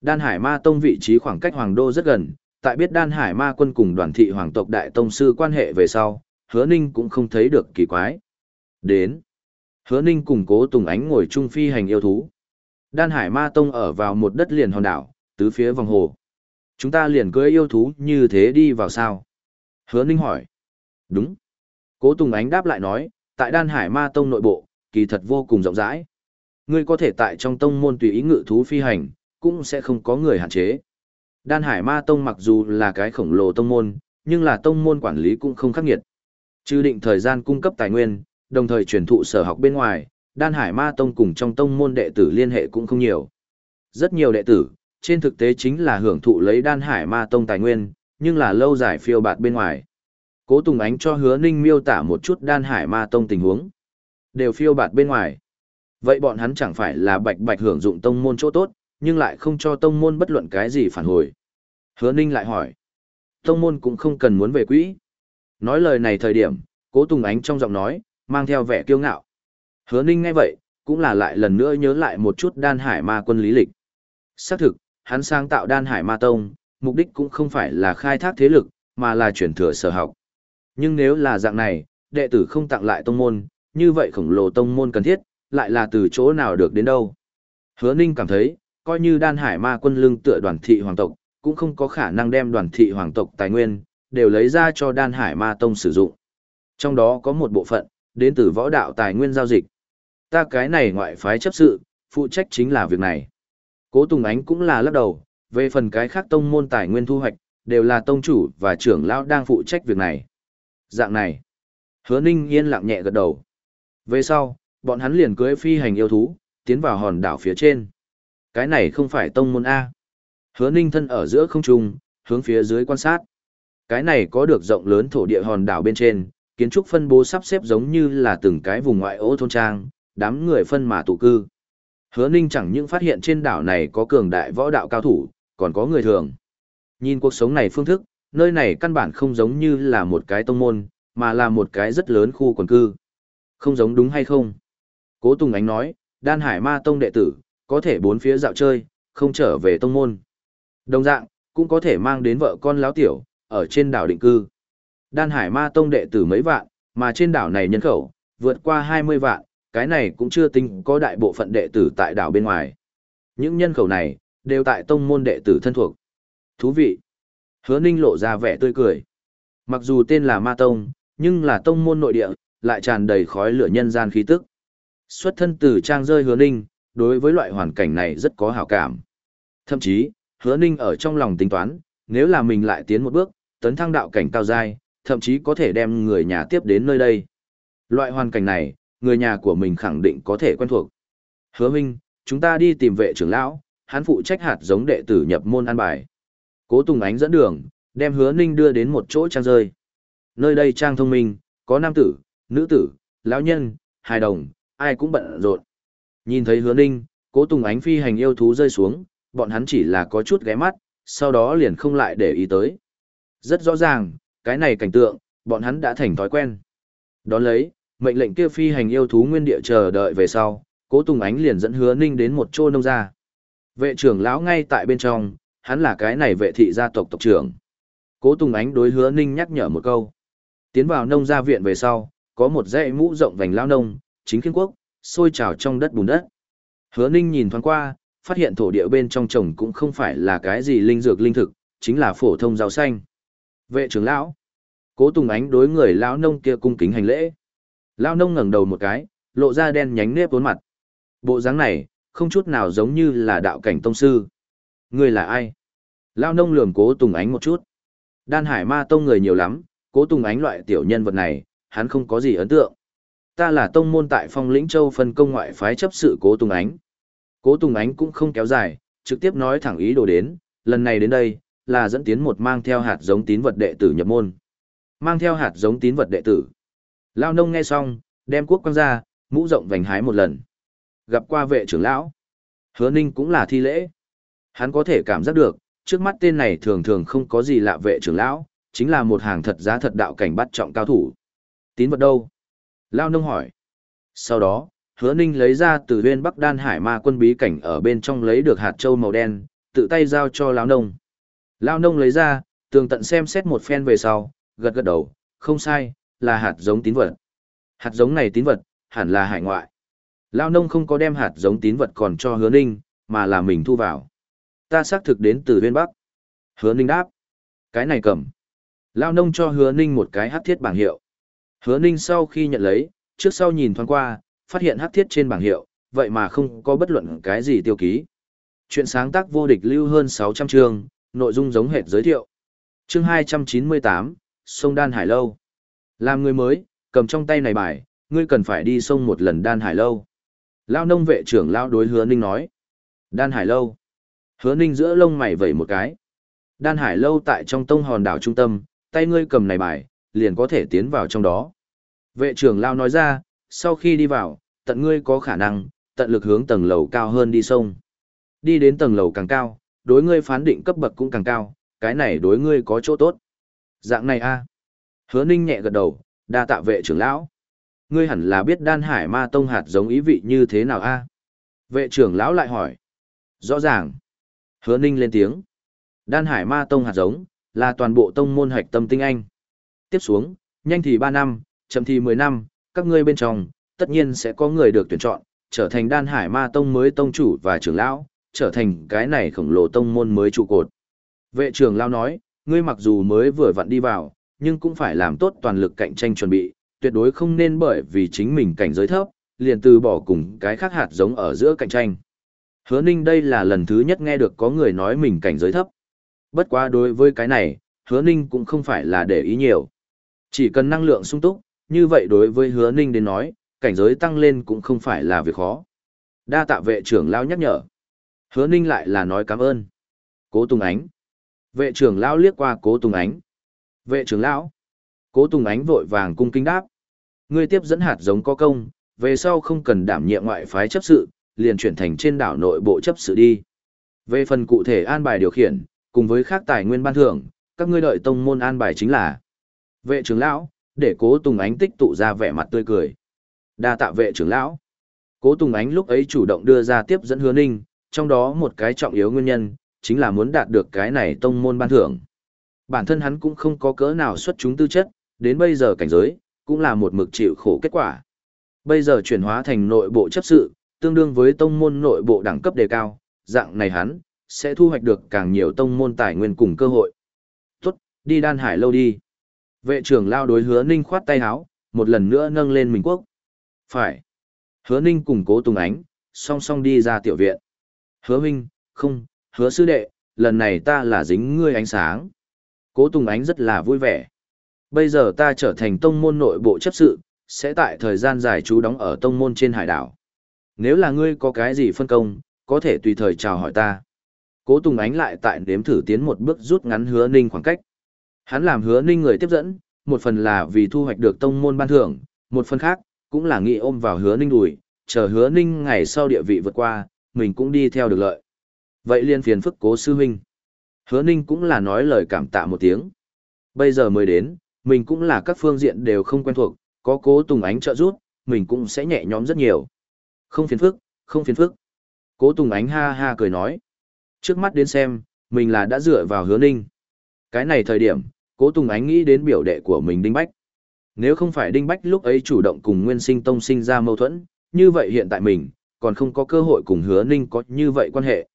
Speaker 1: Đan hải ma tông vị trí khoảng cách hoàng đô rất gần, tại biết đan hải ma quân cùng đoàn thị hoàng tộc đại tông sư quan hệ về sau, hứa ninh cũng không thấy được kỳ quái. Đến. Hứa Ninh cùng Cố Tùng Ánh ngồi chung phi hành yêu thú. Đan Hải Ma Tông ở vào một đất liền hòn đảo, tứ phía vòng hồ. Chúng ta liền cưỡi yêu thú như thế đi vào sao? Hứa Ninh hỏi. Đúng. Cố Tùng Ánh đáp lại nói, tại Đan Hải Ma Tông nội bộ, kỳ thật vô cùng rộng rãi. Ngươi có thể tại trong tông môn tùy ý ngự thú phi hành, cũng sẽ không có người hạn chế. Đan Hải Ma Tông mặc dù là cái khổng lồ tông môn, nhưng là tông môn quản lý cũng không khắc nghiệt. Trừ định thời gian cung cấp tài nguyên, đồng thời truyền thụ sở học bên ngoài, đan hải ma tông cùng trong tông môn đệ tử liên hệ cũng không nhiều. Rất nhiều đệ tử, trên thực tế chính là hưởng thụ lấy đan hải ma tông tài nguyên, nhưng là lâu dài phiêu bạt bên ngoài. Cố Tùng Ánh cho hứa ninh miêu tả một chút đan hải ma tông tình huống. Đều phiêu bạt bên ngoài. Vậy bọn hắn chẳng phải là bạch bạch hưởng dụng tông môn chỗ tốt, nhưng lại không cho tông môn bất luận cái gì phản hồi. Hứa ninh lại hỏi. Tông môn cũng không cần muốn về quỹ. Nói lời này thời điểm, cố Tùng Ánh trong giọng nói, mang theo vẻ kiêu ngạo. Hứa Ninh ngay vậy, cũng là lại lần nữa nhớ lại một chút đan hải ma quân lý lịch. Xác thực, hắn sáng tạo đan hải ma tông, mục đích cũng không phải là khai thác thế lực, mà là chuyển thừa sở học. Nhưng nếu là dạng này, đệ tử không tặng lại tông môn, như vậy khổng lồ tông môn cần thiết, lại là từ chỗ nào được đến đâu. Hứa Ninh cảm thấy, coi như đan hải ma quân lưng tựa đoàn thị hoàng tộc, cũng không có khả năng đem đoàn thị hoàng tộc tài nguyên, đều lấy ra cho đan hải ma tông sử dụng. Trong đó có một bộ phận, đến từ võ đạo tài nguyên giao dịch. Ta cái này ngoại phái chấp sự, phụ trách chính là việc này. Cố Tùng Ánh cũng là lắc đầu, về phần cái khác tông môn tài nguyên thu hoạch, đều là tông chủ và trưởng lão đang phụ trách việc này. Dạng này, hứa ninh yên lặng nhẹ gật đầu. Về sau, bọn hắn liền cưới phi hành yêu thú, tiến vào hòn đảo phía trên. Cái này không phải tông môn A. Hứa ninh thân ở giữa không trung, hướng phía dưới quan sát. Cái này có được rộng lớn thổ địa hòn đảo bên trên, kiến trúc phân bố sắp xếp giống như là từng cái vùng ngoại ô thôn trang, đám người phân mà tụ cư. Hứa ninh chẳng những phát hiện trên đảo này có cường đại võ đạo cao thủ, còn có người thường. Nhìn cuộc sống này phương thức, nơi này căn bản không giống như là một cái tông môn, mà là một cái rất lớn khu quần cư. Không giống đúng hay không? Cố Tùng Ánh nói, đan hải ma tông đệ tử, có thể bốn phía dạo chơi, không trở về tông môn. Đồng dạng, cũng có thể mang đến vợ con láo tiểu, ở trên đảo định cư. Đan hải ma tông đệ tử mấy vạn, mà trên đảo này nhân khẩu, vượt qua 20 vạn, cái này cũng chưa tính có đại bộ phận đệ tử tại đảo bên ngoài. Những nhân khẩu này, đều tại tông môn đệ tử thân thuộc. Thú vị. Hứa Ninh lộ ra vẻ tươi cười. Mặc dù tên là Ma Tông, nhưng là tông môn nội địa, lại tràn đầy khói lửa nhân gian khí tức. Xuất thân từ trang rơi Hứa Ninh, đối với loại hoàn cảnh này rất có hảo cảm. Thậm chí, Hứa Ninh ở trong lòng tính toán, nếu là mình lại tiến một bước, tấn thăng đạo cảnh cao giai, thậm chí có thể đem người nhà tiếp đến nơi đây. Loại hoàn cảnh này, người nhà của mình khẳng định có thể quen thuộc. Hứa Minh, chúng ta đi tìm vệ trưởng lão, hắn phụ trách hạt giống đệ tử nhập môn an bài. Cố Tùng Ánh dẫn đường, đem hứa ninh đưa đến một chỗ trang rơi. Nơi đây trang thông minh, có nam tử, nữ tử, lão nhân, hài đồng, ai cũng bận rộn. Nhìn thấy hứa ninh, cố Tùng Ánh phi hành yêu thú rơi xuống, bọn hắn chỉ là có chút ghé mắt, sau đó liền không lại để ý tới. Rất rõ ràng, cái này cảnh tượng, bọn hắn đã thành thói quen. Đón lấy, mệnh lệnh kia phi hành yêu thú nguyên địa chờ đợi về sau, cố Tùng Ánh liền dẫn hứa ninh đến một chỗ nông gia. Vệ trưởng lão ngay tại bên trong, hắn là cái này vệ thị gia tộc tộc trưởng. Cố Tùng Ánh đối hứa ninh nhắc nhở một câu. Tiến vào nông gia viện về sau, có một dãy mũ rộng vành lao nông, chính khiên quốc, sôi trào trong đất bùn đất. Hứa ninh nhìn thoáng qua, phát hiện thổ địa bên trong trồng cũng không phải là cái gì linh dược linh thực, chính là phổ thông rau xanh. Vệ trưởng lão. Cố Tùng Ánh đối người lão nông kia cung kính hành lễ. Lão nông ngẩng đầu một cái, lộ ra đen nhánh nếp vốn mặt. Bộ dáng này, không chút nào giống như là đạo cảnh tông sư. Ngươi là ai? Lao nông lườm cố Tùng Ánh một chút. Đan hải ma tông người nhiều lắm, cố Tùng Ánh loại tiểu nhân vật này, hắn không có gì ấn tượng. Ta là tông môn tại phong lĩnh châu phân công ngoại phái chấp sự cố Tùng Ánh. Cố Tùng Ánh cũng không kéo dài, trực tiếp nói thẳng ý đồ đến, lần này đến đây, là dẫn tiến một mang theo hạt giống tín vật đệ tử nhập môn. Mang theo hạt giống tín vật đệ tử. Lao nông nghe xong, đem quốc quăng ra, mũ rộng vành hái một lần. Gặp qua vệ trưởng lão. Hứa ninh cũng là thi lễ. Hắn có thể cảm giác được, trước mắt tên này thường thường không có gì lạ vệ trưởng lão, chính là một hàng thật giá thật đạo cảnh bắt trọng cao thủ. Tín vật đâu? Lao nông hỏi. Sau đó, hứa ninh lấy ra từ bên Bắc Đan Hải ma quân bí cảnh ở bên trong lấy được hạt châu màu đen, tự tay giao cho Lao nông. Lao nông lấy ra, tường tận xem xét một phen về sau, gật gật đầu, không sai, là hạt giống tín vật. Hạt giống này tín vật, hẳn là hải ngoại. Lao nông không có đem hạt giống tín vật còn cho hứa ninh, mà là mình thu vào. Ta xác thực đến từ huyên Bắc. Hứa ninh đáp. Cái này cầm. Lao nông cho hứa ninh một cái hát thiết bảng hiệu. Hứa ninh sau khi nhận lấy, trước sau nhìn thoáng qua, phát hiện hát thiết trên bảng hiệu, vậy mà không có bất luận cái gì tiêu ký. Chuyện sáng tác vô địch lưu hơn 600 chương, nội dung giống hệt giới thiệu. Chương 298, Sông Đan Hải Lâu. Làm người mới, cầm trong tay này bài, ngươi cần phải đi sông một lần Đan Hải Lâu. Lao nông vệ trưởng lao đối hứa ninh nói. Đan Hải Lâu. Hứa ninh giữa lông mày vẩy một cái. Đan Hải Lâu tại trong tông hòn đảo trung tâm, tay ngươi cầm này bài, liền có thể tiến vào trong đó. Vệ trưởng lao nói ra, sau khi đi vào, tận ngươi có khả năng, tận lực hướng tầng lầu cao hơn đi sông. Đi đến tầng lầu càng cao, đối ngươi phán định cấp bậc cũng càng cao, cái này đối ngươi có chỗ tốt. Dạng này a Hứa ninh nhẹ gật đầu, đa tạ vệ trưởng lão ngươi hẳn là biết đan hải ma tông hạt giống ý vị như thế nào a vệ trưởng lão lại hỏi rõ ràng hứa ninh lên tiếng đan hải ma tông hạt giống là toàn bộ tông môn hạch tâm tinh anh tiếp xuống nhanh thì ba năm Chậm thì 10 năm, các ngươi bên trong, tất nhiên sẽ có người được tuyển chọn, trở thành đan hải ma tông mới tông chủ và trưởng lão, trở thành cái này khổng lồ tông môn mới trụ cột. Vệ trưởng lão nói, ngươi mặc dù mới vừa vặn đi vào, nhưng cũng phải làm tốt toàn lực cạnh tranh chuẩn bị, tuyệt đối không nên bởi vì chính mình cảnh giới thấp, liền từ bỏ cùng cái khác hạt giống ở giữa cạnh tranh. Hứa Ninh đây là lần thứ nhất nghe được có người nói mình cảnh giới thấp. Bất quá đối với cái này, Hứa Ninh cũng không phải là để ý nhiều. Chỉ cần năng lượng sung túc, như vậy đối với Hứa Ninh đến nói, cảnh giới tăng lên cũng không phải là việc khó. Đa tạ vệ trưởng lão nhắc nhở. Hứa Ninh lại là nói cảm ơn. Cố Tùng Ánh. Vệ trưởng lão liếc qua Cố Tùng Ánh. Vệ trưởng lão. Cố Tùng Ánh vội vàng cung kính đáp. Ngươi tiếp dẫn hạt giống có công, về sau không cần đảm nhiệm ngoại phái chấp sự, liền chuyển thành trên đảo nội bộ chấp sự đi. Về phần cụ thể an bài điều khiển, cùng với khác tài nguyên ban thưởng, các ngươi đợi tông môn an bài chính là vệ trưởng lão, để cố Tùng Ánh tích tụ ra vẻ mặt tươi cười. Đa tạ vệ trưởng lão. Cố Tùng Ánh lúc ấy chủ động đưa ra tiếp dẫn hứa ninh, trong đó một cái trọng yếu nguyên nhân, chính là muốn đạt được cái này tông môn ban thưởng. Bản thân hắn cũng không có cỡ nào xuất chúng tư chất, đến bây giờ cảnh giới, cũng là một mực chịu khổ kết quả. Bây giờ chuyển hóa thành nội bộ chấp sự, tương đương với tông môn nội bộ đẳng cấp đề cao, dạng này hắn, sẽ thu hoạch được càng nhiều tông môn tài nguyên cùng cơ hội. Tốt, đi đan hải lâu đi. Vệ trưởng lao đối hứa ninh khoát tay háo, một lần nữa nâng lên mình quốc. Phải. Hứa ninh cùng cố Tùng Ánh, song song đi ra tiểu viện. Hứa Minh, không, hứa sư đệ, lần này ta là dính ngươi ánh sáng. Cố Tùng Ánh rất là vui vẻ. Bây giờ ta trở thành tông môn nội bộ chấp sự, sẽ tại thời gian dài trú đóng ở tông môn trên hải đảo. Nếu là ngươi có cái gì phân công, có thể tùy thời chào hỏi ta. Cố Tùng Ánh lại tại đếm thử tiến một bước rút ngắn hứa ninh khoảng cách. Hắn làm hứa ninh người tiếp dẫn, một phần là vì thu hoạch được tông môn ban thưởng, một phần khác, cũng là nghĩ ôm vào hứa ninh đùi, chờ hứa ninh ngày sau địa vị vượt qua, mình cũng đi theo được lợi. Vậy liên phiền phức cố sư huynh. Hứa ninh cũng là nói lời cảm tạ một tiếng. Bây giờ mới đến, mình cũng là các phương diện đều không quen thuộc, có cố Tùng Ánh trợ giúp, mình cũng sẽ nhẹ nhõm rất nhiều. Không phiền phức, không phiền phức. Cố Tùng Ánh ha ha cười nói. Trước mắt đến xem, mình là đã dựa vào hứa ninh. Cái này thời điểm, cố Tùng Ánh nghĩ đến biểu đệ của mình Đinh Bách. Nếu không phải Đinh Bách lúc ấy chủ động cùng Nguyên Sinh Tông sinh ra mâu thuẫn, như vậy hiện tại mình, còn không có cơ hội cùng hứa ninh có như vậy quan hệ.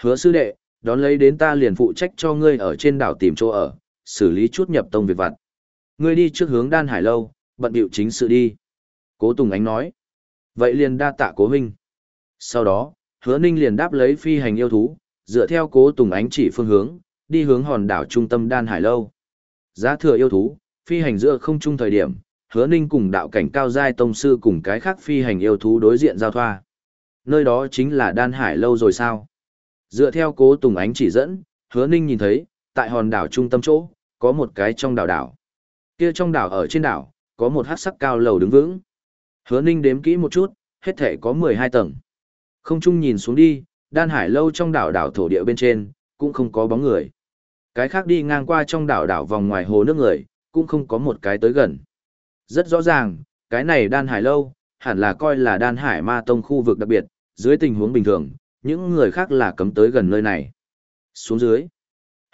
Speaker 1: Hứa sư đệ, đón lấy đến ta liền phụ trách cho ngươi ở trên đảo tìm chỗ ở, xử lý chút nhập tông việc vặt. Ngươi đi trước hướng đan hải lâu, bận biểu chính sự đi. Cố Tùng Ánh nói. Vậy liền đa tạ cố huynh. Sau đó, hứa ninh liền đáp lấy phi hành yêu thú, dựa theo cố Tùng Ánh chỉ phương hướng, đi hướng hòn đảo trung tâm đan hải lâu. Giá thừa yêu thú, phi hành giữa không trung thời điểm, hứa ninh cùng đạo cảnh cao giai tông sư cùng cái khác phi hành yêu thú đối diện giao thoa. Nơi đó chính là đan hải lâu rồi sao? Dựa theo cố Tùng Ánh chỉ dẫn, hứa ninh nhìn thấy, tại hòn đảo trung tâm chỗ, có một cái trong đảo đảo. Kia trong đảo ở trên đảo, có một hát sắc cao lầu đứng vững. Hứa ninh đếm kỹ một chút, hết thể có 12 tầng. Không chung nhìn xuống đi, đan hải lâu trong đảo đảo thổ địa bên trên, cũng không có bóng người. Cái khác đi ngang qua trong đảo đảo vòng ngoài hồ nước người, cũng không có một cái tới gần. Rất rõ ràng, cái này đan hải lâu, hẳn là coi là đan hải ma tông khu vực đặc biệt, dưới tình huống bình thường, những người khác là cấm tới gần nơi này. Xuống dưới,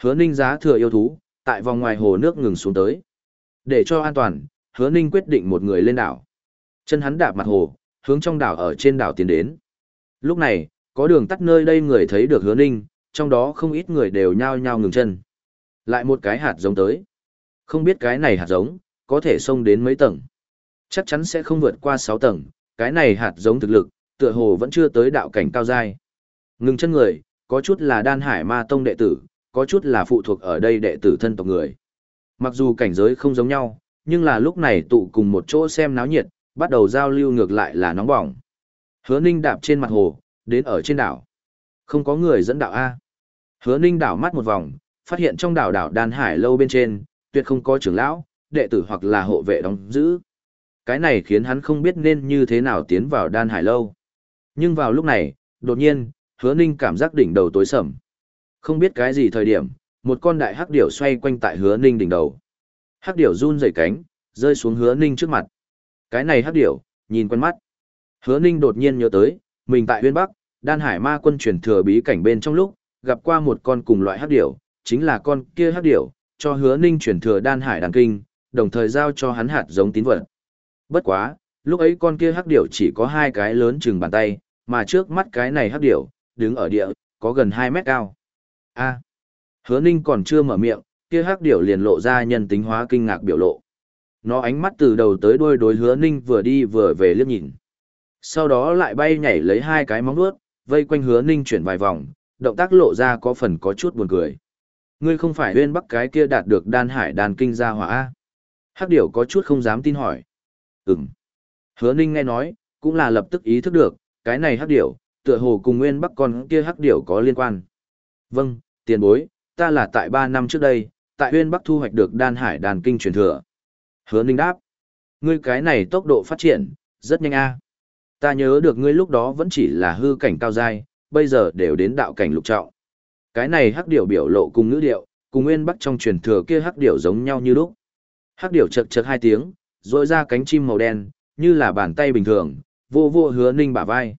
Speaker 1: hứa ninh giá thừa yêu thú, tại vòng ngoài hồ nước ngừng xuống tới. Để cho an toàn, hứa ninh quyết định một người lên đảo. Chân hắn đạp mặt hồ, hướng trong đảo ở trên đảo tiến đến. Lúc này, có đường tắt nơi đây người thấy được hứa ninh, trong đó không ít người đều nhao nhao ngừng chân. Lại một cái hạt giống tới. Không biết cái này hạt giống, có thể xông đến mấy tầng. Chắc chắn sẽ không vượt qua 6 tầng, cái này hạt giống thực lực, tựa hồ vẫn chưa tới đạo cảnh cao giai. Ngừng chân người, có chút là đan hải ma tông đệ tử, có chút là phụ thuộc ở đây đệ tử thân tộc người. Mặc dù cảnh giới không giống nhau, nhưng là lúc này tụ cùng một chỗ xem náo nhiệt, bắt đầu giao lưu ngược lại là nóng bỏng. Hứa Ninh đạp trên mặt hồ, đến ở trên đảo. Không có người dẫn đạo A. Hứa Ninh đảo mắt một vòng, phát hiện trong đảo đảo đan hải lâu bên trên, tuyệt không có trưởng lão, đệ tử hoặc là hộ vệ đóng giữ. Cái này khiến hắn không biết nên như thế nào tiến vào đan hải lâu. Nhưng vào lúc này, đột nhiên, hứa ninh cảm giác đỉnh đầu tối sầm. Không biết cái gì thời điểm, một con đại hắc điểu xoay quanh tại hứa ninh đỉnh đầu. Hắc điểu run rẩy cánh, rơi xuống hứa ninh trước mặt. Cái này hắc điểu, nhìn quen mắt. Hứa ninh đột nhiên nhớ tới, mình tại huyên Bắc, đan hải ma quân truyền thừa bí cảnh bên trong lúc, gặp qua một con cùng loại hắc điểu, chính là con kia hắc điểu, cho hứa ninh truyền thừa đan hải đàn kinh, đồng thời giao cho hắn hạt giống tín vật. Bất quá, lúc ấy con kia hắc điểu chỉ có hai cái lớn chừng bàn tay, mà trước mắt cái này hắc điểu, đứng ở địa, có gần 2 mét cao. A. Hứa Ninh còn chưa mở miệng, kia hắc điểu liền lộ ra nhân tính hóa kinh ngạc biểu lộ. Nó ánh mắt từ đầu tới đuôi đối Hứa Ninh vừa đi vừa về liếc nhìn. Sau đó lại bay nhảy lấy hai cái móng vuốt, vây quanh Hứa Ninh chuyển vài vòng, động tác lộ ra có phần có chút buồn cười. Ngươi không phải huyên bắc cái kia đạt được đan hải đàn kinh gia hỏa A. Hắc điểu có chút không dám tin hỏi. Ừm. Hứa Ninh nghe nói, cũng là lập tức ý thức được, cái này hắc điểu, tựa hồ cùng nguyên bắc con kia hắc điểu có liên quan. Vâng, tiền bối, ta là tại 3 năm trước đây, tại huyên bắc thu hoạch được đan hải đàn kinh truyền thừa. Hứa Ninh đáp. Ngươi cái này tốc độ phát triển, rất nhanh a. Ta nhớ được ngươi lúc đó vẫn chỉ là hư cảnh cao giai, bây giờ đều đến đạo cảnh lục trọng. Cái này hắc điểu biểu lộ cùng ngữ điệu, cùng nguyên bắc trong truyền thừa kia hắc điểu giống nhau như lúc. Hắc điểu chật chật hai tiếng, rồi ra cánh chim màu đen, như là bàn tay bình thường, vô vô hứa ninh bả vai.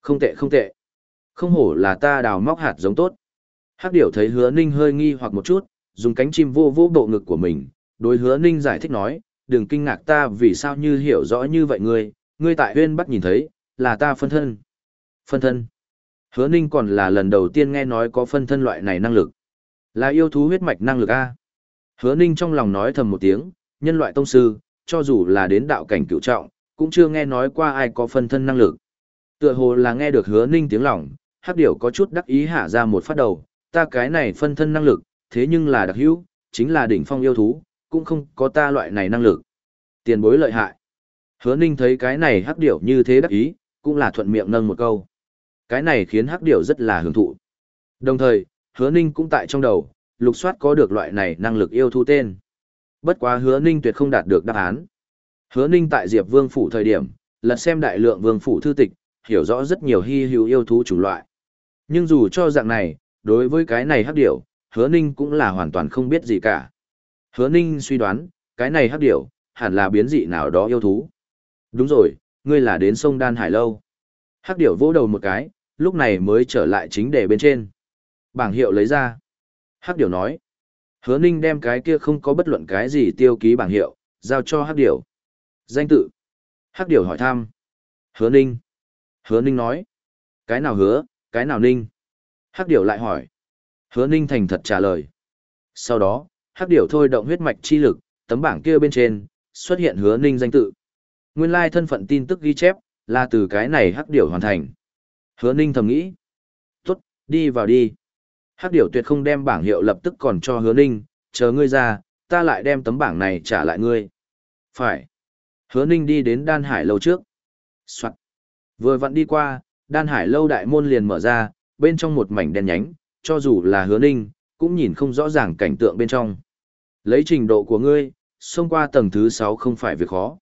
Speaker 1: Không tệ không tệ. Không hổ là ta đào móc hạt giống tốt. Hắc điểu thấy hứa ninh hơi nghi hoặc một chút, dùng cánh chim vô vô bộ ngực của mình, đối hứa ninh giải thích nói, đừng kinh ngạc ta vì sao như hiểu rõ như vậy ngươi, ngươi tại huyên bắt nhìn thấy, là ta phân thân. Phân thân. Hứa ninh còn là lần đầu tiên nghe nói có phân thân loại này năng lực. Là yêu thú huyết mạch năng lực A. Hứa ninh trong lòng nói thầm một tiếng, nhân loại tông sư, cho dù là đến đạo cảnh cựu trọng, cũng chưa nghe nói qua ai có phân thân năng lực. Tựa hồ là nghe được hứa ninh tiếng lòng, hắc điểu có chút đắc ý hạ ra một phát đầu, ta cái này phân thân năng lực, thế nhưng là đặc hữu, chính là đỉnh phong yêu thú, cũng không có ta loại này năng lực. Tiền bối lợi hại. Hứa ninh thấy cái này hắc điểu như thế đắc ý, cũng là thuận miệng nâng một câu. Cái này khiến hắc điểu rất là hưởng thụ. Đồng thời, hứa ninh cũng tại trong đầu, lục soát có được loại này năng lực yêu thú tên. Bất quá hứa ninh tuyệt không đạt được đáp án. Hứa ninh tại Diệp Vương Phủ thời điểm, lật xem đại lượng Vương Phủ thư tịch, hiểu rõ rất nhiều hy hữu yêu thú chủng loại. Nhưng dù cho dạng này, đối với cái này hắc điểu, hứa ninh cũng là hoàn toàn không biết gì cả. Hứa ninh suy đoán, cái này hắc điểu, hẳn là biến dị nào đó yêu thú. Đúng rồi, ngươi là đến sông Đan Hải Lâu. Hắc điểu vỗ đầu một cái, lúc này mới trở lại chính đề bên trên. Bảng hiệu lấy ra. Hắc điểu nói. Hứa ninh đem cái kia không có bất luận cái gì tiêu ký bảng hiệu, giao cho hắc điểu. Danh tự. Hắc điểu hỏi thăm. Hứa ninh. Hứa ninh nói. Cái nào hứa, cái nào ninh? Hắc điểu lại hỏi. Hứa ninh thành thật trả lời. Sau đó, hắc điểu thôi động huyết mạch chi lực, tấm bảng kia bên trên, xuất hiện hứa ninh danh tự. Nguyên lai thân phận tin tức ghi chép, là từ cái này hắc điểu hoàn thành. Hứa ninh thầm nghĩ. Tốt, đi vào đi. Hắc điểu tuyệt không đem bảng hiệu lập tức còn cho hứa ninh, chờ ngươi ra, ta lại đem tấm bảng này trả lại ngươi. Phải. Hứa ninh đi đến đan hải lâu trước. Soạn. Vừa vặn đi qua, đan hải lâu đại môn liền mở ra, bên trong một mảnh đen nhánh, cho dù là hứa ninh, cũng nhìn không rõ ràng cảnh tượng bên trong. Lấy trình độ của ngươi, xông qua tầng thứ 6 không phải việc khó.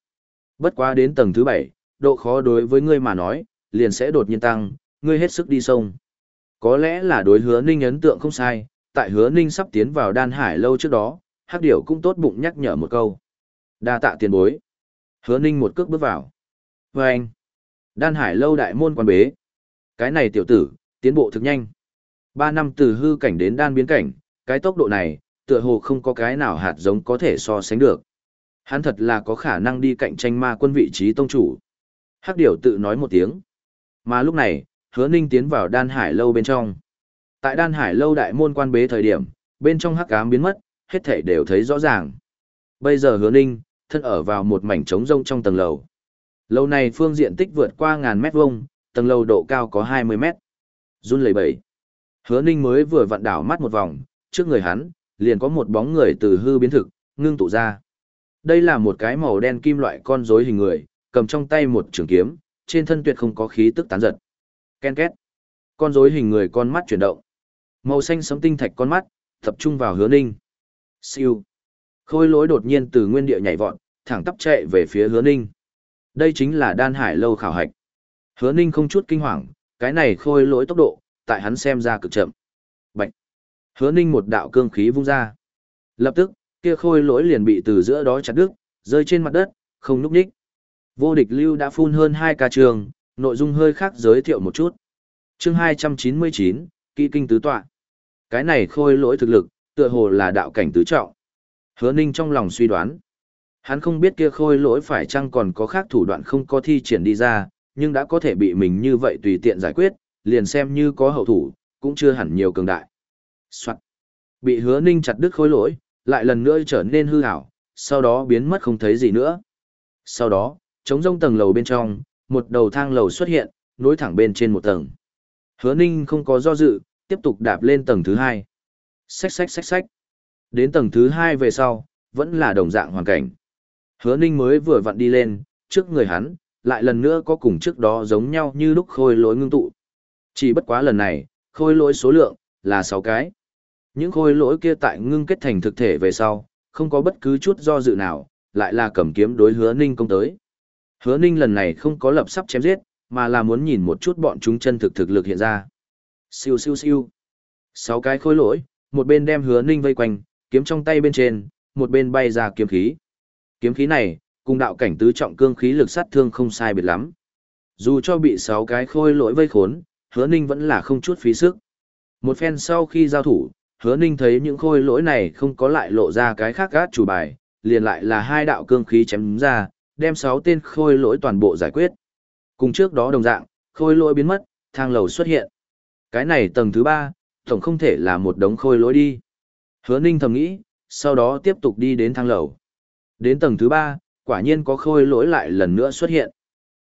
Speaker 1: Bất quá đến tầng thứ 7, độ khó đối với ngươi mà nói, liền sẽ đột nhiên tăng, ngươi hết sức đi sông. Có lẽ là đối hứa ninh ấn tượng không sai, tại hứa ninh sắp tiến vào đan hải lâu trước đó, hắc điểu cũng tốt bụng nhắc nhở một câu. đa tạ tiền bối. Hứa ninh một cước bước vào. Và anh, đan hải lâu đại môn quan bế. Cái này tiểu tử, tiến bộ thực nhanh. Ba năm từ hư cảnh đến đan biến cảnh, cái tốc độ này, tựa hồ không có cái nào hạt giống có thể so sánh được. Hắn thật là có khả năng đi cạnh tranh ma quân vị trí tông chủ. Hắc điểu tự nói một tiếng. Mà lúc này, hứa ninh tiến vào đan hải lâu bên trong. Tại đan hải lâu đại môn quan bế thời điểm, bên trong hắc ám biến mất, hết thể đều thấy rõ ràng. Bây giờ hứa ninh, thân ở vào một mảnh trống rông trong tầng lầu. Lâu này phương diện tích vượt qua ngàn mét vuông, tầng lầu độ cao có 20 mét. Run lẩy bẩy. Hứa ninh mới vừa vặn đảo mắt một vòng, trước người hắn, liền có một bóng người từ hư biến thực, ngưng tụ ra. Đây là một cái màu đen kim loại con rối hình người, cầm trong tay một trường kiếm, trên thân tuyệt không có khí tức tán giật. Ken két. Con rối hình người con mắt chuyển động. Màu xanh sấm tinh thạch con mắt, tập trung vào hứa ninh. Siêu. Khôi lỗi đột nhiên từ nguyên địa nhảy vọt, thẳng tắp chạy về phía hứa ninh. Đây chính là đan hải lâu khảo hạch. Hứa ninh không chút kinh hoàng, cái này khôi lỗi tốc độ, tại hắn xem ra cực chậm. Hứa ninh một đạo cương khí vung ra. Lập tức, kia khôi lỗi liền bị từ giữa đó chặt đứt, rơi trên mặt đất, không núp đích. Vô địch lưu đã phun hơn hai ca trường, nội dung hơi khác giới thiệu một chút. chương 299, kỹ kinh tứ tọa. Cái này khôi lỗi thực lực, tựa hồ là đạo cảnh tứ trọng. Hứa ninh trong lòng suy đoán. Hắn không biết kia khôi lỗi phải chăng còn có khác thủ đoạn không có thi triển đi ra, nhưng đã có thể bị mình như vậy tùy tiện giải quyết, liền xem như có hậu thủ, cũng chưa hẳn nhiều cường đại. Soạn. Bị hứa ninh chặt đứt khối lỗi, lại lần nữa trở nên hư hảo, sau đó biến mất không thấy gì nữa. Sau đó, chống rông tầng lầu bên trong, một đầu thang lầu xuất hiện, nối thẳng bên trên một tầng. Hứa ninh không có do dự, tiếp tục đạp lên tầng thứ hai. Xách xách xách xách. Đến tầng thứ hai về sau, vẫn là đồng dạng hoàn cảnh. Hứa ninh mới vừa vặn đi lên, trước người hắn, lại lần nữa có cùng trước đó giống nhau như lúc khôi lỗi ngưng tụ. Chỉ bất quá lần này, khôi lỗi số lượng, là 6 cái. Những khôi lỗi kia tại ngưng kết thành thực thể về sau, không có bất cứ chút do dự nào, lại là cầm kiếm đối hứa ninh công tới. Hứa ninh lần này không có lập sắp chém giết, mà là muốn nhìn một chút bọn chúng chân thực thực lực hiện ra. Siêu siêu siêu. Sáu cái khôi lỗi, một bên đem hứa ninh vây quanh, kiếm trong tay bên trên, một bên bay ra kiếm khí. Kiếm khí này, cùng đạo cảnh tứ trọng cương khí lực sát thương không sai biệt lắm. Dù cho bị sáu cái khôi lỗi vây khốn, hứa ninh vẫn là không chút phí sức. Một phen sau khi giao thủ, hứa ninh thấy những khôi lỗi này không có lại lộ ra cái khác gát chủ bài, liền lại là hai đạo cương khí chém ra, đem sáu tên khôi lỗi toàn bộ giải quyết. Cùng trước đó đồng dạng, khôi lỗi biến mất, thang lầu xuất hiện. Cái này tầng thứ ba, tổng không thể là một đống khôi lỗi đi. Hứa ninh thầm nghĩ, sau đó tiếp tục đi đến thang lầu. Đến tầng thứ ba, quả nhiên có khôi lỗi lại lần nữa xuất hiện.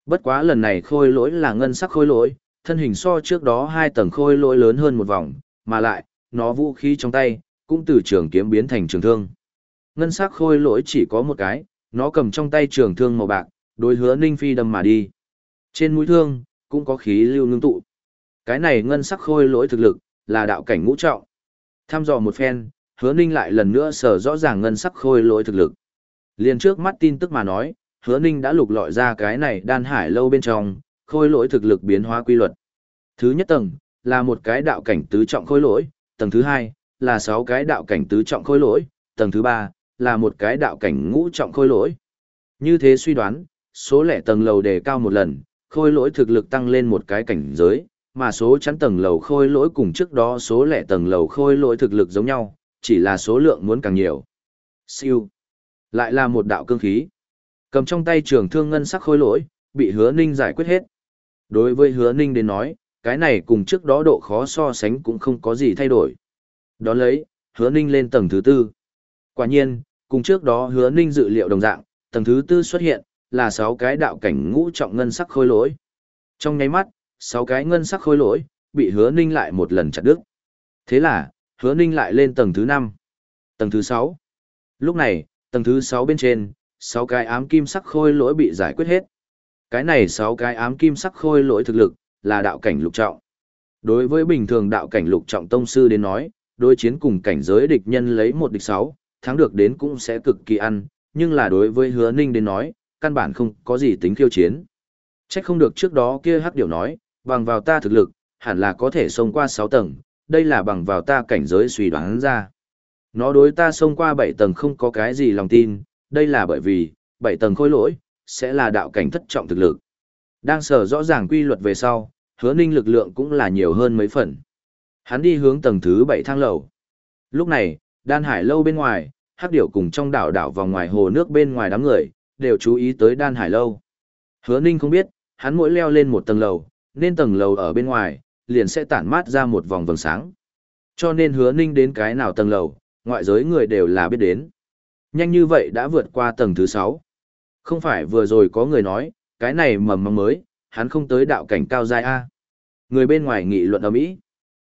Speaker 1: Bất quá lần này khôi lỗi là ngân sắc khôi lỗi, thân hình so trước đó hai tầng khôi lỗi lớn hơn một vòng, mà lại, nó vũ khí trong tay, cũng từ trường kiếm biến thành trường thương. Ngân sắc khôi lỗi chỉ có một cái, nó cầm trong tay trường thương màu bạc, đối hứa ninh phi đâm mà đi. Trên mũi thương, cũng có khí lưu ngưng tụ. Cái này ngân sắc khôi lỗi thực lực, là đạo cảnh ngũ trọng. Tham dò một phen, hứa ninh lại lần nữa sở rõ ràng ngân sắc khôi lỗi thực lực. Liền trước mắt tin tức mà nói, hứa ninh đã lục lọi ra cái này đan hải lâu bên trong, khôi lỗi thực lực biến hóa quy luật. Thứ nhất tầng, là một cái đạo cảnh tứ trọng khôi lỗi, tầng thứ hai, là sáu cái đạo cảnh tứ trọng khôi lỗi, tầng thứ ba, là một cái đạo cảnh ngũ trọng khôi lỗi. Như thế suy đoán, số lẻ tầng lầu đề cao một lần, khôi lỗi thực lực tăng lên một cái cảnh giới, mà số chắn tầng lầu khôi lỗi cùng trước đó số lẻ tầng lầu khôi lỗi thực lực giống nhau, chỉ là số lượng muốn càng nhiều. Siêu. Lại là một đạo cương khí. Cầm trong tay trường thương ngân sắc khôi lỗi, bị hứa ninh giải quyết hết. Đối với hứa ninh đến nói, cái này cùng trước đó độ khó so sánh cũng không có gì thay đổi. Đón lấy, hứa ninh lên tầng thứ tư. Quả nhiên, cùng trước đó hứa ninh dự liệu đồng dạng, tầng thứ tư xuất hiện, là sáu cái đạo cảnh ngũ trọng ngân sắc khôi lỗi. Trong nháy mắt, sáu cái ngân sắc khôi lỗi, bị hứa ninh lại một lần chặt đứt. Thế là, hứa ninh lại lên tầng thứ năm, tầng thứ sáu. Lúc này, tầng thứ sáu bên trên, sáu cái ám kim sắc khôi lỗi bị giải quyết hết. Cái này sáu cái ám kim sắc khôi lỗi thực lực, là đạo cảnh lục trọng. Đối với bình thường đạo cảnh lục trọng tông sư đến nói, đối chiến cùng cảnh giới địch nhân lấy một địch sáu, thắng được đến cũng sẽ cực kỳ ăn, nhưng là đối với hứa ninh đến nói, căn bản không có gì tính khiêu chiến. Trách không được trước đó kia hắc điều nói, bằng vào ta thực lực, hẳn là có thể xông qua 6 tầng, đây là bằng vào ta cảnh giới suy đoán ra. Nó đối ta xông qua 7 tầng không có cái gì lòng tin, đây là bởi vì, 7 tầng khôi lỗi, sẽ là đạo cảnh thất trọng thực lực. Đang sở rõ ràng quy luật về sau, hứa ninh lực lượng cũng là nhiều hơn mấy phần. Hắn đi hướng tầng thứ 7 thang lầu. Lúc này, đan hải lâu bên ngoài, hắc điểu cùng trong đảo đảo vào ngoài hồ nước bên ngoài đám người, đều chú ý tới đan hải lâu. Hứa ninh không biết, hắn mỗi leo lên một tầng lầu, nên tầng lầu ở bên ngoài, liền sẽ tản mát ra một vòng vầng sáng. Cho nên hứa ninh đến cái nào tầng lầu, ngoại giới người đều là biết đến. Nhanh như vậy đã vượt qua tầng thứ 6. Không phải vừa rồi có người nói, cái này mầm mầm mới, hắn không tới đạo cảnh cao giai A. Người bên ngoài nghị luận ở mỹ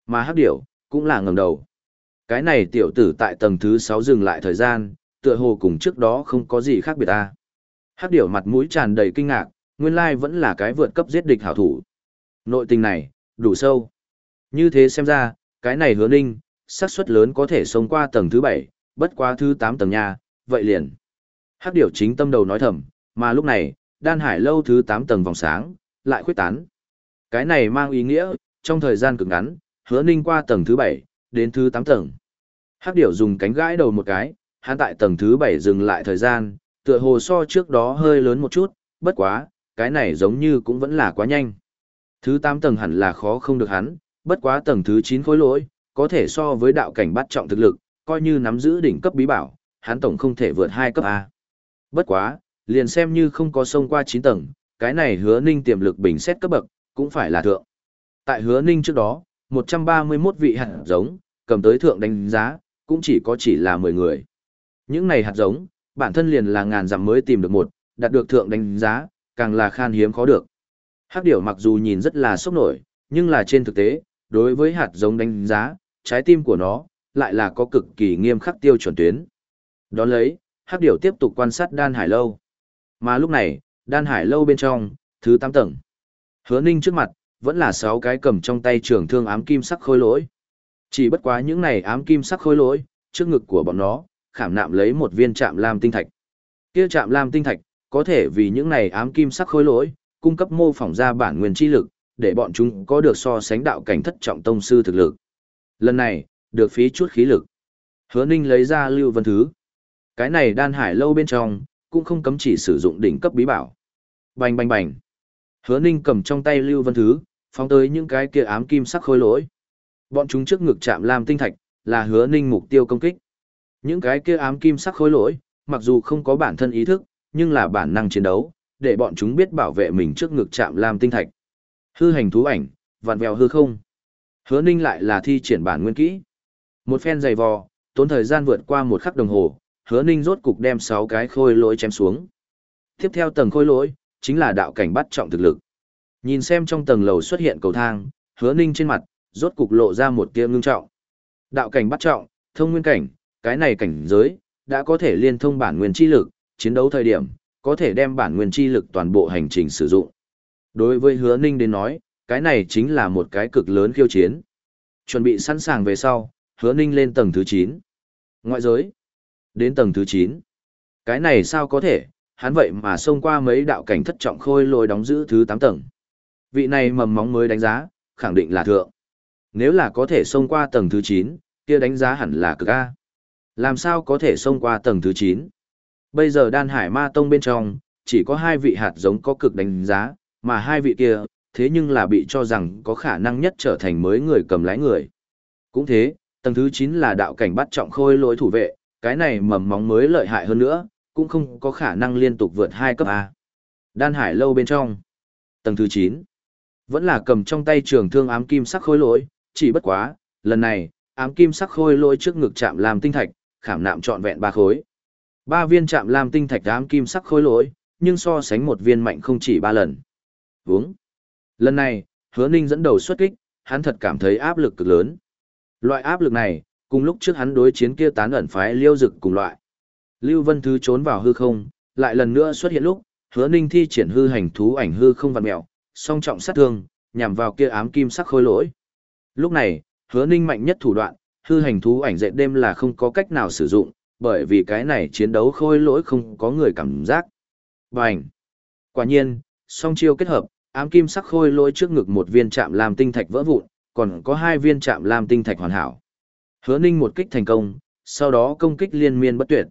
Speaker 1: Mà hắc điểu, cũng là ngẩng đầu. Cái này tiểu tử tại tầng thứ 6 dừng lại thời gian, tựa hồ cùng trước đó không có gì khác biệt A. Hắc điểu mặt mũi tràn đầy kinh ngạc, nguyên lai vẫn là cái vượt cấp giết địch hảo thủ. Nội tình này, đủ sâu. Như thế xem ra, cái này hứa ninh, xác suất lớn có thể sống qua tầng thứ 7, bất quá thứ 8 tầng nhà, vậy liền. Hắc điểu chính tâm đầu nói thầm, mà lúc này, đan hải lâu thứ 8 tầng vòng sáng, lại khuyết tán. Cái này mang ý nghĩa, trong thời gian cực ngắn, hứa ninh qua tầng thứ 7, đến thứ 8 tầng. Hắc điểu dùng cánh gãi đầu một cái, hắn tại tầng thứ 7 dừng lại thời gian, tựa hồ so trước đó hơi lớn một chút, bất quá, cái này giống như cũng vẫn là quá nhanh. Thứ 8 tầng hẳn là khó không được hắn, bất quá tầng thứ 9 khối lỗi, có thể so với đạo cảnh bắt trọng thực lực, coi như nắm giữ đỉnh cấp bí bảo, hắn tổng không thể vượt hai cấp A. Bất quá, liền xem như không có sông qua 9 tầng, cái này hứa ninh tiềm lực bình xét cấp bậc, cũng phải là thượng. Tại hứa ninh trước đó, 131 vị hạt giống, cầm tới thượng đánh giá, cũng chỉ có chỉ là 10 người. Những này hạt giống, bản thân liền là ngàn dặm mới tìm được một, đạt được thượng đánh giá, càng là khan hiếm khó được. Hắc điểu mặc dù nhìn rất là sốc nổi, nhưng là trên thực tế, đối với hạt giống đánh giá, trái tim của nó, lại là có cực kỳ nghiêm khắc tiêu chuẩn tuyến. Đón lấy, Hắc điểu tiếp tục quan sát đan hải lâu. Mà lúc này, đan hải lâu bên trong, thứ 8 tầng. Hứa ninh trước mặt, vẫn là 6 cái cầm trong tay trường thương ám kim sắc khôi lỗi. Chỉ bất quá những này ám kim sắc khôi lỗi, trước ngực của bọn nó, khảm nạm lấy một viên chạm lam tinh thạch. Kia chạm lam tinh thạch, có thể vì những này ám kim sắc khôi lỗi, cung cấp mô phỏng ra bản nguyên chi lực, để bọn chúng có được so sánh đạo cảnh thất trọng tông sư thực lực. Lần này, được phí chút khí lực. Hứa Ninh lấy ra Lưu Vân Thứ. Cái này đan hải lâu bên trong, cũng không cấm chỉ sử dụng đỉnh cấp bí bảo. Bành bành bành. Hứa Ninh cầm trong tay Lưu Vân Thứ, phóng tới những cái kia ám kim sắc khôi lỗi. Bọn chúng trước ngực chạm làm tinh thạch, là Hứa Ninh mục tiêu công kích. Những cái kia ám kim sắc khối lỗi, mặc dù không có bản thân ý thức, nhưng là bản năng chiến đấu, để bọn chúng biết bảo vệ mình trước ngực chạm làm tinh thạch. Hư hành thú ảnh, vặn vẹo hư không. Hứa Ninh lại là thi triển bản nguyên kỹ. Một phen dày vò, tốn thời gian vượt qua một khắc đồng hồ, Hứa Ninh rốt cục đem 6 cái khôi lỗi chém xuống. Tiếp theo tầng khôi lỗi, chính là đạo cảnh bắt trọng thực lực. Nhìn xem trong tầng lầu xuất hiện cầu thang, Hứa Ninh trên mặt, rốt cục lộ ra một tia ngưng trọng. Đạo cảnh bắt trọng, thông nguyên cảnh, cái này cảnh giới, đã có thể liên thông bản nguyên chi lực, chiến đấu thời điểm, có thể đem bản nguyên chi lực toàn bộ hành trình sử dụng. Đối với hứa ninh đến nói, cái này chính là một cái cực lớn khiêu chiến. Chuẩn bị sẵn sàng về sau, hứa ninh lên tầng thứ 9. Ngoại giới. Đến tầng thứ 9. Cái này sao có thể, hắn vậy mà xông qua mấy đạo cảnh thất trọng khôi lôi đóng giữ thứ 8 tầng. Vị này mầm móng mới đánh giá, khẳng định là thượng. Nếu là có thể xông qua tầng thứ 9, kia đánh giá hẳn là cực A. Làm sao có thể xông qua tầng thứ 9? Bây giờ đan hải ma tông bên trong, chỉ có hai vị hạt giống có cực đánh giá, mà hai vị kia, thế nhưng là bị cho rằng có khả năng nhất trở thành mới người cầm lái người. Cũng thế, tầng thứ 9 là đạo cảnh bắt trọng khôi lỗi thủ vệ, cái này mầm móng mới lợi hại hơn nữa, cũng không có khả năng liên tục vượt hai cấp A. Đan hải lâu bên trong. Tầng thứ 9. Vẫn là cầm trong tay trường thương ám kim sắc khôi lỗi, chỉ bất quá, lần này, ám kim sắc khôi lỗi trước ngực chạm làm tinh thạch, khảm nạm trọn vẹn ba khối. Ba viên chạm làm tinh thạch ám kim sắc khối lỗi, nhưng so sánh một viên mạnh không chỉ ba lần. Vúng. Lần này, hứa ninh dẫn đầu xuất kích, hắn thật cảm thấy áp lực cực lớn. Loại áp lực này, cùng lúc trước hắn đối chiến kia tán ẩn phái liêu dực cùng loại. Lưu Vân Thứ trốn vào hư không, lại lần nữa xuất hiện lúc, hứa ninh thi triển hư hành thú ảnh hư không vặn mẹo, song trọng sát thương, nhằm vào kia ám kim sắc khôi lỗi. Lúc này, hứa ninh mạnh nhất thủ đoạn, hư hành thú ảnh dệt đêm là không có cách nào sử dụng, bởi vì cái này chiến đấu khôi lỗi không có người cảm giác. Bành! Quả nhiên, song chiêu kết hợp, ám kim sắc khôi lỗi trước ngực một viên chạm làm tinh thạch vỡ vụn, còn có hai viên chạm làm tinh thạch hoàn hảo. Hứa ninh một kích thành công, sau đó công kích liên miên bất tuyệt.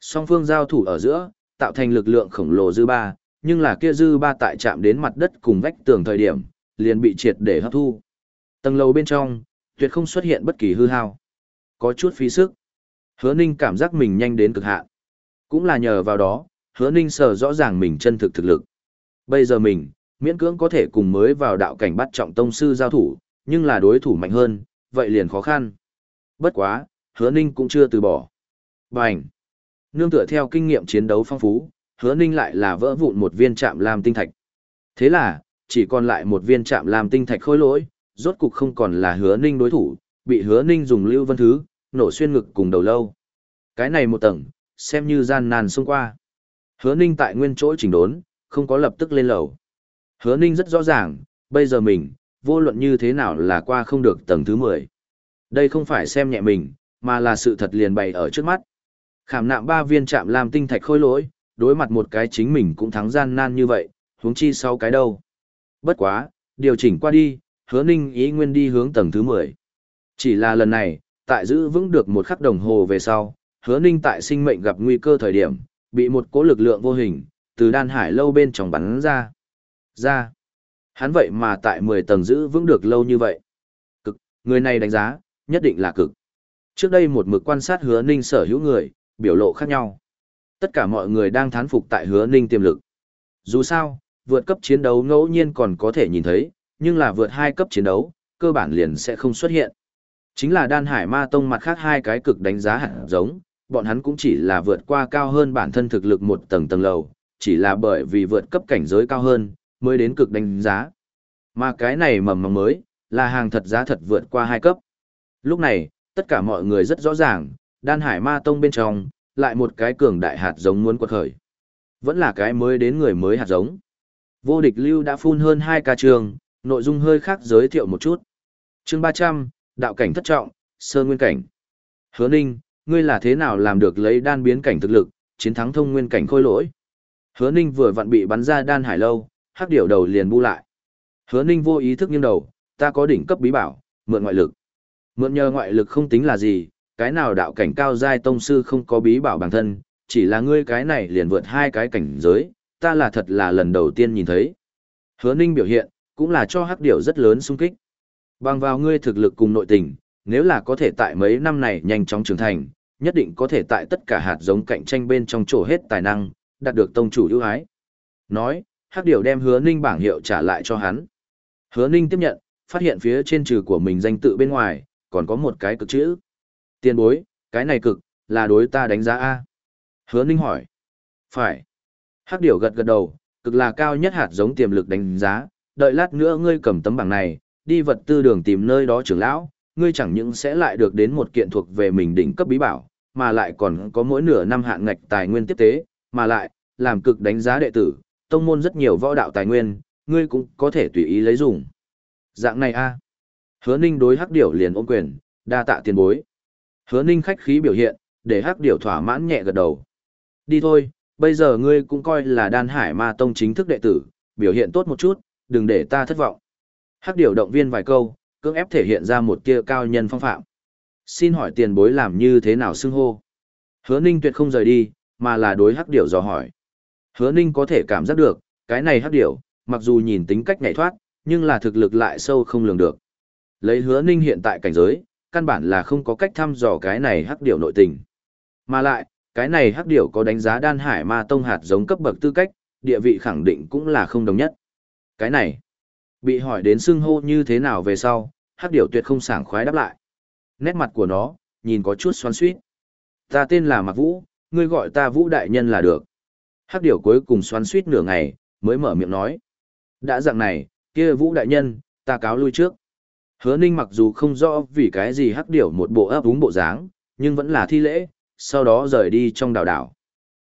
Speaker 1: Song phương giao thủ ở giữa, tạo thành lực lượng khổng lồ dư ba, nhưng là kia dư ba tại chạm đến mặt đất cùng vách tường thời điểm, liền bị triệt để hấp thu. Tầng lầu bên trong, tuyệt không xuất hiện bất kỳ hư hao. Có chút phí sức. Hứa Ninh cảm giác mình nhanh đến cực hạn. Cũng là nhờ vào đó, Hứa Ninh sở rõ ràng mình chân thực thực lực. Bây giờ mình, miễn cưỡng có thể cùng mới vào đạo cảnh bắt trọng tông sư giao thủ, nhưng là đối thủ mạnh hơn, vậy liền khó khăn. Bất quá, Hứa Ninh cũng chưa từ bỏ. Bành! Nương tựa theo kinh nghiệm chiến đấu phong phú, Hứa Ninh lại là vỡ vụn một viên chạm làm tinh thạch. Thế là, chỉ còn lại một viên chạm làm tinh thạch khôi lỗi, rốt cục không còn là hứa ninh đối thủ, bị hứa ninh dùng lưu vân thứ, nổ xuyên ngực cùng đầu lâu. Cái này một tầng, xem như gian nan xông qua. Hứa ninh tại nguyên chỗ chỉnh đốn, không có lập tức lên lầu. Hứa ninh rất rõ ràng, bây giờ mình, vô luận như thế nào là qua không được tầng thứ 10. Đây không phải xem nhẹ mình, mà là sự thật liền bày ở trước mắt. Khảm nạm ba viên chạm làm tinh thạch khôi lỗi, đối mặt một cái chính mình cũng thắng gian nan như vậy, huống chi sau cái đâu. Bất quá, điều chỉnh qua đi, hứa ninh ý nguyên đi hướng tầng thứ 10. Chỉ là lần này, tại giữ vững được một khắc đồng hồ về sau, hứa ninh tại sinh mệnh gặp nguy cơ thời điểm, bị một cố lực lượng vô hình, từ đan hải lâu bên trong bắn ra. Ra. Hắn vậy mà tại 10 tầng giữ vững được lâu như vậy. Cực, người này đánh giá, nhất định là cực. Trước đây một mực quan sát hứa ninh sở hữu người, biểu lộ khác nhau. Tất cả mọi người đang thán phục tại hứa ninh tiềm lực. Dù sao, vượt cấp chiến đấu ngẫu nhiên còn có thể nhìn thấy, nhưng là vượt hai cấp chiến đấu, cơ bản liền sẽ không xuất hiện. Chính là đan hải ma tông mặt khác hai cái cực đánh giá hẳn giống, bọn hắn cũng chỉ là vượt qua cao hơn bản thân thực lực một tầng tầng lầu, chỉ là bởi vì vượt cấp cảnh giới cao hơn, mới đến cực đánh giá. Mà cái này mầm mầm mới, là hàng thật giá thật vượt qua hai cấp. Lúc này, tất cả mọi người rất rõ ràng, đan hải ma tông bên trong, lại một cái cường đại hạt giống muốn quật khởi. Vẫn là cái mới đến người mới hạt giống. Vô địch lưu đã phun hơn hai ca trường, nội dung hơi khác giới thiệu một chút. chương 300, đạo cảnh thất trọng, sơ nguyên cảnh. Hứa ninh, ngươi là thế nào làm được lấy đan biến cảnh thực lực, chiến thắng thông nguyên cảnh khôi lỗi. Hứa ninh vừa vặn bị bắn ra đan hải lâu, hắc điểu đầu liền bu lại. Hứa ninh vô ý thức nghiêng đầu, ta có đỉnh cấp bí bảo, mượn ngoại lực. Mượn nhờ ngoại lực không tính là gì, cái nào đạo cảnh cao giai tông sư không có bí bảo bản thân, chỉ là ngươi cái này liền vượt hai cái cảnh giới, ta là thật là lần đầu tiên nhìn thấy. Hứa ninh biểu hiện, cũng là cho hắc điểu rất lớn sung kích. Bằng vào ngươi thực lực cùng nội tình, nếu là có thể tại mấy năm này nhanh chóng trưởng thành, nhất định có thể tại tất cả hạt giống cạnh tranh bên trong chỗ hết tài năng, đạt được tông chủ ưu ái. Nói, Hắc Điểu đem Hứa Ninh bảng hiệu trả lại cho hắn. Hứa Ninh tiếp nhận, phát hiện phía trên trừ của mình danh tự bên ngoài, còn có một cái cực chữ. Tiền bối, cái này cực, là đối ta đánh giá A. Hứa Ninh hỏi. Phải. Hắc Điểu gật gật đầu, cực là cao nhất hạt giống tiềm lực đánh giá, đợi lát nữa ngươi cầm tấm bảng này, đi vật tư đường tìm nơi đó trưởng lão, ngươi chẳng những sẽ lại được đến một kiện thuộc về mình đỉnh cấp bí bảo, mà lại còn có mỗi nửa năm hạn ngạch tài nguyên tiếp tế, mà lại, làm cực đánh giá đệ tử, tông môn rất nhiều võ đạo tài nguyên, ngươi cũng có thể tùy ý lấy dùng. Dạng này a Hứa ninh đối hắc điểu liền ôm quyền, đa tạ tiền bối. Hứa ninh khách khí biểu hiện, để hắc điểu thỏa mãn nhẹ gật đầu. Đi thôi, bây giờ ngươi cũng coi là đan hải ma tông chính thức đệ tử, biểu hiện tốt một chút, đừng để ta thất vọng. Hắc điểu động viên vài câu, cưỡng ép thể hiện ra một tia cao nhân phong phạm. Xin hỏi tiền bối làm như thế nào xưng hô? Hứa ninh tuyệt không rời đi, mà là đối hắc điểu dò hỏi. Hứa ninh có thể cảm giác được, cái này hắc điểu, mặc dù nhìn tính cách nhảy thoát, nhưng là thực lực lại sâu không lường được. Lấy hứa ninh hiện tại cảnh giới, căn bản là không có cách thăm dò cái này hắc điểu nội tình. Mà lại, cái này hắc điểu có đánh giá đan hải ma tông hạt giống cấp bậc tư cách, địa vị khẳng định cũng là không đồng nhất. Cái này, bị hỏi đến xưng hô như thế nào về sau, hắc điểu tuyệt không sảng khoái đáp lại. Nét mặt của nó, nhìn có chút xoắn xuýt. Ta tên là Mạc Vũ, ngươi gọi ta Vũ Đại Nhân là được. Hắc điểu cuối cùng xoắn xuýt nửa ngày, mới mở miệng nói. Đã dạng này, kia Vũ Đại Nhân, ta cáo lui trước. Hứa Ninh mặc dù không rõ vì cái gì hắc điểu một bộ ấp úng bộ dáng, nhưng vẫn là thi lễ, sau đó rời đi trong đảo đảo.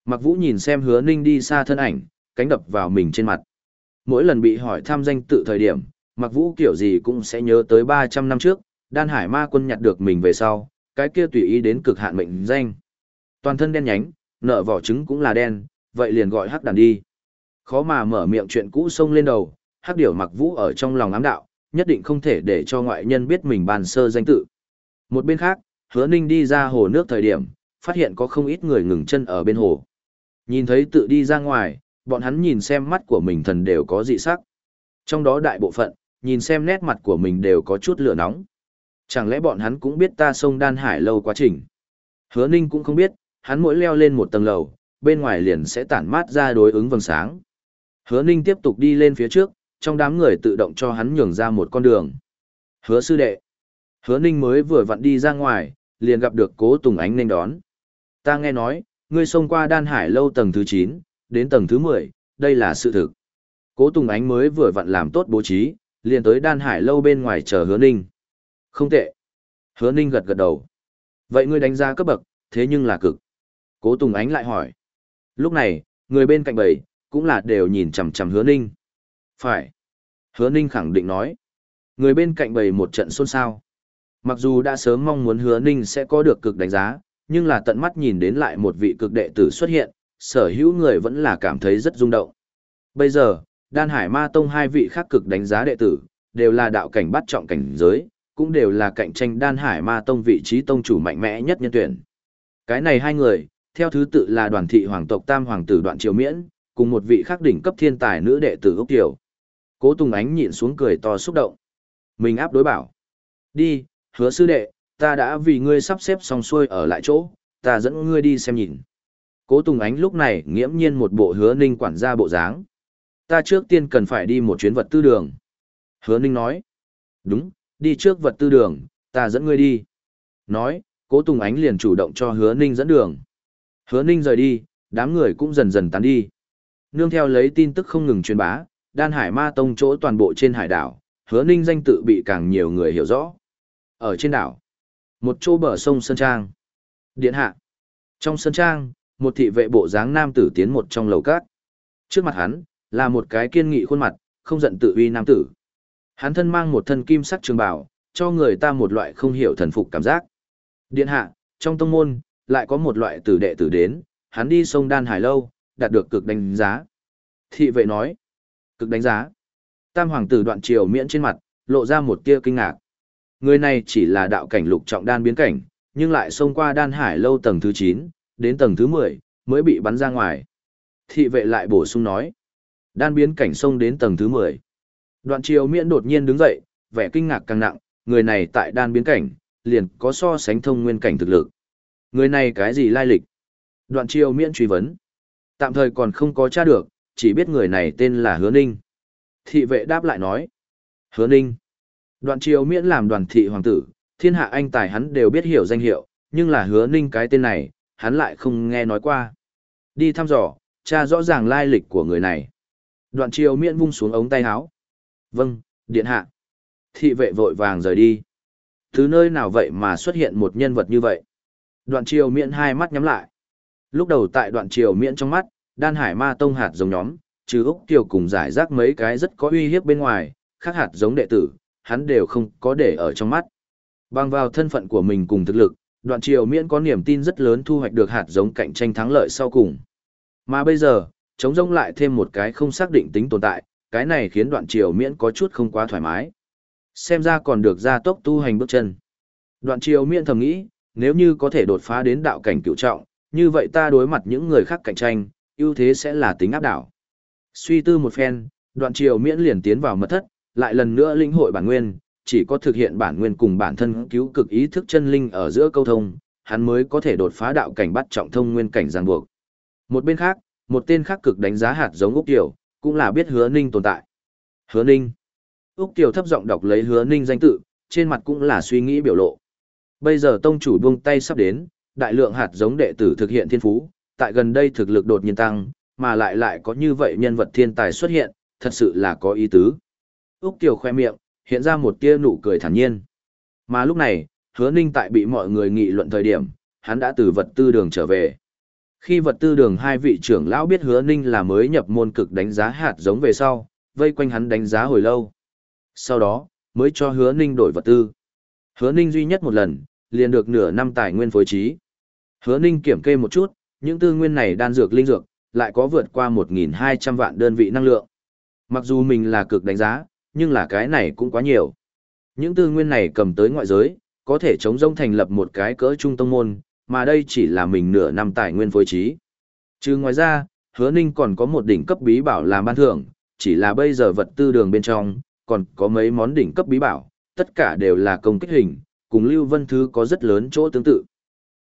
Speaker 1: Mặc Vũ nhìn xem Hứa Ninh đi xa thân ảnh, cánh đập vào mình trên mặt. Mỗi lần bị hỏi thăm danh tự thời điểm, Mặc Vũ kiểu gì cũng sẽ nhớ tới 300 năm trước, đan hải ma quân nhặt được mình về sau, cái kia tùy ý đến cực hạn mệnh danh. Toàn thân đen nhánh, nợ vỏ trứng cũng là đen, vậy liền gọi hắc đàn đi. Khó mà mở miệng chuyện cũ sông lên đầu, hắc điểu mặc vũ ở trong lòng ám đạo, nhất định không thể để cho ngoại nhân biết mình bàn sơ danh tự. Một bên khác, hứa ninh đi ra hồ nước thời điểm, phát hiện có không ít người ngừng chân ở bên hồ. Nhìn thấy tự đi ra ngoài, bọn hắn nhìn xem mắt của mình thần đều có dị sắc. Trong đó đại bộ phận, nhìn xem nét mặt của mình đều có chút lửa nóng. Chẳng lẽ bọn hắn cũng biết ta sông đan hải lâu quá trình? Hứa ninh cũng không biết, hắn mỗi leo lên một tầng lầu, bên ngoài liền sẽ tản mát ra đối ứng vầng sáng. Hứa ninh tiếp tục đi lên phía trước, trong đám người tự động cho hắn nhường ra một con đường. Hứa sư đệ. Hứa ninh mới vừa vặn đi ra ngoài, liền gặp được cố Tùng Ánh nên đón. Ta nghe nói, ngươi xông qua đan hải lâu tầng thứ 9, đến tầng thứ 10, đây là sự thực. Cố Tùng Ánh mới vừa vặn làm tốt bố trí, liền tới đan hải lâu bên ngoài chờ hứa ninh. Không tệ. Hứa ninh gật gật đầu. Vậy ngươi đánh giá cấp bậc, thế nhưng là cực. Cố Tùng Ánh lại hỏi. Lúc này, người bên cạnh bầy, cũng là đều nhìn chằm chằm hứa ninh. Phải. Hứa ninh khẳng định nói. Người bên cạnh bày một trận xôn xao. Mặc dù đã sớm mong muốn hứa ninh sẽ có được cực đánh giá, nhưng là tận mắt nhìn đến lại một vị cực đệ tử xuất hiện, sở hữu người vẫn là cảm thấy rất rung động. Bây giờ, Đan Hải Ma Tông hai vị khác cực đánh giá đệ tử, đều là đạo cảnh bắt trọng cảnh giới, cũng đều là cạnh tranh Đan Hải Ma Tông vị trí tông chủ mạnh mẽ nhất nhân tuyển. Cái này hai người, theo thứ tự là đoàn thị hoàng tộc Tam Hoàng tử Đoạn Triều Miễn, cùng một vị khắc đỉnh cấp thiên tài nữ đệ tử Úc Kiều. Cố Tùng Ánh nhịn xuống cười to xúc động. Mình áp đối bảo. Đi, hứa sư đệ, ta đã vì ngươi sắp xếp xong xuôi ở lại chỗ, ta dẫn ngươi đi xem nhìn. Cố Tùng Ánh lúc này nghiễm nhiên một bộ hứa ninh quản gia bộ dáng. Ta trước tiên cần phải đi một chuyến vật tư đường. Hứa ninh nói. Đúng, đi trước vật tư đường, ta dẫn ngươi đi. Nói, cố Tùng Ánh liền chủ động cho hứa ninh dẫn đường. Hứa ninh rời đi, đám người cũng dần dần tán đi. Nương theo lấy tin tức không ngừng truyền bá, đan hải ma tông chỗ toàn bộ trên hải đảo, hứa ninh danh tự bị càng nhiều người hiểu rõ. Ở trên đảo, một chỗ bờ sông Sơn Trang. Điện hạ. Trong Sơn Trang, một thị vệ bộ dáng nam tử tiến một trong lầu cát. Trước mặt hắn, là một cái kiên nghị khuôn mặt, không giận tự uy nam tử. Hắn thân mang một thân kim sắc trường bào, cho người ta một loại không hiểu thần phục cảm giác. Điện hạ, trong tông môn, lại có một loại tử đệ tử đến, hắn đi sông Đan Hải Lâu, đạt được cực đánh giá. Thị vệ nói, cực đánh giá. Tam hoàng tử đoạn triều miễn trên mặt, lộ ra một tia kinh ngạc. Người này chỉ là đạo cảnh lục trọng đan biến cảnh, nhưng lại xông qua đan hải lâu tầng thứ 9, đến tầng thứ 10, mới bị bắn ra ngoài. Thị vệ lại bổ sung nói, đan biến cảnh xông đến tầng thứ 10. Đoạn triều miễn đột nhiên đứng dậy, vẻ kinh ngạc càng nặng, người này tại đan biến cảnh, liền có so sánh thông nguyên cảnh thực lực. Người này cái gì lai lịch? Đoạn triều miễn truy vấn. Tạm thời còn không có tra được, chỉ biết người này tên là Hứa Ninh. Thị vệ đáp lại nói. Hứa Ninh. Đoạn triều miễn làm đoàn thị hoàng tử, thiên hạ anh tài hắn đều biết hiểu danh hiệu, nhưng là Hứa Ninh cái tên này, hắn lại không nghe nói qua. Đi thăm dò, tra rõ ràng lai lịch của người này. Đoạn triều miễn vung xuống ống tay áo. Vâng, điện hạ. Thị vệ vội vàng rời đi. Thứ nơi nào vậy mà xuất hiện một nhân vật như vậy? Đoạn triều miễn hai mắt nhắm lại. Lúc đầu tại đoạn triều miễn trong mắt, đan hải ma tông hạt giống nhóm, trừ Úc Kiều cùng giải rác mấy cái rất có uy hiếp bên ngoài, khác hạt giống đệ tử, hắn đều không có để ở trong mắt. Bằng vào thân phận của mình cùng thực lực, đoạn triều miễn có niềm tin rất lớn thu hoạch được hạt giống cạnh tranh thắng lợi sau cùng. Mà bây giờ, chống rông lại thêm một cái không xác định tính tồn tại, cái này khiến đoạn triều miễn có chút không quá thoải mái. Xem ra còn được gia tốc tu hành bước chân. Đoạn triều miễn thầm nghĩ, nếu như có thể đột phá đến đạo cảnh cựu trọng, như vậy ta đối mặt những người khác cạnh tranh, ưu thế sẽ là tính áp đảo. Suy tư một phen, đoạn triều miễn liền tiến vào mật thất, lại lần nữa linh hội bản nguyên, chỉ có thực hiện bản nguyên cùng bản thân cứu cực ý thức chân linh ở giữa câu thông, hắn mới có thể đột phá đạo cảnh bắt trọng thông nguyên cảnh giang buộc. Một bên khác, một tên khác cực đánh giá hạt giống Úc Tiểu, cũng là biết Hứa Ninh tồn tại. Hứa Ninh. Úc Tiểu thấp giọng đọc lấy Hứa Ninh danh tự, trên mặt cũng là suy nghĩ biểu lộ. Bây giờ tông chủ buông tay sắp đến, đại lượng hạt giống đệ tử thực hiện thiên phú, tại gần đây thực lực đột nhiên tăng, mà lại lại có như vậy nhân vật thiên tài xuất hiện, thật sự là có ý tứ. Úc Kiều khoe miệng, hiện ra một tia nụ cười thản nhiên. Mà lúc này, hứa ninh tại bị mọi người nghị luận thời điểm, hắn đã từ vật tư đường trở về. Khi vật tư đường hai vị trưởng lão biết hứa ninh là mới nhập môn cực đánh giá hạt giống về sau, vây quanh hắn đánh giá hồi lâu. Sau đó, mới cho hứa ninh đổi vật tư. Hứa ninh duy nhất một lần, liền được nửa năm tài nguyên phối trí. Hứa ninh kiểm kê một chút, những tư nguyên này đan dược linh dược, lại có vượt qua 1.200 vạn đơn vị năng lượng. Mặc dù mình là cực đánh giá, nhưng là cái này cũng quá nhiều. Những tư nguyên này cầm tới ngoại giới, có thể chống rông thành lập một cái cỡ trung tông môn, mà đây chỉ là mình nửa năm tài nguyên phối trí. Chứ ngoài ra, hứa ninh còn có một đỉnh cấp bí bảo làm ban thưởng, chỉ là bây giờ vật tư đường bên trong, còn có mấy món đỉnh cấp bí bảo, tất cả đều là công kích hình, cùng Lưu Vân Thứ có rất lớn chỗ tương tự.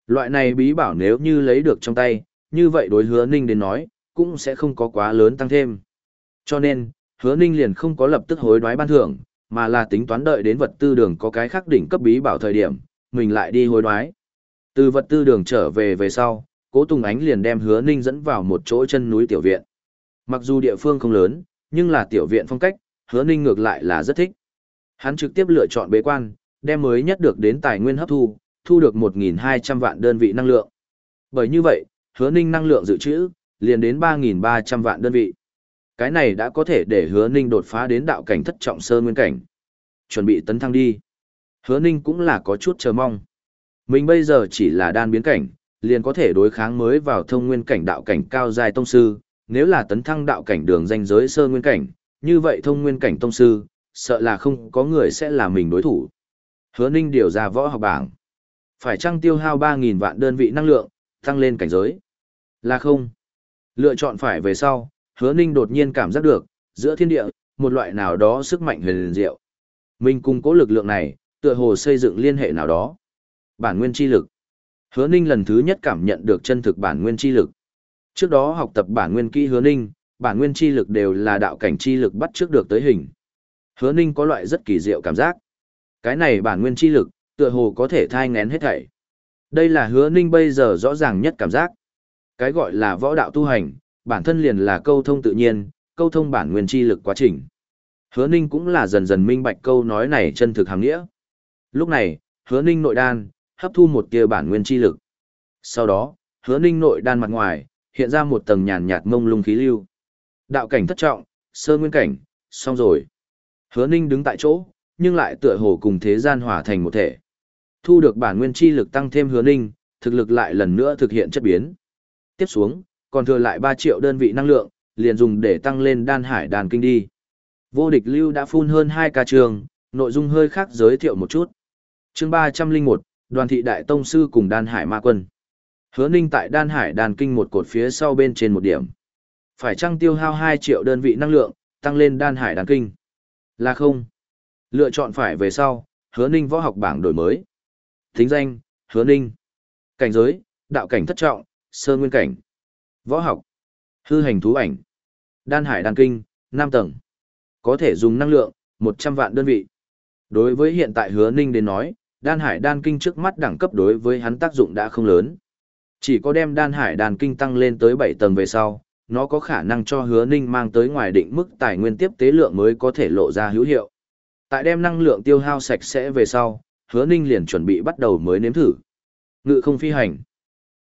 Speaker 1: Loại này bí bảo nếu như lấy được trong tay, như vậy đối hứa ninh đến nói, cũng sẽ không có quá lớn tăng thêm. Cho nên, hứa ninh liền không có lập tức hối đoái ban thưởng, mà là tính toán đợi đến vật tư đường có cái khác đỉnh cấp bí bảo thời điểm, mình lại đi hối đoái. Từ vật tư đường trở về về sau, cố Tùng Ánh liền đem hứa ninh dẫn vào một chỗ chân núi tiểu viện. Mặc dù địa phương không lớn, nhưng là tiểu viện phong cách, hứa ninh ngược lại là rất thích. Hắn trực tiếp lựa chọn bế quan, đem mới nhất được đến tài nguyên hấp thu, thu được 1.200 vạn đơn vị năng lượng. Bởi như vậy, hứa ninh năng lượng dự trữ, liền đến 3.300 vạn đơn vị. Cái này đã có thể để hứa ninh đột phá đến đạo cảnh thất trọng sơ nguyên cảnh. Chuẩn bị tấn thăng đi. Hứa ninh cũng là có chút chờ mong. Mình bây giờ chỉ là đan biến cảnh, liền có thể đối kháng mới vào thông nguyên cảnh đạo cảnh cao dài tông sư. Nếu là tấn thăng đạo cảnh đường danh giới sơ nguyên cảnh, như vậy thông nguyên cảnh tông sư, sợ là không có người sẽ là mình đối thủ. Hứa ninh điều ra võ học bảng. Phải chăng tiêu hao 3.000 vạn đơn vị năng lượng, tăng lên cảnh giới? Là không. Lựa chọn phải về sau, hứa ninh đột nhiên cảm giác được, giữa thiên địa, một loại nào đó sức mạnh huyền diệu. Mình cùng cố lực lượng này, tựa hồ xây dựng liên hệ nào đó. Bản nguyên chi lực. Hứa ninh lần thứ nhất cảm nhận được chân thực bản nguyên chi lực. Trước đó học tập bản nguyên kỹ hứa ninh, bản nguyên chi lực đều là đạo cảnh chi lực bắt trước được tới hình. Hứa ninh có loại rất kỳ diệu cảm giác. Cái này bản nguyên chi lực, tựa hồ có thể thai ngén hết thảy. Đây là hứa ninh bây giờ rõ ràng nhất cảm giác. Cái gọi là võ đạo tu hành, bản thân liền là câu thông tự nhiên, câu thông bản nguyên chi lực quá trình. Hứa ninh cũng là dần dần minh bạch câu nói này chân thực hàng nghĩa. Lúc này, hứa ninh nội đan, hấp thu một kia bản nguyên chi lực. Sau đó, hứa ninh nội đan mặt ngoài, hiện ra một tầng nhàn nhạt mông lung khí lưu. Đạo cảnh thất trọng, sơ nguyên cảnh, xong rồi. Hứa ninh đứng tại chỗ, nhưng lại tựa hồ cùng thế gian hòa thành một thể. Thu được bản nguyên chi lực tăng thêm hứa ninh, thực lực lại lần nữa thực hiện chất biến. Tiếp xuống, còn thừa lại 3 triệu đơn vị năng lượng, liền dùng để tăng lên đan hải đàn kinh đi. Vô địch lưu đã phun hơn 2 ca trường, nội dung hơi khác giới thiệu một chút. chương 301, đoàn thị đại tông sư cùng đan hải ma quân. Hứa ninh tại đan hải đàn kinh một cột phía sau bên trên một điểm. Phải chăng tiêu hao 2 triệu đơn vị năng lượng, tăng lên đan hải đàn kinh? Là không. Lựa chọn phải về sau, hứa ninh võ học bảng đổi mới. Thính danh, hứa ninh. Cảnh giới, đạo cảnh thất trọng, sơ nguyên cảnh. Võ học, hư hành thú ảnh. Đan hải đan kinh, 5 tầng. Có thể dùng năng lượng, 100 vạn đơn vị. Đối với hiện tại hứa ninh đến nói, đan hải đan kinh trước mắt đẳng cấp đối với hắn tác dụng đã không lớn. Chỉ có đem đan hải đan kinh tăng lên tới 7 tầng về sau, nó có khả năng cho hứa ninh mang tới ngoài định mức tài nguyên tiếp tế lượng mới có thể lộ ra hữu hiệu. Tại đem năng lượng tiêu hao sạch sẽ về sau, hứa ninh liền chuẩn bị bắt đầu mới nếm thử. Ngự không phi hành.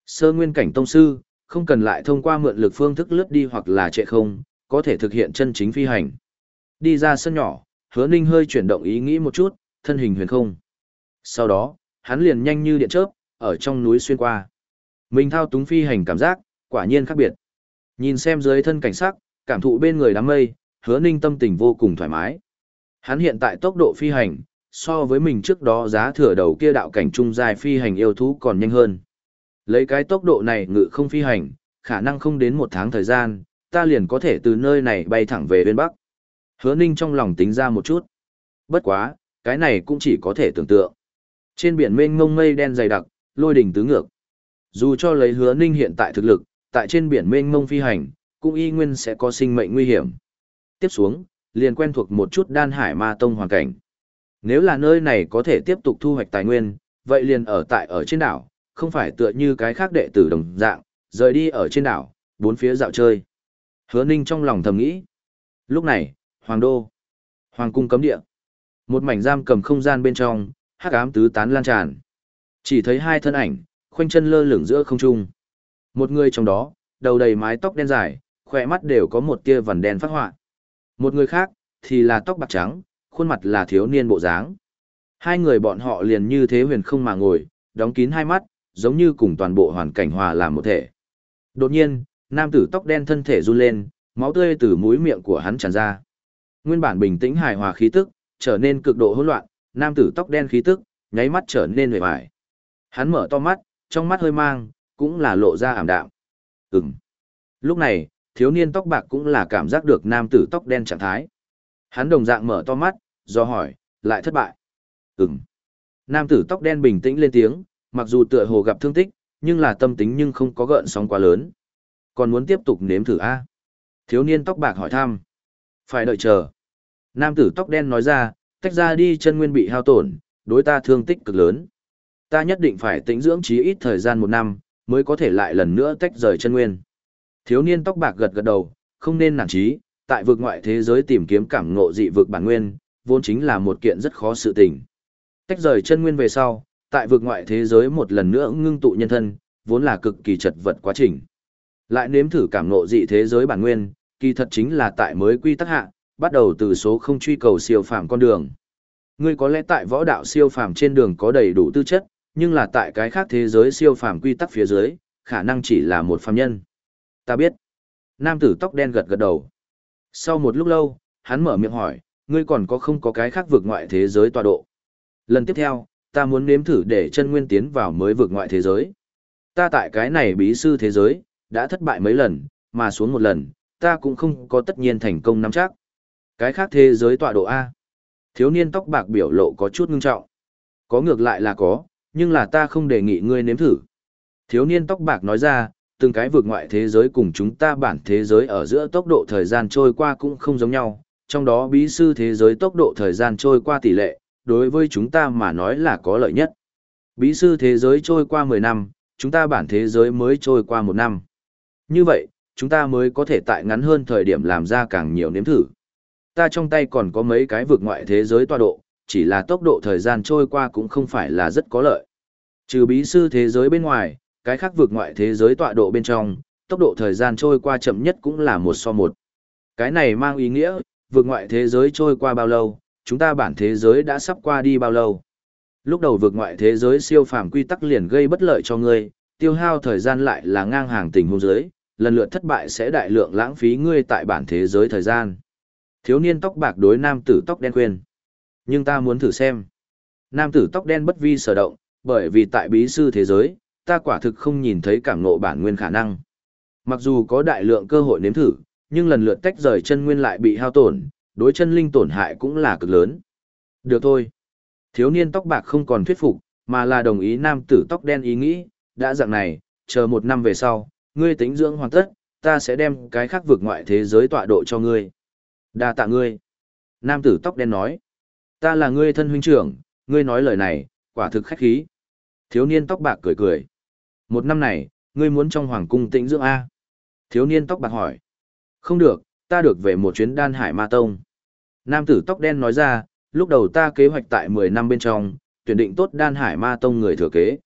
Speaker 1: Sơ nguyên cảnh tông sư, không cần lại thông qua mượn lực phương thức lướt đi hoặc là trệ không, có thể thực hiện chân chính phi hành. Đi ra sân nhỏ, hứa ninh hơi chuyển động ý nghĩ một chút, thân hình huyền không. Sau đó, hắn liền nhanh như điện chớp, ở trong núi xuyên qua. Mình thao túng phi hành cảm giác, quả nhiên khác biệt. Nhìn xem dưới thân cảnh sắc, cảm thụ bên người đám mây, hứa ninh tâm tình vô cùng thoải mái. Hắn hiện tại tốc độ phi hành, so với mình trước đó giá thừa đầu kia đạo cảnh trung dài phi hành yêu thú còn nhanh hơn. Lấy cái tốc độ này ngự không phi hành, khả năng không đến một tháng thời gian, ta liền có thể từ nơi này bay thẳng về bên Bắc. Hứa ninh trong lòng tính ra một chút. Bất quá, cái này cũng chỉ có thể tưởng tượng. Trên biển mênh mông mây đen dày đặc, lôi đỉnh tứ ngược. Dù cho lấy hứa ninh hiện tại thực lực, tại trên biển mênh mông phi hành, cũng y nguyên sẽ có sinh mệnh nguy hiểm. Tiếp xuống, liền quen thuộc một chút đan hải ma tông hoàn cảnh. Nếu là nơi này có thể tiếp tục thu hoạch tài nguyên, vậy liền ở tại ở trên đảo, không phải tựa như cái khác đệ tử đồng dạng, rời đi ở trên đảo, bốn phía dạo chơi. Hứa Ninh trong lòng thầm nghĩ. Lúc này, Hoàng Đô, Hoàng Cung cấm địa, một mảnh giam cầm không gian bên trong, hắc ám tứ tán lan tràn. Chỉ thấy hai thân ảnh, khoanh chân lơ lửng giữa không trung. Một người trong đó, đầu đầy mái tóc đen dài, khỏe mắt đều có một tia vằn đen phát họa. Một người khác, thì là tóc bạc trắng, khuôn mặt là thiếu niên bộ dáng. Hai người bọn họ liền như thế huyền không mà ngồi, đóng kín hai mắt, giống như cùng toàn bộ hoàn cảnh hòa làm một thể. Đột nhiên, nam tử tóc đen thân thể run lên, máu tươi từ mũi miệng của hắn tràn ra. Nguyên bản bình tĩnh hài hòa khí tức, trở nên cực độ hỗn loạn, nam tử tóc đen khí tức, nháy mắt trở nên hề bại. Hắn mở to mắt, trong mắt hơi mang, cũng là lộ ra ảm đạm. Ừm. Lúc này, thiếu niên tóc bạc cũng là cảm giác được nam tử tóc đen trạng thái. Hắn đồng dạng mở to mắt, do hỏi, lại thất bại. Ừm. Nam tử tóc đen bình tĩnh lên tiếng, mặc dù tựa hồ gặp thương tích, nhưng là tâm tính nhưng không có gợn sóng quá lớn. Còn muốn tiếp tục nếm thử a? Thiếu niên tóc bạc hỏi thăm. Phải đợi chờ. Nam tử tóc đen nói ra, tách ra đi chân nguyên bị hao tổn, đối ta thương tích cực lớn. Ta nhất định phải tĩnh dưỡng trí ít thời gian một năm, mới có thể lại lần nữa tách rời chân nguyên. Thiếu niên tóc bạc gật gật đầu, không nên nản chí, tại vực ngoại thế giới tìm kiếm cảm ngộ dị vực bản nguyên, vốn chính là một kiện rất khó sự tình. Tách rời chân nguyên về sau, tại vực ngoại thế giới một lần nữa ngưng tụ nhân thân, vốn là cực kỳ chật vật quá trình. Lại nếm thử cảm ngộ dị thế giới bản nguyên, kỳ thật chính là tại mới quy tắc hạ, bắt đầu từ số không truy cầu siêu phàm con đường. Ngươi có lẽ tại võ đạo siêu phàm trên đường có đầy đủ tư chất, nhưng là tại cái khác thế giới siêu phàm quy tắc phía dưới, khả năng chỉ là một phàm nhân. Ta biết. Nam tử tóc đen gật gật đầu. Sau một lúc lâu, hắn mở miệng hỏi, ngươi còn có không có cái khác vượt ngoại thế giới tọa độ. Lần tiếp theo, ta muốn nếm thử để chân nguyên tiến vào mới vượt ngoại thế giới. Ta tại cái này bí sư thế giới, đã thất bại mấy lần, mà xuống một lần, ta cũng không có tất nhiên thành công nắm chắc. Cái khác thế giới tọa độ A. Thiếu niên tóc bạc biểu lộ có chút ngưng trọng. Có ngược lại là có, nhưng là ta không đề nghị ngươi nếm thử. Thiếu niên tóc bạc nói ra, từng cái vượt ngoại thế giới cùng chúng ta bản thế giới ở giữa tốc độ thời gian trôi qua cũng không giống nhau, trong đó bí sư thế giới tốc độ thời gian trôi qua tỷ lệ, đối với chúng ta mà nói là có lợi nhất. Bí sư thế giới trôi qua 10 năm, chúng ta bản thế giới mới trôi qua một năm. Như vậy, chúng ta mới có thể tại ngắn hơn thời điểm làm ra càng nhiều nếm thử. Ta trong tay còn có mấy cái vượt ngoại thế giới tọa độ, chỉ là tốc độ thời gian trôi qua cũng không phải là rất có lợi. Trừ bí sư thế giới bên ngoài, cái khác vượt ngoại thế giới tọa độ bên trong, tốc độ thời gian trôi qua chậm nhất cũng là một so một. Cái này mang ý nghĩa, vượt ngoại thế giới trôi qua bao lâu, chúng ta bản thế giới đã sắp qua đi bao lâu. Lúc đầu vượt ngoại thế giới siêu phàm quy tắc liền gây bất lợi cho ngươi, tiêu hao thời gian lại là ngang hàng tình huống giới, lần lượt thất bại sẽ đại lượng lãng phí ngươi tại bản thế giới thời gian. Thiếu niên tóc bạc đối nam tử tóc đen khuyên. Nhưng ta muốn thử xem. Nam tử tóc đen bất vi sở động, bởi vì tại bí sư thế giới, ta quả thực không nhìn thấy cảm ngộ bản nguyên khả năng. Mặc dù có đại lượng cơ hội nếm thử, nhưng lần lượt tách rời chân nguyên lại bị hao tổn, đối chân linh tổn hại cũng là cực lớn. Được thôi. Thiếu niên tóc bạc không còn thuyết phục, mà là đồng ý nam tử tóc đen ý nghĩ, đã dạng này, chờ một năm về sau, ngươi tính dưỡng hoàn tất, ta sẽ đem cái khác vực ngoại thế giới tọa độ cho ngươi. đa tạ ngươi. Nam tử tóc đen nói, ta là ngươi thân huynh trưởng, ngươi nói lời này, quả thực khách khí. Thiếu niên tóc bạc cười cười. Một năm này, ngươi muốn trong hoàng cung tĩnh dưỡng A. Thiếu niên tóc bạc hỏi. Không được, ta được về một chuyến đan hải ma tông. Nam tử tóc đen nói ra, lúc đầu ta kế hoạch tại 10 năm bên trong, tuyển định tốt đan hải ma tông người thừa kế.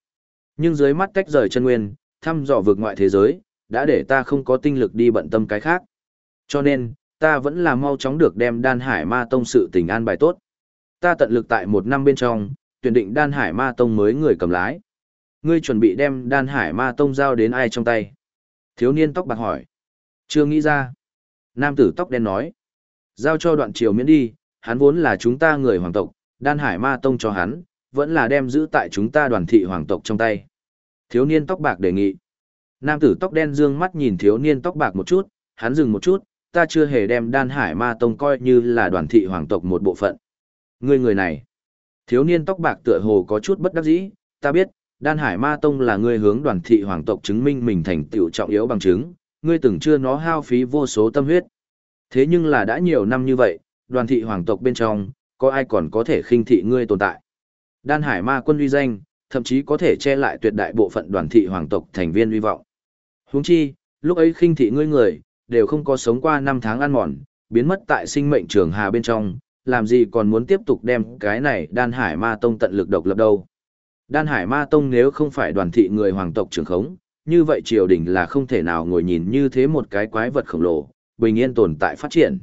Speaker 1: Nhưng dưới mắt tách rời chân nguyên, thăm dò vượt ngoại thế giới, đã để ta không có tinh lực đi bận tâm cái khác. Cho nên, ta vẫn là mau chóng được đem đan hải ma tông sự tình an bài tốt. Ta tận lực tại một năm bên trong, tuyển định đan hải ma tông mới người cầm lái. Ngươi chuẩn bị đem đan hải ma tông giao đến ai trong tay? Thiếu niên tóc bạc hỏi. Chưa nghĩ ra. Nam tử tóc đen nói. Giao cho đoạn triều miễn đi, hắn vốn là chúng ta người hoàng tộc, đan hải ma tông cho hắn, vẫn là đem giữ tại chúng ta đoàn thị hoàng tộc trong tay. Thiếu niên tóc bạc đề nghị. Nam tử tóc đen dương mắt nhìn thiếu niên tóc bạc một chút, hắn dừng một chút, ta chưa hề đem đan hải ma tông coi như là đoàn thị hoàng tộc một bộ phận. Ngươi người này. Thiếu niên tóc bạc tựa hồ có chút bất đắc dĩ, ta biết, đan hải ma tông là ngươi hướng đoàn thị hoàng tộc chứng minh mình thành tựu trọng yếu bằng chứng, ngươi từng chưa nó hao phí vô số tâm huyết. Thế nhưng là đã nhiều năm như vậy, đoàn thị hoàng tộc bên trong, có ai còn có thể khinh thị ngươi tồn tại. Đan hải ma quân uy danh, thậm chí có thể che lại tuyệt đại bộ phận đoàn thị hoàng tộc thành viên uy vọng. Huống chi, lúc ấy khinh thị ngươi người, đều không có sống qua năm tháng ăn mòn, biến mất tại sinh mệnh trường hà bên trong, làm gì còn muốn tiếp tục đem cái này đan hải ma tông tận lực độc lập đâu. Đan hải ma tông nếu không phải đoàn thị người hoàng tộc trường khống, như vậy triều đình là không thể nào ngồi nhìn như thế một cái quái vật khổng lồ, bình yên tồn tại phát triển.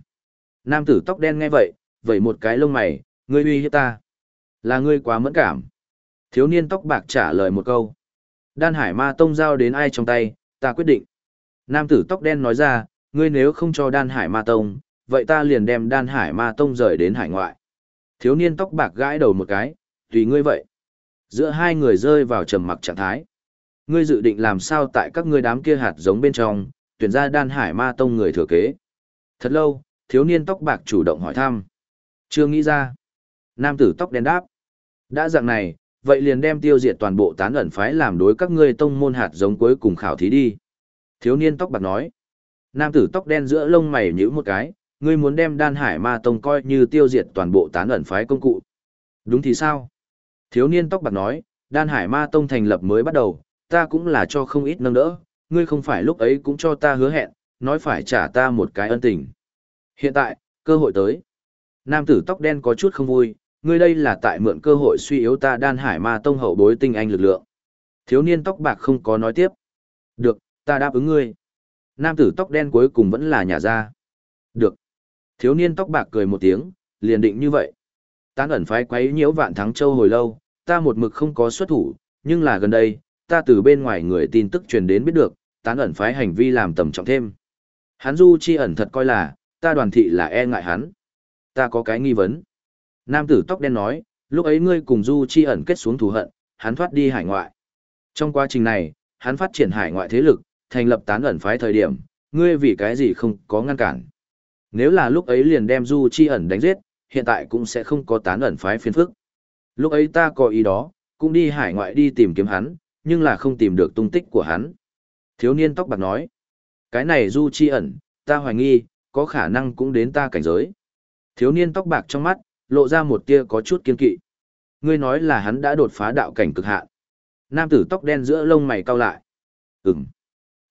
Speaker 1: Nam tử tóc đen nghe vậy, vậy một cái lông mày, ngươi uy hiếp ta. Là ngươi quá mẫn cảm. Thiếu niên tóc bạc trả lời một câu. Đan hải ma tông giao đến ai trong tay, ta quyết định. Nam tử tóc đen nói ra, ngươi nếu không cho đan hải ma tông, vậy ta liền đem đan hải ma tông rời đến hải ngoại. Thiếu niên tóc bạc gãi đầu một cái, tùy ngươi vậy. Giữa hai người rơi vào trầm mặc trạng thái. Ngươi dự định làm sao tại các ngươi đám kia hạt giống bên trong, tuyển ra đan hải ma tông người thừa kế. Thật lâu, thiếu niên tóc bạc chủ động hỏi thăm. Chưa nghĩ ra. Nam tử tóc đen đáp. Đã dạng này, vậy liền đem tiêu diệt toàn bộ tán ẩn phái làm đối các ngươi tông môn hạt giống cuối cùng khảo thí đi. Thiếu niên tóc bạc nói. Nam tử tóc đen giữa lông mày nhíu một cái, ngươi muốn đem đan hải ma tông coi như tiêu diệt toàn bộ tán ẩn phái công cụ. Đúng thì sao? Thiếu niên tóc bạc nói, đan hải ma tông thành lập mới bắt đầu, ta cũng là cho không ít nâng đỡ, ngươi không phải lúc ấy cũng cho ta hứa hẹn, nói phải trả ta một cái ân tình. Hiện tại, cơ hội tới. Nam tử tóc đen có chút không vui, ngươi đây là tại mượn cơ hội suy yếu ta đan hải ma tông hậu bối tinh anh lực lượng. Thiếu niên tóc bạc không có nói tiếp. Được, ta đáp ứng ngươi. Nam tử tóc đen cuối cùng vẫn là nhà ra. Được. Thiếu niên tóc bạc cười một tiếng, liền định như vậy. Tán ẩn phái quấy nhiễu vạn thắng châu hồi lâu, ta một mực không có xuất thủ, nhưng là gần đây, ta từ bên ngoài người tin tức truyền đến biết được, tán ẩn phái hành vi làm tầm trọng thêm. Hắn du chi ẩn thật coi là, ta đoàn thị là e ngại hắn. Ta có cái nghi vấn. Nam tử tóc đen nói, lúc ấy ngươi cùng du chi ẩn kết xuống thù hận, hắn thoát đi hải ngoại. Trong quá trình này, hắn phát triển hải ngoại thế lực, thành lập tán ẩn phái thời điểm, ngươi vì cái gì không có ngăn cản. Nếu là lúc ấy liền đem du chi ẩn đánh giết, hiện tại cũng sẽ không có tán ẩn phái phiền phức. Lúc ấy ta có ý đó, cũng đi hải ngoại đi tìm kiếm hắn, nhưng là không tìm được tung tích của hắn. Thiếu niên tóc bạc nói. Cái này du chi ẩn, ta hoài nghi, có khả năng cũng đến ta cảnh giới. Thiếu niên tóc bạc trong mắt, lộ ra một tia có chút kiên kỵ. Ngươi nói là hắn đã đột phá đạo cảnh cực hạn. Nam tử tóc đen giữa lông mày cau lại. Ừm.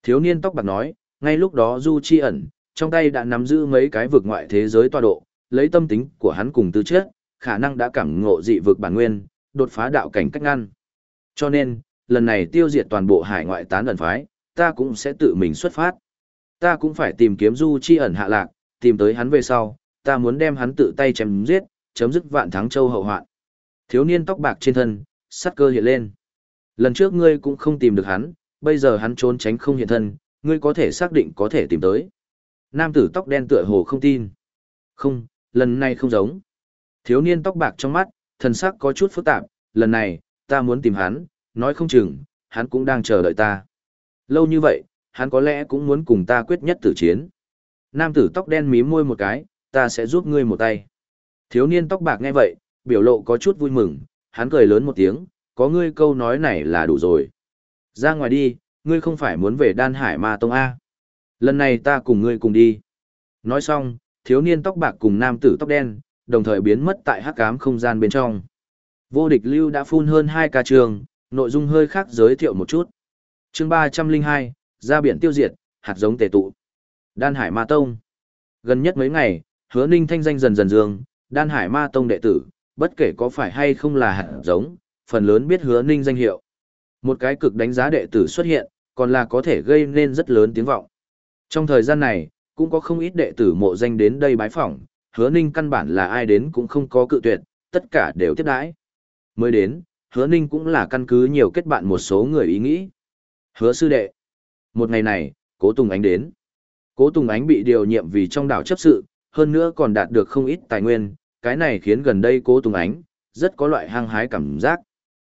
Speaker 1: Thiếu niên tóc bạc nói, ngay lúc đó Du Chi ẩn, trong tay đã nắm giữ mấy cái vực ngoại thế giới tọa độ, lấy tâm tính của hắn cùng tư chất, khả năng đã cảm ngộ dị vực bản nguyên, đột phá đạo cảnh cách ngăn. Cho nên, lần này tiêu diệt toàn bộ hải ngoại tán ẩn phái, ta cũng sẽ tự mình xuất phát. Ta cũng phải tìm kiếm Du Chi ẩn hạ lạc, tìm tới hắn về sau, ta muốn đem hắn tự tay chém giết, chấm dứt vạn thắng châu hậu hoạn. Thiếu niên tóc bạc trên thân, sát cơ hiện lên. Lần trước ngươi cũng không tìm được hắn, bây giờ hắn trốn tránh không hiện thân, ngươi có thể xác định có thể tìm tới. Nam tử tóc đen tựa hồ không tin. Không, lần này không giống. Thiếu niên tóc bạc trong mắt, thần sắc có chút phức tạp, lần này, ta muốn tìm hắn, nói không chừng, hắn cũng đang chờ đợi ta. Lâu như vậy, hắn có lẽ cũng muốn cùng ta quyết nhất tử chiến. Nam tử tóc đen mím môi một cái, ta sẽ giúp ngươi một tay. Thiếu niên tóc bạc nghe vậy, biểu lộ có chút vui mừng, hắn cười lớn một tiếng, có ngươi câu nói này là đủ rồi. Ra ngoài đi, ngươi không phải muốn về đan hải ma tông A. Lần này ta cùng ngươi cùng đi. Nói xong, thiếu niên tóc bạc cùng nam tử tóc đen, đồng thời biến mất tại hắc ám không gian bên trong. Vô địch lưu đã phun hơn hai ca trường, nội dung hơi khác giới thiệu một chút. chương ba trăm linh hai, ra biển tiêu diệt, hạt giống tề tụ. Đan Hải Ma Tông. Gần nhất mấy ngày, hứa ninh thanh danh dần dần dương, Đan Hải Ma Tông đệ tử, bất kể có phải hay không là hạt giống, phần lớn biết hứa ninh danh hiệu. Một cái cực đánh giá đệ tử xuất hiện, còn là có thể gây nên rất lớn tiếng vọng. Trong thời gian này, cũng có không ít đệ tử mộ danh đến đây bái phỏng, hứa ninh căn bản là ai đến cũng không có cự tuyệt, tất cả đều tiếp đãi. Mới đến, hứa ninh cũng là căn cứ nhiều kết bạn một số người ý nghĩ. Hứa sư đệ. Một ngày này, cố Tùng Ánh đến. Cố Tùng Ánh bị điều nhiệm vì trong đảo chấp sự, hơn nữa còn đạt được không ít tài nguyên, cái này khiến gần đây cố Tùng Ánh, rất có loại hăng hái cảm giác.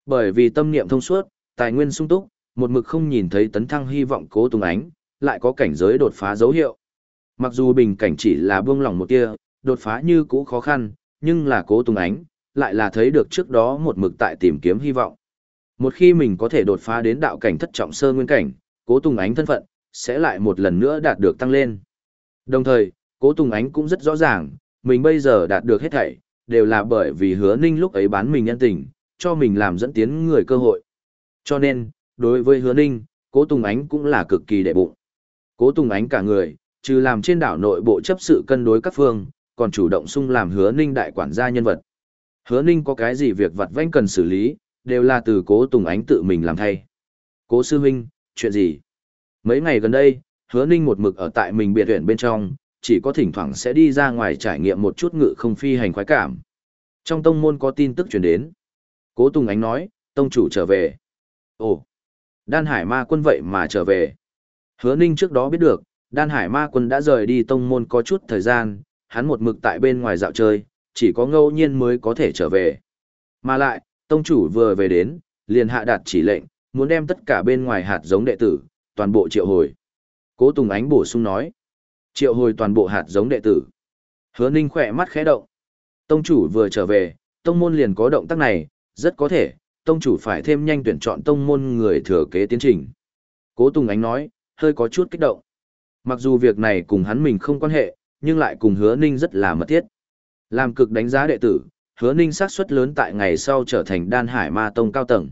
Speaker 1: Bởi vì tâm niệm thông suốt, tài nguyên sung túc, một mực không nhìn thấy tấn thăng hy vọng cố Tùng Ánh, lại có cảnh giới đột phá dấu hiệu. Mặc dù bình cảnh chỉ là buông lỏng một tia, đột phá như cũ khó khăn, nhưng là cố Tùng Ánh, lại là thấy được trước đó một mực tại tìm kiếm hy vọng. Một khi mình có thể đột phá đến đạo cảnh thất trọng sơ nguyên cảnh, cố Tùng Ánh thân phận, sẽ lại một lần nữa đạt được tăng lên. Đồng thời, cố Tùng Ánh cũng rất rõ ràng, mình bây giờ đạt được hết thảy, đều là bởi vì hứa ninh lúc ấy bán mình nhân tình, cho mình làm dẫn tiến người cơ hội. Cho nên, đối với hứa ninh, cố Tùng Ánh cũng là cực kỳ đệ bụng. Cố Tùng Ánh cả người, trừ làm trên đảo nội bộ chấp sự cân đối các phương, còn chủ động sung làm hứa ninh đại quản gia nhân vật. Hứa ninh có cái gì việc vặt vãnh cần xử lý, đều là từ cố Tùng Ánh tự mình làm thay. Cố sư huynh, chuyện gì? Mấy ngày gần đây, hứa ninh một mực ở tại mình biệt huyện bên trong, chỉ có thỉnh thoảng sẽ đi ra ngoài trải nghiệm một chút ngự không phi hành khoái cảm. Trong tông môn có tin tức truyền đến. Cố Tùng Ánh nói, tông chủ trở về. Ồ, đan hải ma quân vậy mà trở về. Hứa ninh trước đó biết được, đan hải ma quân đã rời đi tông môn có chút thời gian, hắn một mực tại bên ngoài dạo chơi, chỉ có ngẫu nhiên mới có thể trở về. Mà lại, tông chủ vừa về đến, liền hạ đạt chỉ lệnh, muốn đem tất cả bên ngoài hạt giống đệ tử, toàn bộ triệu hồi. Cố Tùng Ánh bổ sung nói, triệu hồi toàn bộ hạt giống đệ tử. Hứa Ninh khỏe mắt khẽ động. Tông chủ vừa trở về, tông môn liền có động tác này, rất có thể, tông chủ phải thêm nhanh tuyển chọn tông môn người thừa kế tiến trình. Cố Tùng Ánh nói, hơi có chút kích động. Mặc dù việc này cùng hắn mình không quan hệ, nhưng lại cùng hứa ninh rất là mật thiết. Làm cực đánh giá đệ tử, hứa ninh xác suất lớn tại ngày sau trở thành đan hải ma tông cao tầng.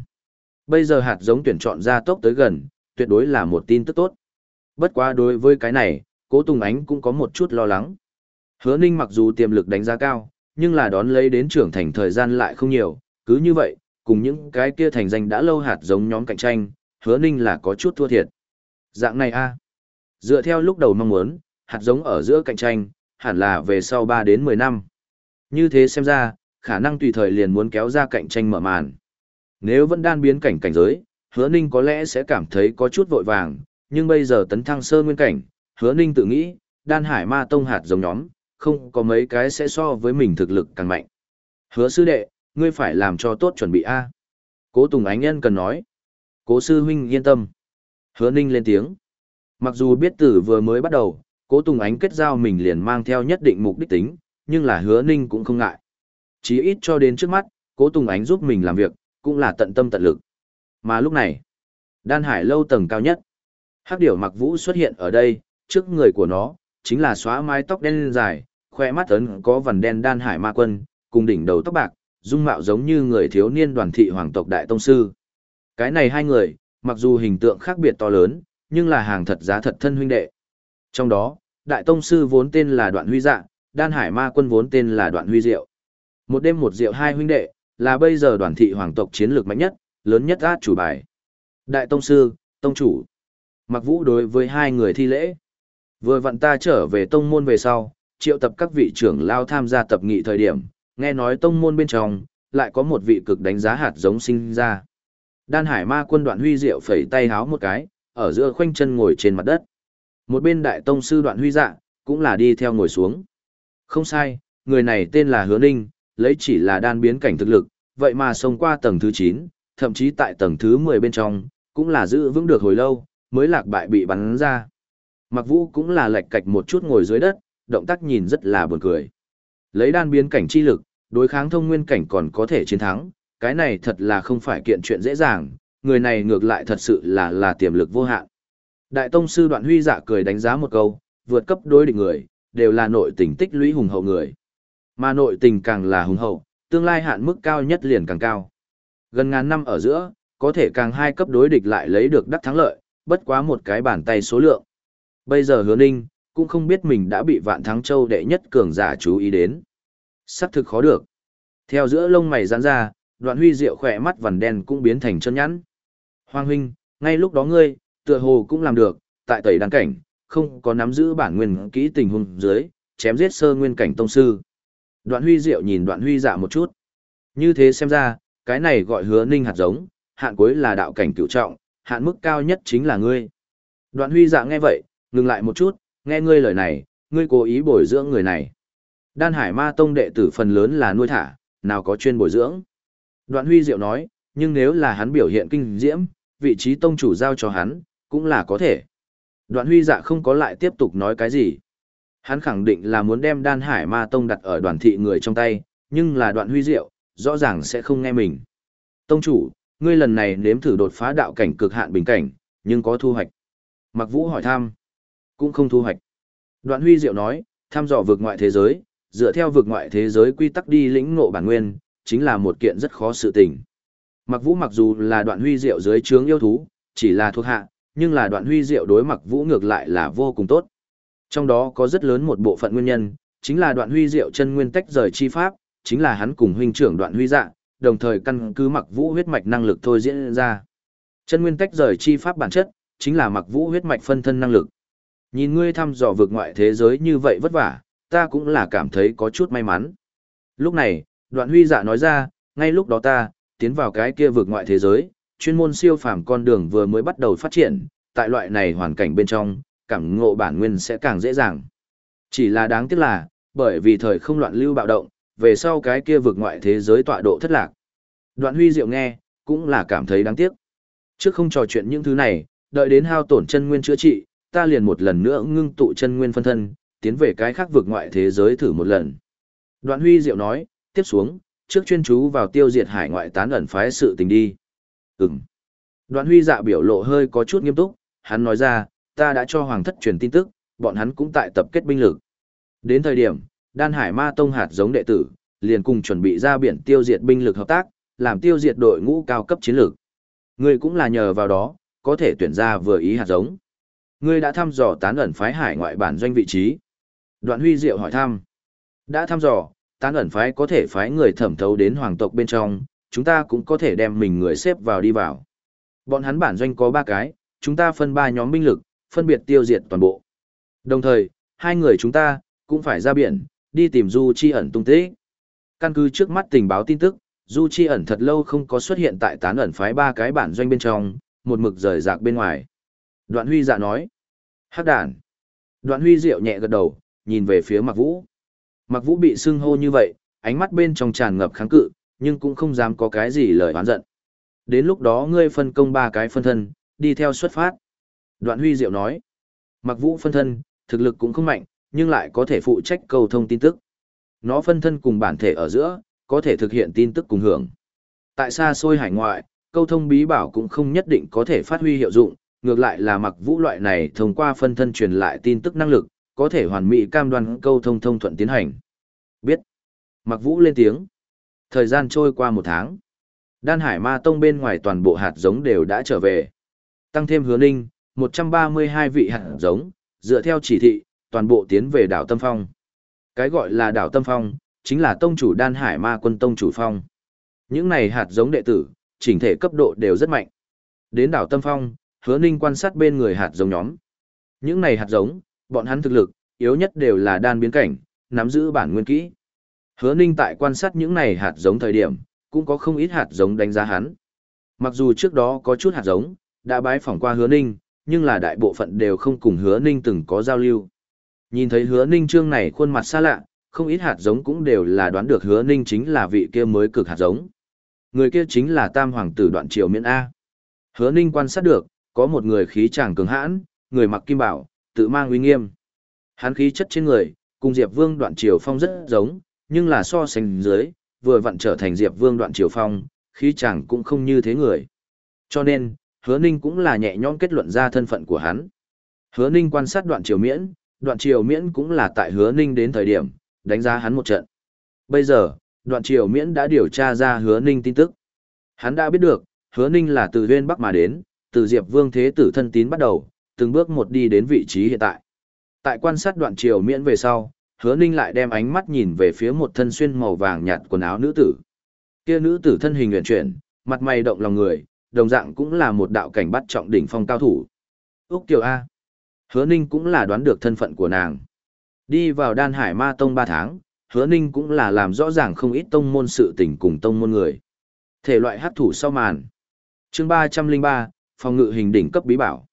Speaker 1: Bây giờ hạt giống tuyển chọn ra tốc tới gần, tuyệt đối là một tin tức tốt. Bất quá đối với cái này, cố Tùng Ánh cũng có một chút lo lắng. Hứa ninh mặc dù tiềm lực đánh giá cao, nhưng là đón lấy đến trưởng thành thời gian lại không nhiều, cứ như vậy, cùng những cái kia thành danh đã lâu hạt giống nhóm cạnh tranh, hứa ninh là có chút thua thiệt. Dạng này a Dựa theo lúc đầu mong muốn, hạt giống ở giữa cạnh tranh, hẳn là về sau 3 đến 10 năm. Như thế xem ra, khả năng tùy thời liền muốn kéo ra cạnh tranh mở màn. Nếu vẫn đan biến cảnh cảnh giới, hứa ninh có lẽ sẽ cảm thấy có chút vội vàng, nhưng bây giờ tấn thăng sơ nguyên cảnh, hứa ninh tự nghĩ, đan hải ma tông hạt giống nhóm, không có mấy cái sẽ so với mình thực lực càng mạnh. Hứa sư đệ, ngươi phải làm cho tốt chuẩn bị A. Cố Tùng Ánh Nhân cần nói. Cố sư huynh yên tâm. Hứa ninh lên tiếng. Mặc dù biết tử vừa mới bắt đầu, cố Tùng Ánh kết giao mình liền mang theo nhất định mục đích tính, nhưng là hứa ninh cũng không ngại. Chí ít cho đến trước mắt, cố Tùng Ánh giúp mình làm việc, cũng là tận tâm tận lực. Mà lúc này, đan hải lâu tầng cao nhất, Hắc điểu mặc vũ xuất hiện ở đây, trước người của nó, chính là xóa mái tóc đen dài, khoe mắt ấn có vằn đen đan hải ma quân, cùng đỉnh đầu tóc bạc, dung mạo giống như người thiếu niên đoàn thị hoàng tộc đại tông sư. Cái này hai người, mặc dù hình tượng khác biệt to lớn, nhưng là hàng thật giá thật thân huynh đệ. Trong đó, đại tông sư vốn tên là đoạn huy dạ, đan hải ma quân vốn tên là đoạn huy diệu. Một đêm một diệu hai huynh đệ, là bây giờ đoàn thị hoàng tộc chiến lược mạnh nhất, lớn nhất át chủ bài. Đại tông sư, tông chủ. Mặc vũ đối với hai người thi lễ. Vừa vặn ta trở về tông môn về sau, triệu tập các vị trưởng lao tham gia tập nghị thời điểm, nghe nói tông môn bên trong, lại có một vị cực đánh giá hạt giống sinh ra. Đan hải ma quân đoạn huy diệu phẩy tay háo một cái, ở giữa khoanh chân ngồi trên mặt đất. Một bên đại tông sư đoạn huy dạ, cũng là đi theo ngồi xuống. Không sai, người này tên là Hứa Ninh, lấy chỉ là đan biến cảnh thực lực, vậy mà xông qua tầng thứ 9, thậm chí tại tầng thứ 10 bên trong, cũng là giữ vững được hồi lâu, mới lạc bại bị bắn ra. Mặc vũ cũng là lệch cạch một chút ngồi dưới đất, động tác nhìn rất là buồn cười. Lấy đan biến cảnh chi lực, đối kháng thông nguyên cảnh còn có thể chiến thắng, cái này thật là không phải kiện chuyện dễ dàng, người này ngược lại thật sự là là tiềm lực vô hạn. Đại tông sư đoạn huy dạ cười đánh giá một câu, vượt cấp đối địch người, đều là nội tình tích lũy hùng hậu người. Mà nội tình càng là hùng hậu, tương lai hạn mức cao nhất liền càng cao. Gần ngàn năm ở giữa, có thể càng hai cấp đối địch lại lấy được đắc thắng lợi, bất quá một cái bàn tay số lượng. Bây giờ hứa ninh, cũng không biết mình đã bị vạn thắng châu đệ nhất cường giả chú ý đến. sắp thực khó được. Theo giữa lông mày giãn ra, đoạn huy diệu khỏe mắt vằn đen cũng biến thành chân nhẵn. Hoàng huynh, ngay lúc đó ngươi, tựa hồ cũng làm được, tại tẩy đăng cảnh, không có nắm giữ bản nguyên kỹ tình huống dưới, chém giết sơ nguyên cảnh tông sư. Đoạn huy diệu nhìn đoạn huy dạ một chút. Như thế xem ra, cái này gọi hứa ninh hạt giống, hạn cuối là đạo cảnh cựu trọng, hạn mức cao nhất chính là ngươi. Đoạn huy dạ nghe vậy, ngừng lại một chút, nghe ngươi lời này, ngươi cố ý bồi dưỡng người này. Đan hải ma tông đệ tử phần lớn là nuôi thả, nào có chuyên bồi dưỡng. Đoạn huy diệu nói, nhưng nếu là hắn biểu hiện kinh diễm, vị trí tông chủ giao cho hắn, cũng là có thể. Đoạn huy dạ không có lại tiếp tục nói cái gì. Hắn khẳng định là muốn đem đan hải ma tông đặt ở đoàn thị người trong tay, nhưng là đoạn huy diệu, rõ ràng sẽ không nghe mình. Tông chủ, ngươi lần này nếm thử đột phá đạo cảnh cực hạn bình cảnh, nhưng có thu hoạch. Mặc vũ hỏi thăm, cũng không thu hoạch. Đoạn huy diệu nói, thăm dò vượt ngoại thế giới, dựa theo vượt ngoại thế giới quy tắc đi lĩnh ngộ bản nguyên, chính là một kiện rất khó sự tình. Mặc vũ mặc dù là đoạn huy diệu dưới trướng yêu thú, chỉ là thuộc hạ, nhưng là đoạn huy diệu đối mặc vũ ngược lại là vô cùng tốt. Trong đó có rất lớn một bộ phận nguyên nhân, chính là đoạn huy diệu chân nguyên tách rời chi pháp, chính là hắn cùng huynh trưởng đoạn huy dạ, đồng thời căn cứ mặc vũ huyết mạch năng lực thôi diễn ra. Chân nguyên tách rời chi pháp bản chất, chính là mặc vũ huyết mạch phân thân năng lực. Nhìn ngươi thăm dò vượt ngoại thế giới như vậy vất vả, ta cũng là cảm thấy có chút may mắn. Lúc này, đoạn huy dạ nói ra, ngay lúc đó ta, tiến vào cái kia vượt ngoại thế giới, chuyên môn siêu phàm con đường vừa mới bắt đầu phát triển, tại loại này hoàn cảnh bên trong, cảm ngộ bản nguyên sẽ càng dễ dàng. Chỉ là đáng tiếc là, bởi vì thời không loạn lưu bạo động, về sau cái kia vượt ngoại thế giới tọa độ thất lạc. Đoạn huy diệu nghe, cũng là cảm thấy đáng tiếc. Trước không trò chuyện những thứ này, đợi đến hao tổn chân nguyên chữa trị, ta liền một lần nữa ngưng tụ chân nguyên phân thân, tiến về cái khác vượt ngoại thế giới thử một lần. Đoạn huy diệu nói, tiếp xuống, trước chuyên chú vào tiêu diệt hải ngoại tán ẩn phái sự tình đi. Ừm. Đoạn huy dạ biểu lộ hơi có chút nghiêm túc, hắn nói ra, ta đã cho hoàng thất truyền tin tức, bọn hắn cũng tại tập kết binh lực. Đến thời điểm, đan hải ma tông hạt giống đệ tử, liền cùng chuẩn bị ra biển tiêu diệt binh lực hợp tác, làm tiêu diệt đội ngũ cao cấp chiến lược. Ngươi cũng là nhờ vào đó, có thể tuyển ra vừa ý hạt giống. Ngươi đã thăm dò tán ẩn phái hải ngoại bản doanh vị trí. Đoạn huy diệu hỏi thăm. Đã thăm dò, tán ẩn phái có thể phái người thẩm thấu đến hoàng tộc bên trong, chúng ta cũng có thể đem mình người xếp vào đi vào. Bọn hắn bản doanh có ba cái, chúng ta phân ba nhóm binh lực, phân biệt tiêu diệt toàn bộ. Đồng thời, hai người chúng ta, cũng phải ra biển, đi tìm Du Chi ẩn tung tích. Căn cứ trước mắt tình báo tin tức, Du Chi ẩn thật lâu không có xuất hiện tại tán ẩn phái ba cái bản doanh bên trong, một mực rời rạc bên ngoài. Đoạn huy dạ nói. Hắc đàn. Đoạn huy rượu nhẹ gật đầu, nhìn về phía Mạc Vũ. Mạc Vũ bị sưng hô như vậy, ánh mắt bên trong tràn ngập kháng cự, nhưng cũng không dám có cái gì lời oán giận. Đến lúc đó ngươi phân công ba cái phân thân, đi theo xuất phát. Đoạn huy diệu nói. mặc Vũ phân thân, thực lực cũng không mạnh, nhưng lại có thể phụ trách cầu thông tin tức. Nó phân thân cùng bản thể ở giữa, có thể thực hiện tin tức cùng hưởng. Tại xa xôi hải ngoại, câu thông bí bảo cũng không nhất định có thể phát huy hiệu dụng, ngược lại là mặc vũ loại này thông qua phân thân truyền lại tin tức năng lực, có thể hoàn mỹ cam đoan câu thông thông thuận tiến hành. Biết. Mặc vũ lên tiếng. Thời gian trôi qua một tháng. Đan Hải Ma Tông bên ngoài toàn bộ hạt giống đều đã trở về. Tăng thêm hứa ninh, 132 vị hạt giống, dựa theo chỉ thị, toàn bộ tiến về đảo Tâm Phong. Cái gọi là đảo Tâm Phong, chính là tông chủ Đan Hải Ma quân tông chủ phong. Những này hạt giống đệ tử, chỉnh thể cấp độ đều rất mạnh. Đến đảo Tâm Phong, hứa ninh quan sát bên người hạt giống nhóm. Những này hạt giống, bọn hắn thực lực, yếu nhất đều là đan biến cảnh, nắm giữ bản nguyên kỹ. Hứa ninh tại quan sát những này hạt giống thời điểm, cũng có không ít hạt giống đánh giá hắn. Mặc dù trước đó có chút hạt giống, đã bái phỏng qua hứa ninh, nhưng là đại bộ phận đều không cùng hứa ninh từng có giao lưu. Nhìn thấy hứa ninh trương này khuôn mặt xa lạ, không ít hạt giống cũng đều là đoán được hứa ninh chính là vị kia mới cực hạt giống. Người kia chính là tam hoàng tử đoạn triều miễn A. Hứa ninh quan sát được, có một người khí chàng cường hãn, người mặc kim bảo, tự mang uy nghiêm. Hắn khí chất trên người, cùng Diệp Vương đoạn triều phong rất giống, nhưng là so sánh dưới, vừa vặn trở thành Diệp Vương đoạn triều phong, khí chàng cũng không như thế người. Cho nên, hứa ninh cũng là nhẹ nhõm kết luận ra thân phận của hắn. Hứa ninh quan sát đoạn triều miễn, đoạn triều miễn cũng là tại hứa ninh đến thời điểm, đánh giá hắn một trận. Bây giờ, đoạn triều miễn đã điều tra ra hứa ninh tin tức. Hắn đã biết được, hứa ninh là từ huyên bắc mà đến, từ diệp vương thế tử thân tín bắt đầu, từng bước một đi đến vị trí hiện tại. Tại quan sát đoạn triều miễn về sau, hứa ninh lại đem ánh mắt nhìn về phía một thân xuyên màu vàng nhạt quần áo nữ tử. Kia nữ tử thân hình nguyện chuyển, mặt mày động lòng người, đồng dạng cũng là một đạo cảnh bắt trọng đỉnh phong cao thủ. Úc Kiều A. Hứa Ninh cũng là đoán được thân phận của nàng. Đi vào đan hải ma tông 3 tháng, hứa Ninh cũng là làm rõ ràng không ít tông môn sự tình cùng tông môn người. Thể loại hấp thủ sau màn. chương 303, phòng ngự hình đỉnh cấp bí bảo.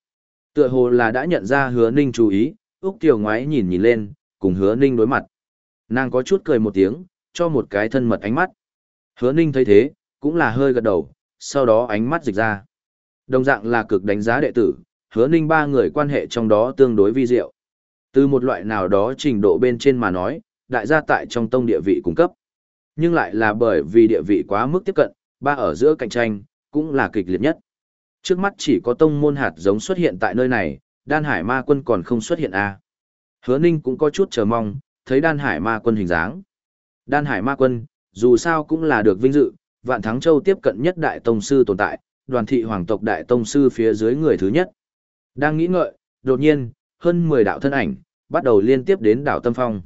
Speaker 1: Tựa hồ là đã nhận ra hứa Ninh chú ý, Úc Kiều ngoái nhìn nhìn lên, cùng hứa Ninh đối mặt. Nàng có chút cười một tiếng, cho một cái thân mật ánh mắt. Hứa Ninh thấy thế, cũng là hơi gật đầu, sau đó ánh mắt dịch ra. Đồng dạng là cực đánh giá đệ tử, hứa ninh ba người quan hệ trong đó tương đối vi diệu. Từ một loại nào đó trình độ bên trên mà nói, đại gia tại trong tông địa vị cung cấp. Nhưng lại là bởi vì địa vị quá mức tiếp cận, ba ở giữa cạnh tranh, cũng là kịch liệt nhất. Trước mắt chỉ có tông môn hạt giống xuất hiện tại nơi này, đan hải ma quân còn không xuất hiện a à. Hứa ninh cũng có chút chờ mong, thấy đan hải ma quân hình dáng. Đan hải ma quân, dù sao cũng là được vinh dự, Vạn Thắng Châu tiếp cận nhất đại tông sư tồn tại, đoàn thị hoàng tộc đại tông sư phía dưới người thứ nhất. Đang nghĩ ngợi, đột nhiên, hơn 10 đạo thân ảnh, bắt đầu liên tiếp đến đảo Tâm Phong.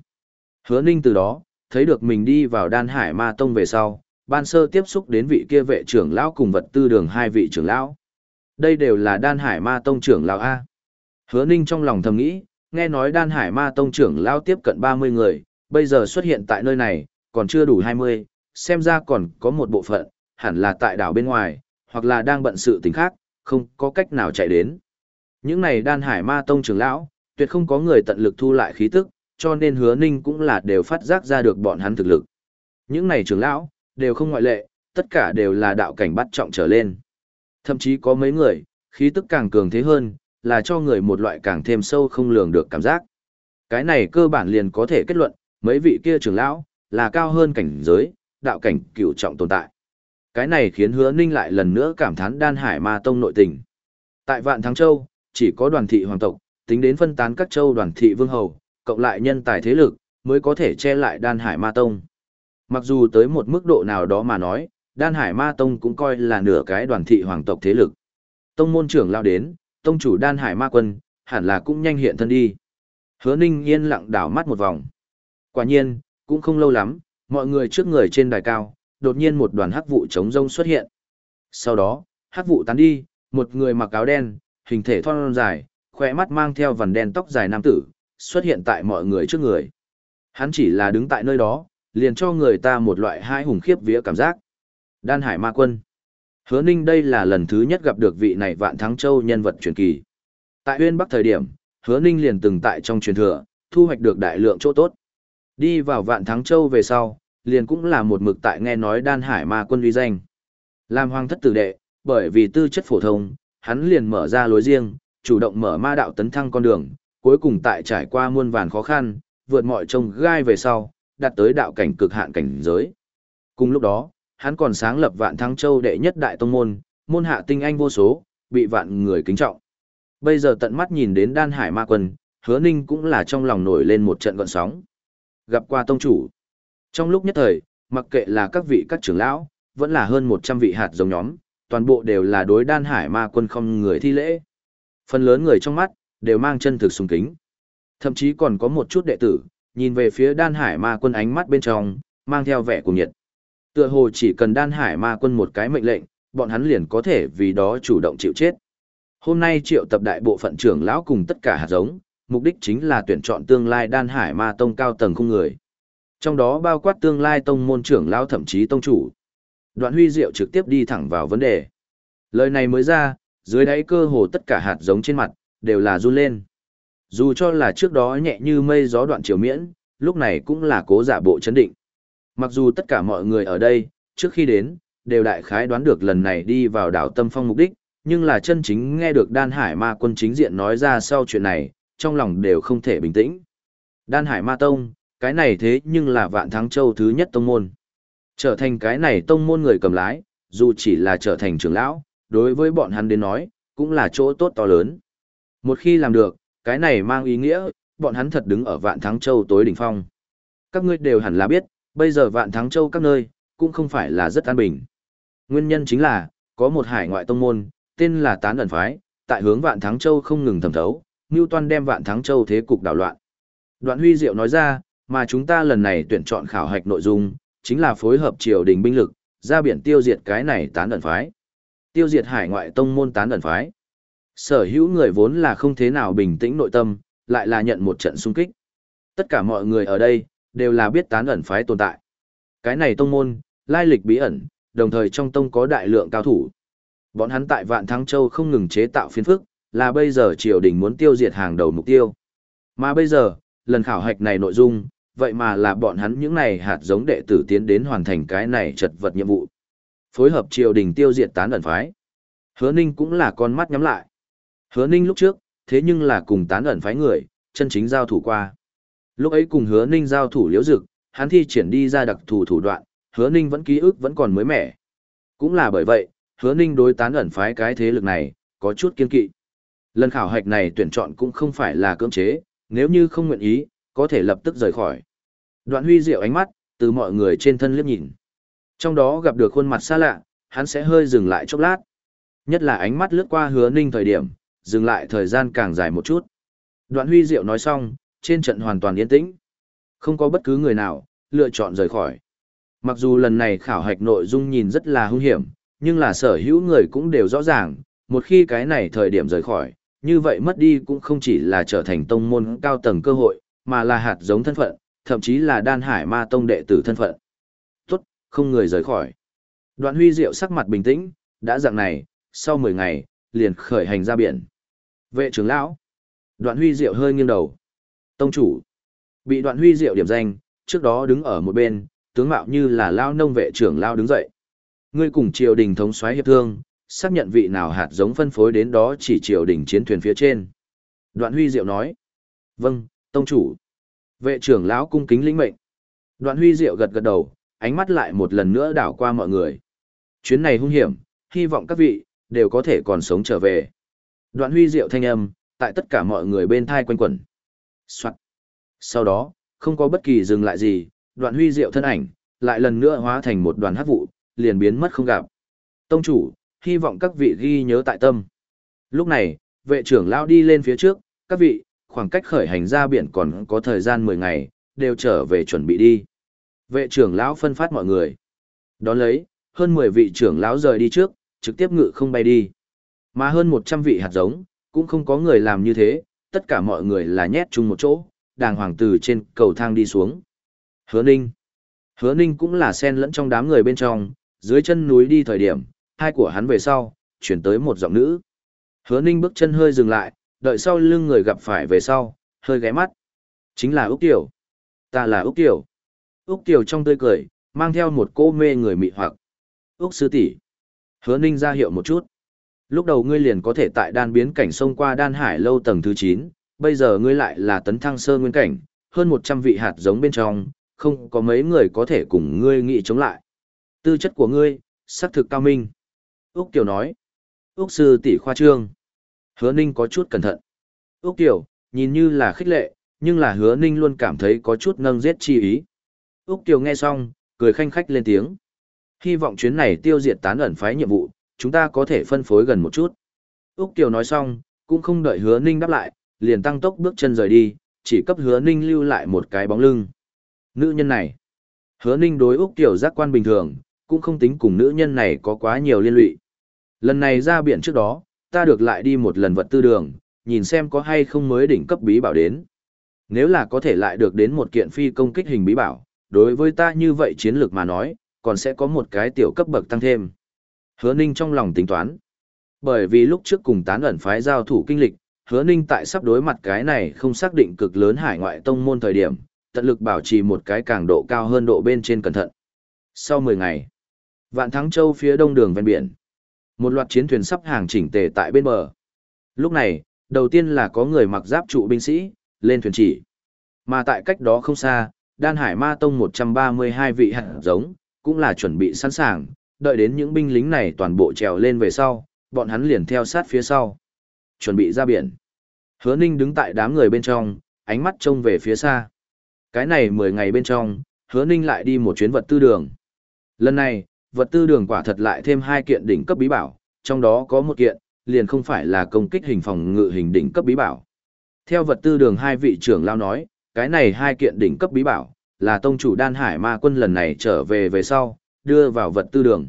Speaker 1: Hứa Ninh từ đó, thấy được mình đi vào đan hải ma tông về sau, ban sơ tiếp xúc đến vị kia vệ trưởng lão cùng vật tư đường hai vị trưởng lão. Đây đều là đan hải ma tông trưởng lão A. Hứa Ninh trong lòng thầm nghĩ, nghe nói đan hải ma tông trưởng lão tiếp cận 30 người, bây giờ xuất hiện tại nơi này, còn chưa đủ 20, xem ra còn có một bộ phận, hẳn là tại đảo bên ngoài, hoặc là đang bận sự tình khác, không có cách nào chạy đến. Những này đan hải ma tông trưởng lão, tuyệt không có người tận lực thu lại khí tức, cho nên hứa ninh cũng là đều phát giác ra được bọn hắn thực lực. Những này trưởng lão, đều không ngoại lệ, tất cả đều là đạo cảnh bắt trọng trở lên. Thậm chí có mấy người, khí tức càng cường thế hơn, là cho người một loại càng thêm sâu không lường được cảm giác. Cái này cơ bản liền có thể kết luận, mấy vị kia trưởng lão, là cao hơn cảnh giới, đạo cảnh cựu trọng tồn tại. Cái này khiến hứa ninh lại lần nữa cảm thán đan hải ma tông nội tình. Tại vạn thắng châu, chỉ có đoàn thị hoàng tộc, tính đến phân tán các châu đoàn thị vương hầu, cộng lại nhân tài thế lực, mới có thể che lại đan hải ma tông. Mặc dù tới một mức độ nào đó mà nói, đan hải ma tông cũng coi là nửa cái đoàn thị hoàng tộc thế lực. Tông môn trưởng lao đến, tông chủ đan hải ma quân, hẳn là cũng nhanh hiện thân đi. Hứa ninh yên lặng đảo mắt một vòng. Quả nhiên, cũng không lâu lắm, mọi người trước người trên đài cao, đột nhiên một đoàn hắc vụ chống rông xuất hiện. Sau đó, hắc vụ tán đi, một người mặc áo đen, hình thể thon dài, khỏe mắt mang theo vằn đen tóc dài nam tử, xuất hiện tại mọi người trước người. Hắn chỉ là đứng tại nơi đó, liền cho người ta một loại hai hùng khiếp vía cảm giác. Đan Hải Ma Quân. Hứa Ninh đây là lần thứ nhất gặp được vị này vạn thắng châu nhân vật truyền kỳ. Tại Huyên Bắc thời điểm, Hứa Ninh liền từng tại trong truyền thừa, thu hoạch được đại lượng chỗ tốt. Đi vào vạn thắng châu về sau, liền cũng là một mực tại nghe nói đan hải ma quân uy danh. Làm hoàng thất tử đệ, bởi vì tư chất phổ thông, hắn liền mở ra lối riêng, chủ động mở ma đạo tấn thăng con đường, cuối cùng tại trải qua muôn vàn khó khăn, vượt mọi trông gai về sau, đạt tới đạo cảnh cực hạn cảnh giới. Cùng lúc đó, hắn còn sáng lập vạn thắng châu đệ nhất đại tông môn, môn hạ tinh anh vô số, bị vạn người kính trọng. Bây giờ tận mắt nhìn đến đan hải ma quân, hứa ninh cũng là trong lòng nổi lên một trận gọn sóng. Gặp qua tông chủ. Trong lúc nhất thời, mặc kệ là các vị các trưởng lão, vẫn là hơn 100 vị hạt giống nhóm, toàn bộ đều là đối đan hải ma quân không người thi lễ. Phần lớn người trong mắt, đều mang chân thực sùng kính. Thậm chí còn có một chút đệ tử, nhìn về phía đan hải ma quân ánh mắt bên trong, mang theo vẻ cuồng nhiệt. Tựa hồ chỉ cần đan hải ma quân một cái mệnh lệnh, bọn hắn liền có thể vì đó chủ động chịu chết. Hôm nay triệu tập đại bộ phận trưởng lão cùng tất cả hạt giống, mục đích chính là tuyển chọn tương lai đan hải ma tông cao tầng khung người. Trong đó bao quát tương lai tông môn trưởng lão thậm chí tông chủ. Đoạn huy diệu trực tiếp đi thẳng vào vấn đề. Lời này mới ra, dưới đáy cơ hồ tất cả hạt giống trên mặt, đều là run lên. Dù cho là trước đó nhẹ như mây gió đoạn triều miễn, lúc này cũng là cố giả bộ chấn định. Mặc dù tất cả mọi người ở đây, trước khi đến, đều đại khái đoán được lần này đi vào đảo Tâm Phong mục đích, nhưng là chân chính nghe được Đan Hải Ma quân chính diện nói ra sau chuyện này, trong lòng đều không thể bình tĩnh. Đan Hải Ma Tông, cái này thế nhưng là vạn thắng châu thứ nhất tông môn. Trở thành cái này tông môn người cầm lái, dù chỉ là trở thành trưởng lão, đối với bọn hắn đến nói, cũng là chỗ tốt to lớn. Một khi làm được, cái này mang ý nghĩa, bọn hắn thật đứng ở vạn thắng châu tối đỉnh phong. Các ngươi đều hẳn là biết, bây giờ vạn thắng châu các nơi, cũng không phải là rất an bình. Nguyên nhân chính là, có một hải ngoại tông môn, tên là Tán ẩn phái, tại hướng Vạn Thắng Châu không ngừng thẩm thấu, Newton đem Vạn Thắng Châu thế cục đảo loạn. Đoạn Huy Diệu nói ra, mà chúng ta lần này tuyển chọn khảo hạch nội dung, chính là phối hợp triều đình binh lực, ra biển tiêu diệt cái này tán ẩn phái. Tiêu diệt hải ngoại tông môn tán ẩn phái. Sở hữu người vốn là không thế nào bình tĩnh nội tâm, lại là nhận một trận xung kích. Tất cả mọi người ở đây, đều là biết tán ẩn phái tồn tại. Cái này tông môn, lai lịch bí ẩn, đồng thời trong tông có đại lượng cao thủ. Bọn hắn tại Vạn Thắng Châu không ngừng chế tạo phiên phức, là bây giờ triều đình muốn tiêu diệt hàng đầu mục tiêu. Mà bây giờ, lần khảo hạch này nội dung, vậy mà là bọn hắn những này hạt giống đệ tử tiến đến hoàn thành cái này chật vật nhiệm vụ. Phối hợp triều đình tiêu diệt tán ẩn phái. Hứa Ninh cũng là con mắt nhắm lại. Hứa Ninh lúc trước, thế nhưng là cùng tán ẩn phái người, chân chính giao thủ qua. Lúc ấy cùng Hứa Ninh giao thủ liễu dực, hắn thi triển đi ra đặc thù thủ đoạn, Hứa Ninh vẫn ký ức vẫn còn mới mẻ. Cũng là bởi vậy, hứa ninh đối tán ẩn phái cái thế lực này, có chút kiên kỵ. Lần khảo hạch này tuyển chọn cũng không phải là cưỡng chế, nếu như không nguyện ý, có thể lập tức rời khỏi. Đoạn huy diệu ánh mắt, từ mọi người trên thân liếc nhìn. Trong đó gặp được khuôn mặt xa lạ, hắn sẽ hơi dừng lại chốc lát. Nhất là ánh mắt lướt qua hứa ninh thời điểm, dừng lại thời gian càng dài một chút. Đoạn huy diệu nói xong, trên trận hoàn toàn yên tĩnh. Không có bất cứ người nào, lựa chọn rời khỏi. Mặc dù lần này khảo hạch nội dung nhìn rất là hung hiểm, nhưng là sở hữu người cũng đều rõ ràng, một khi cái này thời điểm rời khỏi, như vậy mất đi cũng không chỉ là trở thành tông môn cao tầng cơ hội, mà là hạt giống thân phận, thậm chí là đan hải ma tông đệ tử thân phận. Tốt, không người rời khỏi. Đoạn huy diệu sắc mặt bình tĩnh, đã dạng này, sau 10 ngày, liền khởi hành ra biển. Vệ trưởng lão. Đoạn huy diệu hơi nghiêng đầu. Tông chủ. Bị đoạn huy diệu điểm danh, trước đó đứng ở một bên, tướng mạo như là lao nông vệ trưởng lao đứng dậy. Ngươi cùng triều đình thống soái hiệp thương, xác nhận vị nào hạt giống phân phối đến đó chỉ triều đình chiến thuyền phía trên. Đoạn huy diệu nói. Vâng, tông chủ. Vệ trưởng lão cung kính lĩnh mệnh. Đoạn huy diệu gật gật đầu, ánh mắt lại một lần nữa đảo qua mọi người. Chuyến này hung hiểm, hy vọng các vị, đều có thể còn sống trở về. Đoạn huy diệu thanh âm, tại tất cả mọi người bên thai quanh quẩn. Soạn. Sau đó, không có bất kỳ dừng lại gì, đoạn huy diệu thân ảnh, lại lần nữa hóa thành một đoàn hát vụ, liền biến mất không gặp. Tông chủ, hy vọng các vị ghi nhớ tại tâm. Lúc này, vệ trưởng lao đi lên phía trước, các vị, khoảng cách khởi hành ra biển còn có thời gian 10 ngày, đều trở về chuẩn bị đi. Vệ trưởng lão phân phát mọi người. Đón lấy, hơn 10 vị trưởng lão rời đi trước, trực tiếp ngự không bay đi. Mà hơn 100 vị hạt giống, cũng không có người làm như thế, tất cả mọi người là nhét chung một chỗ, đàng hoàng từ trên cầu thang đi xuống. Hứa Ninh. Hứa Ninh cũng là sen lẫn trong đám người bên trong, dưới chân núi đi thời điểm, hai của hắn về sau, chuyển tới một giọng nữ. Hứa Ninh bước chân hơi dừng lại, đợi sau lưng người gặp phải về sau, hơi ghé mắt. Chính là Úc Tiểu. Ta là Úc Tiểu. Úc Tiểu trong tươi cười, mang theo một cô mê người mị hoặc. Úc sư tỷ. Hứa Ninh ra hiệu một chút. Lúc đầu ngươi liền có thể tại đan biến cảnh sông qua đan hải lâu tầng thứ 9, bây giờ ngươi lại là tấn thăng sơ nguyên cảnh, hơn 100 vị hạt giống bên trong, không có mấy người có thể cùng ngươi nghị chống lại. Tư chất của ngươi, xác thực cao minh. Úc Kiều nói. Úc sư tỷ khoa trương. Hứa Ninh có chút cẩn thận. Úc Kiều, nhìn như là khích lệ, nhưng là hứa Ninh luôn cảm thấy có chút nâng giết chi ý. Úc Kiều nghe xong, cười khanh khách lên tiếng. Hy vọng chuyến này tiêu diệt tán ẩn phái nhiệm vụ, chúng ta có thể phân phối gần một chút. Úc Kiều nói xong, cũng không đợi hứa Ninh đáp lại, liền tăng tốc bước chân rời đi, chỉ cấp hứa Ninh lưu lại một cái bóng lưng. Nữ nhân này. Hứa Ninh đối Úc Kiều giác quan bình thường, cũng không tính cùng nữ nhân này có quá nhiều liên lụy. Lần này ra biển trước đó, ta được lại đi một lần vật tư đường, nhìn xem có hay không mới đỉnh cấp bí bảo đến. Nếu là có thể lại được đến một kiện phi công kích hình bí bảo, đối với ta như vậy chiến lược mà nói, còn sẽ có một cái tiểu cấp bậc tăng thêm. Hứa Ninh trong lòng tính toán. Bởi vì lúc trước cùng tán ẩn phái giao thủ kinh lịch, hứa Ninh tại sắp đối mặt cái này không xác định cực lớn hải ngoại tông môn thời điểm, tận lực bảo trì một cái càng độ cao hơn độ bên trên cẩn thận. Sau 10 ngày, Vạn Thắng Châu phía đông đường ven biển, một loạt chiến thuyền sắp hàng chỉnh tề tại bên bờ. Lúc này, đầu tiên là có người mặc giáp trụ binh sĩ, lên thuyền chỉ. Mà tại cách đó không xa, Đan Hải Ma Tông 132 vị hạt giống, cũng là chuẩn bị sẵn sàng, đợi đến những binh lính này toàn bộ trèo lên về sau, bọn hắn liền theo sát phía sau. Chuẩn bị ra biển. Hứa Ninh đứng tại đám người bên trong, ánh mắt trông về phía xa. Cái này 10 ngày bên trong, Hứa Ninh lại đi một chuyến vật tư đường. Lần này, vật tư đường quả thật lại thêm hai kiện đỉnh cấp bí bảo, trong đó có một kiện, liền không phải là công kích hình phòng ngự hình đỉnh cấp bí bảo. Theo vật tư đường hai vị trưởng lao nói, cái này hai kiện đỉnh cấp bí bảo, là tông chủ đan hải ma quân lần này trở về về sau, đưa vào vật tư đường.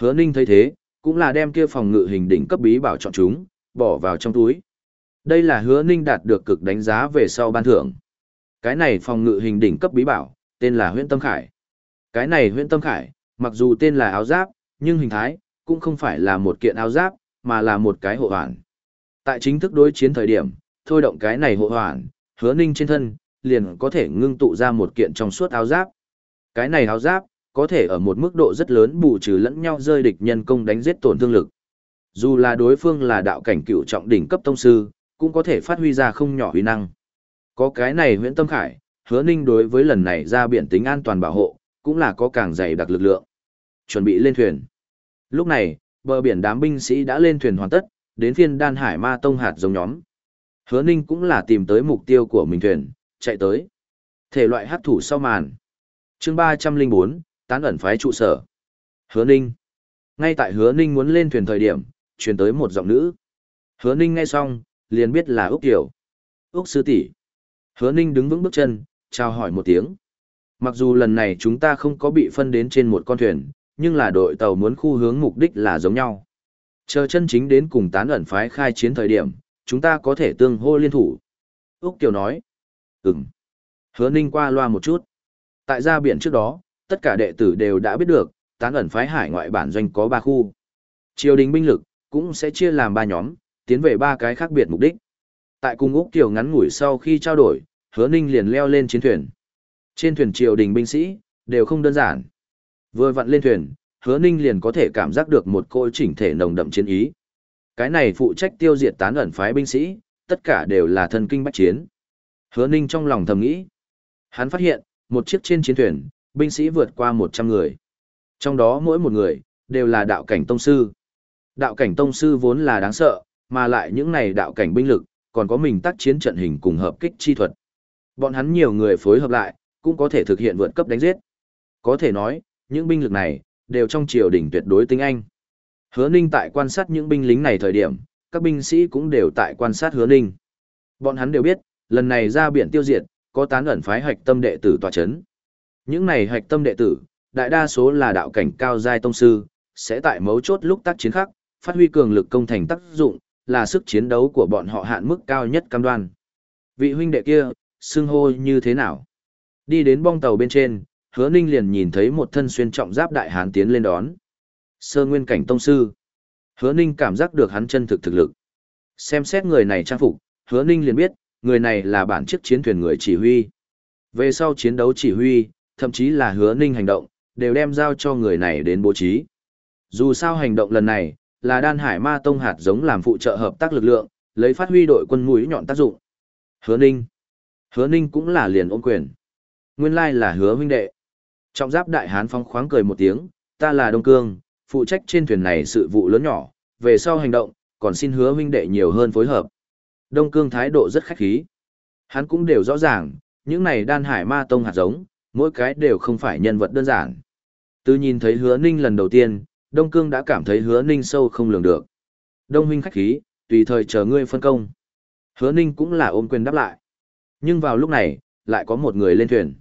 Speaker 1: Hứa ninh thấy thế, cũng là đem kia phòng ngự hình đỉnh cấp bí bảo chọn chúng, bỏ vào trong túi. Đây là hứa ninh đạt được cực đánh giá về sau ban thưởng. Cái này phòng ngự hình đỉnh cấp bí bảo, tên là Huyễn tâm khải. Cái này Huyễn tâm khải, mặc dù tên là áo giáp, nhưng hình thái, cũng không phải là một kiện áo giáp, mà là một cái hộ hoàn. Tại chính thức đối chiến thời điểm, thôi động cái này hộ hoàn, hứa ninh trên thân, liền có thể ngưng tụ ra một kiện trong suốt áo giáp. Cái này áo giáp, có thể ở một mức độ rất lớn bù trừ lẫn nhau rơi địch nhân công đánh giết tổn thương lực. Dù là đối phương là đạo cảnh cựu trọng đỉnh cấp tông sư, cũng có thể phát huy ra không nhỏ uy năng. Có cái này huyện tâm khải, hứa ninh đối với lần này ra biển tính an toàn bảo hộ, cũng là có càng dày đặc lực lượng. Chuẩn bị lên thuyền. Lúc này, bờ biển đám binh sĩ đã lên thuyền hoàn tất, đến phiên đan hải ma tông hạt giống nhóm. Hứa ninh cũng là tìm tới mục tiêu của mình thuyền, chạy tới. Thể loại hấp thủ sau màn. chương 304, tán ẩn phái trụ sở. Hứa ninh. Ngay tại hứa ninh muốn lên thuyền thời điểm, truyền tới một giọng nữ. Hứa ninh nghe xong, liền biết là Úc Kiều. Úc sư tỷ Hứa ninh đứng vững bước chân, chào hỏi một tiếng. Mặc dù lần này chúng ta không có bị phân đến trên một con thuyền, nhưng là đội tàu muốn khu hướng mục đích là giống nhau. Chờ chân chính đến cùng tán ẩn phái khai chiến thời điểm, chúng ta có thể tương hô liên thủ. Úc Kiều nói. Ừm. Hứa Ninh qua loa một chút. Tại ra biển trước đó, tất cả đệ tử đều đã biết được, tán ẩn phái hải ngoại bản doanh có ba khu. Triều đình binh lực, cũng sẽ chia làm ba nhóm, tiến về ba cái khác biệt mục đích. Tại cung Úc Kiều ngắn ngủi sau khi trao đổi, hứa Ninh liền leo lên chiến thuyền. Trên thuyền triều đình binh sĩ, đều không đơn giản. Vừa vặn lên thuyền, hứa ninh liền có thể cảm giác được một cô chỉnh thể nồng đậm chiến ý. Cái này phụ trách tiêu diệt tán ẩn phái binh sĩ, tất cả đều là thân kinh bách chiến. Hứa ninh trong lòng thầm nghĩ. Hắn phát hiện, một chiếc trên chiến thuyền, binh sĩ vượt qua 100 người. Trong đó mỗi một người, đều là đạo cảnh tông sư. Đạo cảnh tông sư vốn là đáng sợ, mà lại những này đạo cảnh binh lực, còn có mình tác chiến trận hình cùng hợp kích chi thuật. Bọn hắn nhiều người phối hợp lại, cũng có thể thực hiện vượt cấp đánh giết. Có thể nói, những binh lực này, đều trong triều đình tuyệt đối tinh anh. Hứa Ninh tại quan sát những binh lính này thời điểm, các binh sĩ cũng đều tại quan sát Hứa Ninh. Bọn hắn đều biết, lần này ra biển tiêu diệt, có tán ẩn phái hạch tâm đệ tử tòa chấn. Những này hạch tâm đệ tử, đại đa số là đạo cảnh cao giai tông sư, sẽ tại mấu chốt lúc tác chiến khác, phát huy cường lực công thành tác dụng, là sức chiến đấu của bọn họ hạn mức cao nhất cam đoan. Vị huynh đệ kia, xưng hô như thế nào? Đi đến bong tàu bên trên, hứa ninh liền nhìn thấy một thân xuyên trọng giáp đại hán tiến lên đón. Sơ nguyên cảnh tông sư. Hứa ninh cảm giác được hắn chân thực thực lực. Xem xét người này trang phục, hứa ninh liền biết, người này là bản chức chiến thuyền người chỉ huy. Về sau chiến đấu chỉ huy, thậm chí là hứa ninh hành động, đều đem giao cho người này đến bố trí. Dù sao hành động lần này, là đan hải ma tông hạt giống làm phụ trợ hợp tác lực lượng, lấy phát huy đội quân mũi nhọn tác dụng. Hứa ninh. Hứa ninh cũng là liền ôm quyền. Nguyên lai là hứa huynh đệ. Trọng giáp đại hán phong khoáng cười một tiếng, ta là Đông Cương, phụ trách trên thuyền này sự vụ lớn nhỏ, về sau hành động, còn xin hứa huynh đệ nhiều hơn phối hợp. Đông Cương thái độ rất khách khí. Hắn cũng đều rõ ràng, những này đan hải ma tông hạt giống, mỗi cái đều không phải nhân vật đơn giản. Từ nhìn thấy hứa ninh lần đầu tiên, Đông Cương đã cảm thấy hứa ninh sâu không lường được. Đông huynh khách khí, tùy thời chờ ngươi phân công. Hứa ninh cũng là ôm quyền đáp lại. Nhưng vào lúc này, lại có một người lên thuyền.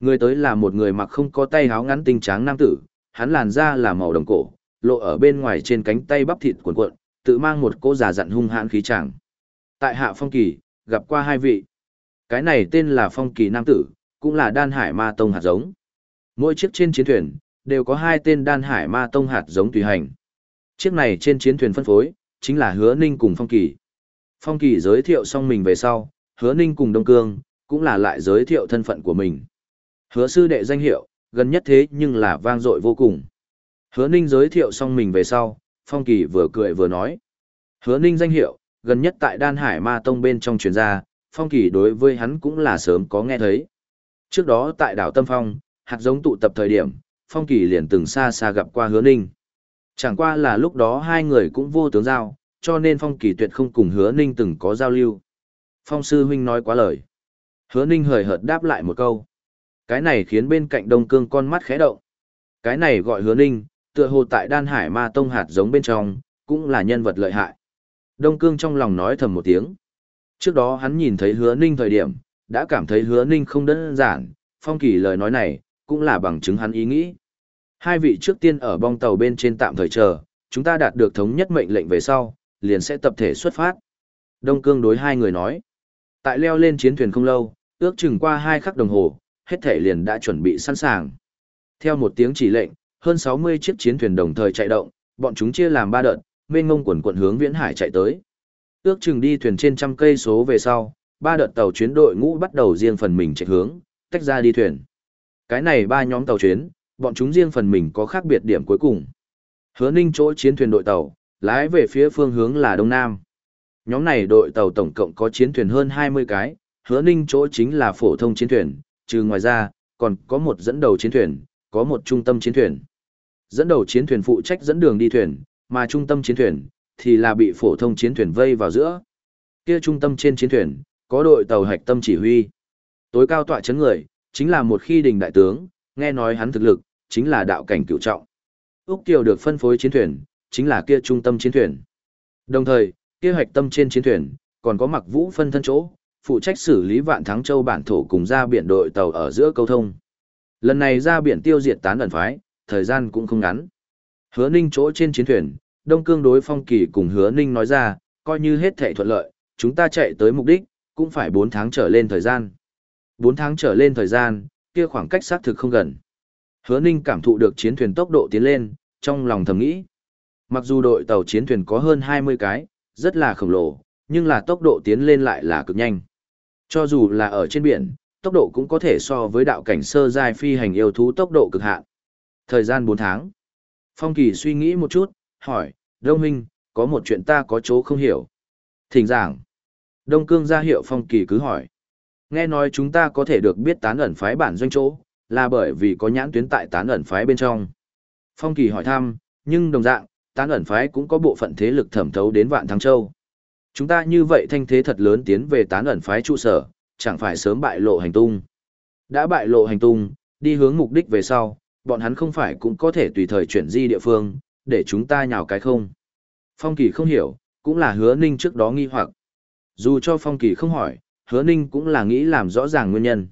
Speaker 1: Người tới là một người mặc không có tay háo ngắn tinh tráng nam tử, hắn làn da là màu đồng cổ, lộ ở bên ngoài trên cánh tay bắp thịt cuộn cuộn, tự mang một cỗ giả dặn hung hãn khí chàng. Tại Hạ Phong Kỳ, gặp qua hai vị. Cái này tên là Phong Kỳ nam tử, cũng là Đan Hải Ma Tông hạt giống. Mỗi chiếc trên chiến thuyền đều có hai tên Đan Hải Ma Tông hạt giống tùy hành. Chiếc này trên chiến thuyền phân phối, chính là Hứa Ninh cùng Phong Kỳ. Phong Kỳ giới thiệu xong mình về sau, Hứa Ninh cùng Đông Cương, cũng là lại giới thiệu thân phận của mình. Hứa sư đệ danh hiệu, gần nhất thế nhưng là vang dội vô cùng. Hứa Ninh giới thiệu xong mình về sau, Phong Kỳ vừa cười vừa nói. Hứa Ninh danh hiệu, gần nhất tại Đan Hải Ma Tông bên trong truyền gia, Phong Kỳ đối với hắn cũng là sớm có nghe thấy. Trước đó tại đảo Tâm Phong, hạt giống tụ tập thời điểm, Phong Kỳ liền từng xa xa gặp qua Hứa Ninh. Chẳng qua là lúc đó hai người cũng vô tướng giao, cho nên Phong Kỳ tuyệt không cùng Hứa Ninh từng có giao lưu. Phong sư huynh nói quá lời. Hứa Ninh hời hợt đáp lại một câu. Cái này khiến bên cạnh Đông Cương con mắt khẽ động. Cái này gọi Hứa Ninh, tựa hồ tại Đan Hải Ma Tông hạt giống bên trong, cũng là nhân vật lợi hại. Đông Cương trong lòng nói thầm một tiếng. Trước đó hắn nhìn thấy Hứa Ninh thời điểm, đã cảm thấy Hứa Ninh không đơn giản, Phong Kỳ lời nói này, cũng là bằng chứng hắn ý nghĩ. Hai vị trước tiên ở bong tàu bên trên tạm thời chờ, chúng ta đạt được thống nhất mệnh lệnh về sau, liền sẽ tập thể xuất phát. Đông Cương đối hai người nói. Tại leo lên chiến thuyền không lâu, ước chừng qua hai khắc đồng hồ, hết thể liền đã chuẩn bị sẵn sàng. Theo một tiếng chỉ lệnh, hơn 60 chiếc chiến thuyền đồng thời chạy động, bọn chúng chia làm ba đợt, mênh ngông quần quận hướng Viễn Hải chạy tới. Ước chừng đi thuyền trên trăm cây số về sau, ba đợt tàu chuyến đội ngũ bắt đầu riêng phần mình chạy hướng, tách ra đi thuyền. Cái này ba nhóm tàu chuyến, bọn chúng riêng phần mình có khác biệt điểm cuối cùng. Hứa Ninh chỗ chiến thuyền đội tàu, lái về phía phương hướng là đông nam. Nhóm này đội tàu tổng cộng có chiến thuyền hơn 20 cái, Hứa Ninh chỗ chính là phổ thông chiến thuyền, trừ ngoài ra, còn có một dẫn đầu chiến thuyền, có một trung tâm chiến thuyền. Dẫn đầu chiến thuyền phụ trách dẫn đường đi thuyền, mà trung tâm chiến thuyền thì là bị phổ thông chiến thuyền vây vào giữa. Kia trung tâm trên chiến thuyền có đội tàu hạch tâm chỉ huy. Tối cao tọa chấn người, chính là một khi đình đại tướng, nghe nói hắn thực lực, chính là đạo cảnh cửu trọng. Úc Kiều được phân phối chiến thuyền, chính là kia trung tâm chiến thuyền. Đồng thời, kia hạch tâm trên chiến thuyền, còn có mặc vũ phân thân chỗ, phụ trách xử lý vạn thắng châu bản thổ cùng ra biển đội tàu ở giữa câu thông. Lần này ra biển tiêu diệt tán ẩn phái, thời gian cũng không ngắn. Hứa Ninh chỗ trên chiến thuyền, Đông Cương đối Phong Kỳ cùng Hứa Ninh nói ra, coi như hết thảy thuận lợi, chúng ta chạy tới mục đích, cũng phải 4 tháng trở lên thời gian. 4 tháng trở lên thời gian, kia khoảng cách xác thực không gần. Hứa Ninh cảm thụ được chiến thuyền tốc độ tiến lên, trong lòng thầm nghĩ. Mặc dù đội tàu chiến thuyền có hơn 20 cái, rất là khổng lồ, nhưng là tốc độ tiến lên lại là cực nhanh. Cho dù là ở trên biển, tốc độ cũng có thể so với đạo cảnh sơ giai phi hành yêu thú tốc độ cực hạn. Thời gian 4 tháng. Phong Kỳ suy nghĩ một chút, hỏi, Đông Minh, có một chuyện ta có chỗ không hiểu. Thỉnh giảng. Đông Cương ra hiệu Phong Kỳ cứ hỏi. Nghe nói chúng ta có thể được biết tán ẩn phái bản doanh chỗ, là bởi vì có nhãn tuyến tại tán ẩn phái bên trong. Phong Kỳ hỏi thăm, nhưng đồng dạng, tán ẩn phái cũng có bộ phận thế lực thẩm thấu đến Vạn Thắng Châu. Chúng ta như vậy thanh thế thật lớn tiến về tán ẩn phái trụ sở, chẳng phải sớm bại lộ hành tung. Đã bại lộ hành tung, đi hướng mục đích về sau, bọn hắn không phải cũng có thể tùy thời chuyển di địa phương, để chúng ta nhào cái không. Phong Kỳ không hiểu, cũng là hứa ninh trước đó nghi hoặc. Dù cho Phong Kỳ không hỏi, hứa ninh cũng là nghĩ làm rõ ràng nguyên nhân.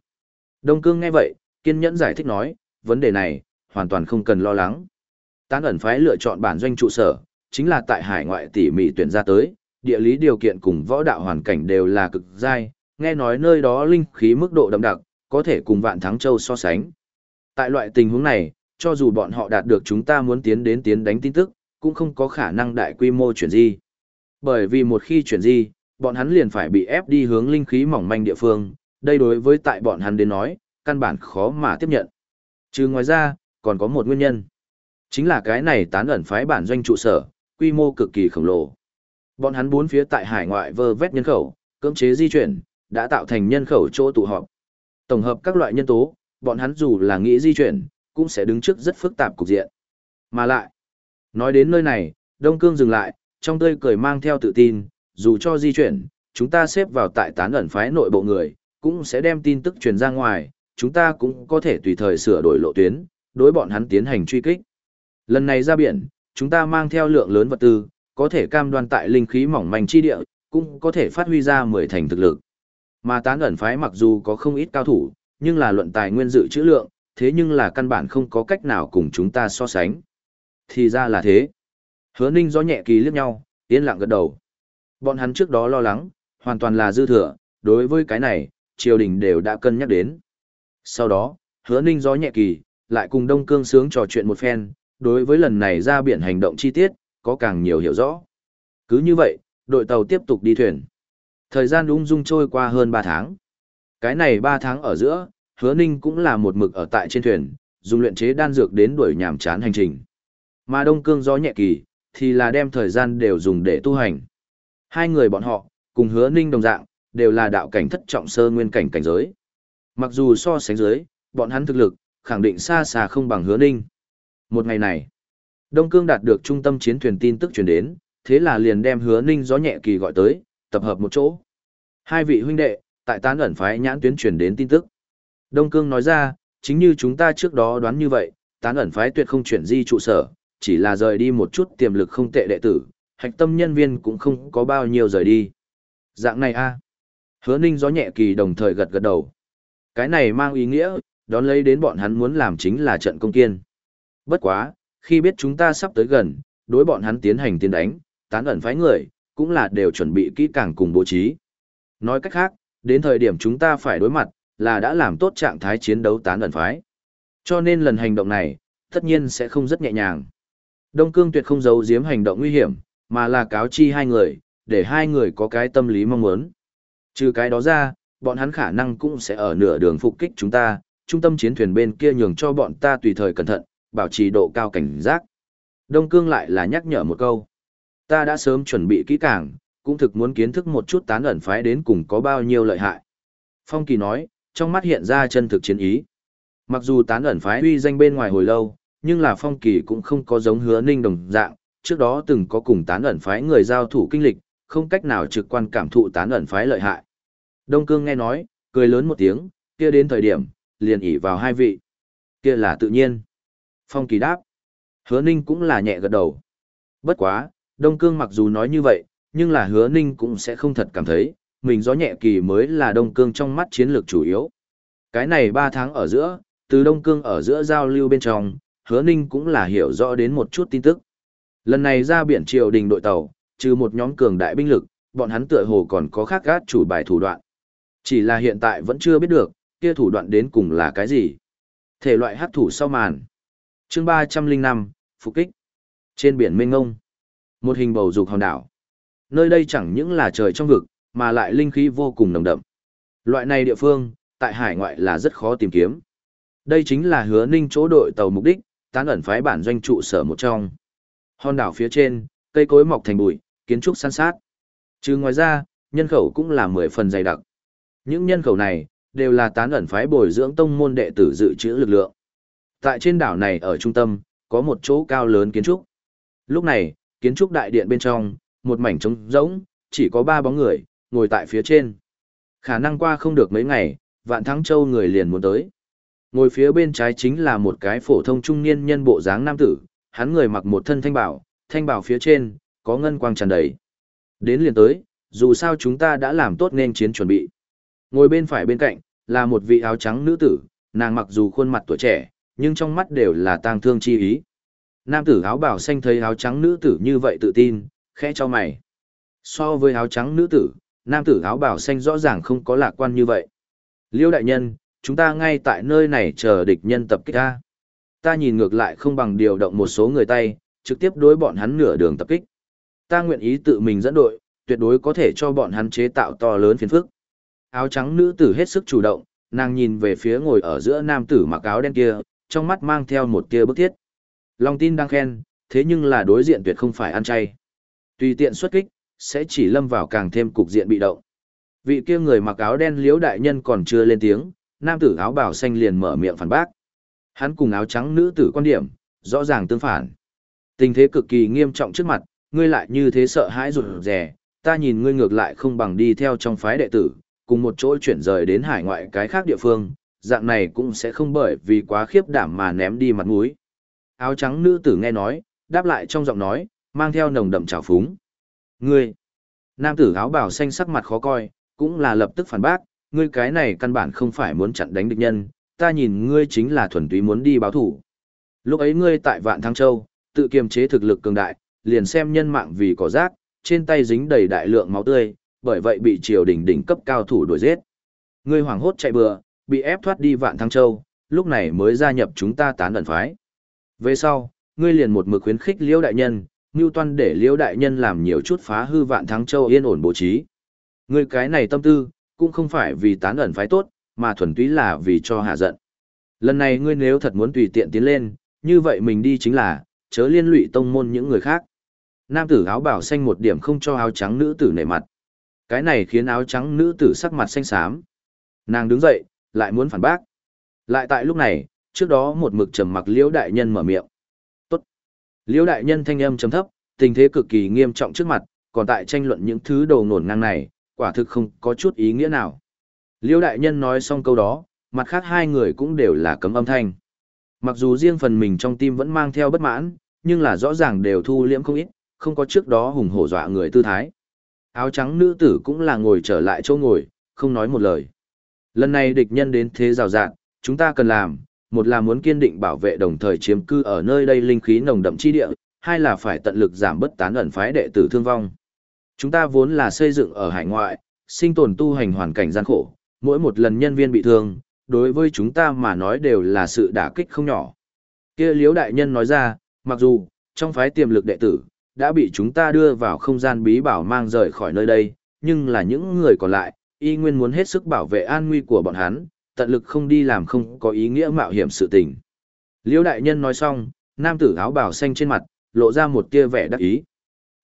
Speaker 1: Đông Cương nghe vậy, kiên nhẫn giải thích nói, vấn đề này, hoàn toàn không cần lo lắng. Tán ẩn phái lựa chọn bản doanh trụ sở, chính là tại hải ngoại tỉ mỉ tuyển ra tới, địa lý điều kiện cùng võ đạo hoàn cảnh đều là cực dai, nghe nói nơi đó linh khí mức độ đậm đặc, có thể cùng vạn thắng châu so sánh. Tại loại tình huống này, cho dù bọn họ đạt được chúng ta muốn tiến đến tiến đánh tin tức, cũng không có khả năng đại quy mô chuyển di. Bởi vì một khi chuyển di, bọn hắn liền phải bị ép đi hướng linh khí mỏng manh địa phương, đây đối với tại bọn hắn đến nói, căn bản khó mà tiếp nhận. Trừ ngoài ra, còn có một nguyên nhân. Chính là cái này tán ẩn phái bản doanh trụ sở, quy mô cực kỳ khổng lồ. Bọn hắn bốn phía tại hải ngoại vơ vét nhân khẩu, cưỡng chế di chuyển, đã tạo thành nhân khẩu chỗ tụ họp. Tổng hợp các loại nhân tố, bọn hắn dù là nghĩ di chuyển, cũng sẽ đứng trước rất phức tạp cục diện. Mà lại, nói đến nơi này, Đông Cương dừng lại, trong tươi cười mang theo tự tin, dù cho di chuyển, chúng ta xếp vào tại tán ẩn phái nội bộ người, cũng sẽ đem tin tức truyền ra ngoài, chúng ta cũng có thể tùy thời sửa đổi lộ tuyến, đối bọn hắn tiến hành truy kích. Lần này ra biển, chúng ta mang theo lượng lớn vật tư, có thể cam đoan tại linh khí mỏng manh chi địa, cũng có thể phát huy ra mười thành thực lực. Mà tán ẩn phái mặc dù có không ít cao thủ, nhưng là luận tài nguyên dự trữ lượng, thế nhưng là căn bản không có cách nào cùng chúng ta so sánh. Thì ra là thế. Hứa ninh gió nhẹ kỳ liếc nhau, yên lặng gật đầu. Bọn hắn trước đó lo lắng, hoàn toàn là dư thừa, đối với cái này, triều đình đều đã cân nhắc đến. Sau đó, hứa ninh gió nhẹ kỳ, lại cùng Đông Cương sướng trò chuyện một phen, đối với lần này ra biển hành động chi tiết, có càng nhiều hiểu rõ. Cứ như vậy, đội tàu tiếp tục đi thuyền. Thời gian ung dung trôi qua hơn 3 tháng. Cái này 3 tháng ở giữa, hứa ninh cũng là một mực ở tại trên thuyền, dùng luyện chế đan dược đến đuổi nhàm chán hành trình. Mà Đông Cương gió nhẹ kỳ, thì là đem thời gian đều dùng để tu hành. Hai người bọn họ, cùng hứa ninh đồng dạng, đều là đạo cảnh thất trọng sơ nguyên cảnh cảnh giới. Mặc dù so sánh dưới, bọn hắn thực lực, khẳng định xa xa không bằng hứa ninh. Một ngày này, Đông Cương đạt được trung tâm chiến thuyền tin tức truyền đến, thế là liền đem hứa ninh gió nhẹ kỳ gọi tới, tập hợp một chỗ. Hai vị huynh đệ, tại tán ẩn phái nhãn tuyến truyền đến tin tức. Đông Cương nói ra, chính như chúng ta trước đó đoán như vậy, tán ẩn phái tuyệt không chuyển di trụ sở, chỉ là rời đi một chút tiềm lực không tệ đệ tử, hạch tâm nhân viên cũng không có bao nhiêu rời đi. Dạng này a Hứa ninh gió nhẹ kỳ đồng thời gật gật đầu. Cái này mang ý nghĩa, đón lấy đến bọn hắn muốn làm chính là trận công kiên. Bất quá, khi biết chúng ta sắp tới gần, đối bọn hắn tiến hành tiến đánh, tán ẩn phái người, cũng là đều chuẩn bị kỹ càng cùng bố trí. Nói cách khác, đến thời điểm chúng ta phải đối mặt, là đã làm tốt trạng thái chiến đấu tán ẩn phái. Cho nên lần hành động này, tất nhiên sẽ không rất nhẹ nhàng. Đông Cương tuyệt không giấu giếm hành động nguy hiểm, mà là cáo chi hai người, để hai người có cái tâm lý mong muốn. Trừ cái đó ra, bọn hắn khả năng cũng sẽ ở nửa đường phục kích chúng ta, trung tâm chiến thuyền bên kia nhường cho bọn ta tùy thời cẩn thận, bảo trì độ cao cảnh giác. Đông Cương lại là nhắc nhở một câu. Ta đã sớm chuẩn bị kỹ càng, cũng thực muốn kiến thức một chút tán ẩn phái đến cùng có bao nhiêu lợi hại. Phong Kỳ nói, trong mắt hiện ra chân thực chiến ý. Mặc dù tán ẩn phái uy danh bên ngoài hồi lâu, nhưng là Phong Kỳ cũng không có giống hứa ninh đồng dạng, trước đó từng có cùng tán ẩn phái người giao thủ kinh lịch, không cách nào trực quan cảm thụ tán ẩn phái lợi hại. Đông Cương nghe nói, cười lớn một tiếng, kia đến thời điểm, liền ỉ vào hai vị. Kia là tự nhiên. Phong Kỳ đáp. Hứa Ninh cũng là nhẹ gật đầu. Bất quá, Đông Cương mặc dù nói như vậy, nhưng là Hứa Ninh cũng sẽ không thật cảm thấy, mình gió nhẹ kỳ mới là Đông Cương trong mắt chiến lược chủ yếu. Cái này ba tháng ở giữa, từ Đông Cương ở giữa giao lưu bên trong, Hứa Ninh cũng là hiểu rõ đến một chút tin tức. Lần này ra biển triều đình đội tàu, trừ một nhóm cường đại binh lực, bọn hắn tựa hồ còn có khác gát chủ bài thủ đoạn. Chỉ là hiện tại vẫn chưa biết được, kia thủ đoạn đến cùng là cái gì. Thể loại hát thủ sau màn. chương ba trăm linh năm Phục kích. Trên biển mênh ngông. Một hình bầu dục hòn đảo. Nơi đây chẳng những là trời trong vực, mà lại linh khí vô cùng nồng đậm. Loại này địa phương, tại hải ngoại là rất khó tìm kiếm. Đây chính là hứa ninh chỗ đội tàu mục đích, tán ẩn phái bản doanh trụ sở một trong. Hòn đảo phía trên, cây cối mọc thành bụi, kiến trúc san sát. Trừ ngoài ra, nhân khẩu cũng là mười phần dày đặc. Những nhân khẩu này, đều là tán ẩn phái bồi dưỡng tông môn đệ tử dự trữ lực lượng. Tại trên đảo này ở trung tâm, có một chỗ cao lớn kiến trúc. Lúc này, kiến trúc đại điện bên trong, một mảnh trống rỗng, chỉ có ba bóng người, ngồi tại phía trên. Khả năng qua không được mấy ngày, vạn thắng châu người liền muốn tới. Ngồi phía bên trái chính là một cái phổ thông trung niên nhân bộ dáng nam tử, hắn người mặc một thân thanh bảo, thanh bảo phía trên, có ngân quang tràn đầy. Đến liền tới, dù sao chúng ta đã làm tốt nên chiến chuẩn bị. Ngồi bên phải bên cạnh, là một vị áo trắng nữ tử, nàng mặc dù khuôn mặt tuổi trẻ, nhưng trong mắt đều là tang thương chi ý. Nam tử áo bảo xanh thấy áo trắng nữ tử như vậy tự tin, khẽ cho mày. So với áo trắng nữ tử, nam tử áo bảo xanh rõ ràng không có lạc quan như vậy. Liêu đại nhân, chúng ta ngay tại nơi này chờ địch nhân tập kích ta. Ta nhìn ngược lại không bằng điều động một số người tay, trực tiếp đối bọn hắn nửa đường tập kích. Ta nguyện ý tự mình dẫn đội, tuyệt đối có thể cho bọn hắn chế tạo to lớn phiền phức. Áo trắng nữ tử hết sức chủ động, nàng nhìn về phía ngồi ở giữa nam tử mặc áo đen kia, trong mắt mang theo một tia bức thiết. Long tin đang khen, thế nhưng là đối diện tuyệt không phải ăn chay. Tùy tiện xuất kích, sẽ chỉ lâm vào càng thêm cục diện bị động. Vị kia người mặc áo đen liếu đại nhân còn chưa lên tiếng, nam tử áo bảo xanh liền mở miệng phản bác. Hắn cùng áo trắng nữ tử quan điểm, rõ ràng tương phản. Tình thế cực kỳ nghiêm trọng trước mặt, ngươi lại như thế sợ hãi rụt rè, ta nhìn ngươi ngược lại không bằng đi theo trong phái đệ tử, cùng một chỗ chuyển rời đến hải ngoại cái khác địa phương, dạng này cũng sẽ không bởi vì quá khiếp đảm mà ném đi mặt mũi. Áo trắng nữ tử nghe nói, đáp lại trong giọng nói, mang theo nồng đậm trào phúng. Ngươi, nam tử áo bào xanh sắc mặt khó coi, cũng là lập tức phản bác, ngươi cái này căn bản không phải muốn chặn đánh địch nhân, ta nhìn ngươi chính là thuần túy muốn đi báo thủ. Lúc ấy ngươi tại Vạn Thăng Châu, tự kiềm chế thực lực cường đại, liền xem nhân mạng vì cỏ rác, trên tay dính đầy đại lượng máu tươi, bởi vậy bị triều đình đỉnh cấp cao thủ đuổi giết. Ngươi hoảng hốt chạy bừa, bị ép thoát đi Vạn Thăng Châu, lúc này mới gia nhập chúng ta tán ẩn phái. Về sau, ngươi liền một mực khuyến khích Liễu đại nhân, Ngưu Toan để Liễu đại nhân làm nhiều chút phá hư Vạn Thăng Châu yên ổn bố trí. Ngươi cái này tâm tư, cũng không phải vì tán ẩn phái tốt, mà thuần túy là vì cho hạ giận. Lần này ngươi nếu thật muốn tùy tiện tiến lên, như vậy mình đi chính là, chớ liên lụy tông môn những người khác. Nam tử áo bảo xanh một điểm không cho áo trắng nữ tử nể mặt. Cái này khiến áo trắng nữ tử sắc mặt xanh xám. Nàng đứng dậy, lại muốn phản bác. Lại tại lúc này, trước đó một mực trầm mặc liễu đại nhân mở miệng. Tốt. Liễu đại nhân thanh âm trầm thấp, tình thế cực kỳ nghiêm trọng trước mặt, còn tại tranh luận những thứ đồ nổn ngang này, quả thực không có chút ý nghĩa nào. Liêu đại nhân nói xong câu đó, mặt khác hai người cũng đều là cấm âm thanh. Mặc dù riêng phần mình trong tim vẫn mang theo bất mãn, nhưng là rõ ràng đều thu liễm không ít, không có trước đó hùng hổ dọa người tư thái. Áo trắng nữ tử cũng là ngồi trở lại chỗ ngồi, không nói một lời. Lần này địch nhân đến thế rào rạng, chúng ta cần làm, một là muốn kiên định bảo vệ đồng thời chiếm cư ở nơi đây linh khí nồng đậm chi địa, hai là phải tận lực giảm bất tán ẩn phái đệ tử thương vong. Chúng ta vốn là xây dựng ở hải ngoại, sinh tồn tu hành hoàn cảnh gian khổ, mỗi một lần nhân viên bị thương, đối với chúng ta mà nói đều là sự đả kích không nhỏ. Kia Liễu đại nhân nói ra, mặc dù trong phái tiềm lực đệ tử đã bị chúng ta đưa vào không gian bí bảo mang rời khỏi nơi đây, nhưng là những người còn lại, y nguyên muốn hết sức bảo vệ an nguy của bọn hắn, tận lực không đi làm không có ý nghĩa mạo hiểm sự tình. Liễu đại nhân nói xong, nam tử áo bào xanh trên mặt, lộ ra một tia vẻ đắc ý.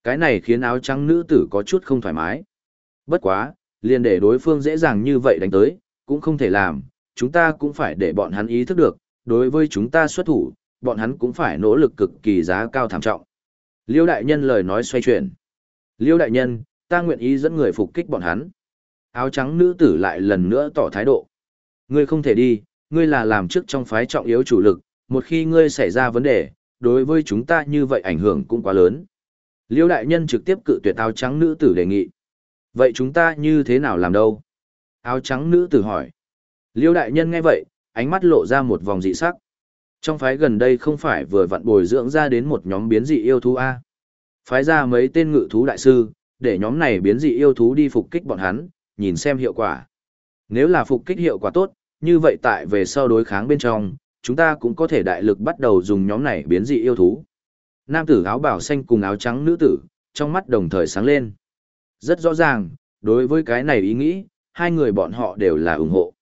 Speaker 1: Cái này khiến áo trắng nữ tử có chút không thoải mái. Bất quá, liền để đối phương dễ dàng như vậy đánh tới, cũng không thể làm, chúng ta cũng phải để bọn hắn ý thức được, đối với chúng ta xuất thủ, bọn hắn cũng phải nỗ lực cực kỳ giá cao thảm trọng. Liêu đại nhân lời nói xoay chuyển. Liêu đại nhân, ta nguyện ý dẫn người phục kích bọn hắn. Áo trắng nữ tử lại lần nữa tỏ thái độ. Ngươi không thể đi, ngươi là làm trước trong phái trọng yếu chủ lực, một khi ngươi xảy ra vấn đề, đối với chúng ta như vậy ảnh hưởng cũng quá lớn. Liêu đại nhân trực tiếp cự tuyệt áo trắng nữ tử đề nghị. Vậy chúng ta như thế nào làm đâu? Áo trắng nữ tử hỏi. Liêu đại nhân nghe vậy, ánh mắt lộ ra một vòng dị sắc. Trong phái gần đây không phải vừa vặn bồi dưỡng ra đến một nhóm biến dị yêu thú A. Phái ra mấy tên ngự thú đại sư, để nhóm này biến dị yêu thú đi phục kích bọn hắn, nhìn xem hiệu quả. Nếu là phục kích hiệu quả tốt, như vậy tại về sau đối kháng bên trong, chúng ta cũng có thể đại lực bắt đầu dùng nhóm này biến dị yêu thú. Nam tử áo bảo xanh cùng áo trắng nữ tử, trong mắt đồng thời sáng lên. Rất rõ ràng, đối với cái này ý nghĩ, hai người bọn họ đều là ủng hộ.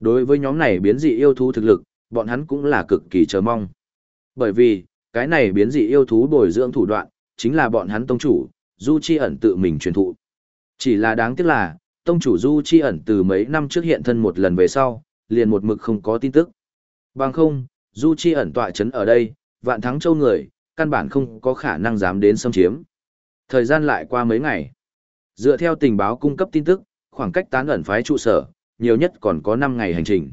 Speaker 1: Đối với nhóm này biến dị yêu thú thực lực, bọn hắn cũng là cực kỳ chờ mong. Bởi vì, cái này biến dị yêu thú bồi dưỡng thủ đoạn, chính là bọn hắn tông chủ, Du Chi ẩn tự mình truyền thụ. Chỉ là đáng tiếc là, tông chủ Du Chi ẩn từ mấy năm trước hiện thân một lần về sau, liền một mực không có tin tức. Bằng không, Du Chi ẩn tọa chấn ở đây, vạn thắng châu người, căn bản không có khả năng dám đến xâm chiếm. Thời gian lại qua mấy ngày. Dựa theo tình báo cung cấp tin tức, khoảng cách tán ẩn phái trụ sở, nhiều nhất còn có 5 ngày hành trình.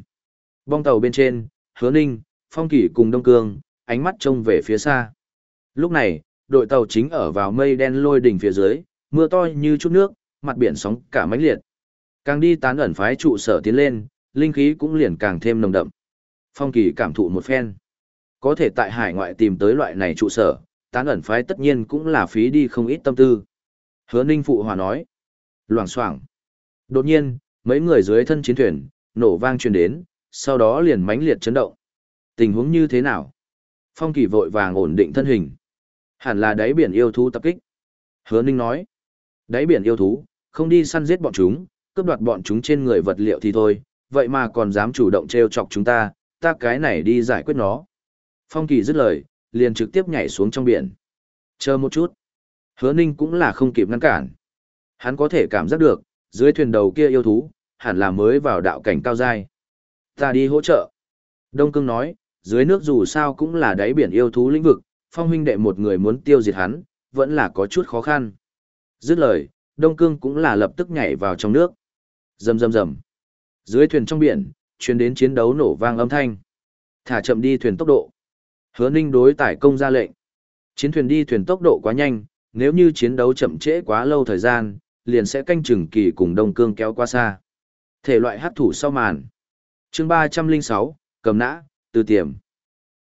Speaker 1: Bong tàu bên trên, Hứa Ninh, Phong Kỳ cùng Đông Cương, ánh mắt trông về phía xa. Lúc này, đội tàu chính ở vào mây đen lôi đỉnh phía dưới, mưa to như chút nước, mặt biển sóng cả mãnh liệt. Càng đi tán ẩn phái trụ sở tiến lên, linh khí cũng liền càng thêm nồng đậm. Phong Kỳ cảm thụ một phen. Có thể tại hải ngoại tìm tới loại này trụ sở, tán ẩn phái tất nhiên cũng là phí đi không ít tâm tư. Hứa Ninh phụ hòa nói. Loảng xoảng. Đột nhiên, mấy người dưới thân chiến thuyền, nổ vang truyền đến, sau đó liền mãnh liệt chấn động. Tình huống như thế nào? Phong Kỳ vội vàng ổn định thân hình. Hẳn là đáy biển yêu thú tập kích. Hứa Ninh nói. Đáy biển yêu thú, không đi săn giết bọn chúng, cướp đoạt bọn chúng trên người vật liệu thì thôi, vậy mà còn dám chủ động trêu chọc chúng ta, ta cái này đi giải quyết nó. Phong Kỳ dứt lời, liền trực tiếp nhảy xuống trong biển. Chờ một chút. Hứa Ninh cũng là không kịp ngăn cản. Hắn có thể cảm giác được, dưới thuyền đầu kia yêu thú, hẳn là mới vào đạo cảnh cao giai. Ta đi hỗ trợ. Đông Cương nói, dưới nước dù sao cũng là đáy biển yêu thú lĩnh vực, phong huynh đệ một người muốn tiêu diệt hắn, vẫn là có chút khó khăn. Dứt lời, Đông Cương cũng là lập tức nhảy vào trong nước. Rầm rầm rầm. Dưới thuyền trong biển, truyền đến chiến đấu nổ vang âm thanh. Thả chậm đi thuyền tốc độ. Hứa Ninh đối tải công ra lệnh. Chiến thuyền đi thuyền tốc độ quá nhanh, nếu như chiến đấu chậm trễ quá lâu thời gian, liền sẽ canh chừng kỳ cùng Đông Cương kéo qua xa. Thể loại hát thủ sau màn. Chương 306, cầm nã, từ tiềm.